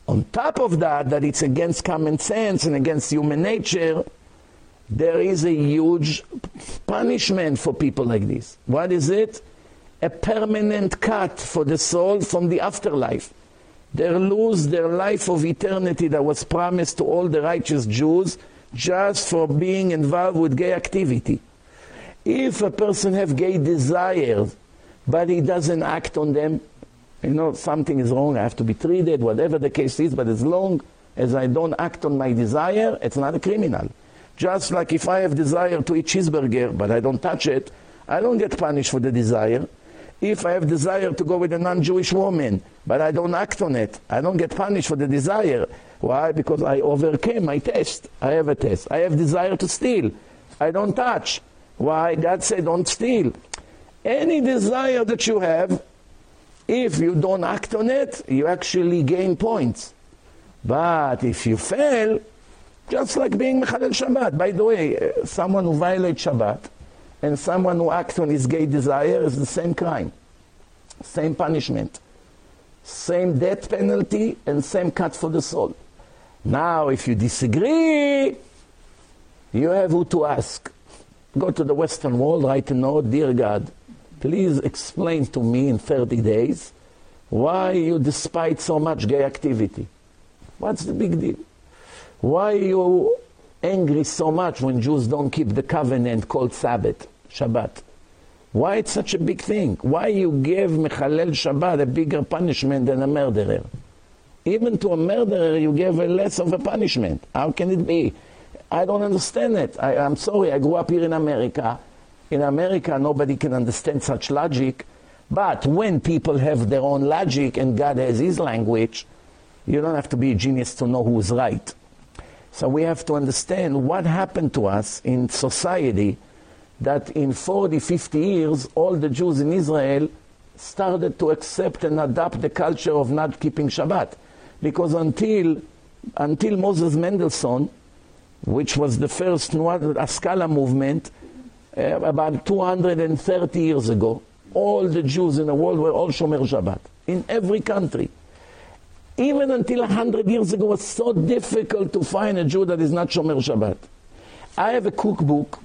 On top of that, that it's against common sense and against human nature, there is a huge punishment for people like this. What is it? a permanent cut for the soul from the afterlife. They lose their life of eternity that was promised to all the righteous Jews just for being involved with gay activity. If a person have gay desires, but he doesn't act on them, you know, something is wrong, I have to be treated, whatever the case is, but as long as I don't act on my desire, it's not a criminal. Just like if I have desire to eat cheeseburger, but I don't touch it, I don't get punished for the desire. If I have desire to go with a non-Jewish woman, but I don't act on it, I don't get punished for the desire. Why? Because I overcame my test. I have a test. I have desire to steal. I don't touch. Why? God said don't steal. Any desire that you have, if you don't act on it, you actually gain points. But if you fail, just like being Mechalel Shabbat. By the way, uh, someone who violates Shabbat, and someone who acts on his gay desire is the same crime, same punishment, same death penalty, and same cut for the soul. Now, if you disagree, you have who to ask. Go to the Western world, write a note, dear God, please explain to me in 30 days why you despite so much gay activity. What's the big deal? Why you angry so much when Jews don't keep the covenant called Sabbath, Shabbat? Why it's such a big thing? Why you give Mechalel Shabbat a bigger punishment than a murderer? Even to a murderer you give a less of a punishment. How can it be? I don't understand it. I, am sorry, I grew up here in America. In America, nobody can understand such logic. But when people have their own logic and God has his language, you don't have to be a genius to know who's right. So we have to understand what happened to us in society that in 40, 50 years, all the Jews in Israel started to accept and adopt the culture of not keeping Shabbat. Because until, until Moses Mendelssohn, which was the first Haskalah movement, uh, about 230 years ago, all the Jews in the world were all Shomer Shabbat, in every country. Even until 100 years ago, it was so difficult to find a Jew that is not Shomer Shabbat. I have a cookbook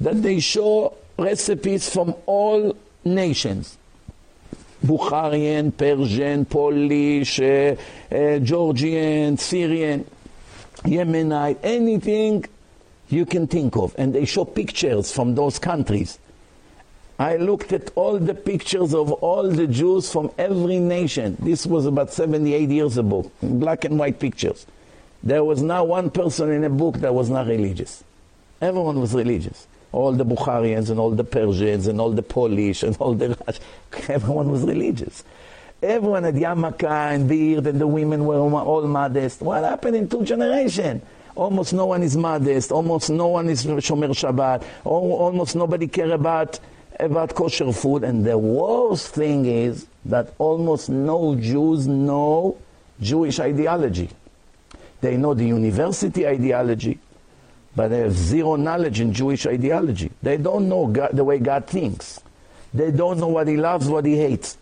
that they show recipes from all nations. Bukharian, Persian, Polish, uh, uh, Georgian, Syrian, Yemenite, anything you can think of. And they show pictures from those countries. I looked at all the pictures of all the Jews from every nation. This was about 78 years ago, black and white pictures. There was not one person in a book that was not religious. Everyone was religious. All the Bukharians and all the Persians and all the Polish and all the Rush. Everyone was religious. Everyone had yarmulke and beard and the women were all modest. What happened in two generations? Almost no one is modest. Almost no one is Shomer Shabbat. Almost nobody care about about kosher food. And the worst thing is that almost no Jews know Jewish ideology. They know the university ideology, but they have zero knowledge in Jewish ideology. They don't know God, the way God thinks. They don't know what He loves, what He hates.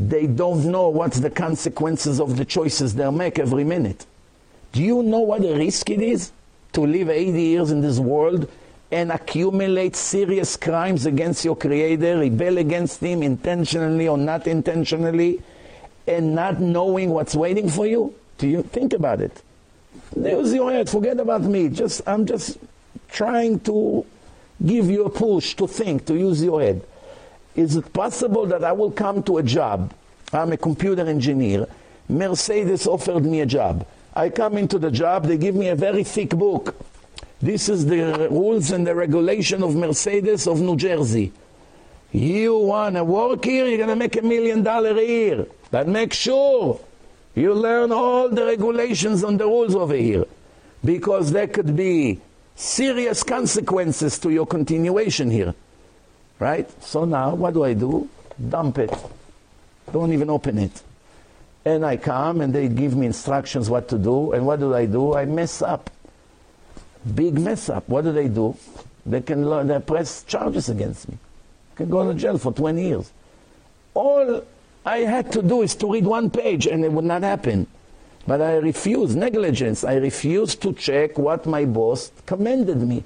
They don't know what's the consequences of the choices they make every minute. Do you know what a risk it is to live 80 years in this world and accumulate serious crimes against your Creator, rebel against Him intentionally or not intentionally, and not knowing what's waiting for you? Do you think about it? Use your head. Forget about me. Just I'm just trying to give you a push to think, to use your head. Is it possible that I will come to a job? I'm a computer engineer. Mercedes offered me a job. I come into the job, they give me a very thick book. This is the rules and the regulation of Mercedes of New Jersey. You want to work here, you're going to make a million dollar a year. But make sure you learn all the regulations and the rules over here. Because there could be serious consequences to your continuation here. Right? So now, what do I do? Dump it. Don't even open it. And I come and they give me instructions what to do. And what do I do? I mess up. Big mess up. What do they do? They can learn, they press charges against me. I can go to jail for 20 years. All I had to do is to read one page and it would not happen. But I refused, negligence. I refused to check what my boss commanded me.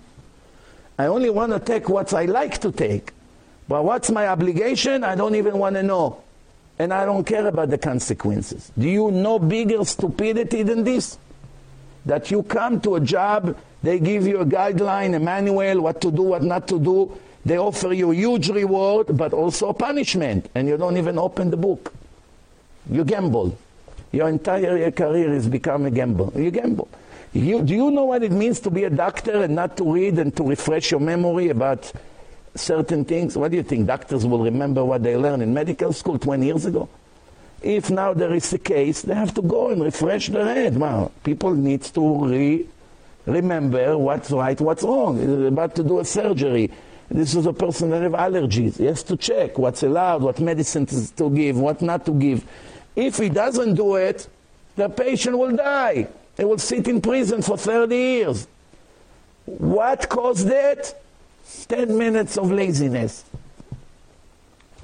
I only want to take what I like to take. But what's my obligation? I don't even want to know. And I don't care about the consequences. Do you know bigger stupidity than this? That you come to a job, they give you a guideline, a manual, what to do, what not to do. They offer you a huge reward, but also a punishment. And you don't even open the book. You gamble. Your entire career has become a gamble. You gamble. You, do you know what it means to be a doctor and not to read and to refresh your memory about certain things? What do you think? Doctors will remember what they learned in medical school 20 years ago? If now there is a case, they have to go and refresh their head. Wow, people need to re remember what's right, what's wrong. They're about to do a surgery. This is a person that has allergies. He has to check what's allowed, what medicine to give, what not to give. If he doesn't do it, the patient will die. He will sit in prison for 30 years. What caused it? 10 minutes of laziness,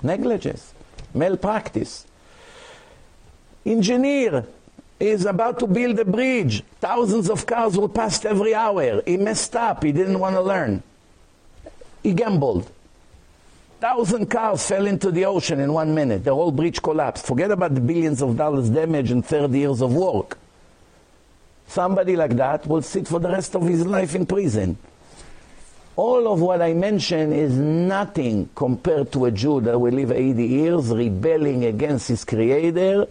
negligence, malpractice. Engineer is about to build a bridge. Thousands of cars will pass every hour. He messed up. He didn't want to learn. He gambled. Thousand cars fell into the ocean in one minute. The whole bridge collapsed. Forget about the billions of dollars damage and 30 years of work. Somebody like that will sit for the rest of his life in prison. All of what I mention is nothing compared to a Jew that will live 80 years rebelling against his creator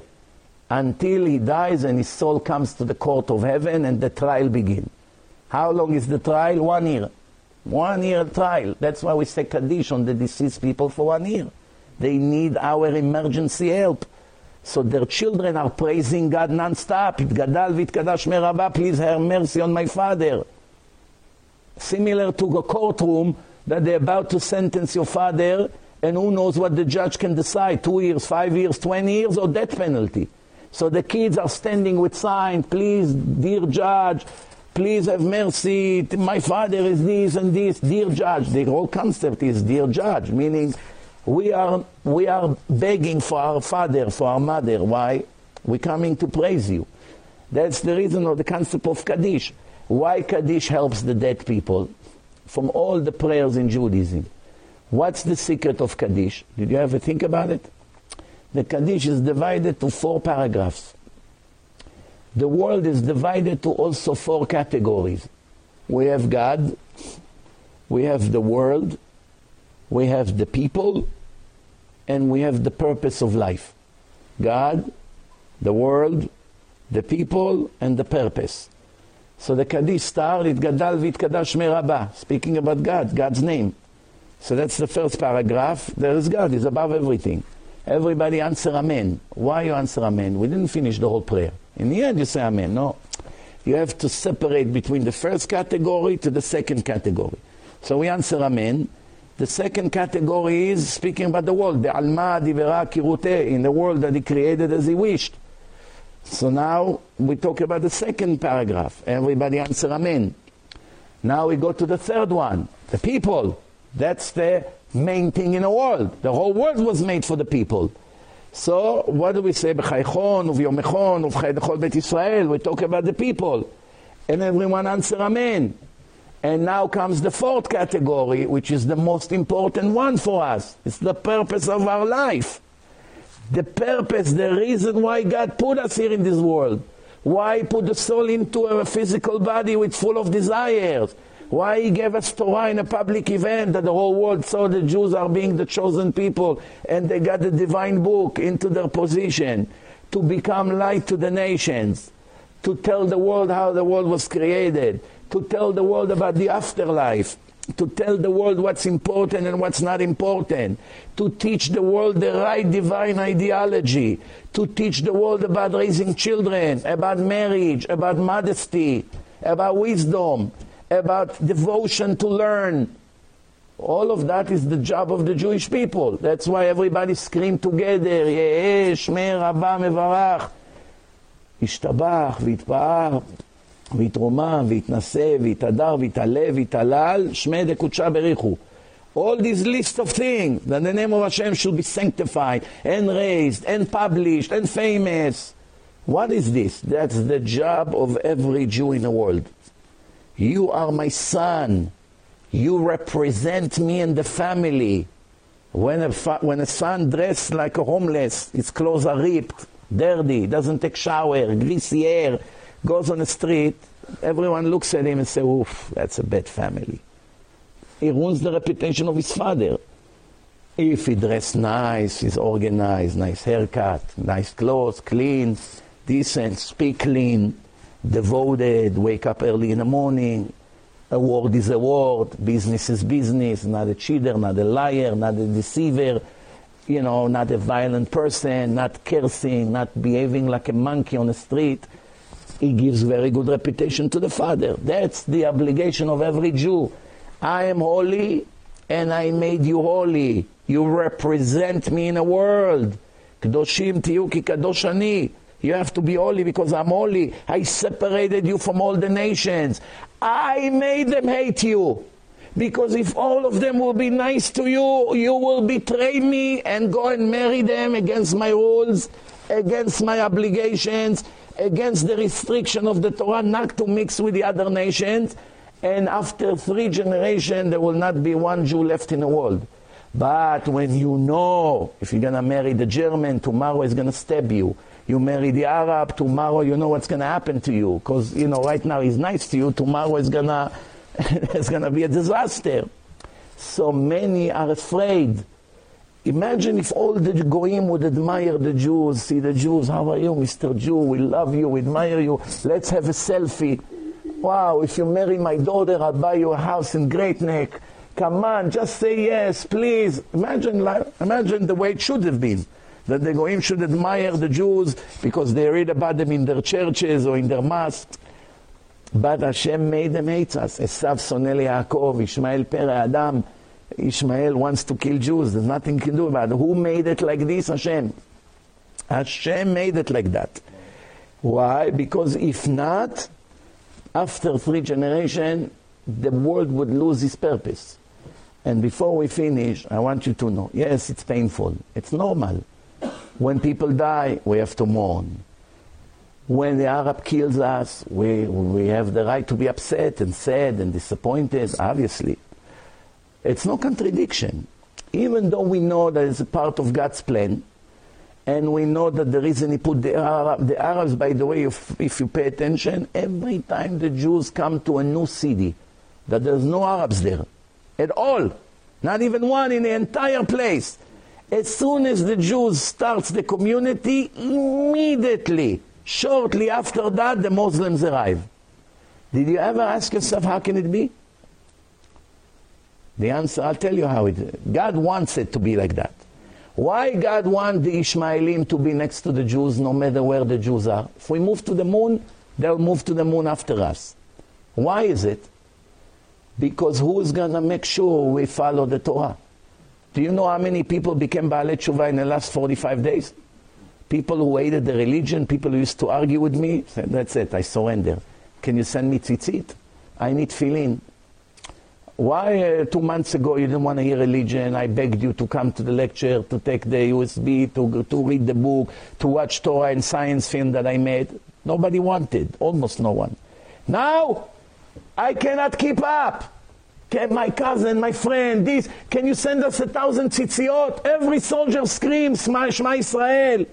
until he dies and his soul comes to the court of heaven and the trial begins. How long is the trial? One year. One year trial. That's why we say Kaddish on the deceased people for one year. They need our emergency help. So their children are praising God non-stop. Itgadal v'itgadash merabah, please have mercy on my father. Similar to a courtroom that they're about to sentence your father, and who knows what the judge can decide, two years, five years, 20 years, or death penalty. So the kids are standing with sign, please, dear judge, please have mercy, my father is this and this, dear judge. The whole concept is dear judge, meaning we are, we are begging for our father, for our mother. Why? We're coming to praise you. That's the reason of the concept of Kaddish. Why Kaddish helps the dead people? From all the prayers in Judaism. What's the secret of Kaddish? Did you ever think about it? The Kaddish is divided to four paragraphs. The world is divided to also four categories. We have God, we have the world, we have the people, and we have the purpose of life. God, the world, the people, and the purpose. So the Kaddish started, Gadal Vitkadash Merabah, speaking about God, God's name. So that's the first paragraph. There is God, He's above everything. Everybody answer Amen. Why you answer Amen? We didn't finish the whole prayer. In the end, you say Amen. No. You have to separate between the first category to the second category. So we answer Amen. The second category is speaking about the world, the Alma Divera Kirute, in the world that He created as He wished. So now we talk about the second paragraph. Everybody answer Amen. Now we go to the third one, the people. That's the main thing in the world. The whole world was made for the people. So what do we say? B'chaychon, uvyomechon, uvchaydechol bet Israel. We talk about the people. And everyone answer Amen. And now comes the fourth category, which is the most important one for us. It's the purpose of our life. The purpose, the reason why God put us here in this world. Why put the soul into a physical body with full of desires? Why he gave us Torah in a public event that the whole world saw the Jews are being the chosen people and they got the divine book into their position to become light to the nations, to tell the world how the world was created, to tell the world about the afterlife, to tell the world what's important and what's not important, to teach the world the right divine ideology, to teach the world about raising children, about marriage, about modesty, about wisdom, about devotion to learn. All of that is the job of the Jewish people. That's why everybody scream together, Ye'eh, Shmer, Rabba, Mevarach. השתבח והתפאר והתרומם והתנשא והתהדר והתעלה והתהלל שמי דקודשה בריחו. All these list of things that the name of Hashem should be sanctified and raised and published and famous. What is this? That's the job of every Jew in the world. You are my son. You represent me and the family. When a, fa- when a son dressed like a homeless, his clothes are ripped, dirty, doesn't take shower, greasy hair, goes on the street, everyone looks at him and say, oof, that's a bad family. He ruins the reputation of his father. If he dressed nice, he's organized, nice haircut, nice clothes, clean, decent, speak clean, devoted, wake up early in the morning, a word is a word, business is business, not a cheater, not a liar, not a deceiver, you know, not a violent person, not cursing, not behaving like a monkey on the street. He gives very good reputation to the father. That's the obligation of every Jew. I am holy and I made you holy. You represent me in the world. Kedoshim tiyu ki kadosh ani. You have to be holy because I'm holy. I separated you from all the nations. I made them hate you. Because if all of them will be nice to you, you will betray me and go and marry them against my rules, against my obligations, against the restriction of the Torah not to mix with the other nations. And after three generations, there will not be one Jew left in the world. But when you know if you're going to marry the German, tomorrow is going to stab you. You marry the Arab, tomorrow you know what's going to happen to you. Because, you know, right now he's nice to you, tomorrow is going to it's going to be a disaster. So many are afraid. Imagine if all the Goyim would admire the Jews, see the Jews, how are you, Mr. Jew? We love you, we admire you. Let's have a selfie. Wow, if you marry my daughter, I'll buy you a house in Great Neck. Come on, just say yes, please. Imagine, imagine the way it should have been. That the Goyim should admire the Jews because they read about them in their churches or in their mosques. But Hashem made them hate us. Esav sonel Yaakov, Ishmael pere Adam. Ishmael wants to kill Jews. There's nothing can do about it. Who made it like this? Hashem. Hashem made it like that. Why? Because if not, after three generations, the world would lose its purpose. And before we finish, I want you to know, yes, it's painful. It's normal. When people die, we have to mourn. When the Arab kills us, we, we have the right to be upset and sad and disappointed, obviously. It's no contradiction. Even though we know that it's a part of God's plan, and we know that the reason he put the, Arab, the Arabs, by the way, if, if you pay attention, every time the Jews come to a new city, that there's no Arabs there at all, not even one in the entire place. As soon as the Jews starts the community, immediately, shortly after that, the Muslims arrive. Did you ever ask yourself, how can it be? The answer, I'll tell you how it God wants it to be like that. Why God want the Ishmaelim to be next to the Jews no matter where the Jews are? If we move to the moon, they'll move to the moon after us. Why is it? Because who is going to make sure we follow the Torah? Do you know how many people became Baalei Tshuva in the last 45 days? People who hated the religion, people who used to argue with me, said, that's it, I surrender. Can you send me tzitzit? I need filin. Why uh, two months ago you didn't want to hear religion? I begged you to come to the lecture, to take the USB, to, to read the book, to watch Torah and science film that I made. Nobody wanted, almost no one. Now, I cannot keep up. Can my cousin, my friend, this, can you send us a thousand tzitziot? Every soldier screams, Shema, Israel.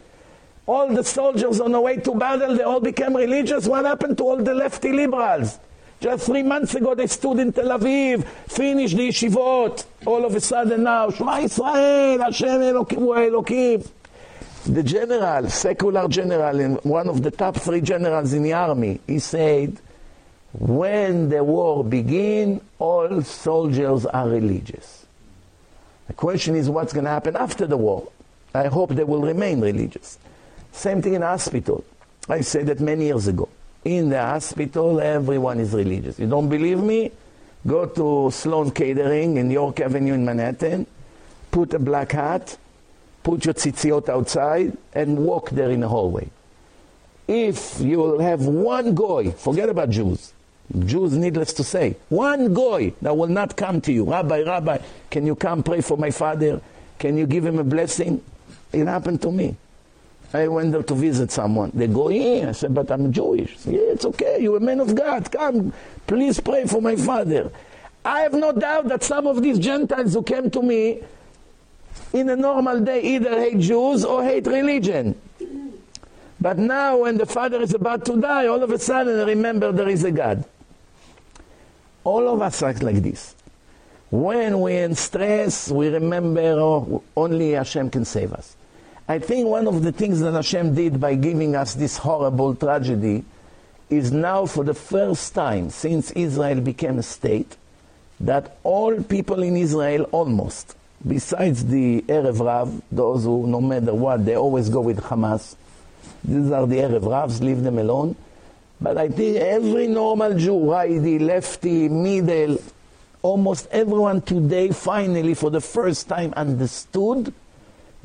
All the soldiers on the way to battle, they all became religious. What happened to all the lefty liberals? Just three months ago, they stood in Tel Aviv, finished the yeshivot. All of a sudden now, Shema Israel, Hashem Elokim, Elokim. The general, secular general, one of the top three generals in the army, he said, when the war begin, all soldiers are religious. The question is what's going to happen after the war. I hope they will remain religious. Same thing in hospital. I said that many years ago. In the hospital, everyone is religious. You don't believe me? Go to Sloan Kettering in York Avenue in Manhattan, put a black hat, put your tzitziot outside, and walk there in the hallway. If you will have one goy, forget about Jews, Jews, needless to say, one goy that will not come to you, Rabbi, Rabbi, can you come pray for my father? Can you give him a blessing? It happened to me. I went there to visit someone. They go, in. I said, but I'm Jewish. Said, yeah, it's okay. You're a man of God. Come, please pray for my father. I have no doubt that some of these Gentiles who came to me in a normal day either hate Jews or hate religion. But now when the father is about to die, all of a sudden I remember there is a God. All of us act like this. When we're in stress, we remember oh, only Hashem can save us. I think one of the things that Hashem did by giving us this horrible tragedy is now for the first time since Israel became a state that all people in Israel almost, besides the Erev Rav, those who no matter what, they always go with Hamas. These are the Erev Ravs, leave them alone. But I think every normal Jew, righty, lefty, middle, almost everyone today finally for the first time understood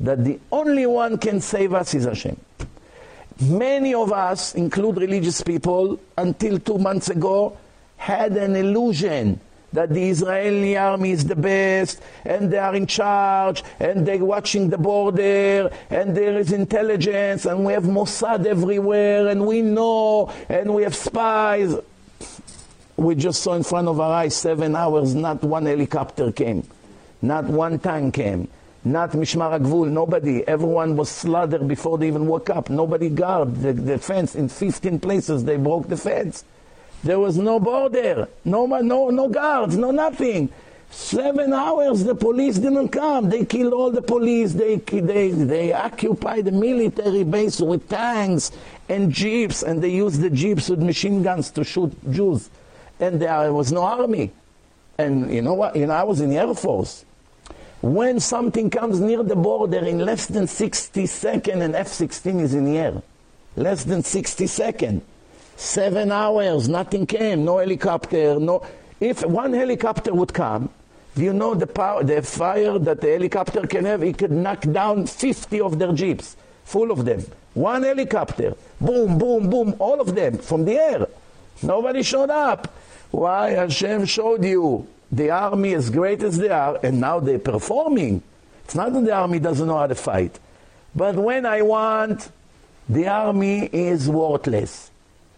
that the only one can save us is Hashem. Many of us, include religious people, until two months ago, had an illusion that the Israeli army is the best, and they are in charge, and they're watching the border, and there is intelligence, and we have Mossad everywhere, and we know, and we have spies. We just saw in front of our eyes seven hours, not one helicopter came, not one tank came, not Mishmar HaGvul, nobody. Everyone was slaughtered before they even woke up. Nobody guarded the, the fence. In 15 places, they broke the fence. There was no border, no, no, no guards, no nothing. Seven hours, the police didn't come. They killed all the police. They, they, they occupied the military base with tanks and jeeps, and they used the jeeps with machine guns to shoot Jews. and there was no army. And you know what? You know, I was in the Air Force. When something comes near the border in less than 60 seconds, and F-16 is in the air, less than 60 seconds, seven hours, nothing came, no helicopter, no. If one helicopter would come, you know the power, the fire that the helicopter can have? It could knock down 50 of their jeeps, full of them. One helicopter, boom, boom, boom, all of them from the air. Nobody showed up. Why? Hashem showed you the army as great as they are and now they're performing. It's not that the army doesn't know how to fight but when i want the army is worthless.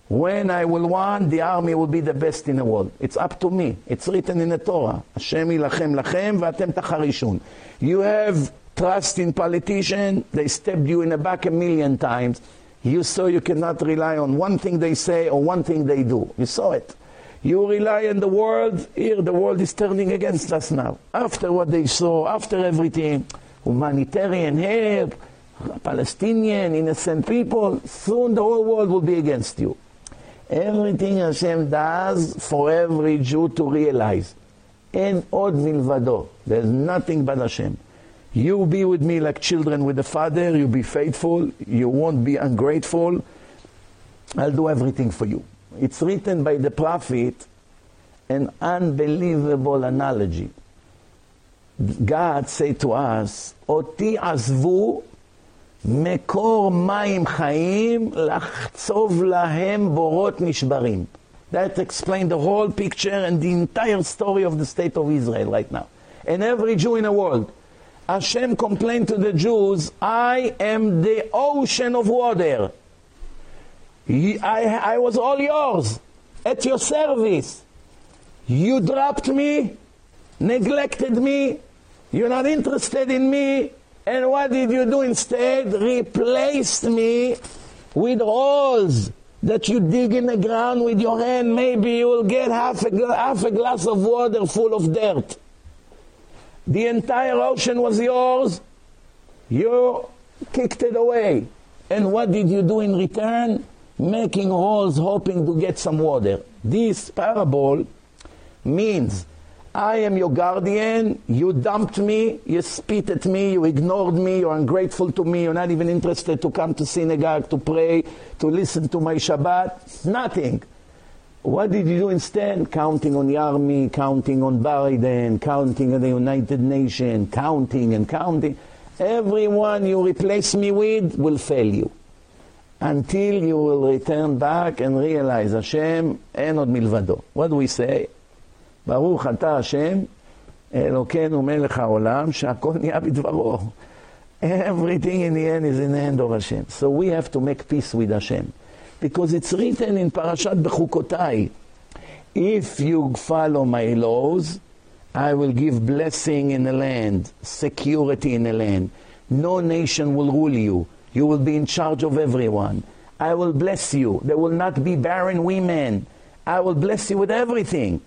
When i will want the army will be the best in the world. It's up to me. It's written in the torah. Hashem ilachem lachem vatem tacharishun. You have trust in politician. They stabbed you in the back a million times. You saw you cannot rely on one thing they say or one thing they do. You saw it. You rely on the world. Here, the world is turning against us now. After what they saw, after everything, humanitarian help, Palestinian, innocent people, soon the whole world will be against you. Everything Hashem does for every Jew to realize. אין עוד מלבדו. There's nothing but Hashem. You be with me like children with the Father. You be faithful. You won't be ungrateful. I'll do everything for you. It's written by the prophet, an unbelievable analogy. God say to us, אותי עזבו מקור מים חיים לחצוב להם בורות נשברים. That explains the whole picture and the entire story of the state of Israel right now. And every Jew in the world. Hashem complained to the Jews, I am the ocean of water. I, I was all yours, at your service. You dropped me, neglected me, you're not interested in me, and what did you do instead? Replaced me with holes that you dig in the ground with your hand. Maybe you will get half a, half a glass of water full of dirt. The entire ocean was yours. You kicked it away. And what did you do in return? Making holes, hoping to get some water. This parable means I am your guardian, you dumped me, you spit at me, you ignored me, you're ungrateful to me, you're not even interested to come to synagogue, to pray, to listen to my Shabbat, nothing. What did you do instead? Counting on the army, counting on Biden, counting on the United Nations, counting and counting. Everyone you replace me with will fail you Until you will return back and realize, Hashem, אין עוד מלבדו. What do we say? ברוך אתה השם, אלוקינו מלך העולם, שהכל נהיה בדברו. Everything in the end is in the hand of Hashem. So we have to make peace with Hashem. Because it's written in Parashat Bechukotai, if you follow my laws, I will give blessing in the land, security in the land. No nation will rule you. You will be in charge of everyone. I will bless you. There will not be barren women. I will bless you with everything.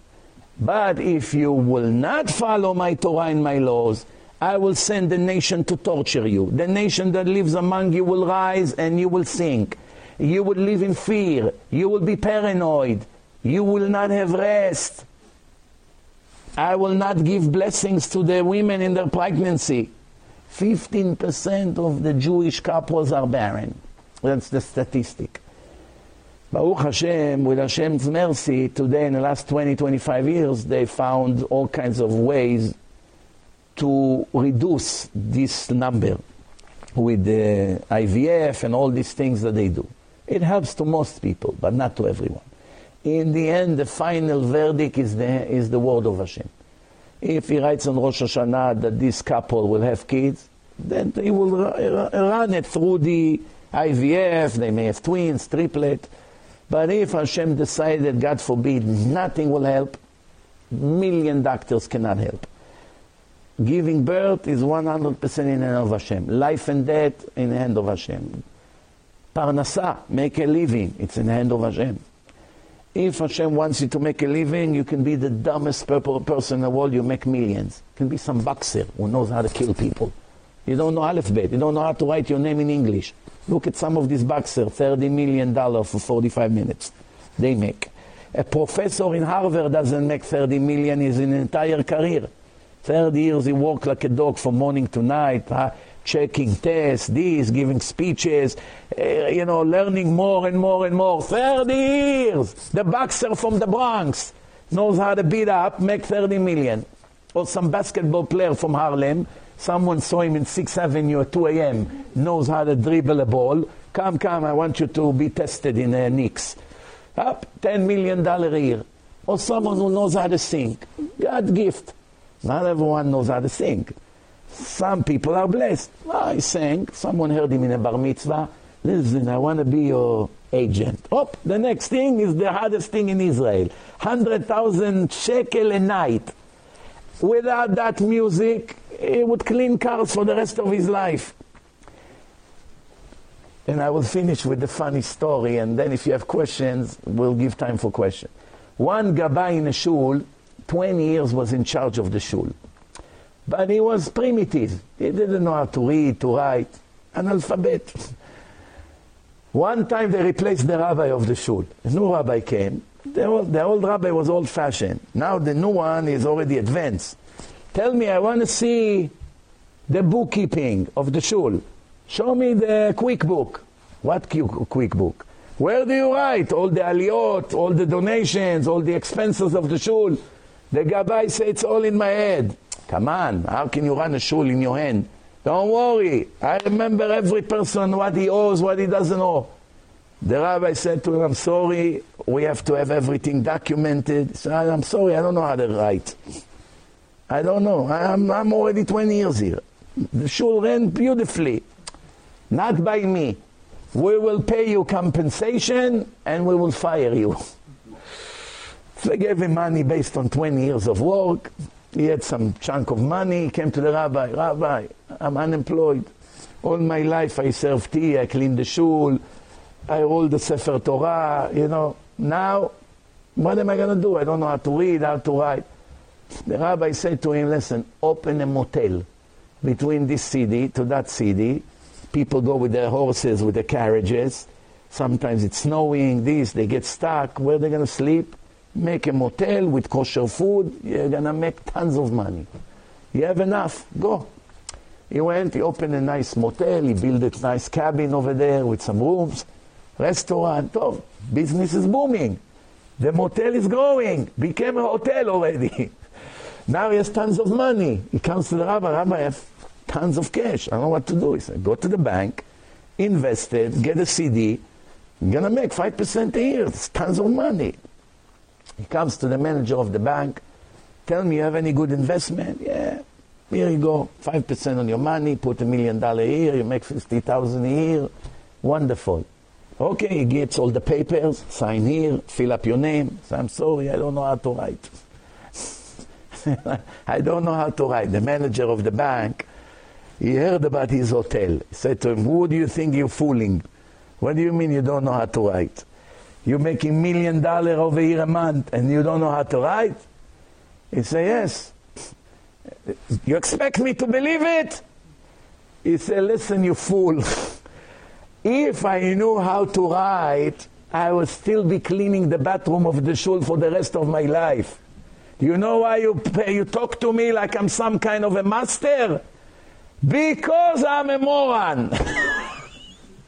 But if you will not follow my Torah and my laws, I will send the nation to torture you. The nation that lives among you will rise and you will sink. You will live in fear. You will be paranoid. You will not have rest. I will not give blessings to the women in their pregnancy. 15% of the Jewish couples are barren. That's the statistic. Baruch Hashem, with Hashem's mercy, today in the last 20, 25 years, they found all kinds of ways to reduce this number with the IVF and all these things that they do. It helps to most people, but not to everyone. In the end, the final verdict is the, is the word of Hashem. If he writes on Rosh Hashanah that this couple will have kids, then he will run it through the IVF, they may have twins, triplet, but if Hashem decided, God forbid, nothing will help, million doctors cannot help. Giving birth is 100% in the hand of Hashem. Life and death in the hand of Hashem. Parnasa, make a living, it's in the hand of Hashem. If Hashem wants you to make a living, you can be the dumbest person in the world, you make millions. You can be some boxer who knows how to kill people. You don't know alphabet, you don't know how to write your name in English. Look at some of these boxers, $30 million for 45 minutes. They make. A professor in Harvard doesn't make thirty million in his entire career. 30 years he worked like a dog from morning to night, checking tests, this, giving speeches, uh, you know, learning more and more and more. 30 years! The boxer from the Bronx knows how to beat up, make 30 million. Or some basketball player from Harlem, someone saw him in 6th Avenue at 2 a.m., knows how to dribble a ball. Come, come, I want you to be tested in uh, Knicks. Up, $10 million a year. Or someone who knows how to sing. God gift. Not everyone knows how to sing. Some people are blessed. I sang. Someone heard him in a bar mitzvah. Listen, I want to be your agent. Oh, the next thing is the hardest thing in Israel. 100,000 shekel a night. Without that music, he would clean cars for the rest of his life. And I will finish with the funny story, and then if you have questions, we'll give time for questions. One gabbai in a shul 20 years was in charge of the shul. But he was primitive. He didn't know how to read, to write, an alphabet. One time they replaced the rabbi of the shul. A new rabbi came. The old, the old rabbi was old fashioned. Now the new one is already advanced. Tell me, I want to see the bookkeeping of the shul. Show me the quick book. What quick book? Where do you write all the aliyot, all the donations, all the expenses of the shul? The gabbai said, it's all in my head. Come on, how can you run a shul in your hand? Don't worry, I remember every person, what he owes, what he doesn't owe. The rabbi said to him, I'm sorry, we have to have everything documented. He said, I'm sorry, I don't know how to write. I don't know, I'm, I'm already 20 years here. The shul ran beautifully. Not by me. We will pay you compensation and we will fire you. They gave him money based on 20 years of work. He had some chunk of money. He came to the rabbi. Rabbi, I'm unemployed. All my life I served tea, I cleaned the shul, I rolled the Sefer Torah, you know. Now, what am I going to do? I don't know how to read, how to write. The rabbi said to him, listen, open a motel between this city to that city. People go with their horses, with their carriages. Sometimes it's snowing, this, they get stuck. Where are they going to sleep? Make a motel with kosher food, you're gonna make tons of money. You have enough, go. He went, he opened a nice motel, he built a nice cabin over there with some rooms, restaurant, oh, business is booming. The motel is growing, became a hotel already. now he has tons of money. He comes to the rabbi, Rabbi, I have tons of cash. I don't know what to do. He said, go to the bank, invest it, get a CD, you're gonna make 5% a year. It's tons of money. He comes to the manager of the bank, tell me you have any good investment? Yeah, here you go, 5% on your money, put a million dollar here, you make 50,000 a year. Wonderful. Okay, he gets all the papers, sign here, fill up your name. Say, I'm sorry, I don't know how to write. I don't know how to write. The manager of the bank, he heard about his hotel. He said to him, Who do you think you're fooling? What do you mean you don't know how to write? You're making million dollar over here a month and you don't know how to write? He said, yes. You expect me to believe it? He said, listen, you fool. if I knew how to write, I would still be cleaning the bathroom of the shul for the rest of my life. You know why you, you talk to me like I'm some kind of a master? Because I'm a moron.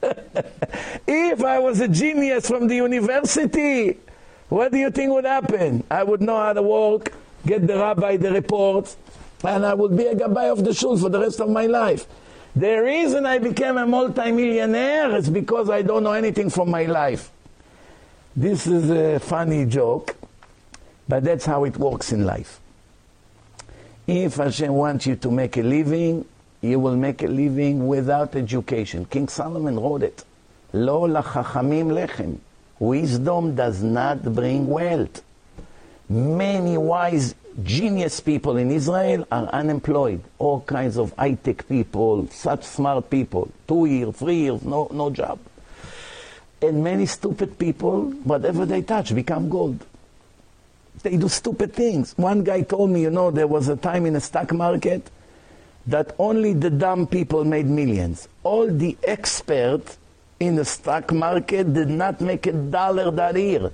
if I was a genius from the university, what do you think would happen? I would know how to walk, get the rabbi the reports, and I would be a gabbai of the shul for the rest of my life. The reason I became a multimillionaire is because I don't know anything from my life. This is a funny joke, but that's how it works in life. If Hashem wants you to make a living, you will make a living without education. King Solomon wrote it. Lo lachachamim lechem. Wisdom does not bring wealth. Many wise, genius people in Israel are unemployed. All kinds of high-tech people, such smart people. Two years, three years, no, no job. And many stupid people, whatever they touch, become gold. They do stupid things. One guy told me, you know, there was a time in the stock market that only the dumb people made millions. All the experts in the stock market did not make a dollar that year.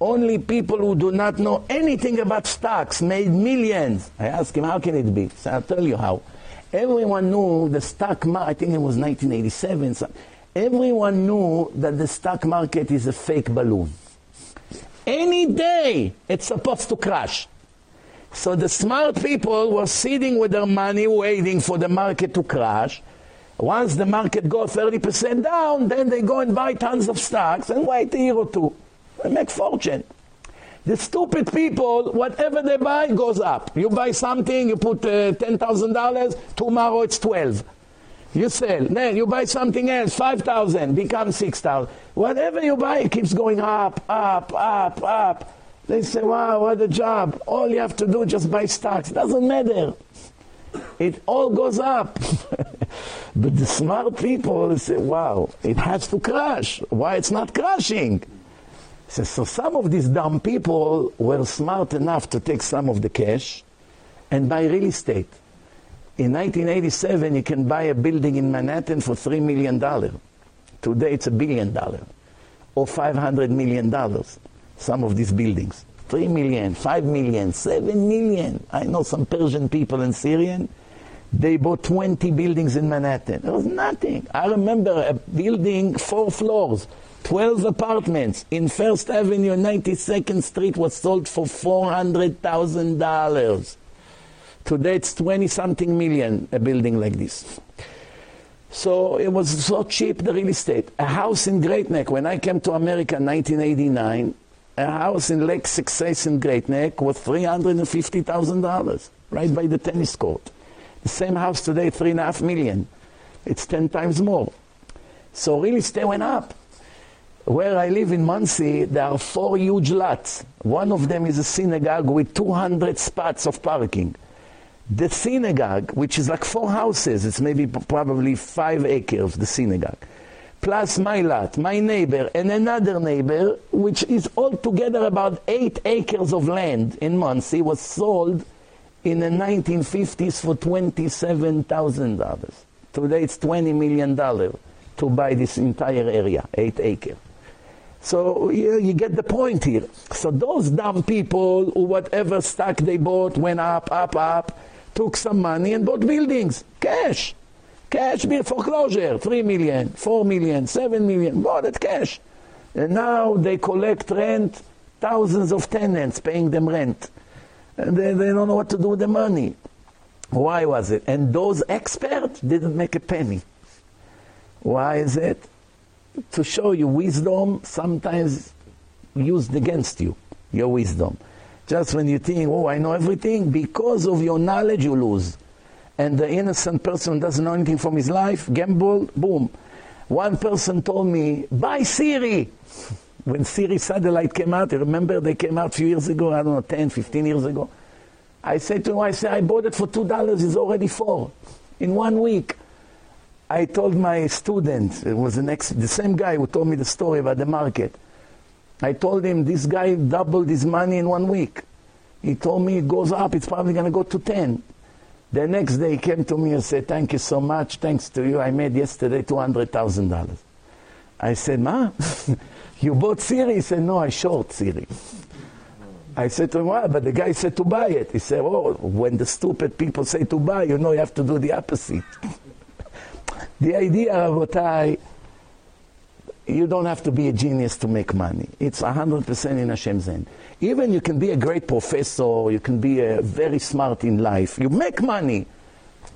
Only people who do not know anything about stocks made millions. I asked him, how can it be? So I'll tell you how. Everyone knew the stock market, I think it was 1987. So everyone knew that the stock market is a fake balloon. Any day it's supposed to crash. So the smart people were sitting with their money waiting for the market to crash. Once the market goes 30% down, then they go and buy tons of stocks and wait a year or two. They make fortune. The stupid people, whatever they buy goes up. You buy something, you put uh, $10,000, tomorrow it's 12. You sell. Then you buy something else, 5,000, becomes 6,000. Whatever you buy, it keeps going up, up, up, up. They say, wow, what a job. All you have to do just buy stocks. Doesn't matter. It all goes up. but the smart people say, wow, it has to crash. Why it's not crashing? So, so some of these dumb people were smart enough to take some of the cash and buy real estate. In 1987, you can buy a building in Manhattan for $3 million. Today, it's a billion dollars or $500 million. Some of these buildings. 3 million, 5 million, 7 million. I know some Persian people in Syrian. They bought 20 buildings in Manhattan. It was nothing. I remember a building, four floors, 12 apartments in First Avenue, 92nd Street was sold for $400,000. Today it's 20 something million, a building like this. So it was so cheap, the real estate. A house in Great Neck, when I came to America in 1989, a house in Lake Success in Great Neck was $350,000, right by the tennis court. The same house today, three and a half million. It's 10 times more. So real estate went up. Where I live in Monsey, there are four huge lots. One of them is a synagogue with 200 spots of parking. The synagogue, which is like four houses, it's maybe probably five acres, the synagogue, plus my lot, my neighbor, and another neighbor, which is altogether about eight acres of land in Monsey, was sold in the 1950s for $27,000. Today it's $20 million to buy this entire area, eight acres. So you, you, get the point here. So those dumb people who whatever stock they bought went up, up, up, took some money and bought buildings, cash. Cash foreclosure, 3 million, 4 million, 7 million, bought it cash. And now they collect rent, thousands of tenants paying them rent. And they, they don't know what to do with the money. Why was it? And those experts didn't make a penny. Why is it? to show you wisdom sometimes used against you, your wisdom. Just when you think, oh, I know everything, because of your knowledge you lose. And the innocent person doesn't know anything from his life, gamble, boom. One person told me, buy Sirius. When Sirius satellite came out, I remember they came out a few years ago, I don't know, 10, 15 years ago. I said to him, I said, I bought it for $2, it's already four in one week. I told my student, it was the, next, the same guy who told me the story about the market. I told him this guy doubled his money in one week. He told me it goes up, it's probably going to go to 10. The next day he came to me and said, thank you so much, thanks to you, I made yesterday $200,000. I said, ma, you bought Sirius? He said, no, I short Sirius. I said to him, well, but the guy said to buy it. He said, oh, when the stupid people say to buy, you know you have to do the opposite. The idea, Rabotai, you don't have to be a genius to make money. It's 100% in Hashem's hand. Even you can be a great professor, you can be a very smart in life. You make money,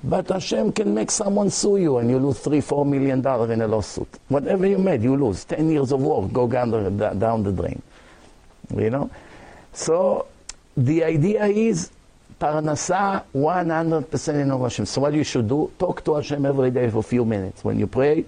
but Hashem can make someone sue you and you lose three, four million dollars in a lawsuit. Whatever you made, you lose. Ten years of work go down the, down the drain. You know? So the idea is Parnasa 100% in Hashem. So what you should do, talk to Hashem every day for a few minutes. When you pray,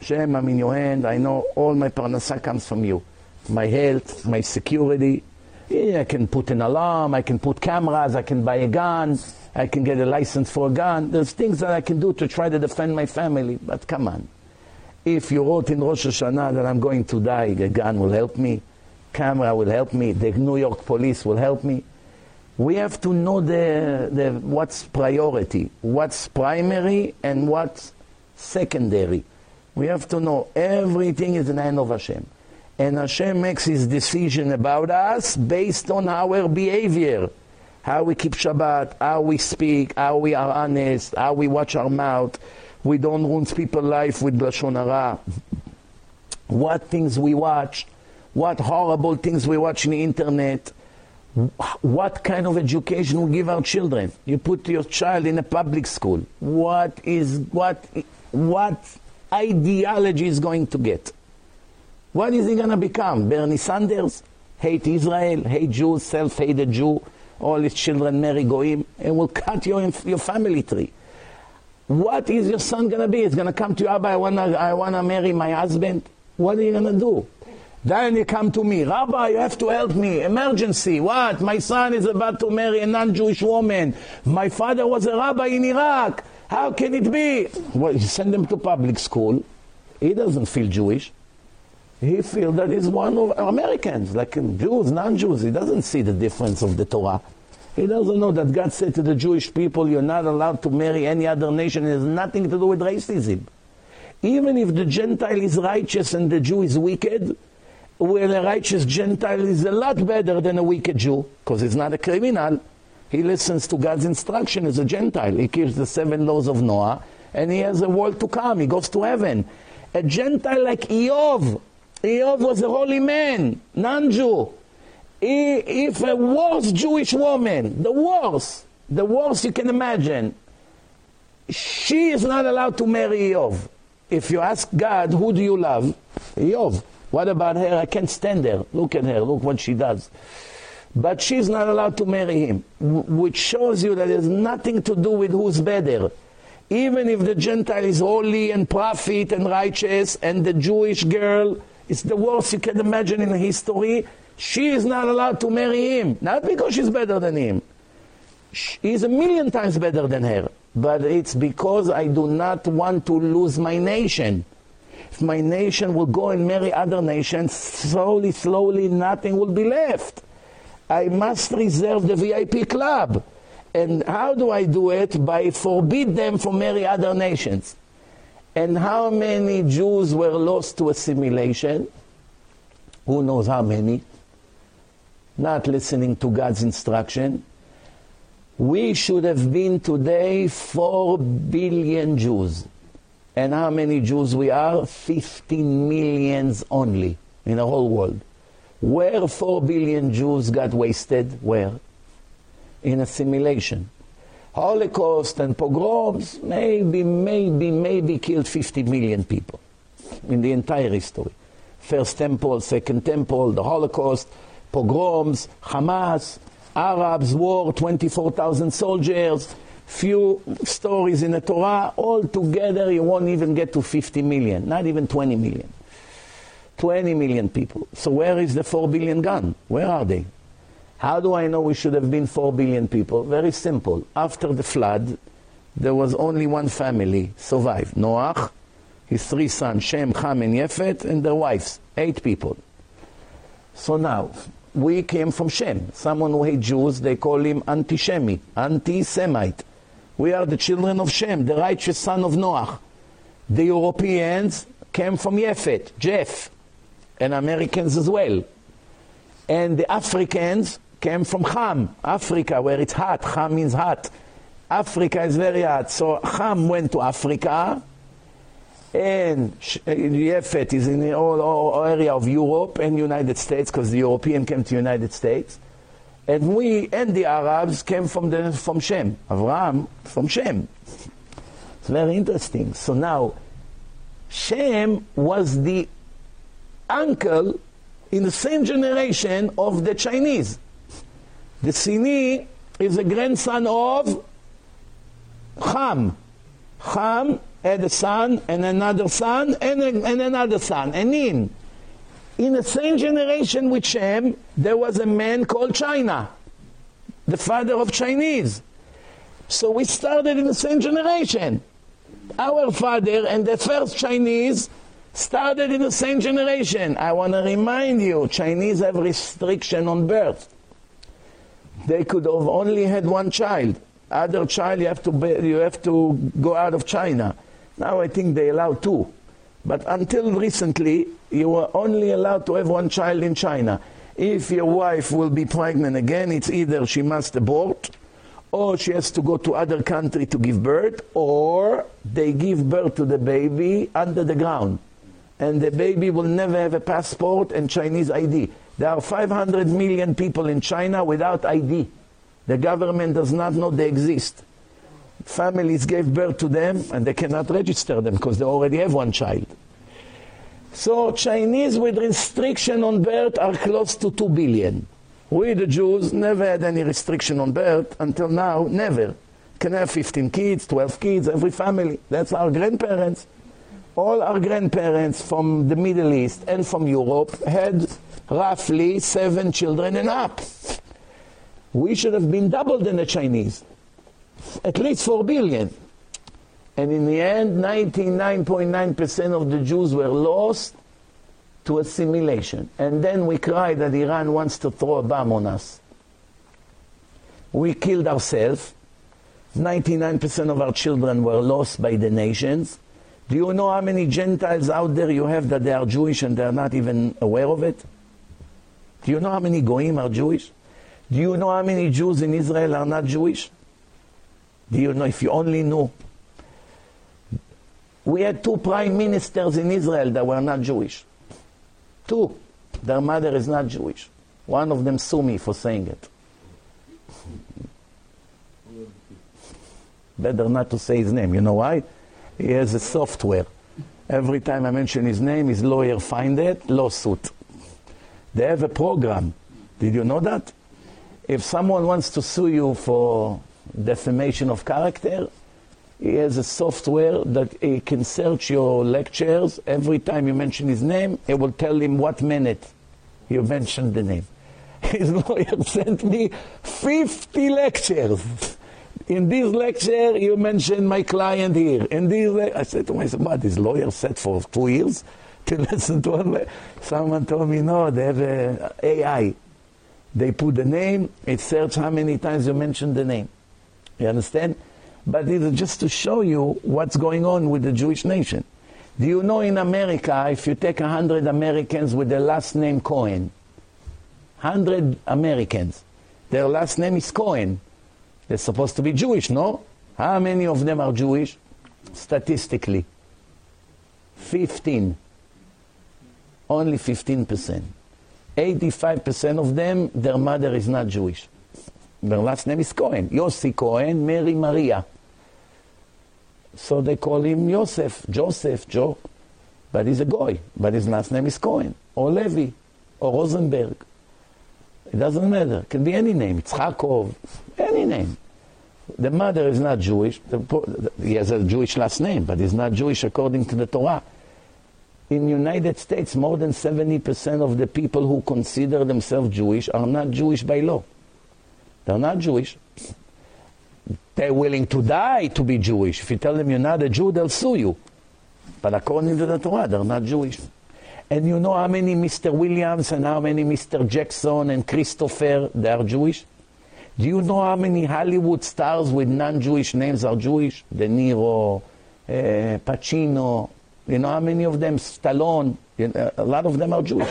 Hashem, I'm in your hand. I know all my Parnasa comes from you. My health, my security. Yeah, I can put an alarm, I can put cameras, I can buy a gun, I can get a license for a gun. There's things that I can do to try to defend my family. But come on. If you wrote in Rosh Hashanah that I'm going to die, a gun will help me, camera will help me, the New York police will help me we have to know the, the, what's priority, what's primary, and what's secondary. We have to know everything is in the hand of Hashem. And Hashem makes his decision about us based on our behavior. How we keep Shabbat, how we speak, how we are honest, how we watch our mouth. We don't ruin people's life with Lashon Hara. What things we watch, what horrible things we watch on the internet, what kind of education we give our children. You put your child in a public school. What is what what ideology is going to get? What is he going to become? Bernie Sanders? Hate Israel, hate Jews, self-hated Jew, all his children marry goyim, and will cut your, your family tree. What is your son going to be? He's going to come to you, Abba, I want to I wanna marry my husband. What are you going to do? Then you come to me, Rabbi, you have to help me. Emergency. What? My son is about to marry a non-Jewish woman. My father was a rabbi in Iraq. How can it be? Well, you send him to public school. He doesn't feel Jewish. He feels that he's one of Americans, like Jews, non-Jews. He doesn't see the difference of the Torah. He doesn't know that God said to the Jewish people, you're not allowed to marry any other nation. It has nothing to do with racism. Even if the Gentile is righteous and the Jew is wicked, well, a righteous Gentile is a lot better than a wicked Jew, because he's not a criminal. He listens to God's instruction as a Gentile. He keeps the seven laws of Noah, and he has a world to come. He goes to heaven. A Gentile like Iyov, Iyov was a holy man, non-Jew. If a worst Jewish woman, the worst, the worst you can imagine, she is not allowed to marry Iyov. If you ask God, who do you love? Iyov. What about her? I can't stand her. Look at her. Look what she does. But she's not allowed to marry him, which shows you that it has nothing to do with who's better. Even if the Gentile is holy and prophet and righteous, and the Jewish girl is the worst you can imagine in history, she is not allowed to marry him. Not because she's better than him. He's a million times better than her. But it's because I do not want to lose my nation. If my nation will go and marry other nations, slowly, slowly, nothing will be left. I must reserve the VIP club. And how do I do it? By forbid them from marry other nations. And how many Jews were lost to assimilation? Who knows how many? Not listening to God's instruction. We should have been today 4 billion Jews. And how many Jews we are? 15 millions only in the whole world. Where 4 billion Jews got wasted? Where? In assimilation. Holocaust and pogroms, maybe, maybe, maybe killed 50 million people in the entire history. First temple, second temple, the Holocaust, pogroms, Hamas, Arabs, war, 24,000 soldiers, few stories in the Torah, all together you won't even get to 50 million, not even 20 million. 20 million people. So where is the 4 billion gone? Where are they? How do I know we should have been 4 billion people? Very simple. After the flood, there was only one family survived. Noach, his three sons, Shem, Ham, and Yefet, and their wives. Eight people. So now, we came from Shem. Someone who hates Jews, they call him anti-Shemi, anti-Semite. We are the children of Shem, the righteous son of Noach. The Europeans came from Yefet, Jeff, and Americans as well. And the Africans came from Ham, Africa, where it's hot. Ham means hot. Africa is very hot. So Ham went to Africa, and Yefet is in the whole, area of Europe and United States, because the European came to United States. And we and the Arabs came from, the, from Shem. Abraham from Shem. It's very interesting. So now, Shem was the uncle in the same generation of the Chinese. The Sini is a grandson of Ham. Ham had a son and another son and, a, and another son, Enin. In the same generation with Shem, there was a man called China, the father of Chinese. So we started in the same generation. Our father and the first Chinese started in the same generation. I want to remind you, Chinese have restriction on birth. They could have only had one child. Other child, you have to, be, you have to go out of China. Now I think they allow two. But until recently, you were only allowed to have one child in China. If your wife will be pregnant again, it's either she must abort, or she has to go to other country to give birth, or they give birth to the baby under the ground. And the baby will never have a passport and Chinese ID. There are 500 million people in China without ID. The government does not know they exist. Families gave birth to them and they cannot register them because they already have one child. So Chinese with restriction on birth are close to 2 billion. We the Jews never had any restriction on birth until now, never. Can have 15 kids, 12 kids, every family. That's our grandparents. All our grandparents from the Middle East and from Europe had roughly seven children and up. We should have been double than the Chinese. At least 4 billion. And in the end, 99.9% of the Jews were lost to assimilation. And then we cry that Iran wants to throw a bomb on us. We killed ourselves. 99% of our children were lost by the nations. Do you know how many Gentiles out there you have that they are Jewish and they are not even aware of it? Do you know how many Goim are Jewish? Do you know how many Jews in Israel are not Jewish? Do you know if you only knew? We had two prime ministers in Israel that were not Jewish. Two. Their mother is not Jewish. One of them sue me for saying it. Better not to say his name. You know why? He has a software. Every time I mention his name, his lawyer find it, lawsuit. They have a program. Did you know that? If someone wants to sue you for defamation of character, he has a software that he can search your lectures. Every time you mention his name, it will tell him what minute you mentioned the name. His lawyer sent me 50 lectures. In this lecture, you mentioned my client here. In this, I said to myself, "What? This lawyer sat for two years to listen to one." Someone told me, "No, they have uh, a AI. They put the name, it search how many times you mentioned the name. You understand? But it is just to show you what's going on with the Jewish nation. Do you know in America, if you take 100 Americans with the last name Cohen, 100 Americans, their last name is Cohen. They're supposed to be Jewish, no? How many of them are Jewish? Statistically, 15. Only 15%. 85% of them, their mother is not Jewish. Their last name is Cohen. Yossi Cohen, Mary Maria. So they call him Yosef, Joseph, Joe. But he's a goy. But his last name is Cohen, or Levi, or Rosenberg. It doesn't matter. It can be any name. It's Tzchakov, any name. The mother is not Jewish. He has a Jewish last name, but he's not Jewish according to the Torah. In United States, more than 70% of the people who consider themselves Jewish are not Jewish by law. They're not Jewish. They're willing to die to be Jewish. If you tell them you're not a Jew, they'll sue you. But according to the Torah, they're not Jewish. And you know how many Mr. Williams and how many Mr. Jackson and Christopher, they are Jewish? Do you know how many Hollywood stars with non-Jewish names are Jewish? De Niro, uh, Pacino, you know how many of them? Stallone, you know, a lot of them are Jewish.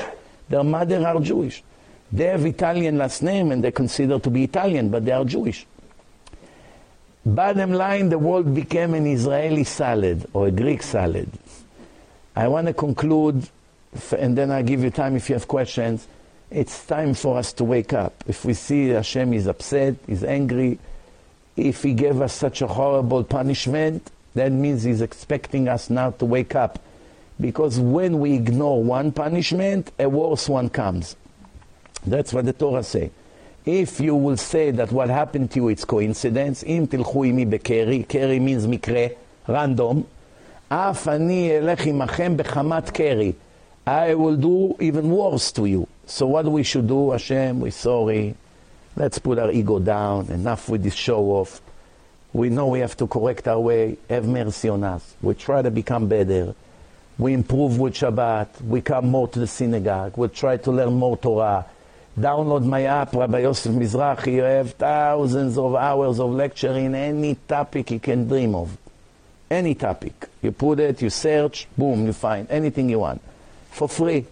Their mother are Jewish. They have Italian last name and they're considered to be Italian, but they are Jewish. Bottom line, the world became an Israeli salad or a Greek salad. I want to conclude, and then I'll give you time if you have questions. It's time for us to wake up. If we see Hashem is upset, is angry, if He gave us such a horrible punishment, that means He's expecting us now to wake up. Because when we ignore one punishment, a worse one comes. That's what the Torah say. If you will say that what happened to you is coincidence, אם תלכו עמי בקרי, קרי means מקרה, random, אף אני אלך עמכם בחמת קרי. I will do even worse to you. So what we should do, Hashem, we're sorry. Let's put our ego down. Enough with this show off. We know we have to correct our way. Have mercy on us. We try to become better. We improve with Shabbat. We come more to the synagogue. We try to learn more Torah. Download my app, Rabbi Yosef Mizrahi. You have thousands of hours of lecture in any topic you can dream of. Any topic. You put it, you search, boom, you find anything you want. for free.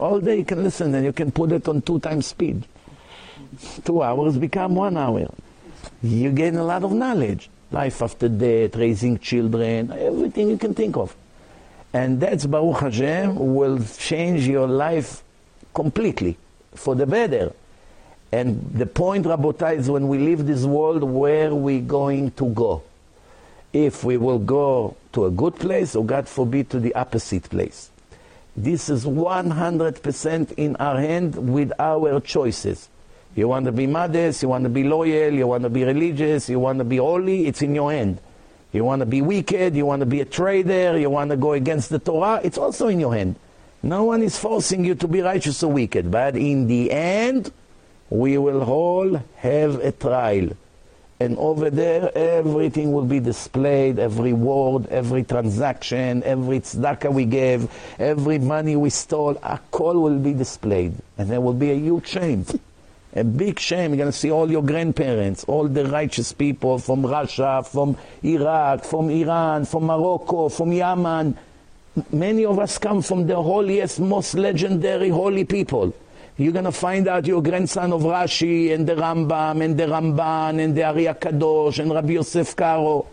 All day you can listen and you can put it on two times speed. Two hours become one hour. You gain a lot of knowledge. Life after death, raising children, everything you can think of. And that's Baruch Hashem will change your life completely for the better. And the point, Rabotai, is when we leave this world, where we going to go? If we will go to a good place, or God forbid, to the opposite place. This is 100% in our hand with our choices. You want to be modest, you want to be loyal, you want to be religious, you want to be holy, it's in your hand. You want to be wicked, you want to be a trader, you want to go against the Torah, it's also in your hand. No one is forcing you to be righteous or wicked, but in the end, we will all have a trial. And over there, everything will be displayed, every word, every transaction, every tzedakah we gave, every money we stole, a call will be displayed. And there will be a huge shame. A big shame. You're going to see all your grandparents, all the righteous people from Russia, from Iraq, from Iran, from Morocco, from Yemen. Many of us come from the holiest, most legendary holy people. You're going to find out your grandson of Rashi and the Rambam and the Ramban and the Ari Kadosh and Rabbi Yosef Karo.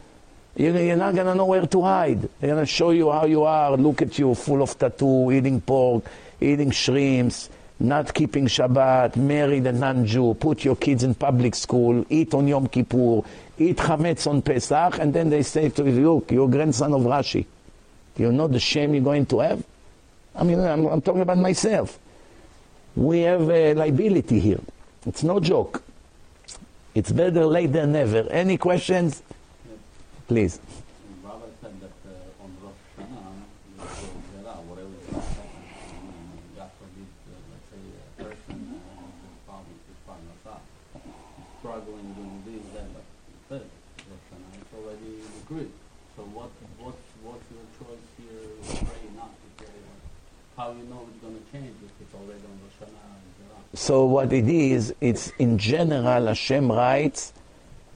You're, you're not going to know where to hide. They're going to show you how you are. Look at you, full of tattoo, eating pork, eating shrimps, not keeping Shabbat, married a non-Jew, put your kids in public school, eat on Yom Kippur, eat chametz on Pesach, and then they say to you, look, you're grandson of Rashi. You know the shame you're going to have? I mean, I'm, I'm talking about myself. We have a liability here. It's no joke. It's better late than never. Any questions? Please. Rabbi said that uh, on Rosh Hashanah, there's a zera, whatever is happening, God forbid, uh, let's say a person uh, has problems with parnasah, struggling doing this, that, but instead, Rosh Hashanah, it's already decreed. So what, what's, what's your choice here, pray not to pray? How you know it's going to change if it's already on Rosh Hashanah and zera? So what it is, it's in general Hashem writes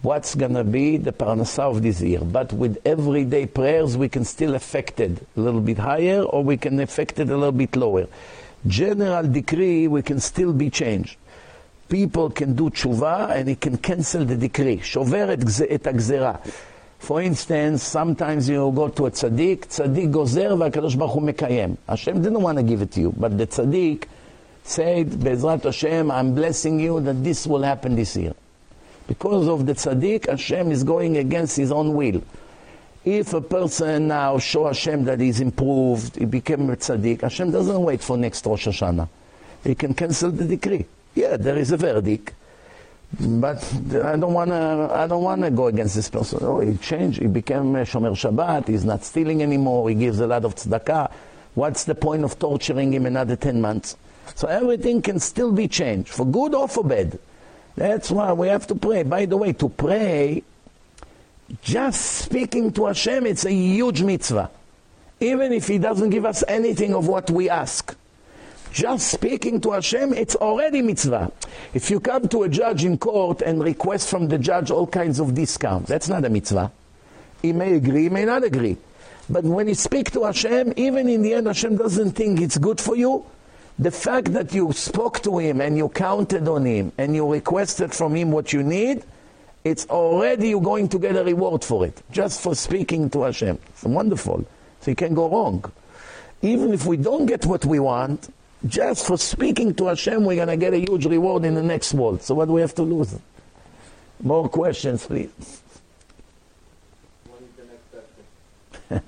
what's gonna be the parnasah of this year. But with everyday prayers, we can still affect it a little bit higher, or we can affect it a little bit lower. General decree, we can still be changed. People can do tshuva, and it can cancel the decree. שובר את גז- את הגזרה. For instance, sometimes you go to a tzaddik, tzaddik גוזר והקדוש ברוך הוא מקיים. Hashem didn't want to give it to you, but the tzaddik said, Bezrat Hashem, I'm blessing you that this will happen this year. Because of the tzaddik, Hashem is going against his own will. If a person now show Hashem that he's improved, he became a tzaddik, Hashem doesn't wait for next Rosh Hashanah. He can cancel the decree. Yeah, there is a verdict, but I don't want to. I don't want to go against this person. Oh, he changed. He became Shomer Shabbat. He's not stealing anymore. He gives a lot of tzedakah. What's the point of torturing him another ten months? So everything can still be changed, for good or for bad. That's why we have to pray. By the way, to pray, just speaking to Hashem, it's a huge mitzvah. Even if He doesn't give us anything of what we ask. Just speaking to Hashem, it's already mitzvah. If you come to a judge in court and request from the judge all kinds of discounts, that's not a mitzvah. He may agree, he may not agree. But when you speak to Hashem, even in the end, Hashem doesn't think it's good for you. The fact that you spoke to Him and you counted on Him and you requested from Him what you need, it's already you're going to get a reward for it, just for speaking to Hashem. It's wonderful. So you can go wrong. Even if we don't get what we want, just for speaking to Hashem, we're going to get a huge reward in the next world. So what do we have to lose? More questions, please.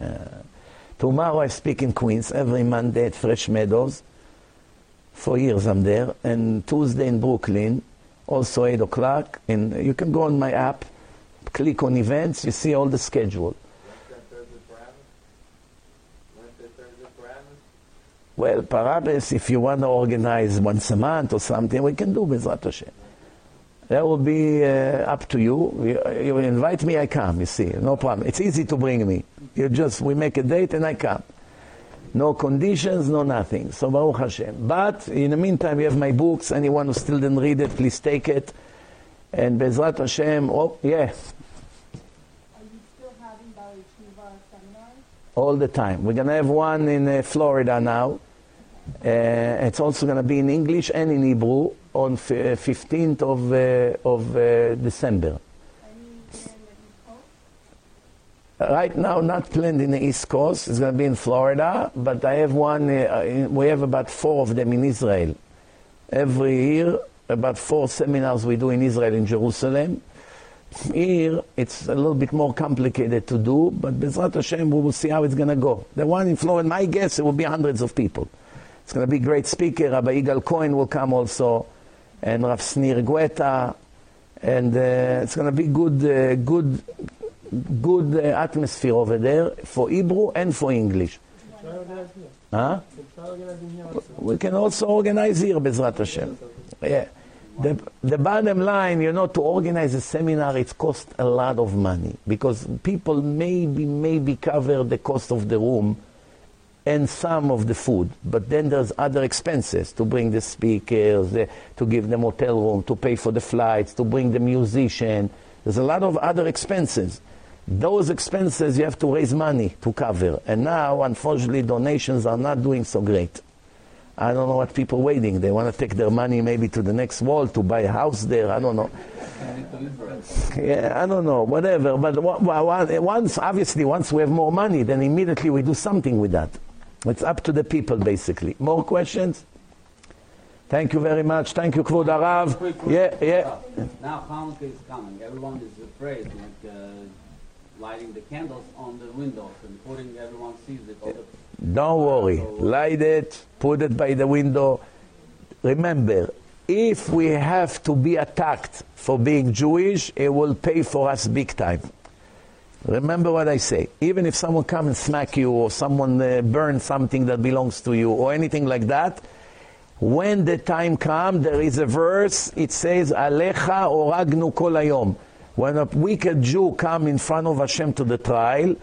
Tomorrow I speak in Queens, every Monday at Fresh Meadows. For years I'm there. And Tuesday in Brooklyn, also 8 o'clock. And you can go on my app, click on events, you see all the schedule. Well, perhaps if you want to organize once a month or something, we can do Bezrat Hashem. That will be uh, up to you. you. You invite me, I come, you see, no problem. It's easy to bring me. You just, we make a date and I come. No conditions, no nothing. So Baruch Hashem. But in the meantime, you have my books. Anyone who still didn't read it, please take it. And Bezrat Hashem, oh, yeah, Are you still having Baalei Tshuva seminars? all the time. We're going to have one in uh, Florida now. Uh, it's also going to be in English and in Hebrew on f- uh, 15th of, uh, of uh, December. Right now, not planned in the East Coast. It's going to be in Florida, but I have one. Uh, we have about four of them in Israel. Every year, about four seminars we do in Israel, in Jerusalem. Here, it's a little bit more complicated to do, but Bezrat Hashem, we will see how it's going to go. The one in Florida, my guess, it will be hundreds of people. It's going to be great speaker. Rabbi Yigal Cohen will come also, and Rav Snir Guetta, and uh, it's going to be good, uh, good, good uh, atmosphere over there for Hebrew and for English. Huh? We can also organize here, Bezrat Hashem. Yeah. The, the bottom line, you know, to organize a seminar, it costs a lot of money because people maybe, maybe cover the cost of the room and some of the food. But then there's other expenses to bring the speakers, uh, to give them hotel room, to pay for the flights, to bring the musician. There's a lot of other expenses. Those expenses you have to raise money to cover. And now, unfortunately, donations are not doing so great. I don't know what people waiting. They want to take their money maybe to the next wall to buy a house there. I don't know. Yeah, I don't know. Whatever. But once, obviously, once we have more money, then immediately we do something with that. It's up to the people, basically. More questions? Thank you very much. Thank you, Kvod Arav. Yeah, yeah. Now Hanukkah is coming. Everyone is afraid, like uh, lighting the candles on the windows and putting everyone sees it. The, Don't worry. Light it, put it by the window. Remember, if we have to be attacked for being Jewish, it will pay for us big time. Remember what I say. Even if someone come and smack you or someone uh, burn something that belongs to you or anything like that, when the time comes, there is a verse, it says, Alecha oragnu kol hayom. When a wicked Jew come in front of Hashem to the trial,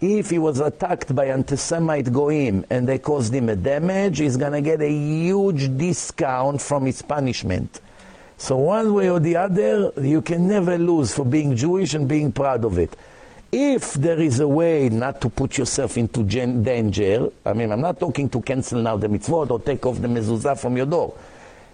if he was attacked by anti-Semite goyim and they caused him a damage, he's going to get a huge discount from his punishment. So one way or the other, you can never lose for being Jewish and being proud of it. If there is a way not to put yourself into danger, I mean, I'm not talking to cancel now the mitzvot or take off the mezuzah from your door.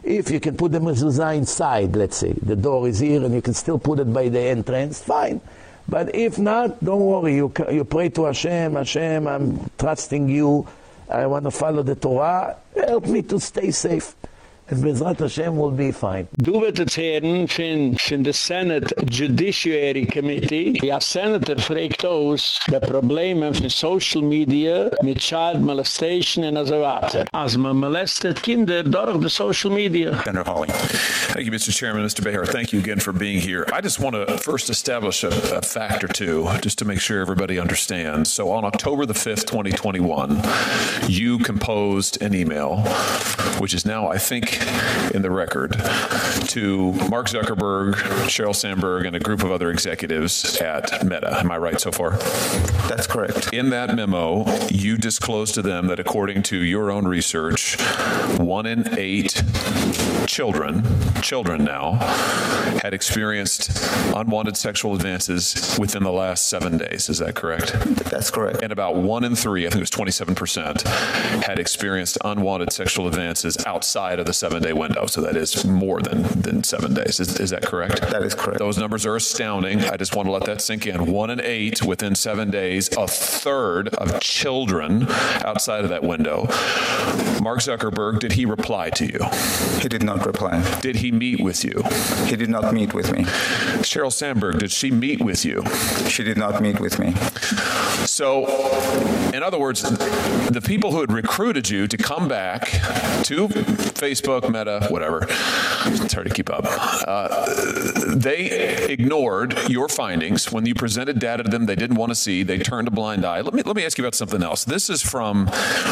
If you can put the mezuzah inside, let's say, the door is here and you can still put it by the entrance, fine. But if not, don't worry. You, you pray to Hashem, Hashem, I'm trusting you. I want to follow the Torah. Help me to stay safe. And Bezrat Hashem will be fine. Du wird es hören von, von der Senate Judiciary Committee. Ja, Senator fragt aus die Probleme von Social Media mit Child Molestation und so weiter. Als man molestet Kinder durch die Social Media. Senator Hawley. Thank you, Mr. Chairman. Mr. Béjar, thank you again for being here. I just want to first establish a, a fact or two just to make sure everybody understands. So on October the 5th, 2021, you composed an email, which is now, I think, in the record, to Mark Zuckerberg, Sheryl Sandberg, and a group of other executives at Meta. Am I right so far? That's correct. In that memo, you disclosed to them that according to your own research, 1 in 8 children, children now, had experienced unwanted sexual advances within the last 7 days. Is that correct? That's correct. And about 1 in 3, I think it was 27%, had experienced unwanted sexual advances outside of the 7-day window. So that is more than than 7 days. Is, is that correct? That is correct. Those numbers are astounding. I just want to let that sink in. 1 in 8 within 7 days, a third of children outside of that window. Mark Zuckerberg, did he reply to you? He did not reply. Did he meet with you? He did not meet with me. Sheryl Sandberg, did she meet with you? She did not meet with me. So, in other words, the people who had recruited you to come back to Facebook, Meta, whatever, it's hard to keep up. Uh, they ignored your findings when you presented data to them they didn't want to see. They turned a blind eye. Let me let me ask you about something else. This is from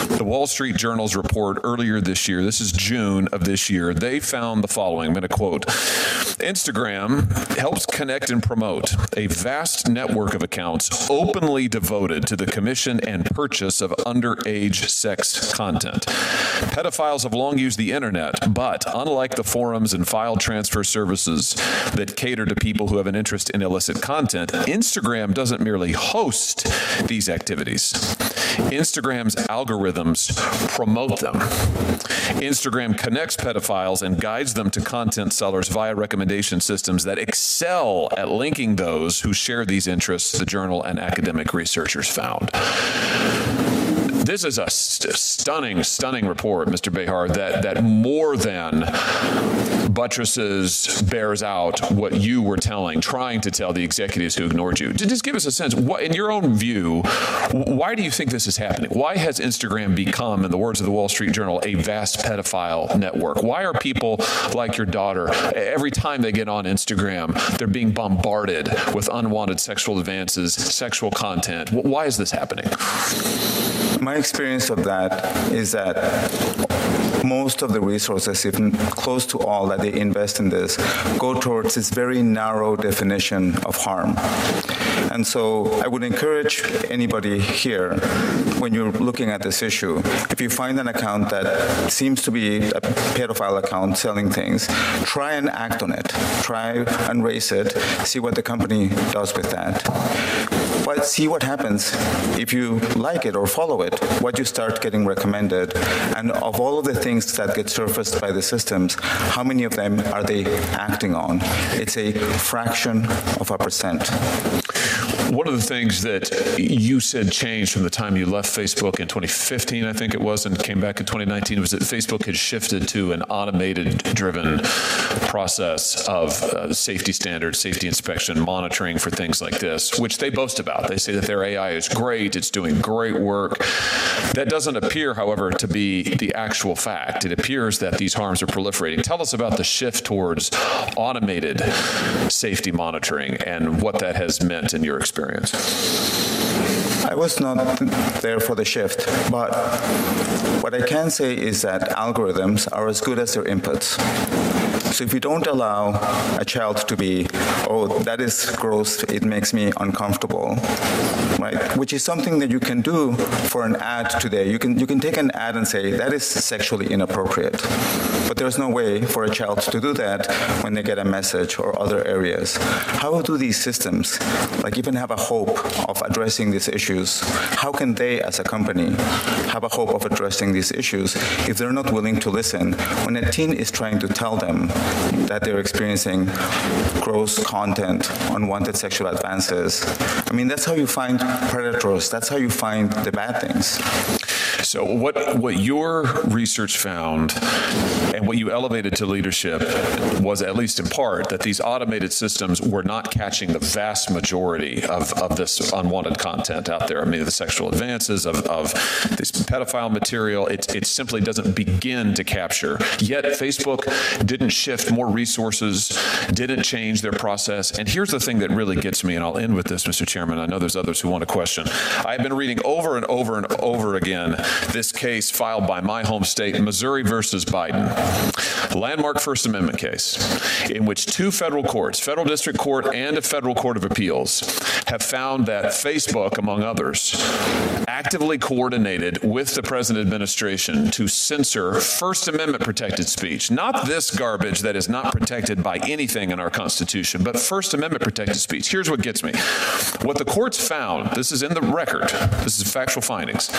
the Wall Street Journal's report earlier this year. This is June of this year. They found the following. I'm going to quote. Instagram helps connect and promote a vast network of accounts openly devoted to the commission and purchase of underage sex content. Pedophiles have long used the internet internet. But unlike the forums and file transfer services that cater to people who have an interest in illicit content, Instagram doesn't merely host these activities. Instagram's algorithms promote them. Instagram connects pedophiles and guides them to content sellers via recommendation systems that excel at linking those who share these interests, the journal and academic researchers found. This is a st stunning stunning report Mr. Béjar that that more than buttresses bears out what you were telling trying to tell the executives who ignored you. Just give us a sense what in your own view why do you think this is happening? Why has Instagram become in the words of the Wall Street Journal a vast pedophile network? Why are people like your daughter every time they get on Instagram they're being bombarded with unwanted sexual advances, sexual content? Why is this happening? My experience of that is that most of the resources, even close to all that they invest in this, go towards this very narrow definition of harm. And so I would encourage anybody here when you're looking at this issue, if you find an account that seems to be a pedophile account selling things, try and act on it. Try and raise it, see what the company does with that. But see what happens if you like it or follow it, what you start getting recommended and of all of the things that get surfaced by the systems, how many of them are they acting on? It's a fraction of a percent. One of the things that you said changed from the time you left Facebook in 2015 I think it was and came back in 2019 was that Facebook had shifted to an automated driven process of uh, safety standards, safety inspection, monitoring for things like this, which they boast about. They say that their AI is great, it's doing great work. That doesn't appear however to be the actual fact. It appears that these harms are proliferating. Tell us about the shift towards automated safety monitoring and what that has meant in your experience. I was not there for the shift, but what I can say is that algorithms are as good as their inputs. So if you don't allow a child to be, oh, that is gross, it makes me uncomfortable, right? Which is something that you can do for an ad today. You can you can take an ad and say that is sexually inappropriate. But there's no way for a child to do that when they get a message or other areas. How do these systems like even have a hope of addressing these issues? How can they as a company have a hope of addressing these issues if they're not willing to listen when a teen is trying to tell them Um, that they're experiencing gross content, unwanted sexual advances. I mean, that's how you find predators. That's how you find the bad things. So what what your research found and what you elevated to leadership was at least in part that these automated systems were not catching the vast majority of of this unwanted content out there. I mean the sexual advances of of this pedophile material it it simply doesn't begin to capture. Yet Facebook didn't shift more resources, didn't change their process. And here's the thing that really gets me and I'll end with this Mr. Chairman. I know there's others who want to question. I've been reading over and over and over again this case filed by my home state Missouri versus Biden. Landmark First Amendment case in which two federal courts, Federal District Court and a Federal Court of Appeals have found that Facebook among others actively coordinated with the present administration to censor First Amendment protected speech. Not this garbage that is not protected by anything in our constitution, but First Amendment protected speech. Here's what gets me. What the courts found, this is in the record. This is factual findings,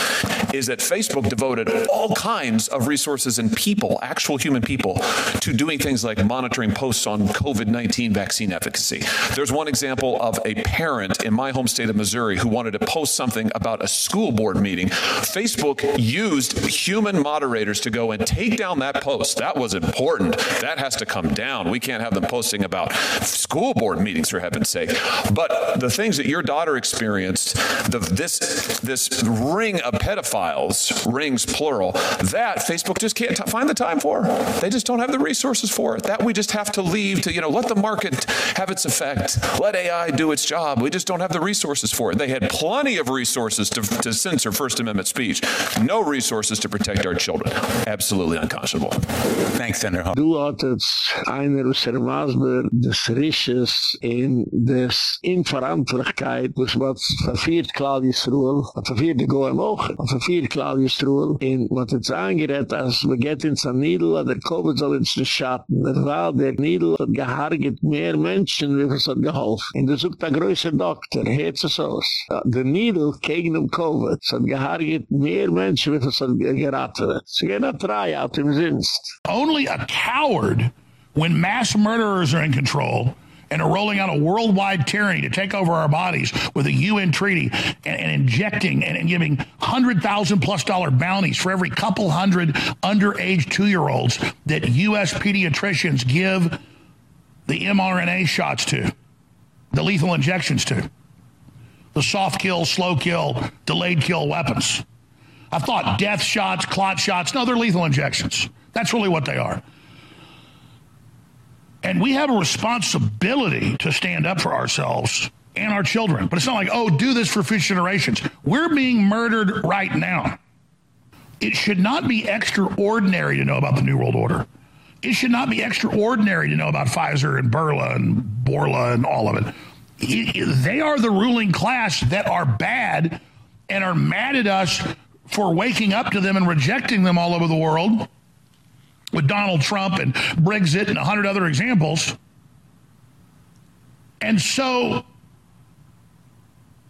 is that Facebook devoted all kinds of resources and people, actual human people, to doing things like monitoring posts on COVID-19 vaccine efficacy. There's one example of a parent in my home state of Missouri who wanted to post something about a school board meeting. Facebook used human moderators to go and take down that post. That was important. That has to come down. We can't have them posting about school board meetings for heaven's sake. But the things that your daughter experienced, the, this this ring of pedophiles, rings plural, that Facebook just can't find the time for. They just don't have the resources for it. That we just have to leave to, you know, let the market have its effect. Let AI do its job. We just don't have the resources for it. They had plenty of resources to to censor first amendment speech. No resources to protect our children. Absolutely unconscionable. Thanks, Senator. Du hat es einer aus der Masber des Risches in des Inverantwortlichkeit, was wat verfehrt Claudius Ruhl, wat verfehrt de Goem auch, wat verfehrt Claudius Ruhl, in wat het angerät, als we get in some needle, Needle, der Covid soll ins schatten. Der Wahl, der Needle hat gehargit mehr Menschen, wie es hat geholfen. Und er sucht der größte Doktor, hört es aus. Der Needle gegen den Covid hat gehargit mehr Menschen, wie es hat geraten. Sie gehen nach drei, auf dem Sinst. Only a coward, when mass murderers are in control, and are rolling out a worldwide tyranny to take over our bodies with a UN treaty and, and injecting and, and giving 100,000 plus dollar bounties for every couple hundred underage two year olds that U.S. pediatricians give the mRNA shots to, the lethal injections to, the soft kill, slow kill, delayed kill weapons. I thought death shots, clot shots, no, they're lethal injections. That's really what they are. And we have a responsibility to stand up for ourselves and our children. But it's not like, oh, do this for future generations. We're being murdered right now. It should not be extraordinary to know about the New World Order. It should not be extraordinary to know about Pfizer and Bourla and Bourla and all of it. it, it they are the ruling class that are bad and are mad at us for waking up to them and rejecting them all over the world with Donald Trump and Brexit and a hundred other examples. And so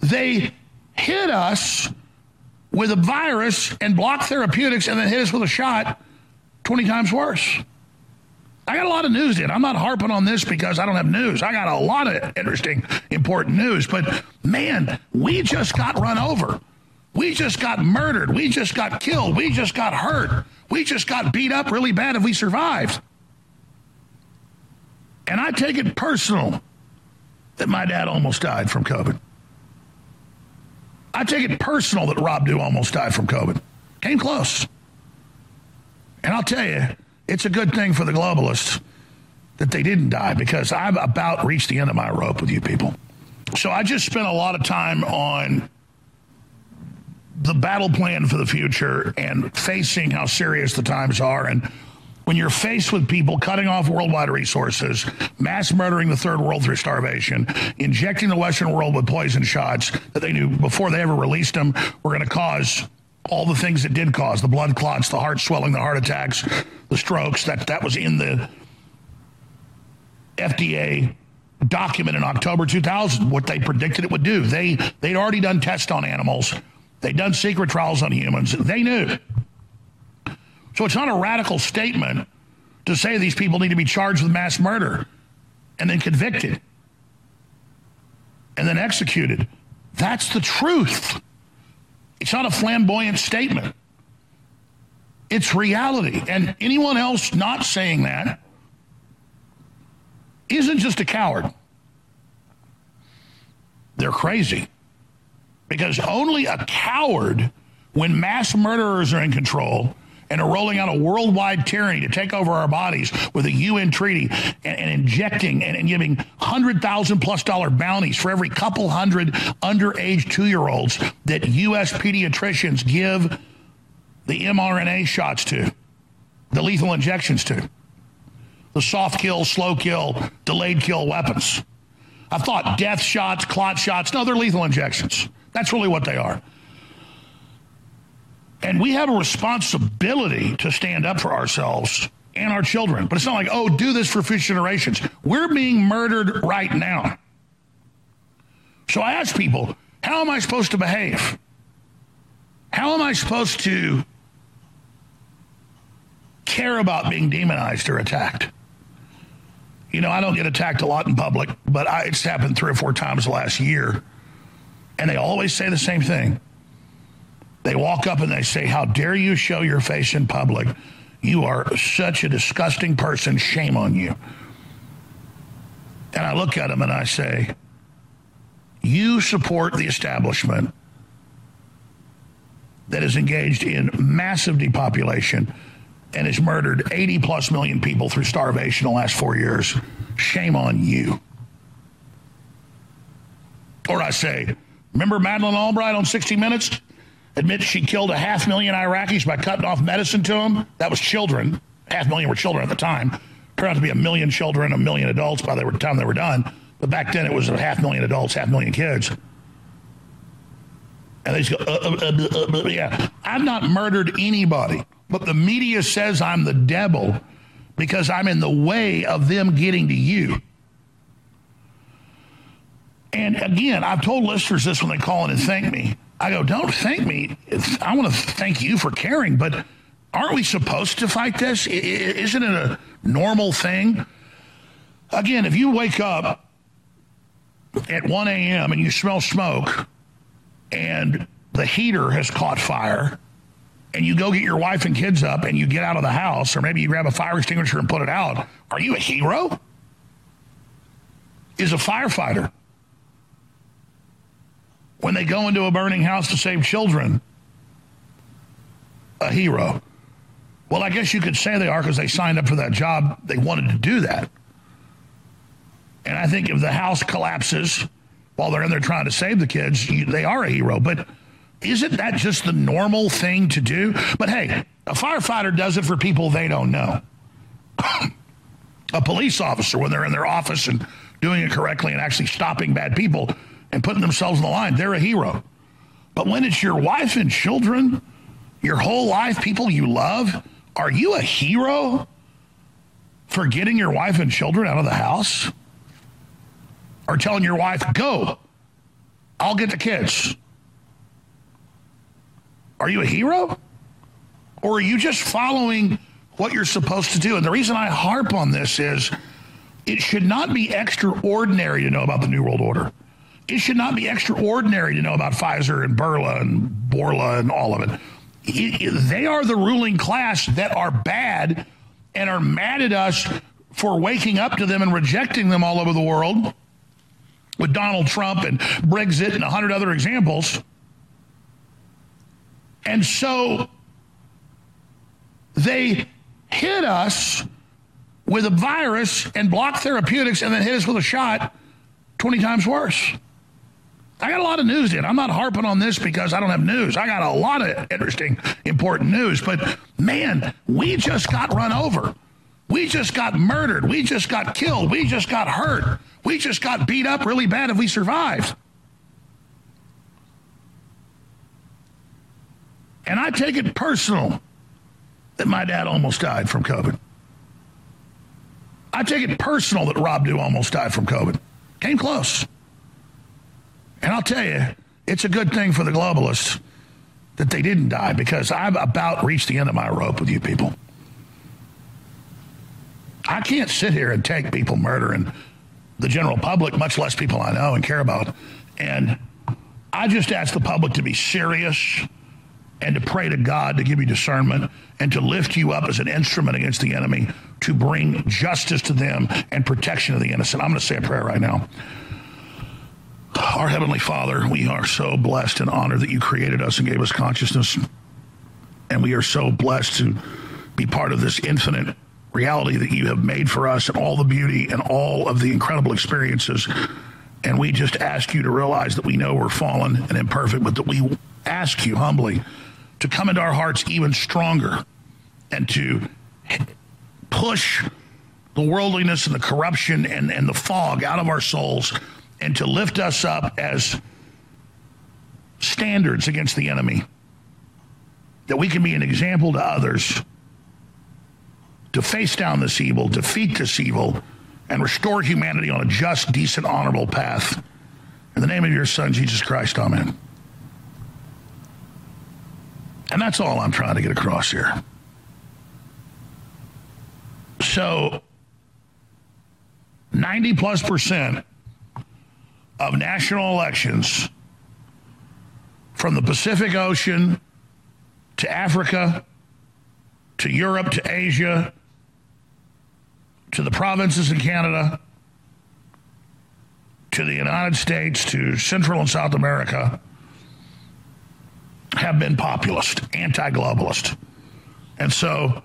they hit us with a virus and block therapeutics and then hit us with a shot 20 times worse. I got a lot of news in. I'm not harping on this because I don't have news. I got a lot of interesting, important news. But man, we just got run over. We just got murdered. We just got killed. We just got hurt. We just got beat up really bad if we survived. And I take it personal that my dad almost died from COVID. I take it personal that Rob Dew almost died from COVID. Came close. And I'll tell you, it's a good thing for the globalists that they didn't die because I've about reached the end of my rope with you people. So I just spent a lot of time on the battle plan for the future and facing how serious the times are and when you're faced with people cutting off worldwide resources, mass murdering the third world through starvation, injecting the Western world with poison shots that they knew before they ever released them were going to cause all the things that did cause the blood clots, the heart swelling, the heart attacks, the strokes, that, that was in the FDA document in October 2000, what they predicted it would do. They, they'd already done tests on animals They'd done secret trials on humans. They knew. So it's not a radical statement to say these people need to be charged with mass murder and then convicted and then executed. That's the truth. It's not a flamboyant statement. It's reality. And anyone else not saying that isn't just a coward. They're crazy. Because only a coward, when mass murderers are in control and are rolling out a worldwide tyranny to take over our bodies with a UN treaty and, and injecting and, and giving 100,000 plus dollar bounties for every couple hundred underage two year olds that U.S. pediatricians give the mRNA shots to, the lethal injections to, the soft kill, slow kill, delayed kill weapons. I thought death shots, clot shots, no, they're lethal injections. That's really what they are. And we have a responsibility to stand up for ourselves and our children. But it's not like, oh, do this for future generations. We're being murdered right now. So I ask people, how am I supposed to behave? How am I supposed to care about being demonized or attacked? You know, I don't get attacked a lot in public, but I, it's happened three or four times last year. And they always say the same thing. They walk up and they say, How dare you show your face in public? You are such a disgusting person. Shame on you. And I look at them and I say, You support the establishment that is engaged in massive depopulation and has murdered 80 plus million people through starvation the last four years. Shame on you. Or I say, Remember Madeleine Albright on 60 Minutes? Admits she killed a half million Iraqis by cutting off medicine to them. That was children. Half million were children at the time. Turned out to be a million children, a million adults by the time they were done. But back then it was a half million adults, half million kids. And they just go, uh, uh, uh, uh, yeah. I've not murdered anybody but the media says I'm the devil because I'm in the way of them getting to you. And again, I've told listeners this when they call in and thank me. I go, don't thank me. It's, I want to thank you for caring, but aren't we supposed to fight this? I- I- Isn't it a normal thing? Again, if you wake up at 1 a.m. and you smell smoke and the heater has caught fire and you go get your wife and kids up and you get out of the house or maybe you grab a fire extinguisher and put it out, are you a hero? Is a firefighter when they go into a burning house to save children a hero? Well, I guess you could say they are because they signed up for that job. They wanted to do that. And I think if the house collapses while they're in there trying to save the kids, you, they are a hero. But isn't that just the normal thing to do? But hey, a firefighter does it for people they don't know. a police officer, when they're in their office and doing it correctly and actually stopping bad people and putting themselves on the line, they're a hero. But when it's your wife and children, your whole life, people you love, are you a hero for getting your wife and children out of the house? Or telling your wife, go, I'll get the kids. Are you a hero? Or are you just following what you're supposed to do? And the reason I harp on this is it should not be extraordinary to know about the New World Order. It should not be extraordinary to know about Pfizer and Bourla and Bourla and all of it. It- it- They are the ruling class that are bad and are mad at us for waking up to them and rejecting them all over the world with Donald Trump and Brexit and a hundred other examples. And so they hit us with a virus and block therapeutics and then hit us with a shot 20 times worse. I got a lot of news in. I'm not harping on this because I don't have news. I got a lot of interesting, important news. But man, we just got run over. We just got murdered. We just got killed. We just got hurt. We just got beat up really bad if we survived. And I take it personal that my dad almost died from COVID. I take it personal that Rob Dew almost died from COVID. Came close. And I'll tell you, it's a good thing for the globalists that they didn't die because I've about reached the end of my rope with you people. I can't sit here and take people murdering the general public, much less people I know and care about. And I just ask the public to be serious and to pray to God to give you discernment and to lift you up as an instrument against the enemy to bring justice to them and protection of the innocent. I'm going to say a prayer right now. Our Heavenly Father, we are so blessed and honored that you created us and gave us consciousness. And we are so blessed to be part of this infinite reality that you have made for us and all the beauty and all of the incredible experiences. And we just ask you to realize that we know we're fallen and imperfect, but that we ask you humbly to come into our hearts even stronger and to push the worldliness and the corruption and, and the fog out of our souls and to lift us up as standards against the enemy. That we can be an example to others to face down this evil, defeat this evil, and restore humanity on a just, decent, honorable path. In the name of your Son, Jesus Christ, amen. And that's all I'm trying to get across here. So, 90 plus percent of national elections from the Pacific Ocean to Africa to Europe to Asia to the provinces in Canada to the United States to Central and South America have been populist, anti globalist. And so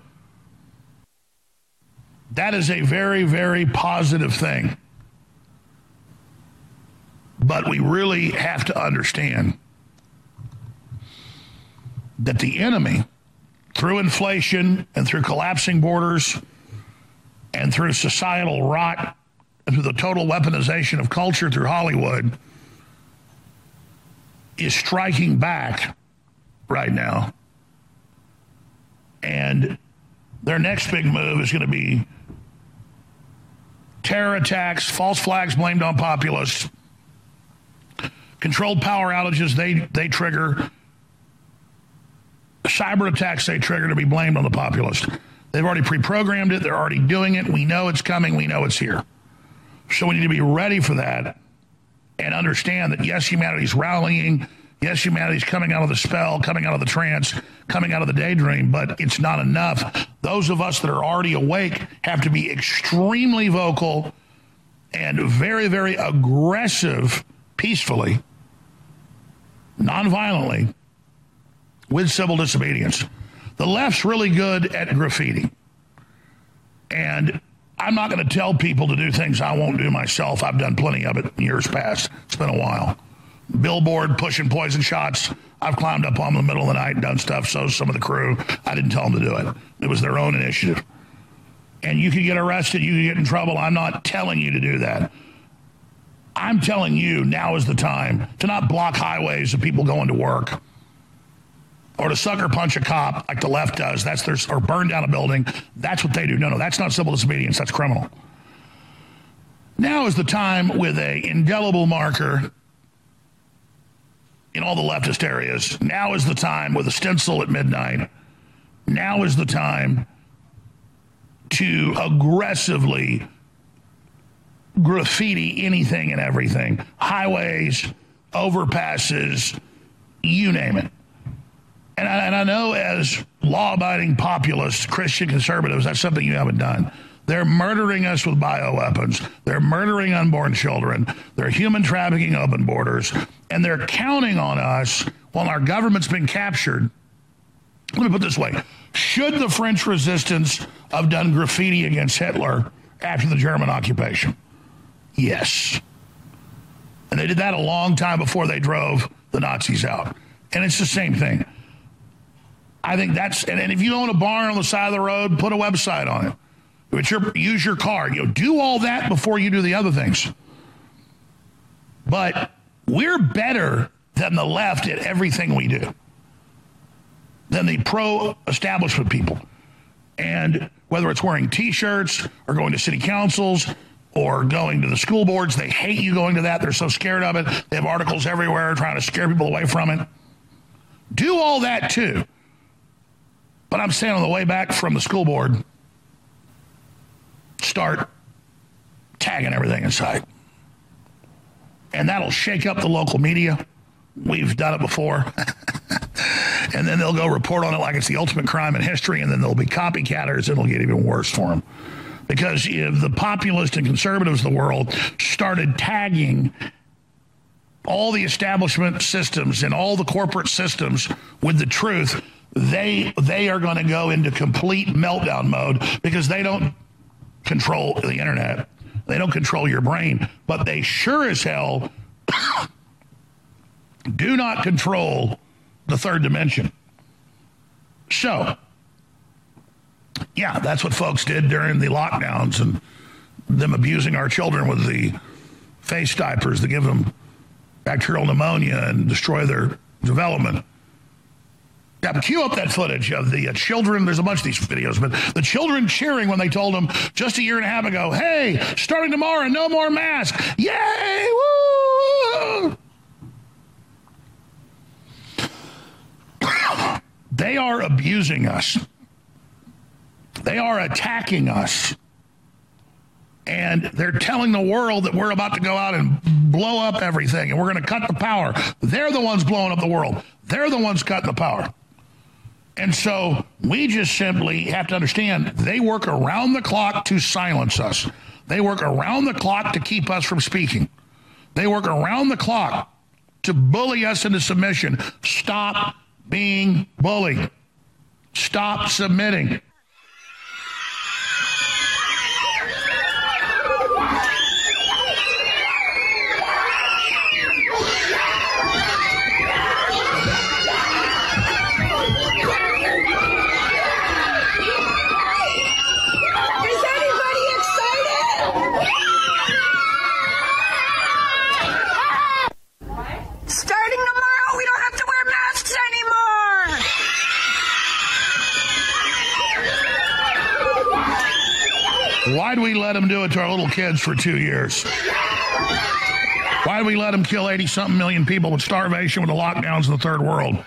that is a very, very positive thing. But we really have to understand that the enemy, through inflation and through collapsing borders and through societal rot and through the total weaponization of culture through Hollywood, is striking back right now. And their next big move is going to be terror attacks, false flags blamed on populists, controlled power outages they, they trigger, cyber attacks they trigger to be blamed on the populist. They've already pre programmed it, they're already doing it. We know it's coming, we know it's here. So we need to be ready for that and understand that yes, humanity's rallying. Yes, humanity's coming out of the spell, coming out of the trance, coming out of the daydream, but it's not enough. Those of us that are already awake have to be extremely vocal and very, very aggressive peacefully, nonviolently, with civil disobedience. The left's really good at graffiti. And I'm not going to tell people to do things I won't do myself. I've done plenty of it in years past. It's been a while billboard pushing poison shots. I've climbed up on them in the middle of the night and done stuff. So some of the crew, I didn't tell them to do it. It was their own initiative. And you could get arrested, you could get in trouble. I'm not telling you to do that. I'm telling you now is the time to not block highways of people going to work or to sucker punch a cop like the left does. That's their or burn down a building. That's what they do. No, no, that's not civil disobedience. That's criminal. Now is the time with a indelible marker in all the leftist areas. Now is the time with a stencil at midnight. Now is the time to aggressively graffiti anything and everything highways, overpasses, you name it. And I, and I know as law abiding populists, Christian conservatives, that's something you haven't done. They're murdering us with bioweapons. They're murdering unborn children. They're human trafficking open borders. And they're counting on us while our government's been captured. Let me put this way Should the French resistance have done graffiti against Hitler after the German occupation? Yes. And they did that a long time before they drove the Nazis out. And it's the same thing. I think that's, and, and if you own a barn on the side of the road, put a website on it. But your, use your car. You know, do all that before you do the other things. But we're better than the left at everything we do, than the pro establishment people. And whether it's wearing t shirts or going to city councils or going to the school boards, they hate you going to that. They're so scared of it. They have articles everywhere trying to scare people away from it. Do all that too. But I'm saying on the way back from the school board, start tagging everything inside. And that'll shake up the local media. We've done it before. and then they'll go report on it like it's the ultimate crime in history, and then there'll be copycatters, and it'll get even worse for them. Because if the populist and conservatives of the world started tagging all the establishment systems and all the corporate systems with the truth, they they are going to go into complete meltdown mode because they don't control the internet. They don't control your brain, but they sure as hell do not control the third dimension. So, yeah, that's what folks did during the lockdowns and them abusing our children with the face diapers that give them bacterial pneumonia and destroy their development. Yeah, cue up that footage of the uh, children. There's a bunch of these videos, but the children cheering when they told them just a year and a half ago, hey, starting tomorrow, no more masks. Yay! Woo! they are abusing us. They are attacking us. And they're telling the world that we're about to go out and blow up everything and we're going to cut the power. They're the ones blowing up the world. They're the ones cutting the power. And so we just simply have to understand they work around the clock to silence us. They work around the clock to keep us from speaking. They work around the clock to bully us into submission. Stop being bullied. Stop submitting. Is anybody excited? Starting tomorrow, we don't have to wear masks anymore. Why do we let them do it to our little kids for 2 years? Why do we let them kill 80 something million people with starvation with the lockdowns in the third world?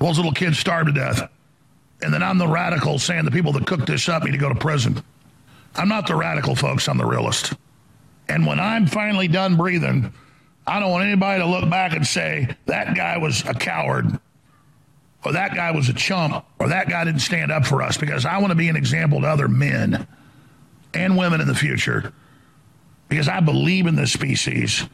Those little kids starve to death. And then I'm the radical saying the people that cooked this up need to go to prison. I'm not the radical, folks. I'm the realist. And when I'm finally done breathing, I don't want anybody to look back and say that guy was a coward or that guy was a chump or that guy didn't stand up for us because I want to be an example to other men and women in the future because I believe in this species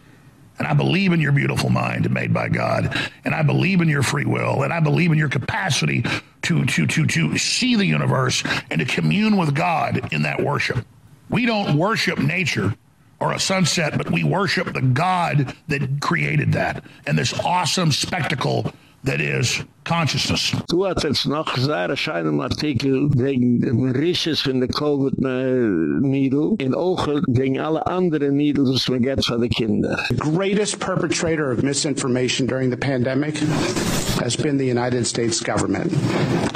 and I believe in your beautiful mind made by God and I believe in your free will and I believe in your capacity to to to to see the universe and to commune with God in that worship. We don't worship nature or a sunset, but we worship the God that created that and this awesome spectacle that is consciousness. Du hast jetzt noch sehr erscheinen Artikel wegen dem Risches von der Covid-Needle in Ogen gegen alle andere Needles, was man geht für die Kinder. The greatest perpetrator of misinformation during the pandemic has been the United States government.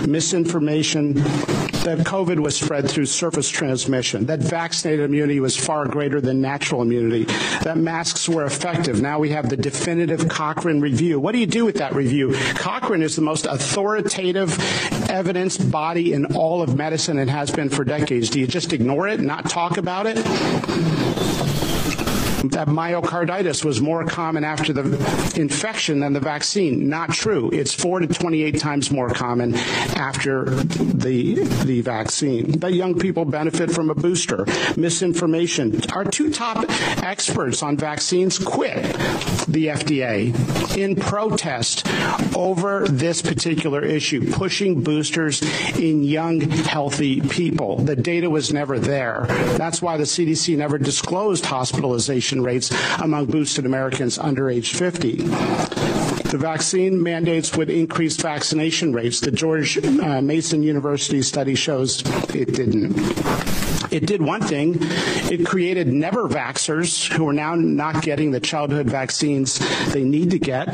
Misinformation that COVID was spread through surface transmission, that vaccinated immunity was far greater than natural immunity, that masks were effective. Now we have the definitive Cochrane review. What do you do with that review? Cochrane is the most authoritative evidence body in all of medicine and has been for decades. Do you just ignore it, not talk about it? That myocarditis was more common after the infection than the vaccine. Not true. It's 4 to 28 times more common after the the vaccine. That young people benefit from a booster. Misinformation. Our two top experts on vaccines quit the FDA in protest over this particular issue, pushing boosters in young healthy people. The data was never there. That's why the CDC never disclosed hospitalization rates among boosted Americans under age 50. The vaccine mandates would increase vaccination rates. The George uh, Mason University study shows it didn't. It did one thing. It created never vaxxers who are now not getting the childhood vaccines they need to get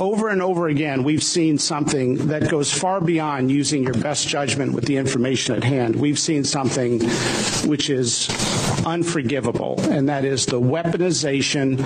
over and over again we've seen something that goes far beyond using your best judgment with the information at hand we've seen something which is unforgivable and that is the weaponization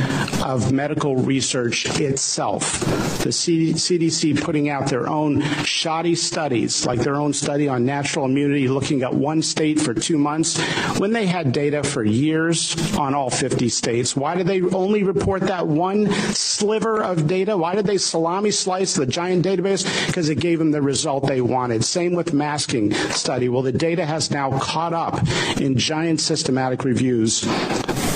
of medical research itself the CDC putting out their own shoddy studies like their own study on natural immunity looking at one state for 2 months when they had data for years on all 50 states why did they only report that one sliver of data why did they salami slice the giant database because it gave them the result they wanted. Same with masking study. Well, the data has now caught up in giant systematic reviews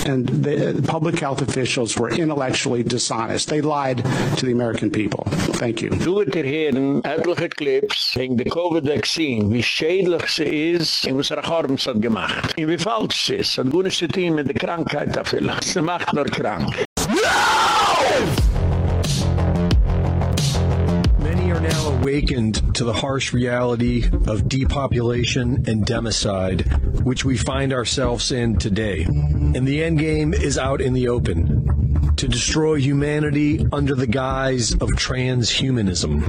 and the public health officials were intellectually dishonest. They lied to the American people. Thank you. Etliche clips wegen de COVID-vaccine, wie schädlich sie ist Harms hat gemacht. Und wie falsch ist. Mit der Krankheit macht nur krank. Awakened to the harsh reality of depopulation and democide, which we find ourselves in today. And the end game is out in the open to destroy humanity under the guise of transhumanism.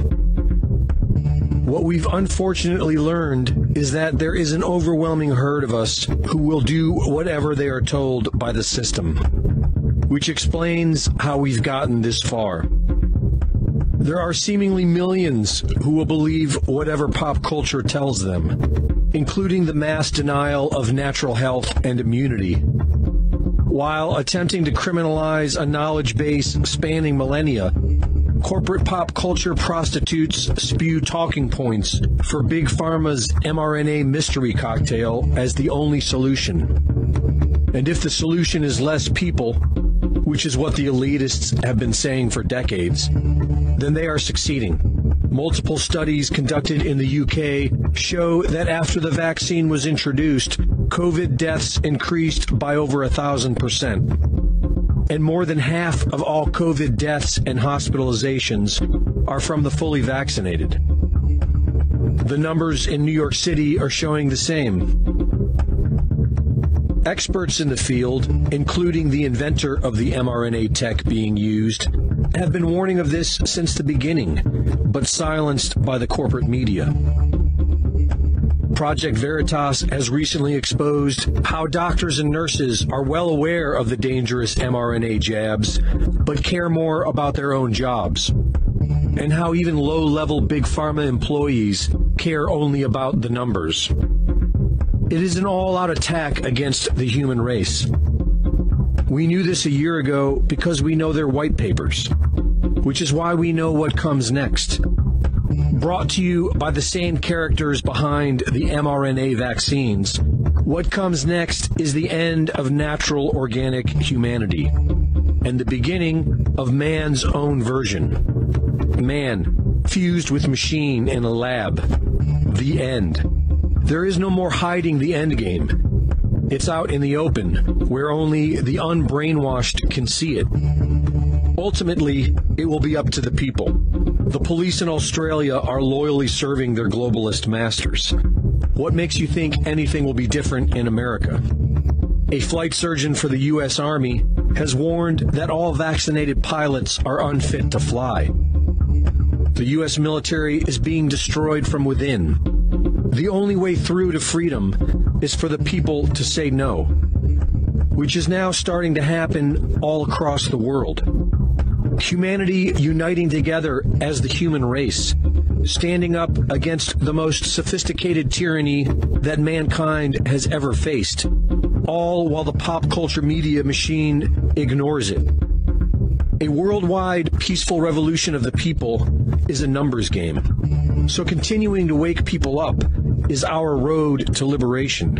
What we've unfortunately learned is that there is an overwhelming herd of us who will do whatever they are told by the system, which explains how we've gotten this far. There are seemingly millions who will believe whatever pop culture tells them, including the mass denial of natural health and immunity, while attempting to criminalize a knowledge base spanning millennia. Corporate pop culture prostitutes spew talking points for Big Pharma's mRNA mystery cocktail as the only solution. And if the solution is less people, which is what the elitists have been saying for decades, then they are succeeding. Multiple studies conducted in the UK show that after the vaccine was introduced, COVID deaths increased by over a thousand percent. And more than half of all COVID deaths and hospitalizations are from the fully vaccinated. The numbers in New York City are showing the same. Experts in the field, including the inventor of the mRNA tech being used, have been warning of this since the beginning, but silenced by the corporate media. Project Veritas has recently exposed how doctors and nurses are well aware of the dangerous mRNA jabs but care more about their own jobs. And how even low-level big pharma employees care only about the numbers. It is an all-out attack against the human race. We knew this a year ago because we know their white papers, which is why we know what comes next. Brought to you by the same characters behind the mRNA vaccines. What comes next is the end of natural organic humanity and the beginning of man's own version. Man fused with machine in a lab. The end. There is no more hiding the end game. It's out in the open where only the unbrainwashed can see it. Ultimately, it will be up to the people. The police in Australia are loyally serving their globalist masters. What makes you think anything will be different in America? A flight surgeon for the US Army has warned that all vaccinated pilots are unfit to fly. The US military is being destroyed from within. The only way through to freedom is for the people to say no, which is now starting to happen all across the world. Humanity uniting together as the human race, standing up against the most sophisticated tyranny that mankind has ever faced, all while the pop culture media machine ignores it. A worldwide peaceful revolution of the people is a numbers game. So continuing to wake people up is our road to liberation.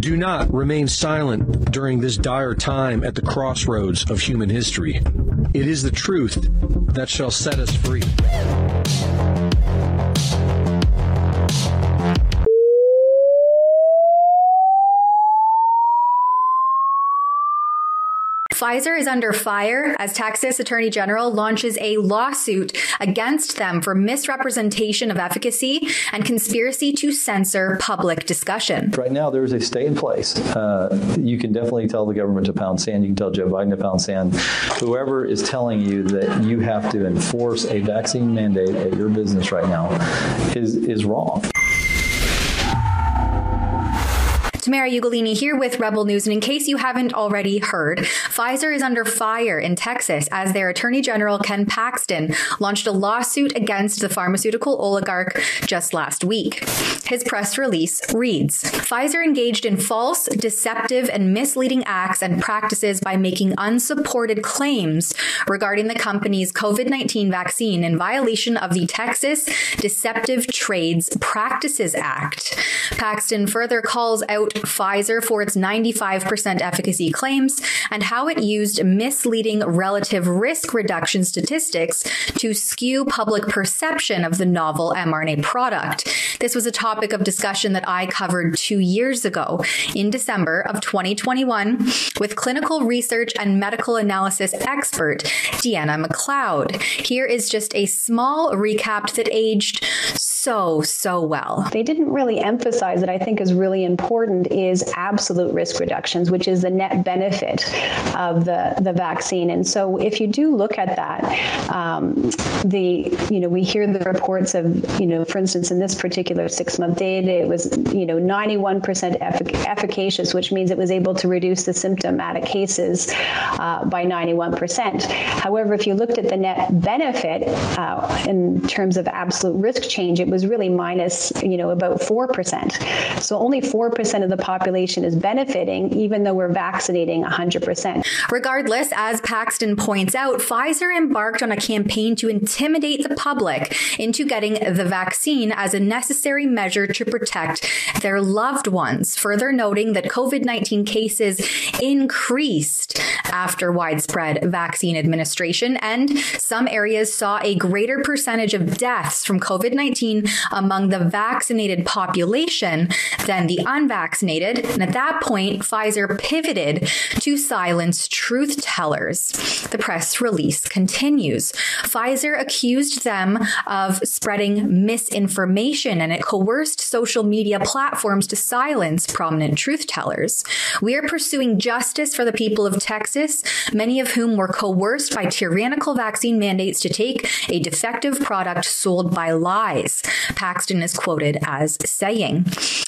Do not remain silent during this dire time at the crossroads of human history. It is the truth that shall set us free. Pfizer is under fire as Texas Attorney General launches a lawsuit against them for misrepresentation of efficacy and conspiracy to censor public discussion. Right now, there is a stay in place. Uh, you can definitely tell the government to pound sand. You can tell Joe Biden to pound sand. Whoever is telling you that you have to enforce a vaccine mandate at your business right now is is wrong. Tamara Ugolini here with Rebel News and in case you haven't already heard, Pfizer is under fire in Texas as their Attorney General Ken Paxton launched a lawsuit against the pharmaceutical oligarch just last week. His press release reads: Pfizer engaged in false, deceptive and misleading acts and practices by making unsupported claims regarding the company's COVID-19 vaccine in violation of the Texas Deceptive Trades Practices Act. Paxton further calls out Pfizer for its 95% efficacy claims and how it used misleading relative risk reduction statistics to skew public perception of the novel mRNA product. This was a topic of discussion that I covered 2 years ago in December of 2021 with clinical research and medical analysis expert Deanna McLeod. Here is just a small recap that aged so so well. They didn't really emphasize that I think is really important is absolute risk reductions, which is the net benefit of the the vaccine. And so if you do look at that, um, the you know we hear the reports of you know for instance in this particular 6-month data it was you know 91% effic efficacious, which means it was able to reduce the symptomatic cases uh, by 91%. However, if you looked at the net benefit uh, in terms of absolute risk change, it was really minus, you know, about 4%. So only 4% of the population is benefiting even though we're vaccinating 100%. Regardless, as Paxton points out, Pfizer embarked on a campaign to intimidate the public into getting the vaccine as a necessary measure to protect their loved ones, further noting that COVID-19 cases increased after widespread vaccine administration and some areas saw a greater percentage of deaths from COVID-19 among the vaccinated population than the unvaccinated. And at that point, Pfizer pivoted to silence truth tellers. The press release continues. Pfizer accused them of spreading misinformation and it coerced social media platforms to silence prominent truth tellers. We are pursuing justice for the people of Texas, many of whom were coerced by tyrannical vaccine mandates to take a defective product sold by lies. Paxton is quoted as saying.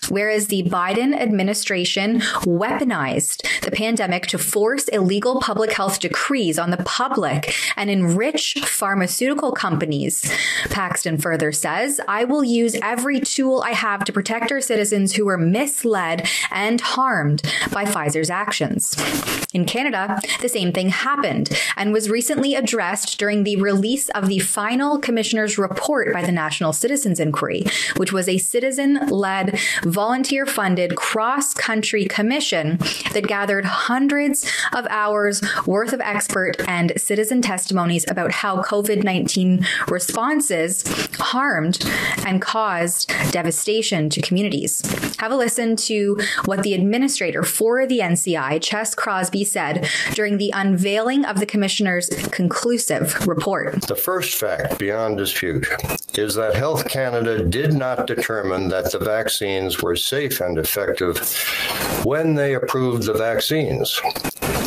Whereas the Biden administration weaponized the pandemic to force illegal public health decrees on the public and enrich pharmaceutical companies. Paxton further says, "I will use every tool I have to protect our citizens who were misled and harmed by Pfizer's actions." In Canada, the same thing happened and was recently addressed during the release of the final commissioner's report by the National Citizens Inquiry, which was a citizen-led, volunteer-funded cross-country commission that gathered hundreds of hours worth of expert and citizen testimonies about how COVID-19 responses harmed and caused devastation to communities. Have a listen to what the administrator for the NCI, Chess Crosby, said during the unveiling of the commissioner's conclusive report. The first fact beyond dispute is that Health Canada did not determine that the vaccines were safe and effective when they approved the vaccines.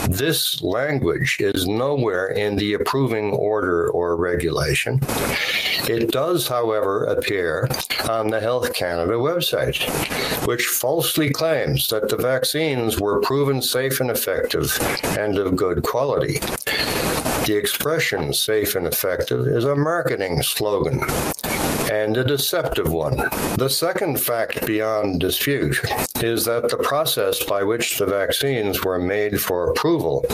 This language is nowhere in the approving order or regulation. It does, however, appear on the Health Canada website, which falsely claims that the vaccines were proven safe and effective and of good quality. The expression safe and effective is a marketing slogan and a deceptive one. The second fact beyond dispute is that the process by which the vaccines were made for approval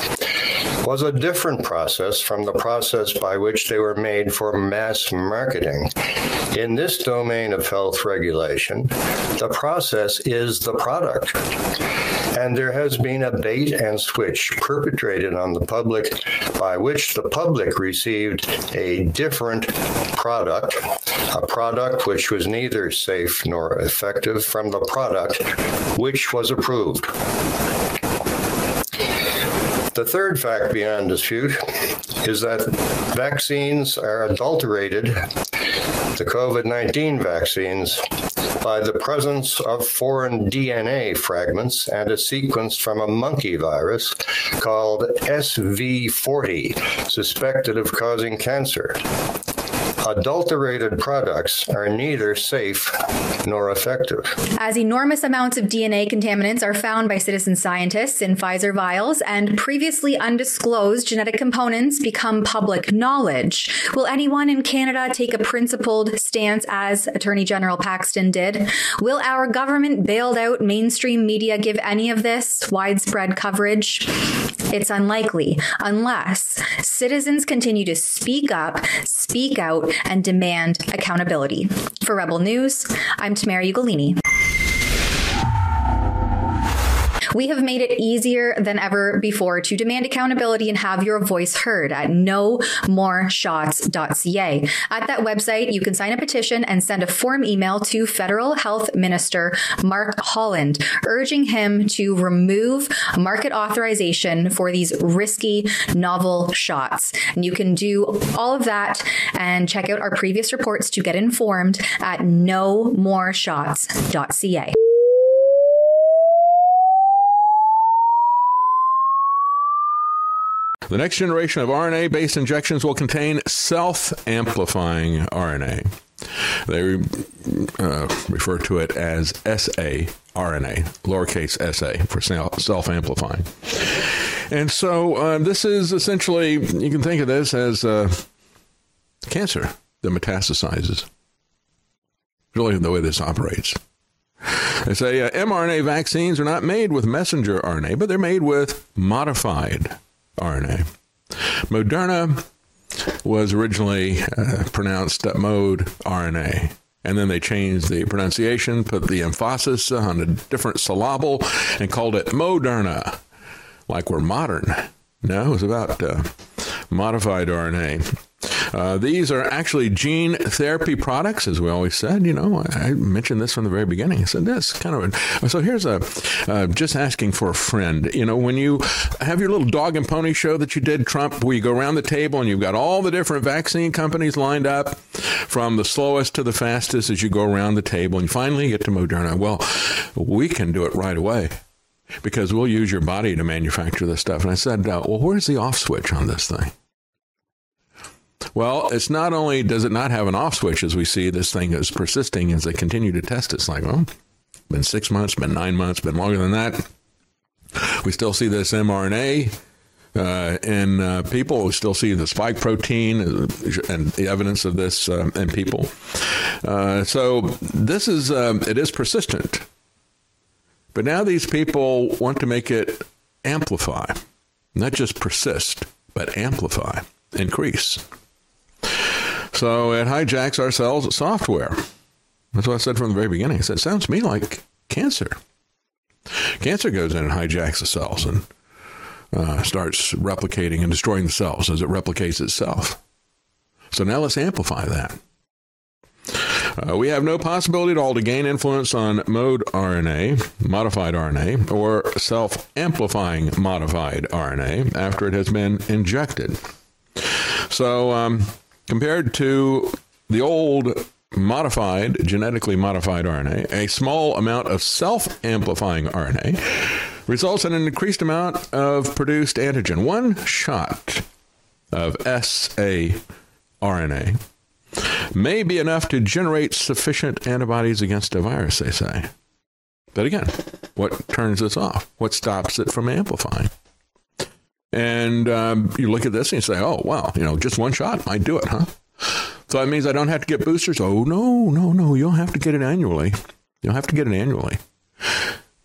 was a different process from the process by which they were made for mass marketing. In this domain of health regulation, the process is the product and there has been a bait and switch perpetrated on the public by which the public received a different product, a product which was neither safe nor effective from the product which was approved. The third fact beyond dispute is that vaccines are adulterated the COVID-19 vaccines by the presence of foreign DNA fragments and a sequence from a monkey virus called SV40 suspected of causing cancer adulterated products are neither safe nor effective. As enormous amounts of DNA contaminants are found by citizen scientists in Pfizer vials and previously undisclosed genetic components become public knowledge, will anyone in Canada take a principled stance as Attorney General Paxton did? Will our government bailed out mainstream media give any of this widespread coverage? It's unlikely unless citizens continue to speak up, speak out and demand accountability. For Rebel News, I'm Tamara Ugolini. We have made it easier than ever before to demand accountability and have your voice heard at nomoreshots.ca. At that website, you can sign a petition and send a form email to Federal Health Minister Mark Holland urging him to remove market authorization for these risky novel shots. And you can do all of that and check out our previous reports to get informed at nomoreshots.ca. The next generation of RNA based injections will contain self amplifying RNA. They uh, refer to it as SA RNA, lowercase sa for self amplifying. And so uh, this is essentially, you can think of this as uh, cancer that metastasizes. Really, the way this operates. They say uh, mRNA vaccines are not made with messenger RNA, but they're made with modified RNA. Moderna was originally uh, pronounced mode RNA and then they changed the pronunciation, put the emphasis on a different syllable and called it Moderna like we're modern. No, it was about uh, modified RNA. Uh, these are actually gene therapy products, as we always said. You know, I, I mentioned this from the very beginning. I said this kind of. A, so here's a uh, just asking for a friend. You know, when you have your little dog and pony show that you did, Trump, where you go around the table and you've got all the different vaccine companies lined up, from the slowest to the fastest, as you go around the table, and finally get to Moderna. Well, we can do it right away because we'll use your body to manufacture this stuff. And I said, uh, well, where's the off switch on this thing? Well, it's not only does it not have an off switch as we see this thing is persisting as they continue to test it. It's like, well, been 6 months, been 9 months, been longer than that. We still see this mRNA uh, in uh, people. We still see the spike protein and the evidence of this uh, in people. Uh, so this is um, it is persistent. But now these people want to make it amplify, not just persist, but amplify, increase. So it hijacks our cells software. That's what I said from the very beginning. I said, it sounds to me like cancer. Cancer goes in and hijacks the cells and uh, starts replicating and destroying the cells as it replicates itself. So now let's amplify that. Uh, we have no possibility at all to gain influence on mode RNA, modified RNA, or self amplifying modified RNA after it has been injected. So, um, compared to the old modified, genetically modified RNA, a small amount of self amplifying RNA results in an increased amount of produced antigen. One shot of SA RNA may be enough to generate sufficient antibodies against a virus, they say. But again, what turns this off? What stops it from amplifying? And um, you look at this and you say, oh, wow, you know, just one shot might do it, huh? So that means I don't have to get boosters? Oh, no, no, no. You don't have to get it annually. You don't have to get it annually.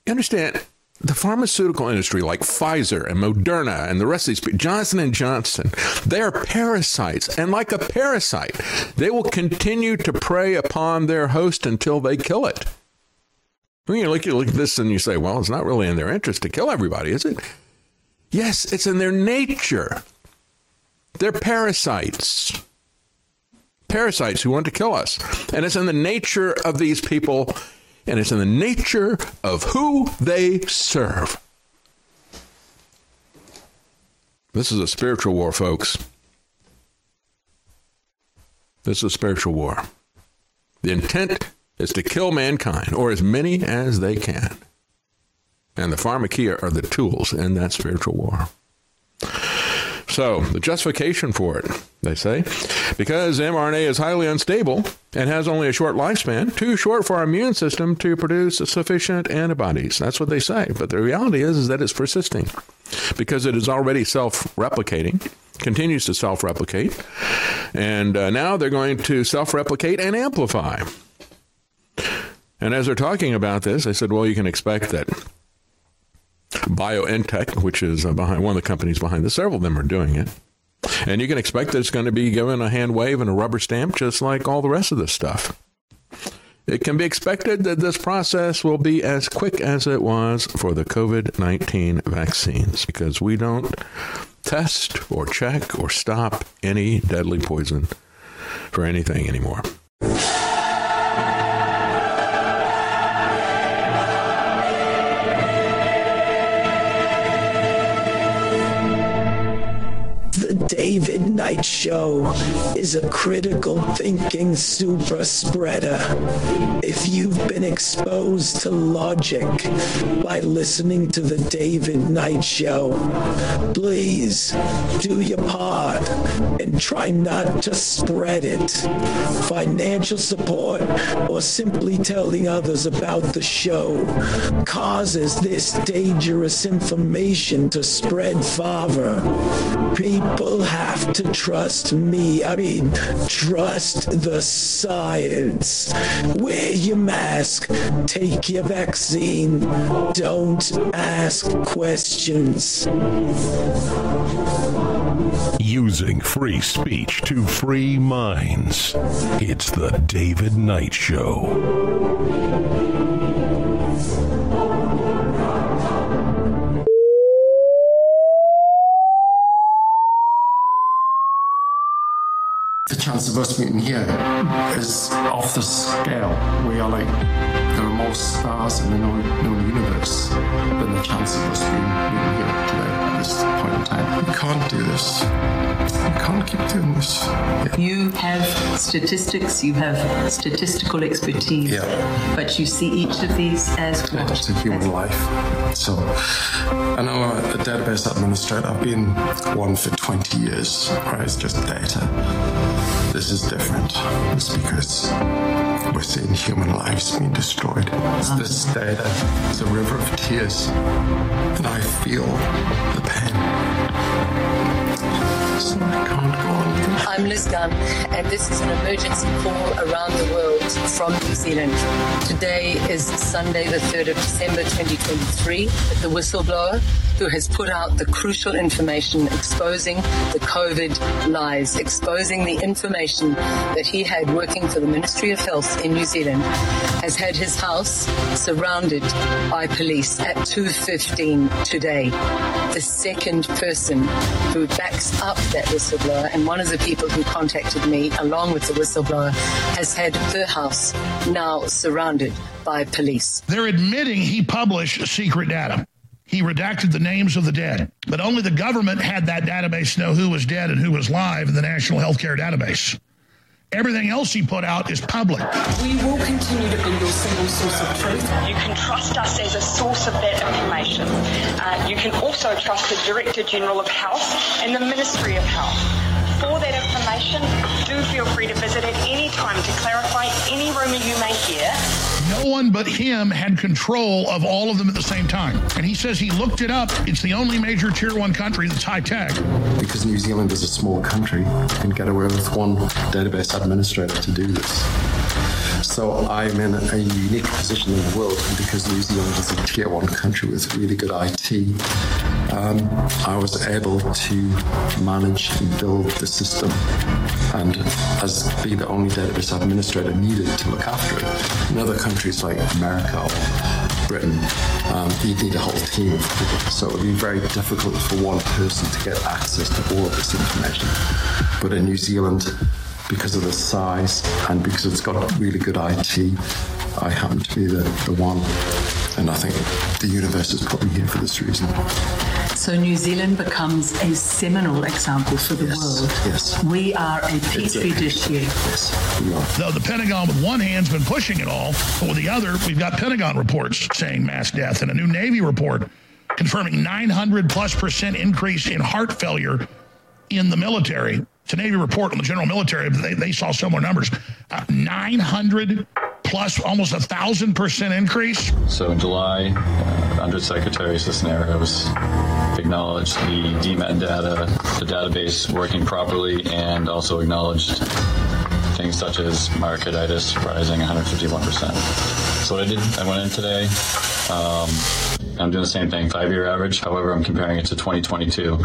You understand? the pharmaceutical industry like Pfizer and Moderna and the rest of these Johnson and Johnson they are parasites and like a parasite they will continue to prey upon their host until they kill it. When you look, you look at this and you say, well, it's not really in their interest to kill everybody, is it? Yes, it's in their nature. They're parasites. Parasites who want to kill us. And it's in the nature of these people and it's in the nature of who they serve. This is a spiritual war, folks. This is a spiritual war. The intent is to kill mankind, or as many as they can. And the pharmakia are the tools in that spiritual war. So, the justification for it, they say, because mRNA is highly unstable and has only a short lifespan, too short for our immune system to produce sufficient antibodies. That's what they say. But the reality is, is that it's persisting because it is already self-replicating, continues to self-replicate, and uh, now they're going to self-replicate and amplify. And as they're talking about this, I said, well, you can expect that BioNTech, which is uh, behind one of the companies behind this. Several of them are doing it. And you can expect that it's going to be given a hand wave and a rubber stamp just like all the rest of this stuff. It can be expected that this process will be as quick as it was for the COVID-19 vaccines because we don't test or check or stop any deadly poison for anything anymore. David Knight Show is a critical thinking super spreader. If you've been exposed to logic by listening to the David Knight Show, please do your part and try not to spread it. Financial support or simply telling others about the show causes this dangerous information to spread farther. People have to trust me. I mean, trust the science. Wear your mask. Take your vaccine. Don't ask questions. Using free speech to free minds. It's the David Knight Show. Of us meeting here is off the scale. We are like, there are more stars in the known, universe than the chance of us being meeting here today this point in time. We can't do this. We can't keep doing this. You have statistics, you have statistical expertise. Yeah. But you see each of these as what? It's a human life. So, I know a, a database administrator. I've been one for 20 years, right? It's just data. This is different. It's because we're seeing human lives being destroyed. It's this data is a river of tears, and I feel the pain. I'm Liz Gunn, and this is an emergency call around the world from New Zealand. Today is Sunday, the 3rd of December 2023. The whistleblower who has put out the crucial information exposing the COVID lies, exposing the information that he had working for the Ministry of Health in New Zealand, has had his house surrounded by police at 2.15 today. The second person who backs up that whistleblower and one of the people who contacted me along with the whistleblower has had her house now surrounded by police. They're admitting he published secret data. He redacted the names of the dead, but only the government had that database to know who was dead and who was live in the National Healthcare Database. Everything else he put out is public. We will continue to be your single source of truth. You can trust us as a source of that information. Uh, you can also trust the Director General of Health and the Ministry of Health. For that information, do feel free to visit at any time to clarify any rumour you may hear. No one but him had control of all of them at the same time. And he says he looked it up. It's the only major tier one country that's high tech. Because New Zealand is a small country, you can get away with one database administrator to do this. So I'm in a unique position in the world because New Zealand is a tier one country with really good IT. Um, I was able to manage and build the system and as being the only database administrator needed to look after it. In other countries like America or Britain, um, you need a whole team of people. So it would be very difficult for one person to get access to all of this information. But in New Zealand, because of the size and because it's got really good IT, I happen to be the, the one. And I think the universe is probably here for this reason. So New Zealand becomes a seminal example for the world. Yes. We are a petri dish here. Though the Pentagon with one hand's been pushing it all, but with the other, we've got Pentagon reports saying mass death and a new Navy report confirming 900 plus percent increase in heart failure in the military. It's a Navy report on the general military, they, they saw similar numbers. Uh, 900 plus almost a thousand percent increase. So in July, uh, Undersecretary Cisneros acknowledged the DMED data, the database working properly, and also acknowledged things such as myocarditis rising 151%. So what I did, I went in today, um, I'm doing the same thing, five-year average. However, I'm comparing it to 2022,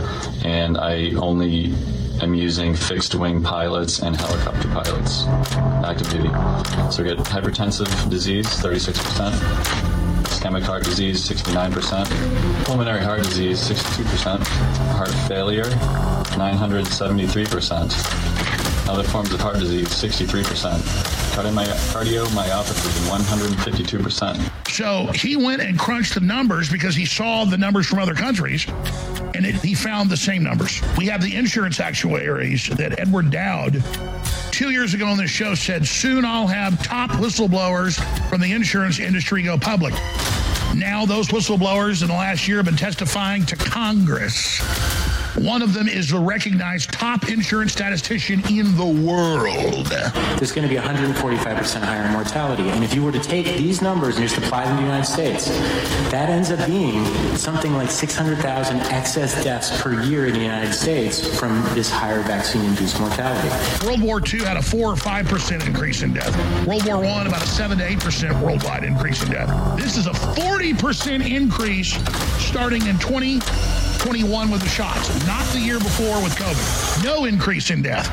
and I only am using fixed-wing pilots and helicopter pilots, active duty. So we get hypertensive disease, 36%, ischemic heart disease, 69%, pulmonary heart disease, 62%, heart failure, 973%, other forms of heart disease, 63%, cardiomyopathy, 152%. So he went and crunched the numbers because he saw the numbers from other countries and it, he found the same numbers. We have the insurance actuaries that Edward Dowd two years ago on this show said, soon I'll have top whistleblowers from the insurance industry go public. Now those whistleblowers in the last year have been testifying to Congress. One of them is the recognized top insurance statistician in the world. There's going to be 145% higher mortality. And if you were to take these numbers and just apply them to the United States, that ends up being something like 600,000 excess deaths per year in the United States from this higher vaccine-induced mortality. World War II had a 4 or 5% increase in death. World War I, about a 7 to 8% worldwide increase in death. This is a 40% increase starting in 2021 with the shots, not the year before with COVID. No increase in death.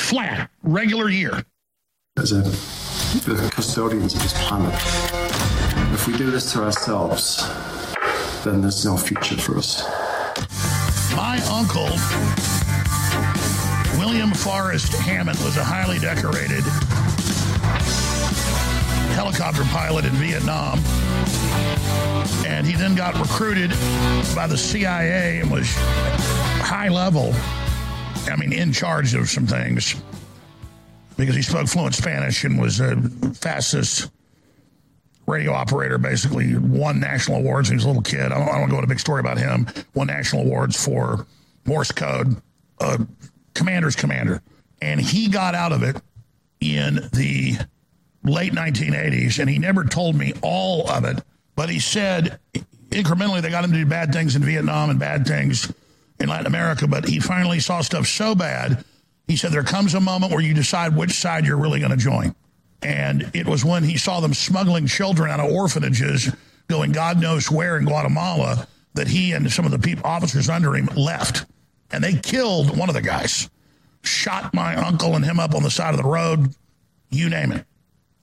Flat, regular year. As a, the custodians of this planet, if we do this to ourselves, then there's no future for us. My uncle, William Forrest Hammond, was a highly decorated helicopter pilot in Vietnam. And he then got recruited by the CIA and was high level, I mean, in charge of some things because he spoke fluent Spanish and was a fastest radio operator, basically won national awards when he was a little kid. I don't, I don't go into a big story about him. Won national awards for Morse code, uh, commander's commander. And he got out of it in the late 1980s, and he never told me all of it, but he said incrementally they got him to do bad things in Vietnam and bad things in Latin America, but he finally saw stuff so bad, he said there comes a moment where you decide which side you're really going to join. And it was when he saw them smuggling children out of orphanages, going God knows where in Guatemala, that he and some of the people, officers under him left. And they killed one of the guys, shot my uncle and him up on the side of the road, you name it.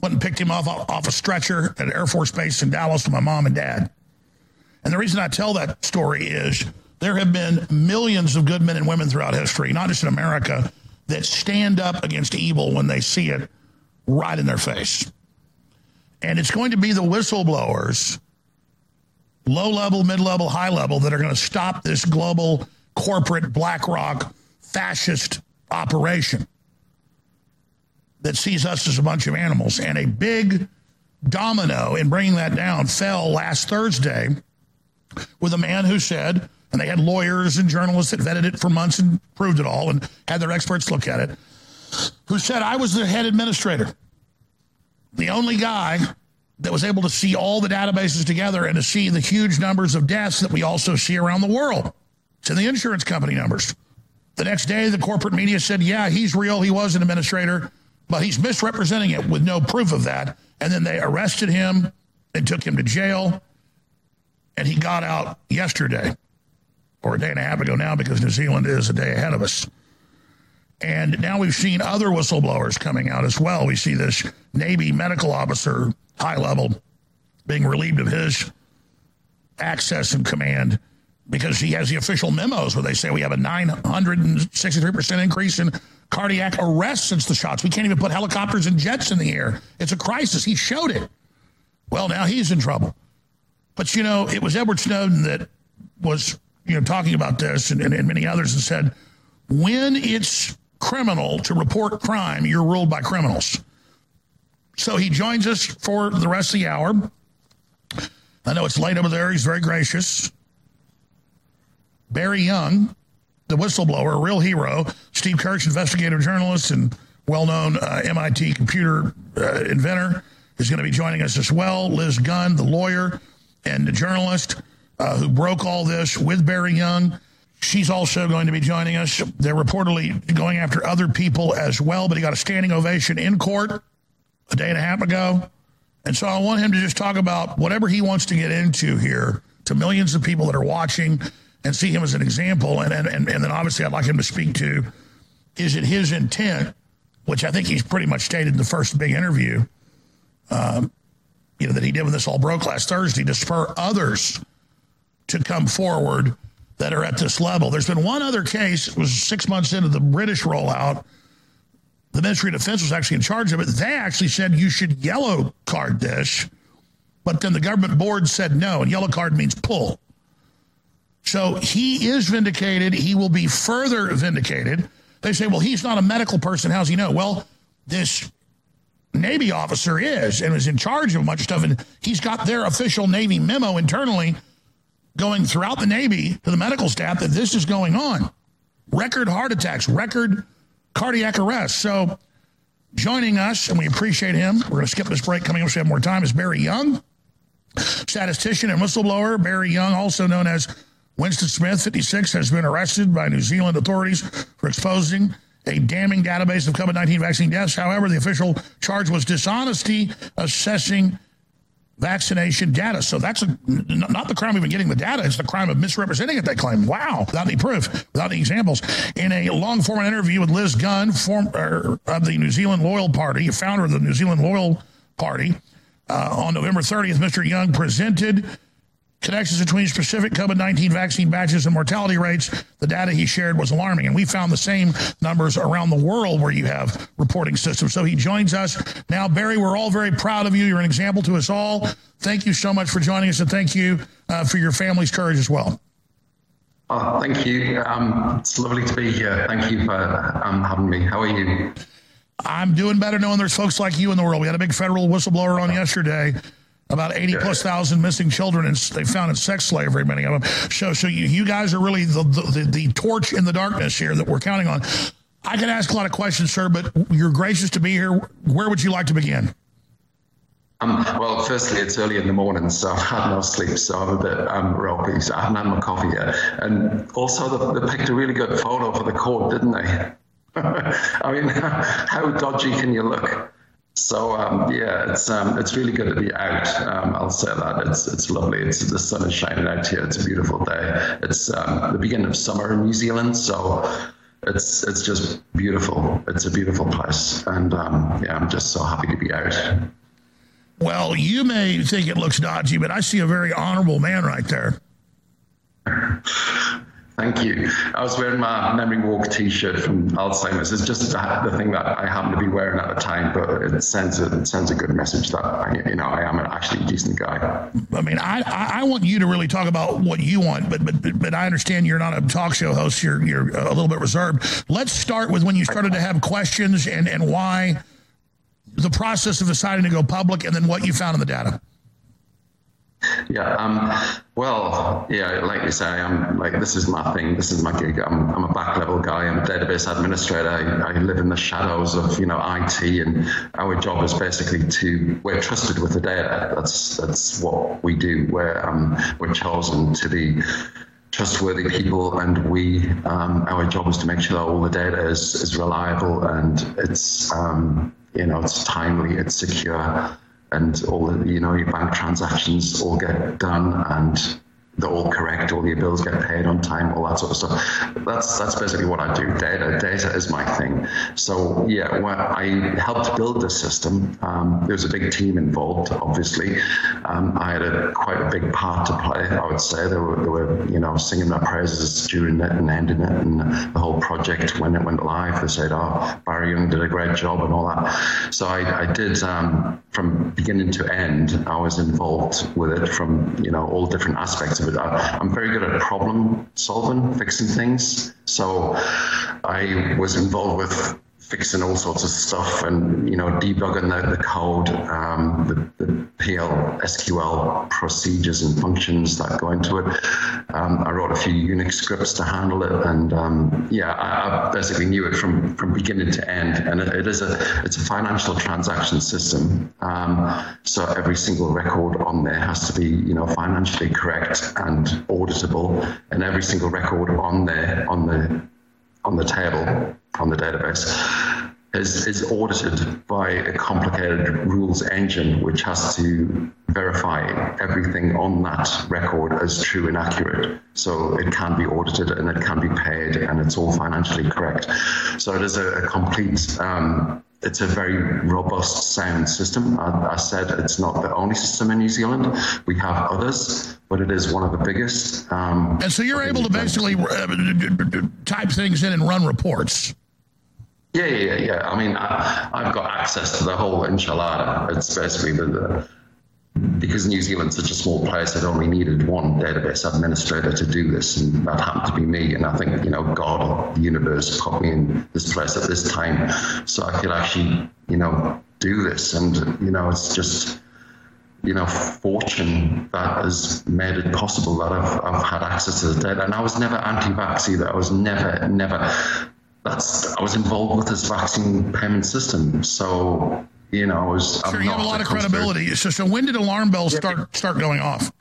Went and picked him off, off a stretcher at Air Force Base in Dallas with my mom and dad. And the reason I tell that story is there have been millions of good men and women throughout history, not just in America, that stand up against evil when they see it right in their face. And it's going to be the whistleblowers, low level, mid level, high level, that are going to stop this global corporate BlackRock fascist operation that sees us as a bunch of animals. And a big domino in bringing that down fell last Thursday with a man who said, and they had lawyers and journalists that vetted it for months and proved it all and had their experts look at it, who said, I was the head administrator. The only guy that was able to see all the databases together and to see the huge numbers of deaths that we also see around the world. It's in the insurance company numbers. The next day, the corporate media said, yeah, he's real. He was an administrator, but he's misrepresenting it with no proof of that. And then they arrested him and took him to jail. And he got out yesterday or a day and a half ago now because New Zealand is a day ahead of us. And now we've seen other whistleblowers coming out as well. We see this Navy medical officer, high level, being relieved of his access and command because he has the official memos where they say we have a 963% increase in cardiac arrests since the shots. We can't even put helicopters and jets in the air. It's a crisis. He showed it. Well, now he's in trouble. But, you know, it was Edward Snowden that was, you know, talking about this and, and, and many others and said, when it's criminal to report crime, you're ruled by criminals. So he joins us for the rest of the hour. I know it's late over there. He's very gracious. Barry Young, the whistleblower, a real hero. Steve Kirsch, investigative journalist and well known uh, MIT computer uh, inventor, is going to be joining us as well. Liz Gunn, the lawyer and the journalist uh, who broke all this with Barry Young. She's also going to be joining us. They're reportedly going after other people as well, but he got a standing ovation in court a day and a half ago. And so I want him to just talk about whatever he wants to get into here to millions of people that are watching and see him as an example. And, and, and, and then obviously I'd like him to speak to is it his intent, which I think he's pretty much stated in the first big interview, um, you know, that he did when this all broke last Thursday to spur others to come forward that are at this level. There's been one other case, it was six months into the British rollout. The Ministry of Defense was actually in charge of it. They actually said you should yellow card this, but then the government board said no, and yellow card means pull. So he is vindicated. He will be further vindicated. They say, well, he's not a medical person. How's he know? Well, this Navy officer is and is in charge of a bunch of stuff, and he's got their official Navy memo internally going throughout the Navy to the medical staff that this is going on. Record heart attacks, record cardiac arrests. So joining us, and we appreciate him, we're going to skip this break coming up we have more time, is Barry Young, statistician and whistleblower. Barry Young, also known as Winston Smith, 56, has been arrested by New Zealand authorities for exposing a damning database of COVID 19 vaccine deaths. However, the official charge was dishonesty assessing vaccination data. So that's not the crime of even getting the data, it's the crime of misrepresenting it, they claim. Wow, without any proof, without any examples. In a long form interview with Liz Gunn form, er, of the New Zealand Loyal Party, founder of the New Zealand Loyal Party, uh, on November 30th, Mr. Young presented connections between specific COVID-19 vaccine batches and mortality rates, the data he shared was alarming. And we found the same numbers around the world where you have reporting systems. So he joins us. Now, Barry, we're all very proud of you. You're an example to us all. Thank you so much for joining us, and thank you uh, for your family's courage as well. Oh, thank you. Um, it's lovely to be here. Thank you for um, having me. How are you? I'm doing better knowing there's folks like you in the world. We had a big federal whistleblower on yesterday about 80 plus thousand missing children and they found in sex slavery many of them so so you, you guys are really the, the the torch in the darkness here that we're counting on i can ask a lot of questions sir but you're gracious to be here where would you like to begin um, well, firstly, it's early in the morning, so I've had no sleep, so I'm a bit um, ropey. So I haven't had my coffee yet. And also, they picked a really good photo for the court, didn't they? I mean, how dodgy can you look? So um, yeah, it's um, it's really good to be out. Um, I'll say that it's it's lovely. It's the sun is shining out here. It's a beautiful day. It's um, the beginning of summer in New Zealand, so it's it's just beautiful. It's a beautiful place, and um, yeah, I'm just so happy to be out. Well, you may think it looks dodgy, but I see a very honorable man right there. Thank you. I was wearing my Memory Walk T-shirt from Alzheimer's. It's just the thing that I happen to be wearing at the time, but it sends a it sends a good message that I, you know I am an actually decent guy. I mean, I I want you to really talk about what you want, but but but I understand you're not a talk show host. You're you're a little bit reserved. Let's start with when you started to have questions and and why the process of deciding to go public, and then what you found in the data. Yeah. Um, well, yeah, like you say, I'm like, this is my thing. This is my gig. I'm, I'm a back level guy. I'm a database administrator. I, I live in the shadows of, you know, IT and our job is basically to, we're trusted with the data. That's, that's what we do. We're, um, we're chosen to be trustworthy people and we um, our job is to make sure all the data is, is reliable and it's um, you know it's timely it's secure and all the, you know, your bank transactions all get done and they're all correct, all your bills get paid on time, all that sort of stuff. That's that's basically what I do. Data data is my thing. So yeah, when I helped build the system, um, there was a big team involved. Obviously, um, I had a quite a big part to play. I would say they were they were you know singing my praises during it and ending it, and the whole project when it went live, they said, "Oh, Barry Young did a great job" and all that. So I, I did um, from beginning to end. I was involved with it from you know all different aspects I, I'm very good at problem solving, fixing things. So I was involved with fixing all sorts of stuff and you know debugging the, the code um, the, the PL SQL procedures and functions that go into it. Um, I wrote a few Unix scripts to handle it and um, yeah I, I, basically knew it from from beginning to end. And it, it is a it's a financial transaction system. Um, so every single record on there has to be you know financially correct and auditable. And every single record on there on the on the table on the database is, is audited by a complicated rules engine which has to verify everything on that record as true and accurate so it can be audited and it can be paid and it's all financially correct so it is a, a complete um, it's a very robust sound system. I, I, said it's not the only system in New Zealand. We have others, but it is one of the biggest. Um, and so you're able to basically uh, type things in and run reports. Yeah, yeah, yeah. I mean, I, have got access to the whole enchilada. It's basically the, the because New Zealand's such a small place, it only needed one database administrator to do this, and that happened to be me. And I think, you know, God the universe put me in this place at this time so I could actually, you know, do this. And, you know, it's just, you know, fortune that has made it possible that I've, I've had access to the data. And I was never anti-vax either. I was never, never, that's, I was involved with this vaccine payment system. So, you know, I was. Sure, you have a lot of credibility. So, so when did alarm bells start start going off?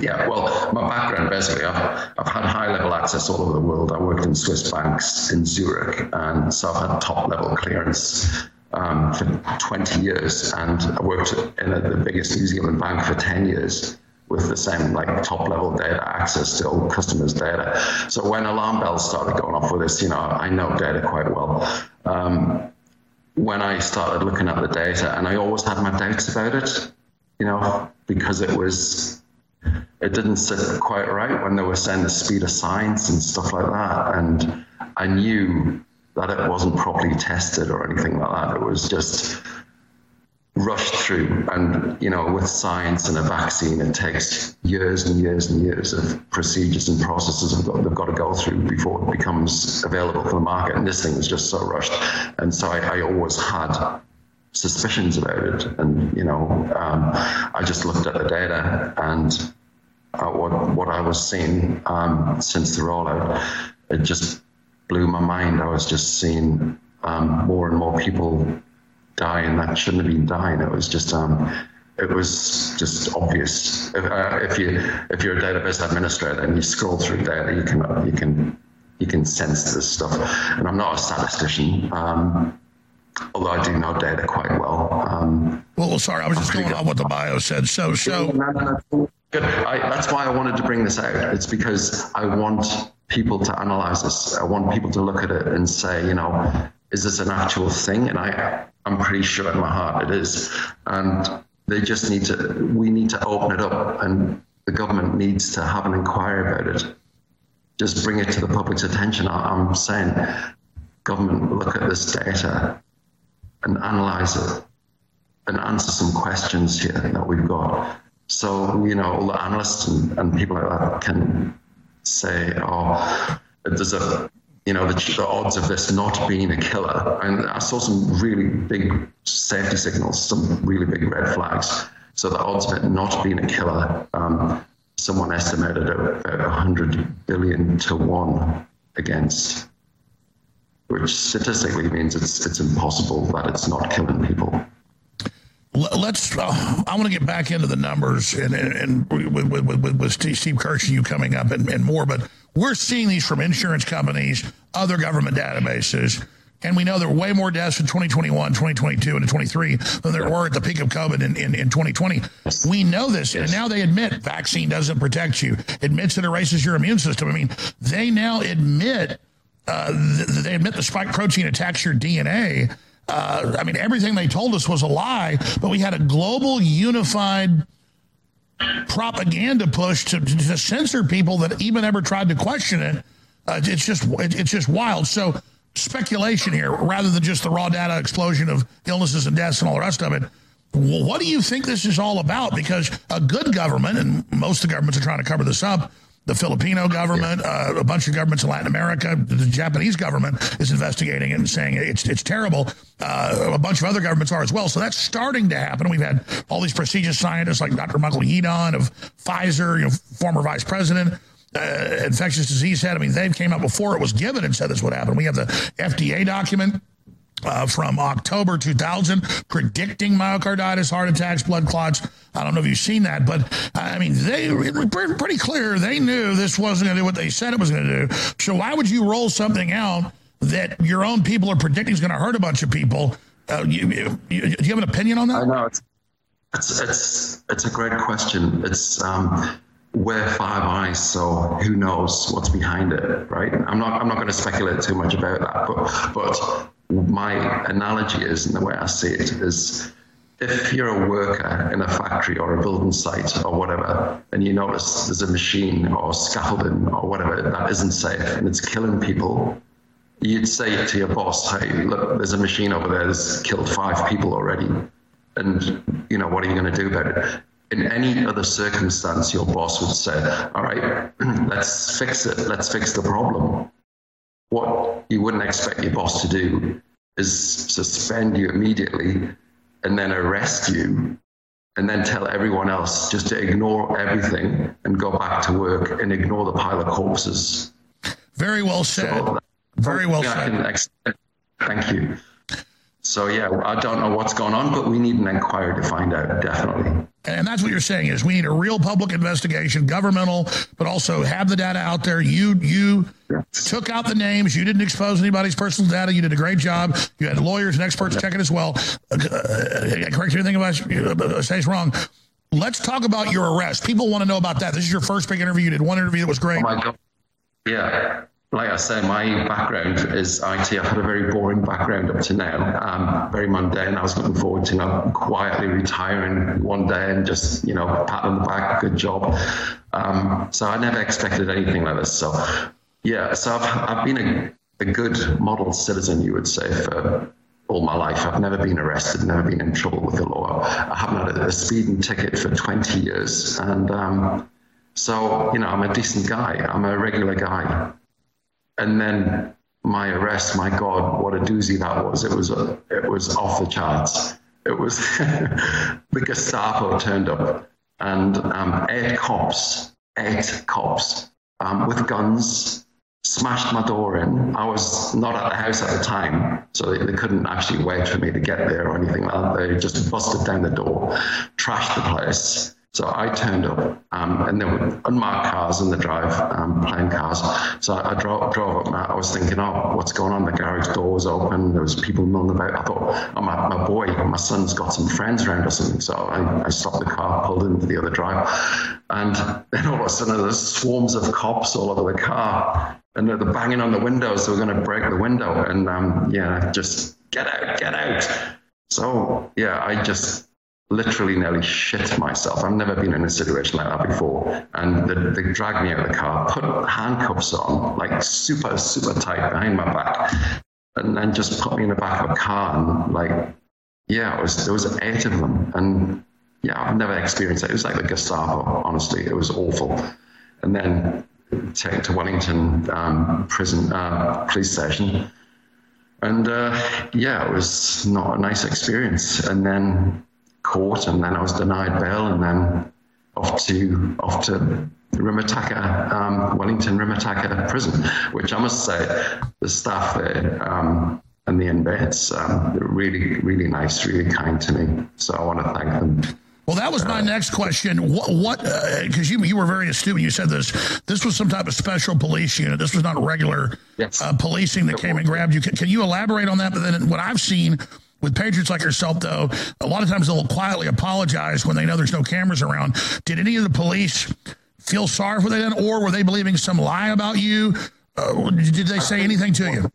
Yeah, well, my background basically, I've, I've had high level access all over the world. I worked in Swiss banks in Zurich, and so I've had top level clearance um, for 20 years, and I worked in a, the biggest New Zealand bank for 10 years with the same like top level data access to all customers data. So when alarm bells started going off with this you know i know data quite well. Um, when I started looking at the data and I always had my doubts about it, you know, because it was it didn't sit quite right when they were saying the speed of science and stuff like that. And I knew that it wasn't properly tested or anything like that. It was just rushed through. And you know with science and a vaccine it takes years and years and years of procedures and processes they've got, they've got to go through before it becomes available for the market. And this thing was just so rushed. And so I, I always had suspicions about it. And you know um, I just looked at the data and uh, what what I was seeing um, since the rollout it just blew my mind. I was just seeing um, more and more people dying that shouldn't have been dying it was just um, it was just obvious if, uh, if you if you're a database administrator and you scroll through data you can you can you can sense this stuff and I'm not a statistician um, although I do know data quite well. Um, well, sorry, I was just going on what the bio said. So, so. No, no, no. Good. I, that's why I wanted to bring this out. It's because I want people to analyze this. I want people to look at it and say, you know, is this an actual thing? And I, I'm pretty sure in my heart it is. And they just need to, we need to open it up and the government needs to have an inquiry about it. Just bring it to the public's attention. I'm saying, government, look at this data and analyze it and answer some questions here that we've got. So, you know, all the analysts and, and people like that can say, oh, there's a, you know, the, the odds of this not being a killer. And I saw some really big safety signals, some really big red flags. So the odds of it not being a killer, um, someone estimated about 100 billion to one against which statistically means it's it's impossible that it's not killing people let's uh, I want to get back into the numbers and and, and with, with, with, with Steve Kirsch and you coming up and, and more but we're seeing these from insurance companies other government databases and we know there were way more deaths in 2021 2022 and 23 than there were at the peak of covid in in, in 2020 we know this yes. and now they admit vaccine doesn't protect you. Admits it erases your immune system. I mean they now admit uh, they admit the spike protein attacks your DNA. Uh, I mean, everything they told us was a lie, but we had a global unified propaganda push to, to censor people that even ever tried to question it. Uh, it's just it's just wild. So speculation here, rather than just the raw data explosion of illnesses and deaths and all the rest of it. what do you think this is all about? Because a good government, and most of the governments are trying to cover this up, the Filipino government, uh, a bunch of governments in Latin America, the Japanese government is investigating it and saying it's it's terrible. Uh, a bunch of other governments are as well. So that's starting to happen. We've had all these prestigious scientists like Dr. Michael Yeadon of Pfizer, you know, former vice president, uh, infectious disease head. I mean, they came out before it was given and said this would happen. We have the FDA document uh, from October 2000 predicting myocarditis, heart attacks, blood clots. I don't know if you've seen that, but I mean, they were pretty clear. They knew this wasn't going to do what they said it was going to do. So why would you roll something out that your own people are predicting is going to hurt a bunch of people? Uh, you, you, you, do you have an opinion on that? I know it's it's it's, it's a great question. It's um, we're five eyes, so who knows what's behind it, right? I'm not I'm not going to speculate too much about that, but but my analogy is, and the way I see it, is if you're a worker in a factory or a building site or whatever, and you notice there's a machine or scaffolding or whatever that isn't safe and it's killing people, you'd say to your boss, hey, look, there's a machine over there that's killed five people already. And, you know, what are you going to do about it? In any other circumstance, your boss would say, all right, let's fix it. Let's fix the problem what you wouldn't expect your boss to do is suspend you immediately and then arrest you and then tell everyone else just to ignore everything and go back to work and ignore the pile of corpses. Very well said. So, Very well said. Thank you. So yeah, I don't know what's going on, but we need an inquiry to find out definitely. And that's what you're saying is we need a real public investigation, governmental, but also have the data out there. You you yes. took out the names. You didn't expose anybody's personal data. You did a great job. You had lawyers and experts check it as well. Uh, uh, correct anything about uh, say it's wrong. Let's talk about your arrest. People want to know about that. This is your first big interview. You did one interview that was great. Oh. Yeah. Like I say, my background is IT. I've had a very boring background up to now, um, very mundane. I was looking forward to you know, quietly retiring one day and just, you know, pat on the back, good job. Um, so I never expected anything like this. So, yeah, so I've, I've been a, a good model citizen, you would say, for all my life. I've never been arrested, never been in trouble with the law. I haven't had a, a speeding ticket for 20 years. And um, so, you know, I'm a decent guy. I'm a regular guy and then my arrest my god what a doozy that was. It was a, it was off the charts. It was the Gestapo turned up and um, eight cops eight cops um, with guns smashed my door in. I was not at the house at the time so they, they couldn't actually wait for me to get there or anything like that. They just busted down the door trashed the place so I turned up, um, and there were unmarked cars in the drive, um, plain cars. So I, drove, drove up. I was thinking, oh, what's going on? The garage door was open. There was people milling about. I thought, oh, my, my boy, my son's got some friends around or something. So I, I stopped the car, pulled into the other drive, and then all of a sudden there's swarms of cops all over the car, and they're banging on the windows. They were going to break the window, and um, yeah, just get out, get out. So yeah, I just literally nearly shit myself. I've never been in a situation like that before. And they, they dragged me out of the car, put handcuffs on, like super, super tight behind my back, and then just put me in the back of a car. And like, yeah, it was, there was eight of them. And yeah, I've never experienced it. It was like the Gestapo, honestly. It was awful. And then taken to Wellington um, prison, uh, police station. And uh, yeah, it was not a nice experience. And then court, and then I was denied bail, and then off to off to Rimutaka, um, Wellington Rimutaka prison, which I must say, the staff there um, and the inmates, um, they're really, really nice, really kind to me. So I want to thank them. Well, that was my uh, next question. What, what, because uh, you you were very astute when you said this. This was some type of special police unit. This was not regular yes. uh, policing that came and grabbed you. Can, can, you elaborate on that? But then what I've seen with patriots like yourself, though, a lot of times they'll quietly apologize when they know there's no cameras around. Did any of the police feel sorry for them, or were they believing some lie about you? Uh, did they say anything to you?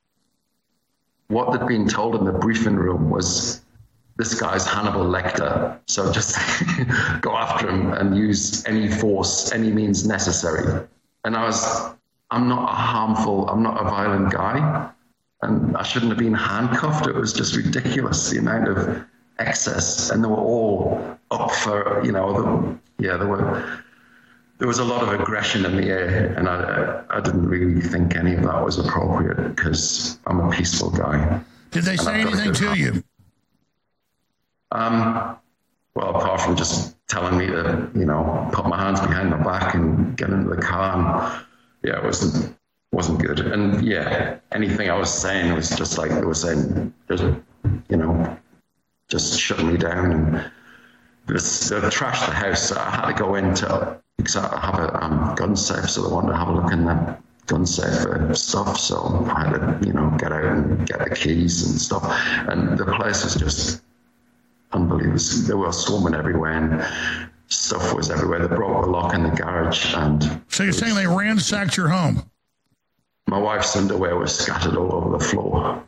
What they'd been told in the briefing room was this guy's Hannibal Lecter, so just go after him and use any force, any means necessary. And I was, I'm not a harmful, I'm not a violent guy and I shouldn't have been handcuffed. It was just ridiculous the amount of excess, and they were all up for you know, the, yeah, there were there was a lot of aggression in the air, and I I didn't really think any of that was appropriate because I'm a peaceful guy. Did they say anything to you? Um, well, apart from just telling me to, you know, put my hands behind my back and get into the car, and yeah, it wasn't wasn't good. And yeah, anything I was saying was just like they were saying, just, you know, just shut me down and this, they trashed the house. So I had to go into because I have a um, gun safe, so they wanted to have a look in the gun safe for stuff. So I had to, you know, get out and get the keys and stuff. And the place was just unbelievable. There were swarming everywhere and stuff was everywhere. They broke the lock in the garage. And so you're saying they ransacked your home? My wife's underwear was scattered all over the floor.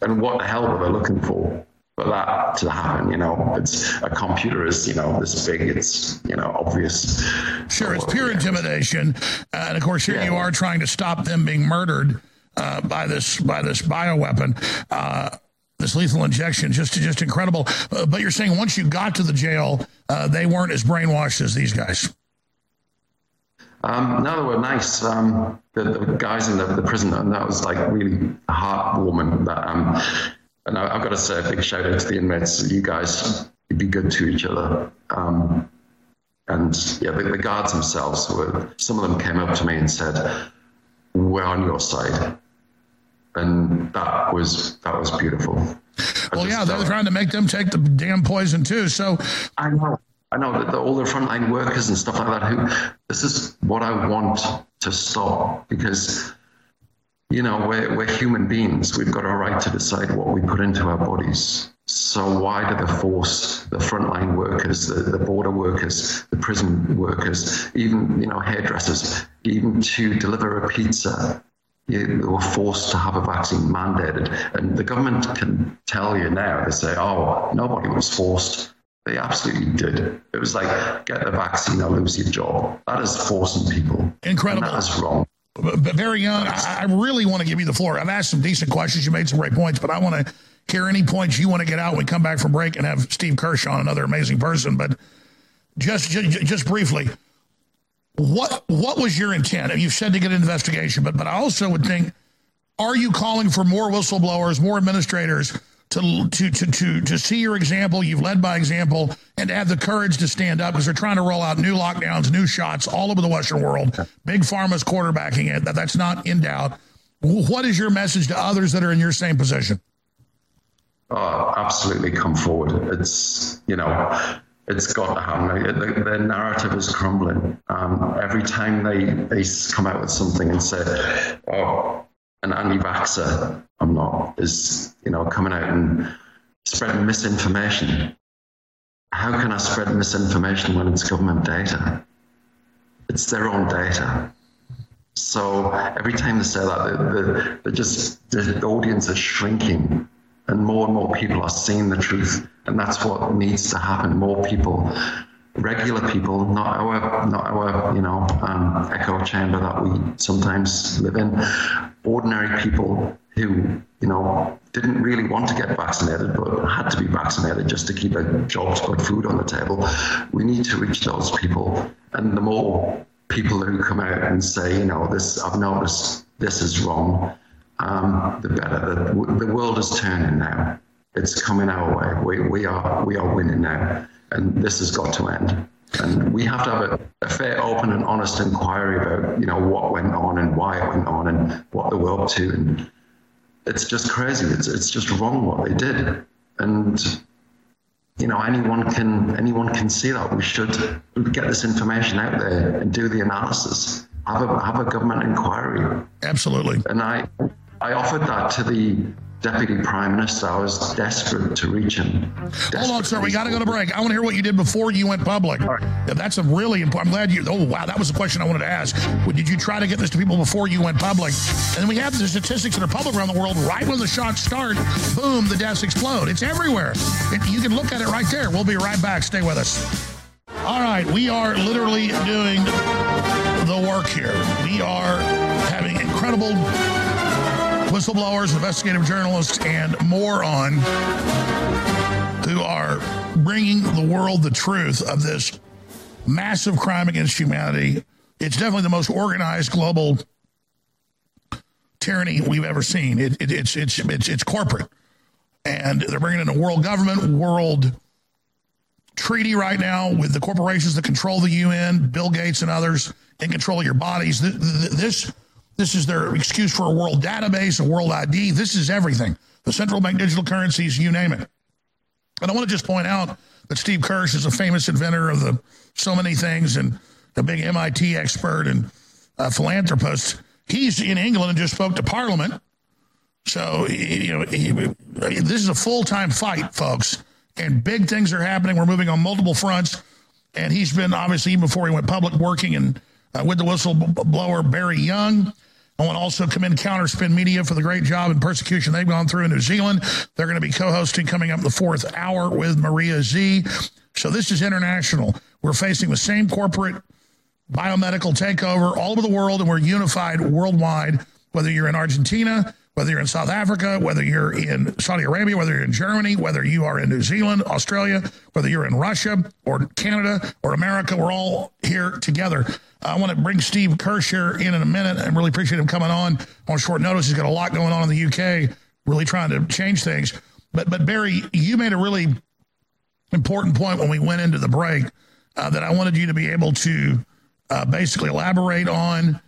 And what the hell were they looking for? For that to happen, you know, it's a computer is, you know, this big, it's, you know, obvious. Sure, it's pure intimidation. and of course, here yeah. you are trying to stop them being murdered uh, by this by this bioweapon. Uh, this lethal injection just just incredible uh, but you're saying once you got to the jail uh, they weren't as brainwashed as these guys um, no, they were nice. Um, the, the, guys in the, the, prison, and that was like really heartwarming. That, um, and I, have got to say a big shout out to the inmates. You guys, you'd be good to each other. Um, and yeah, the, the, guards themselves were. Some of them came up to me and said, "We're on your side," and that was that was beautiful. well, yeah, they're trying to make them take the damn poison too. So I know. I know that the, all the frontline workers and stuff like that. Who this is what I want to stop because you know we're we're human beings. We've got a right to decide what we put into our bodies. So why do the force the frontline workers, the, the border workers, the prison workers, even you know hairdressers, even to deliver a pizza they were forced to have a vaccine mandated. And the government can tell you now, they say, oh, nobody was forced. They absolutely did. It was like, get the vaccine or lose your job. That is forcing people. Incredible. That is wrong. But, Barry Young, I, I really want to give you the floor. I've asked some decent questions. You made some great points, but I want to hear any points you want to get out when we come back from break and have Steve Kirsch on, another amazing person. But just, just, just briefly, what what was your intent? You've said to get an investigation, but but I also would think, are you calling for more whistleblowers, more administrators to to to to to see your example? You've led by example, and to have the courage to stand up because they're trying to roll out new lockdowns, new shots all over the Western world. Big pharma's quarterbacking it. That that's not in doubt. What is your message to others that are in your same position? Oh, absolutely come forward. It's you know it's got to happen. The, the narrative is crumbling. Um, every time they, they come out with something and say, oh, an anti-vaxxer, I'm not, is, you know, coming out and spreading misinformation. How can I spread misinformation when it's government data? It's their own data. So every time they say that, they, just, the audience is shrinking and more and more people are seeing the truth and that's what needs to happen more people regular people not our not our you know um, echo chamber that we sometimes live in ordinary people who you know didn't really want to get vaccinated but had to be vaccinated just to keep a job to put food on the table we need to reach those people and the more people who come out and say you know this I've noticed this is wrong um, the better. The, the world is turning now. It's coming our way. We, we are we are winning now, and this has got to end. And we have to have a, a fair, open, and honest inquiry about you know what went on and why it went on and what they were up to. And it's just crazy. It's it's just wrong what they did. And you know anyone can anyone can see that. We should get this information out there and do the analysis. Have a have a government inquiry. Absolutely. And I I offered that to the deputy prime minister. I was desperate to reach him. Hold on, sir. We got to go to break. I want to hear what you did before you went public. Yeah, that's a really important. I'm glad you. Oh, wow. That was the question I wanted to ask. Did you try to get this to people before you went public? And we have the statistics that are public around the world. Right when the shots start, boom, the deaths explode. It's everywhere. It, you can look at it right there. We'll be right back. Stay with us. All right. We are literally doing the work here. We are having incredible whistleblowers, investigative journalists, and more on who are bringing the world the truth of this massive crime against humanity. It's definitely the most organized global tyranny we've ever seen. It, it, it's, it's, it's, it's corporate. And they're bringing in a world government, world treaty right now with the corporations that control the UN, Bill Gates and others in control your bodies. This this is their excuse for a world database, a world ID. This is everything. The central bank digital currencies, you name it. And I want to just point out that Steve Kirsch is a famous inventor of the so many things and a big MIT expert and a philanthropist. He's in England and just spoke to Parliament. So, you know, he, this is a full-time fight, folks. And big things are happening. We're moving on multiple fronts. And he's been, obviously, even before he went public, working in uh, with the whistleblower Barry Young. I want to also commend Counterspin Media for the great job and persecution they've gone through in New Zealand. They're going to be co-hosting coming up the fourth hour with Maria Zeee. So this is international. We're facing the same corporate biomedical takeover all over the world, and we're unified worldwide, whether you're in Argentina, whether you're in South Africa, whether you're in Saudi Arabia, whether you're in Germany, whether you are in New Zealand, Australia, whether you're in Russia or Canada or America, we're all here together. I want to bring Steve Kirsch here in in a minute and really appreciate him coming on on short notice. He's got a lot going on in the UK, really trying to change things. But but Barry, you made a really important point when we went into the break uh, that I wanted you to be able to uh, basically elaborate on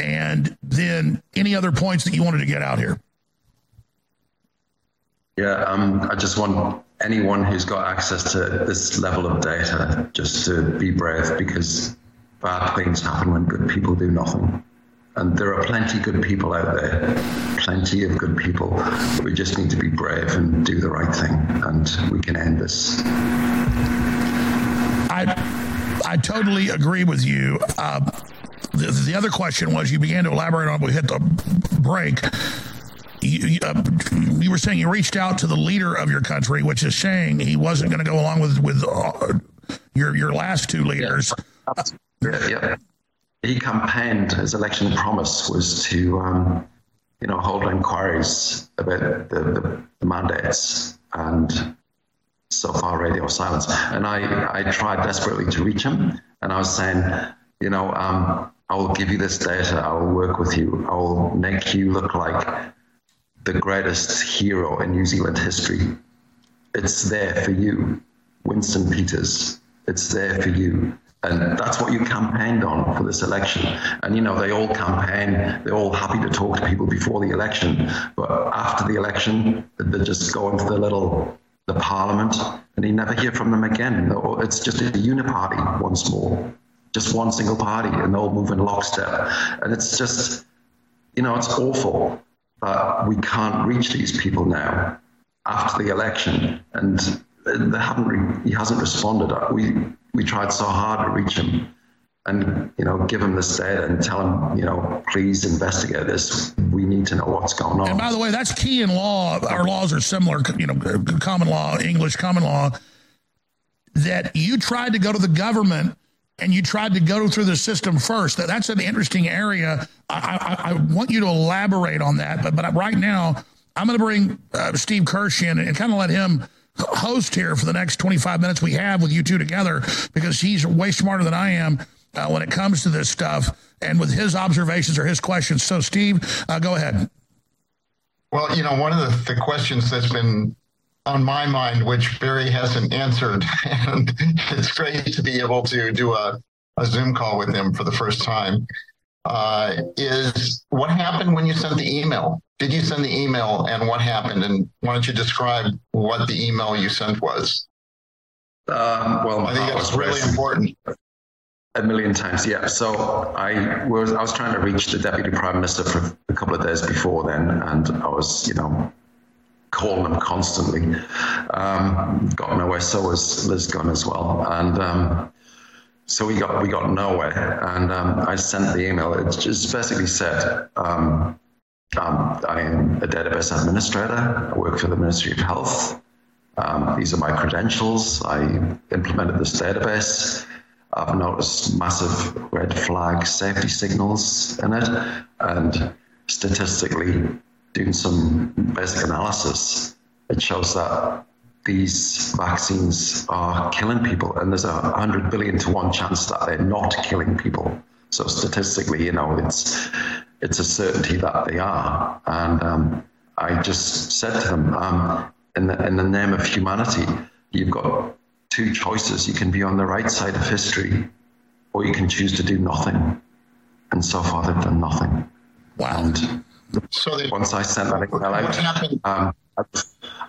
and then any other points that you wanted to get out here. Yeah, um, I just want anyone who's got access to this level of data just to be brave because bad things happen when good people do nothing. And there are plenty of good people out there, plenty of good people. We just need to be brave and do the right thing, and we can end this. I I totally agree with you. Uh, the, the other question was you began to elaborate on we hit the break you, uh, you, were saying you reached out to the leader of your country, which is saying he wasn't going to go along with with uh, your your last two leaders. Yeah, yeah. He campaigned his election promise was to, um, you know, hold inquiries about the, the, the mandates and so far radio silence. And I I tried desperately to reach him, and I was saying, you know, um, I will give you this data. I will work with you. I will make you look like the greatest hero in New Zealand history. It's there for you, Winston Peters. It's there for you. And that's what you campaigned on for this election. And you know, they all campaign, they're all happy to talk to people before the election, but after the election, they just go into the little the parliament and you never hear from them again. It's just a uniparty once more. Just one single party and they'll move in lockstep. And it's just you know, it's awful but we can't reach these people now after the election. And they haven't he hasn't responded. We we tried so hard to reach him and you know give him this data and tell him you know please investigate this. We need to know what's going on. And by the way that's key in law. Our laws are similar you know common law english common law that you tried to go to the government and you tried to go through the system first. That's an interesting area. I, I, I want you to elaborate on that. But, but right now, I'm going to bring uh, Steve Kirsch in and kind of let him host here for the next 25 minutes we have with you two together because he's way smarter than I am uh, when it comes to this stuff and with his observations or his questions. So, Steve, uh, go ahead. Well, you know, one of the, the questions that's been on my mind, which Barry hasn't answered. And it's great to be able to do a, a Zoom call with him for the first time. Uh, is what happened when you sent the email? Did you send the email and what happened? And why don't you describe what the email you sent was? Um, well, I think that's really important. A million times, yeah. So I was I was trying to reach the deputy prime minister for a couple of days before then, and I was, you know, calling them constantly. Um, got nowhere. So was Liz Gunn as well. And um, so we got we got nowhere. And um, I sent the email. It just basically said, um, um, I am a database administrator. I work for the Ministry of Health. Um, these are my credentials. I implemented this database. I've noticed massive red flag safety signals in it, and statistically, doing some basic analysis, it shows that these vaccines are killing people and there's a 100 billion to 1 chance that they're not killing people. So statistically, you know, it's it's a certainty that they are. And um, I just said to them, um, in the in the name of humanity, you've got two choices. You can be on the right side of history or you can choose to do nothing. And so far they've done nothing. Wow. And so they, once I sent that email out, um, I,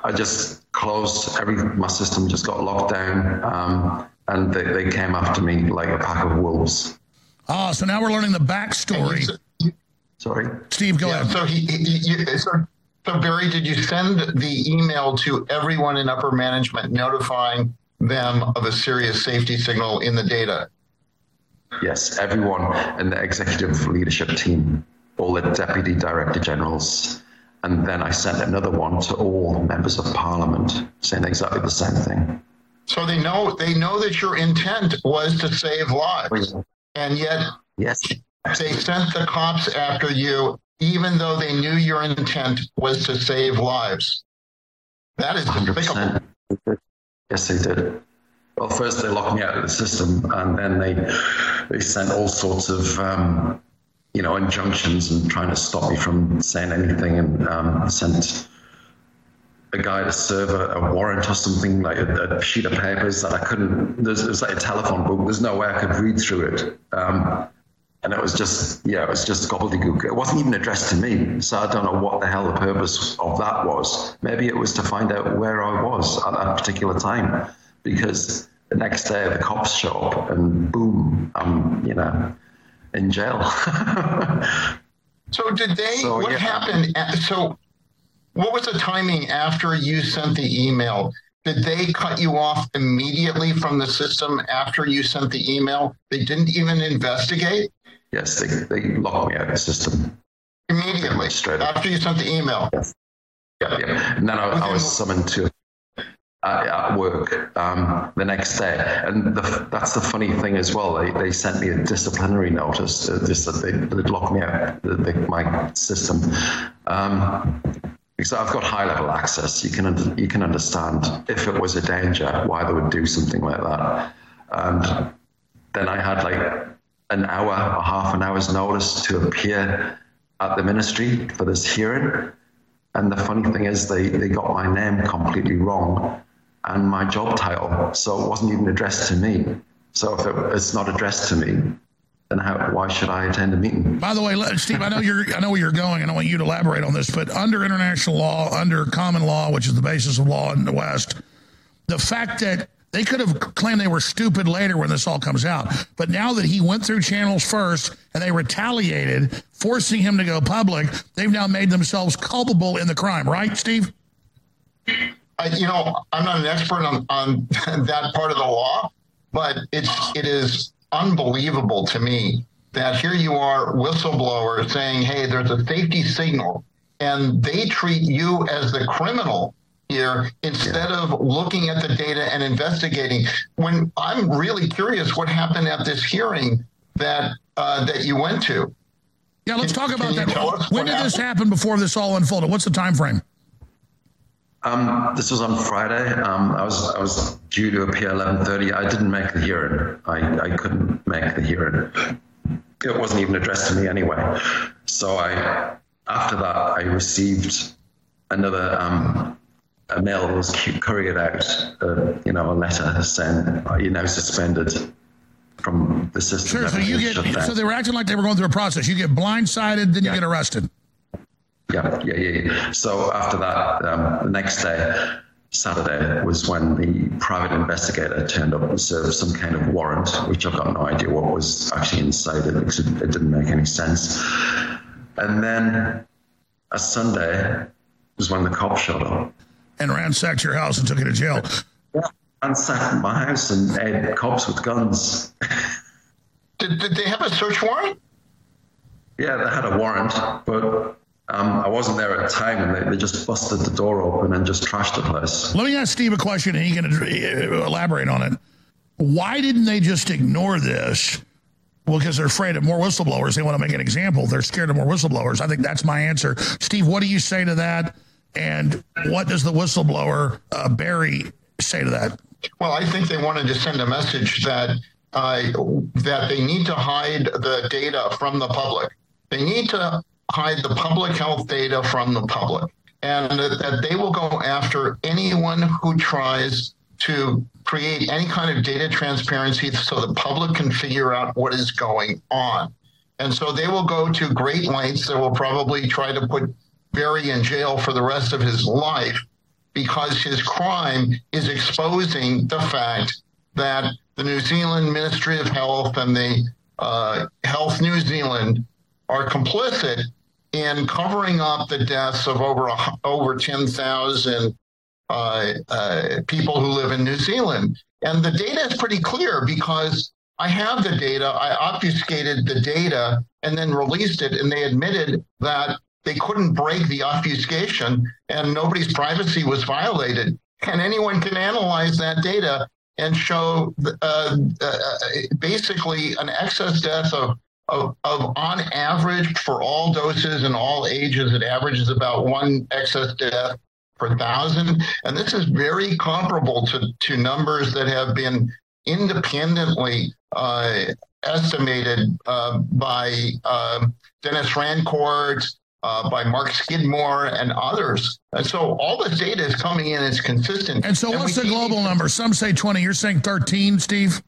I, just closed every my system just got locked down, um, and they, they came after me like a pack of wolves. Ah, so now we're learning the backstory. Sorry, Steve, go yeah, ahead. So he, he, he so, so Barry, did you send the email to everyone in upper management notifying them of a serious safety signal in the data? Yes, everyone in the executive leadership team all the deputy director generals and then I sent another one to all members of parliament saying exactly the same thing. So they know they know that your intent was to save lives. And yet yes. they sent the cops after you even though they knew your intent was to save lives. That is despicable. Yes, they did. Well, first they locked me out of the system, and then they they sent all sorts of um, you know, injunctions and trying to stop me from saying anything. And um, sent a guy to serve a, a warrant or something like a, a, sheet of papers that I couldn't there's, like a telephone book there's no way I could read through it. Um, and it was just yeah it was just gobbledygook. It wasn't even addressed to me. So I don't know what the hell the purpose of that was. Maybe it was to find out where I was at that particular time. Because the next day the cops show up and boom I'm you know in jail. so did they So, what yeah. happened so what was the timing after you sent the email? Did they cut you off immediately from the system after you sent the email? They didn't even investigate? yes, they they locked me out of the system immediately straight after you sent the email. Yes. Yeah, yeah. And then I, I was summoned to uh, at work um, the next day. And the, that's the funny thing as well. They, they sent me a disciplinary notice, uh, just that they, locked me out of the, my system. Um, because I've got high level access. You can you can understand if it was a danger why they would do something like that. And then I had like an hour or half an hour's notice to appear at the ministry for this hearing. And the funny thing is they they got my name completely wrong and my job title, so it wasn't even addressed to me. So if it, it's not addressed to me, then how, why should I attend a meeting? By the way, Steve, I know you're I know where you're going, and I want you to elaborate on this. But under international law, under common law, which is the basis of law in the West, the fact that they could have claimed they were stupid later when this all comes out. But now that he went through channels first and they retaliated, forcing him to go public, they've now made themselves culpable in the crime, right, Steve? I, you know, I'm not an expert on, on that part of the law, but it's it is unbelievable to me that here you are whistleblower saying, "Hey, there's a safety signal," and they treat you as the criminal here instead of looking at the data and investigating. When I'm really curious what happened at this hearing that uh, that you went to. Yeah, let's can, talk about that. When did happened? this happen before this all unfolded? What's the time frame? Um, this was on Friday. Um, I was I was due to appear at 11:30. I didn't make the hearing. I I couldn't make the hearing. It wasn't even addressed to me anyway. So I after that I received another um, a mail that was couriered out, uh, you know, a letter saying uh, you're now suspended from the system. Sure. So you get so they were acting like they were going through a process. You get blindsided, then yeah. you get arrested. Yeah, yeah, yeah. So after that, um, the next day, Saturday, was when the private investigator turned up and served some kind of warrant, which I've got no idea what was actually inside it because it, it didn't make any sense. And then a Sunday was when the cops showed up. And ransacked your house and took you to jail. Yeah, ransacked my house and had cops with guns. did, did they have a search warrant? Yeah, they had a warrant, but um, I wasn't there at the time, and they, they, just busted the door open and just trashed the place. Let me ask Steve a question, and he can uh, elaborate on it. Why didn't they just ignore this? Well, because they're afraid of more whistleblowers. They want to make an example. They're scared of more whistleblowers. I think that's my answer. Steve, what do you say to that? And what does the whistleblower, uh, Barry, say to that? Well, I think they wanted to send a message that uh, that they need to hide the data from the public. They need to hide the public health data from the public and that they will go after anyone who tries to create any kind of data transparency so the public can figure out what is going on. And so they will go to great lengths. They will probably try to put Barry in jail for the rest of his life because his crime is exposing the fact that the New Zealand Ministry of Health and the uh, Health New Zealand are complicit in covering up the deaths of over over 10,000 uh, uh, people who live in New Zealand. And the data is pretty clear because I have the data. I obfuscated the data and then released it, and they admitted that they couldn't break the obfuscation and nobody's privacy was violated. And anyone can analyze that data and show uh, uh basically an excess death of of, of on average for all doses and all ages, it averages about one excess death per thousand. And this is very comparable to, to numbers that have been independently uh, estimated uh, by uh, Denis Rancourt, uh, by Mark Skidmore and others. And so all this data is coming in, it's consistent. And so and what's the global number? Some say 20, you're saying 13, Steve?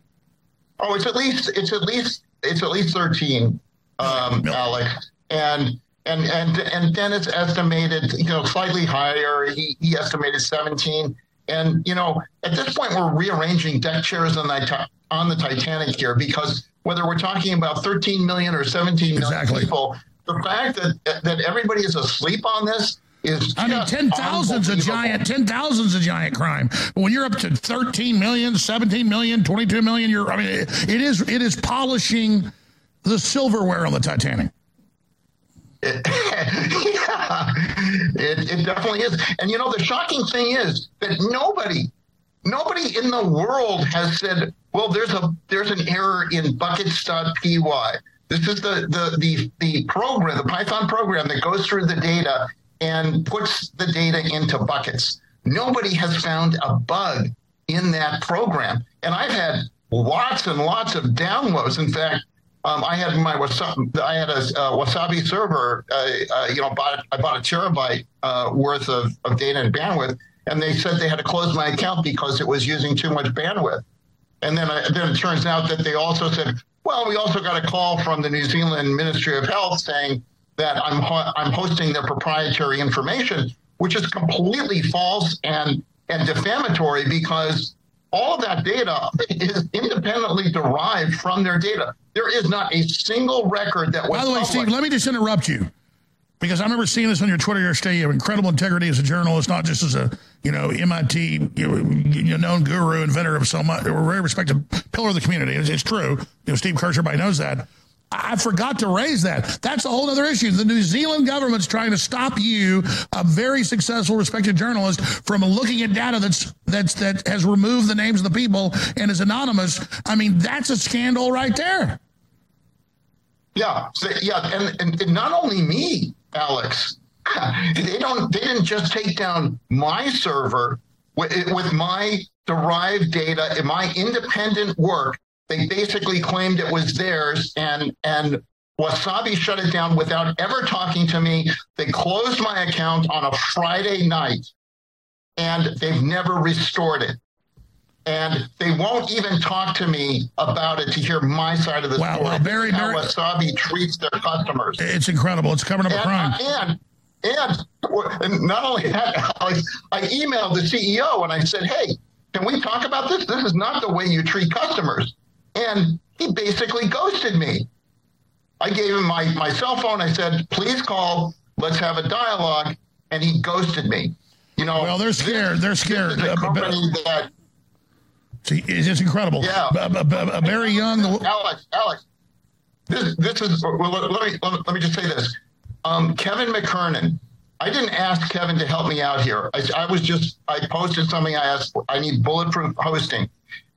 Oh, it's at least it's at least it's at least 13, um, Alex. And and and and Dennis estimated, you know, slightly higher. He he estimated 17. And you know, at this point, we're rearranging deck chairs on the on the Titanic here because whether we're talking about 13 million or 17 million exactly. people, the fact that that everybody is asleep on this is I mean 10,000's a giant 10,000's a giant crime. But when you're up to 13 million, 17 million, 22 million, you're I mean it, it is it is polishing the silverware on the Titanic. It, yeah, it, it definitely is. And you know, the shocking thing is that nobody, nobody in the world has said, well, there's a there's an error in buckets.py. This is the the the the program, the Python program that goes through the data and puts the data into buckets. Nobody has found a bug in that program. And I've had lots and lots of downloads. In fact, um, I had my wasabi, I had a uh, wasabi server. Uh, uh, you know, bought I bought a terabyte uh, worth of, of data and bandwidth, and they said they had to close my account because it was using too much bandwidth. And then I, then it turns out that they also said, well, we also got a call from the New Zealand Ministry of Health saying that I'm ho I'm hosting their proprietary information, which is completely false and and defamatory because all of that data is independently derived from their data. There is not a single record that was By the way, published. Steve, let me just interrupt you. Because I remember seeing this on your Twitter yesterday. You have incredible integrity as a journalist, not just as a you know MIT you know, known guru, inventor of so much, or very respected pillar of the community. It's, it's true. You know, Steve Kirsch, everybody knows that. I forgot to raise that. That's a whole other issue. The New Zealand government's trying to stop you, a very successful, respected journalist, from looking at data that's that's that has removed the names of the people and is anonymous. I mean, that's a scandal right there. Yeah, so, yeah, and, and, and not only me, Alex. They don't. They didn't just take down my server with, with my derived data and my independent work. They basically claimed it was theirs, and and Wasabi shut it down without ever talking to me. They closed my account on a Friday night, and they've never restored it. And they won't even talk to me about it to hear my side of the Wow, story. Barry- This how Barry- Wasabi treats their customers. It's incredible. It's covering up a And, crime. Uh, and and and not only that, Alex, I emailed the CEO and I said, "Hey, can we talk about this? This is not the way you treat customers." And he basically ghosted me. I gave him my my cell phone. I said, "Please call. Let's have a dialogue." And he ghosted me. You know, Well, they're scared. They're scared. This is Uh, a but- company that See, it's just incredible. Yeah. Uh, Barry Young, Alex, Alex, this this is well. Let, me let, let me just say this. Um, Kevin McKernan. I didn't ask Kevin to help me out here. I, I was just I posted something. I asked I need bulletproof hosting,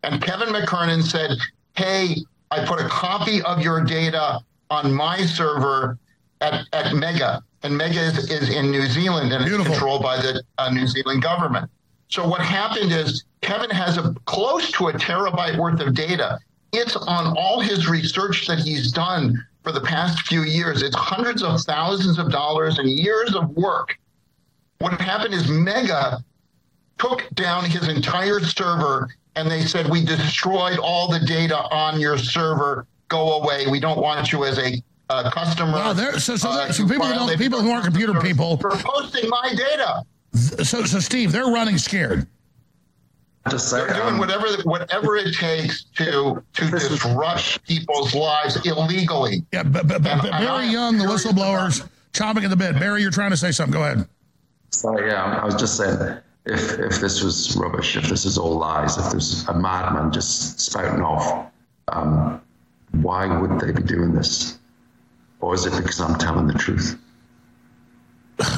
and Kevin McKernan said, "Hey, I put a copy of your data on my server at at Mega, and Mega is, is in New Zealand and it's controlled by the uh, New Zealand government." So what happened is Kevin has a close to a terabyte worth of data. It's on all his research that he's done for the past few years. It's hundreds of thousands of dollars and years of work. What happened is Mega took down his entire server and they said we destroyed all the data on your server. Go away. We don't want you as a uh, customer. Wow, there- so- so Uh, so people who don't- people who aren't computer people- for posting my data. so, so Steve, they're running scared. Just say, They're doing um, whatever whatever it takes to to disrupt people's lives illegally. Yeah, but, but, but, but Barry Young, the whistleblowers, chomping at the bit. Barry, you're trying to say something. Go ahead. So yeah, I was just saying, if if this was rubbish, if this is all lies, if there's a madman just spouting off, um, why would they be doing this? Or is it because I'm telling the truth?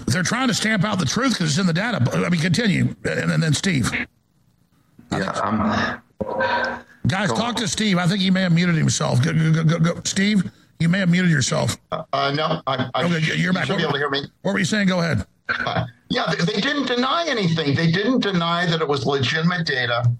They're trying to stamp out the truth because it's in the data. I mean, continue, and, and then Steve. Yeah, um, Guys, talk to Steve. I think he may have muted himself. Go, go, go, go. Steve, you may have muted yourself. Uh, no, I, I Okay, you're you back. should be able to hear me. What were you saying? Go ahead. Yeah, they, they didn't deny anything. They didn't deny that it was legitimate data.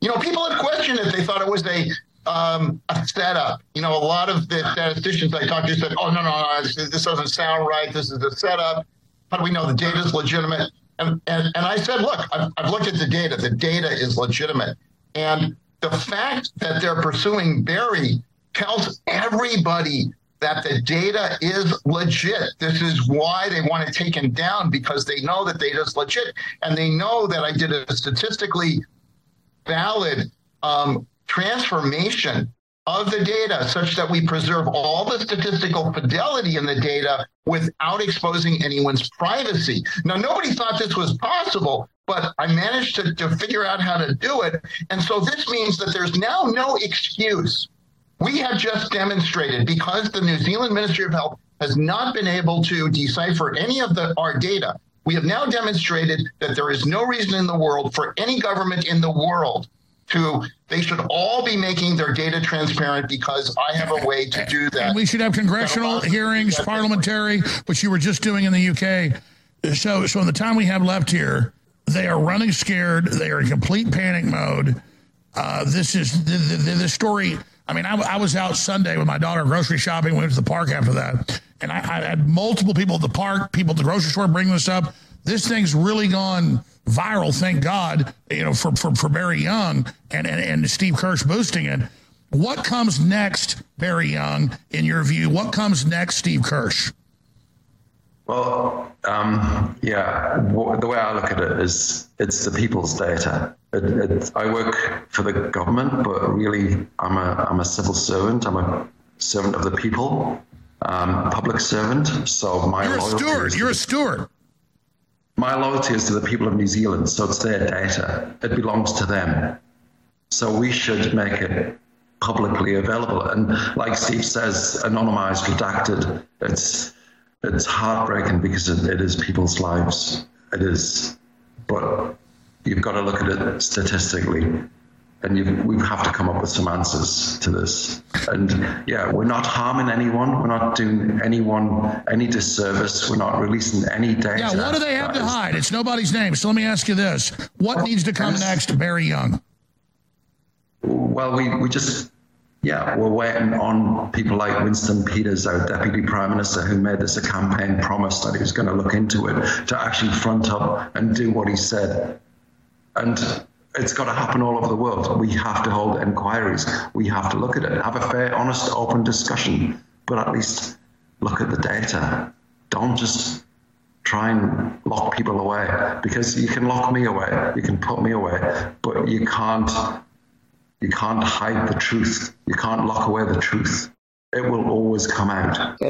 You know, people had questioned it. They thought it was a um, a setup. You know, a lot of the statisticians I talked to said, "Oh no, no, no, this, this doesn't sound right. This is a setup." How do we know the data is legitimate? And, and and I said, look, I've, I've looked at the data. The data is legitimate, and the fact that they're pursuing Barry tells everybody that the data is legit. This is why they want it taken down because they know that data is legit, and they know that I did a statistically valid um, transformation of the data such that we preserve all the statistical fidelity in the data without exposing anyone's privacy. Now, nobody thought this was possible, but I managed to, to figure out how to do it. And so this means that there's now no excuse We have just demonstrated because the New Zealand Ministry of Health has not been able to decipher any of the our data. We have now demonstrated that there is no reason in the world for any government in the world to they should all be making their data transparent because I have a way to do that. And we should have congressional hearings, parliamentary, which you were just doing in the UK. So so in the time we have left here, they are running scared, they are in complete panic mode. Uh, this is the, the, the story I mean, I, I, was out Sunday with my daughter grocery shopping. We went to the park after that. And I, I had multiple people at the park, people at the grocery store bring this up. This thing's really gone viral, thank God, you know, for, for, for Barry Young and, and, and Steve Kirsch boosting it. What comes next, Barry Young, in your view? What comes next, Steve Kirsch? Well, um, yeah, the way I look at it is it's the people's data. It, it, I work for the government, but really I'm a I'm a civil servant. I'm a servant of the people, um, public servant. So my You're a steward. You're a steward. My loyalty is to the people of New Zealand, so it's their data. It belongs to them. So we should make it publicly available. And like Steve says, anonymized, redacted. It's it's heartbreaking because it, it is people's lives. It is, but you've got to look at it statistically, and you, we have to come up with some answers to this. And yeah, we're not harming anyone. We're not doing anyone any disservice. We're not releasing any data. Yeah, what do they have to hide? It's nobody's name. So let me ask you this: What needs to come next, Barry Young? Well, we we just yeah, we're waiting on people like Winston Peters, our Deputy Prime Minister, who made this a campaign promise that he was going to look into it, to actually front up and do what he said. And it's got to happen all over the world. We have to hold inquiries. We have to look at it, have a fair, honest, open discussion, but at least look at the data. Don't just try and lock people away because you can lock me away, you can put me away, but you can't you can't hide the truth. You can't lock away the truth. It will always come out.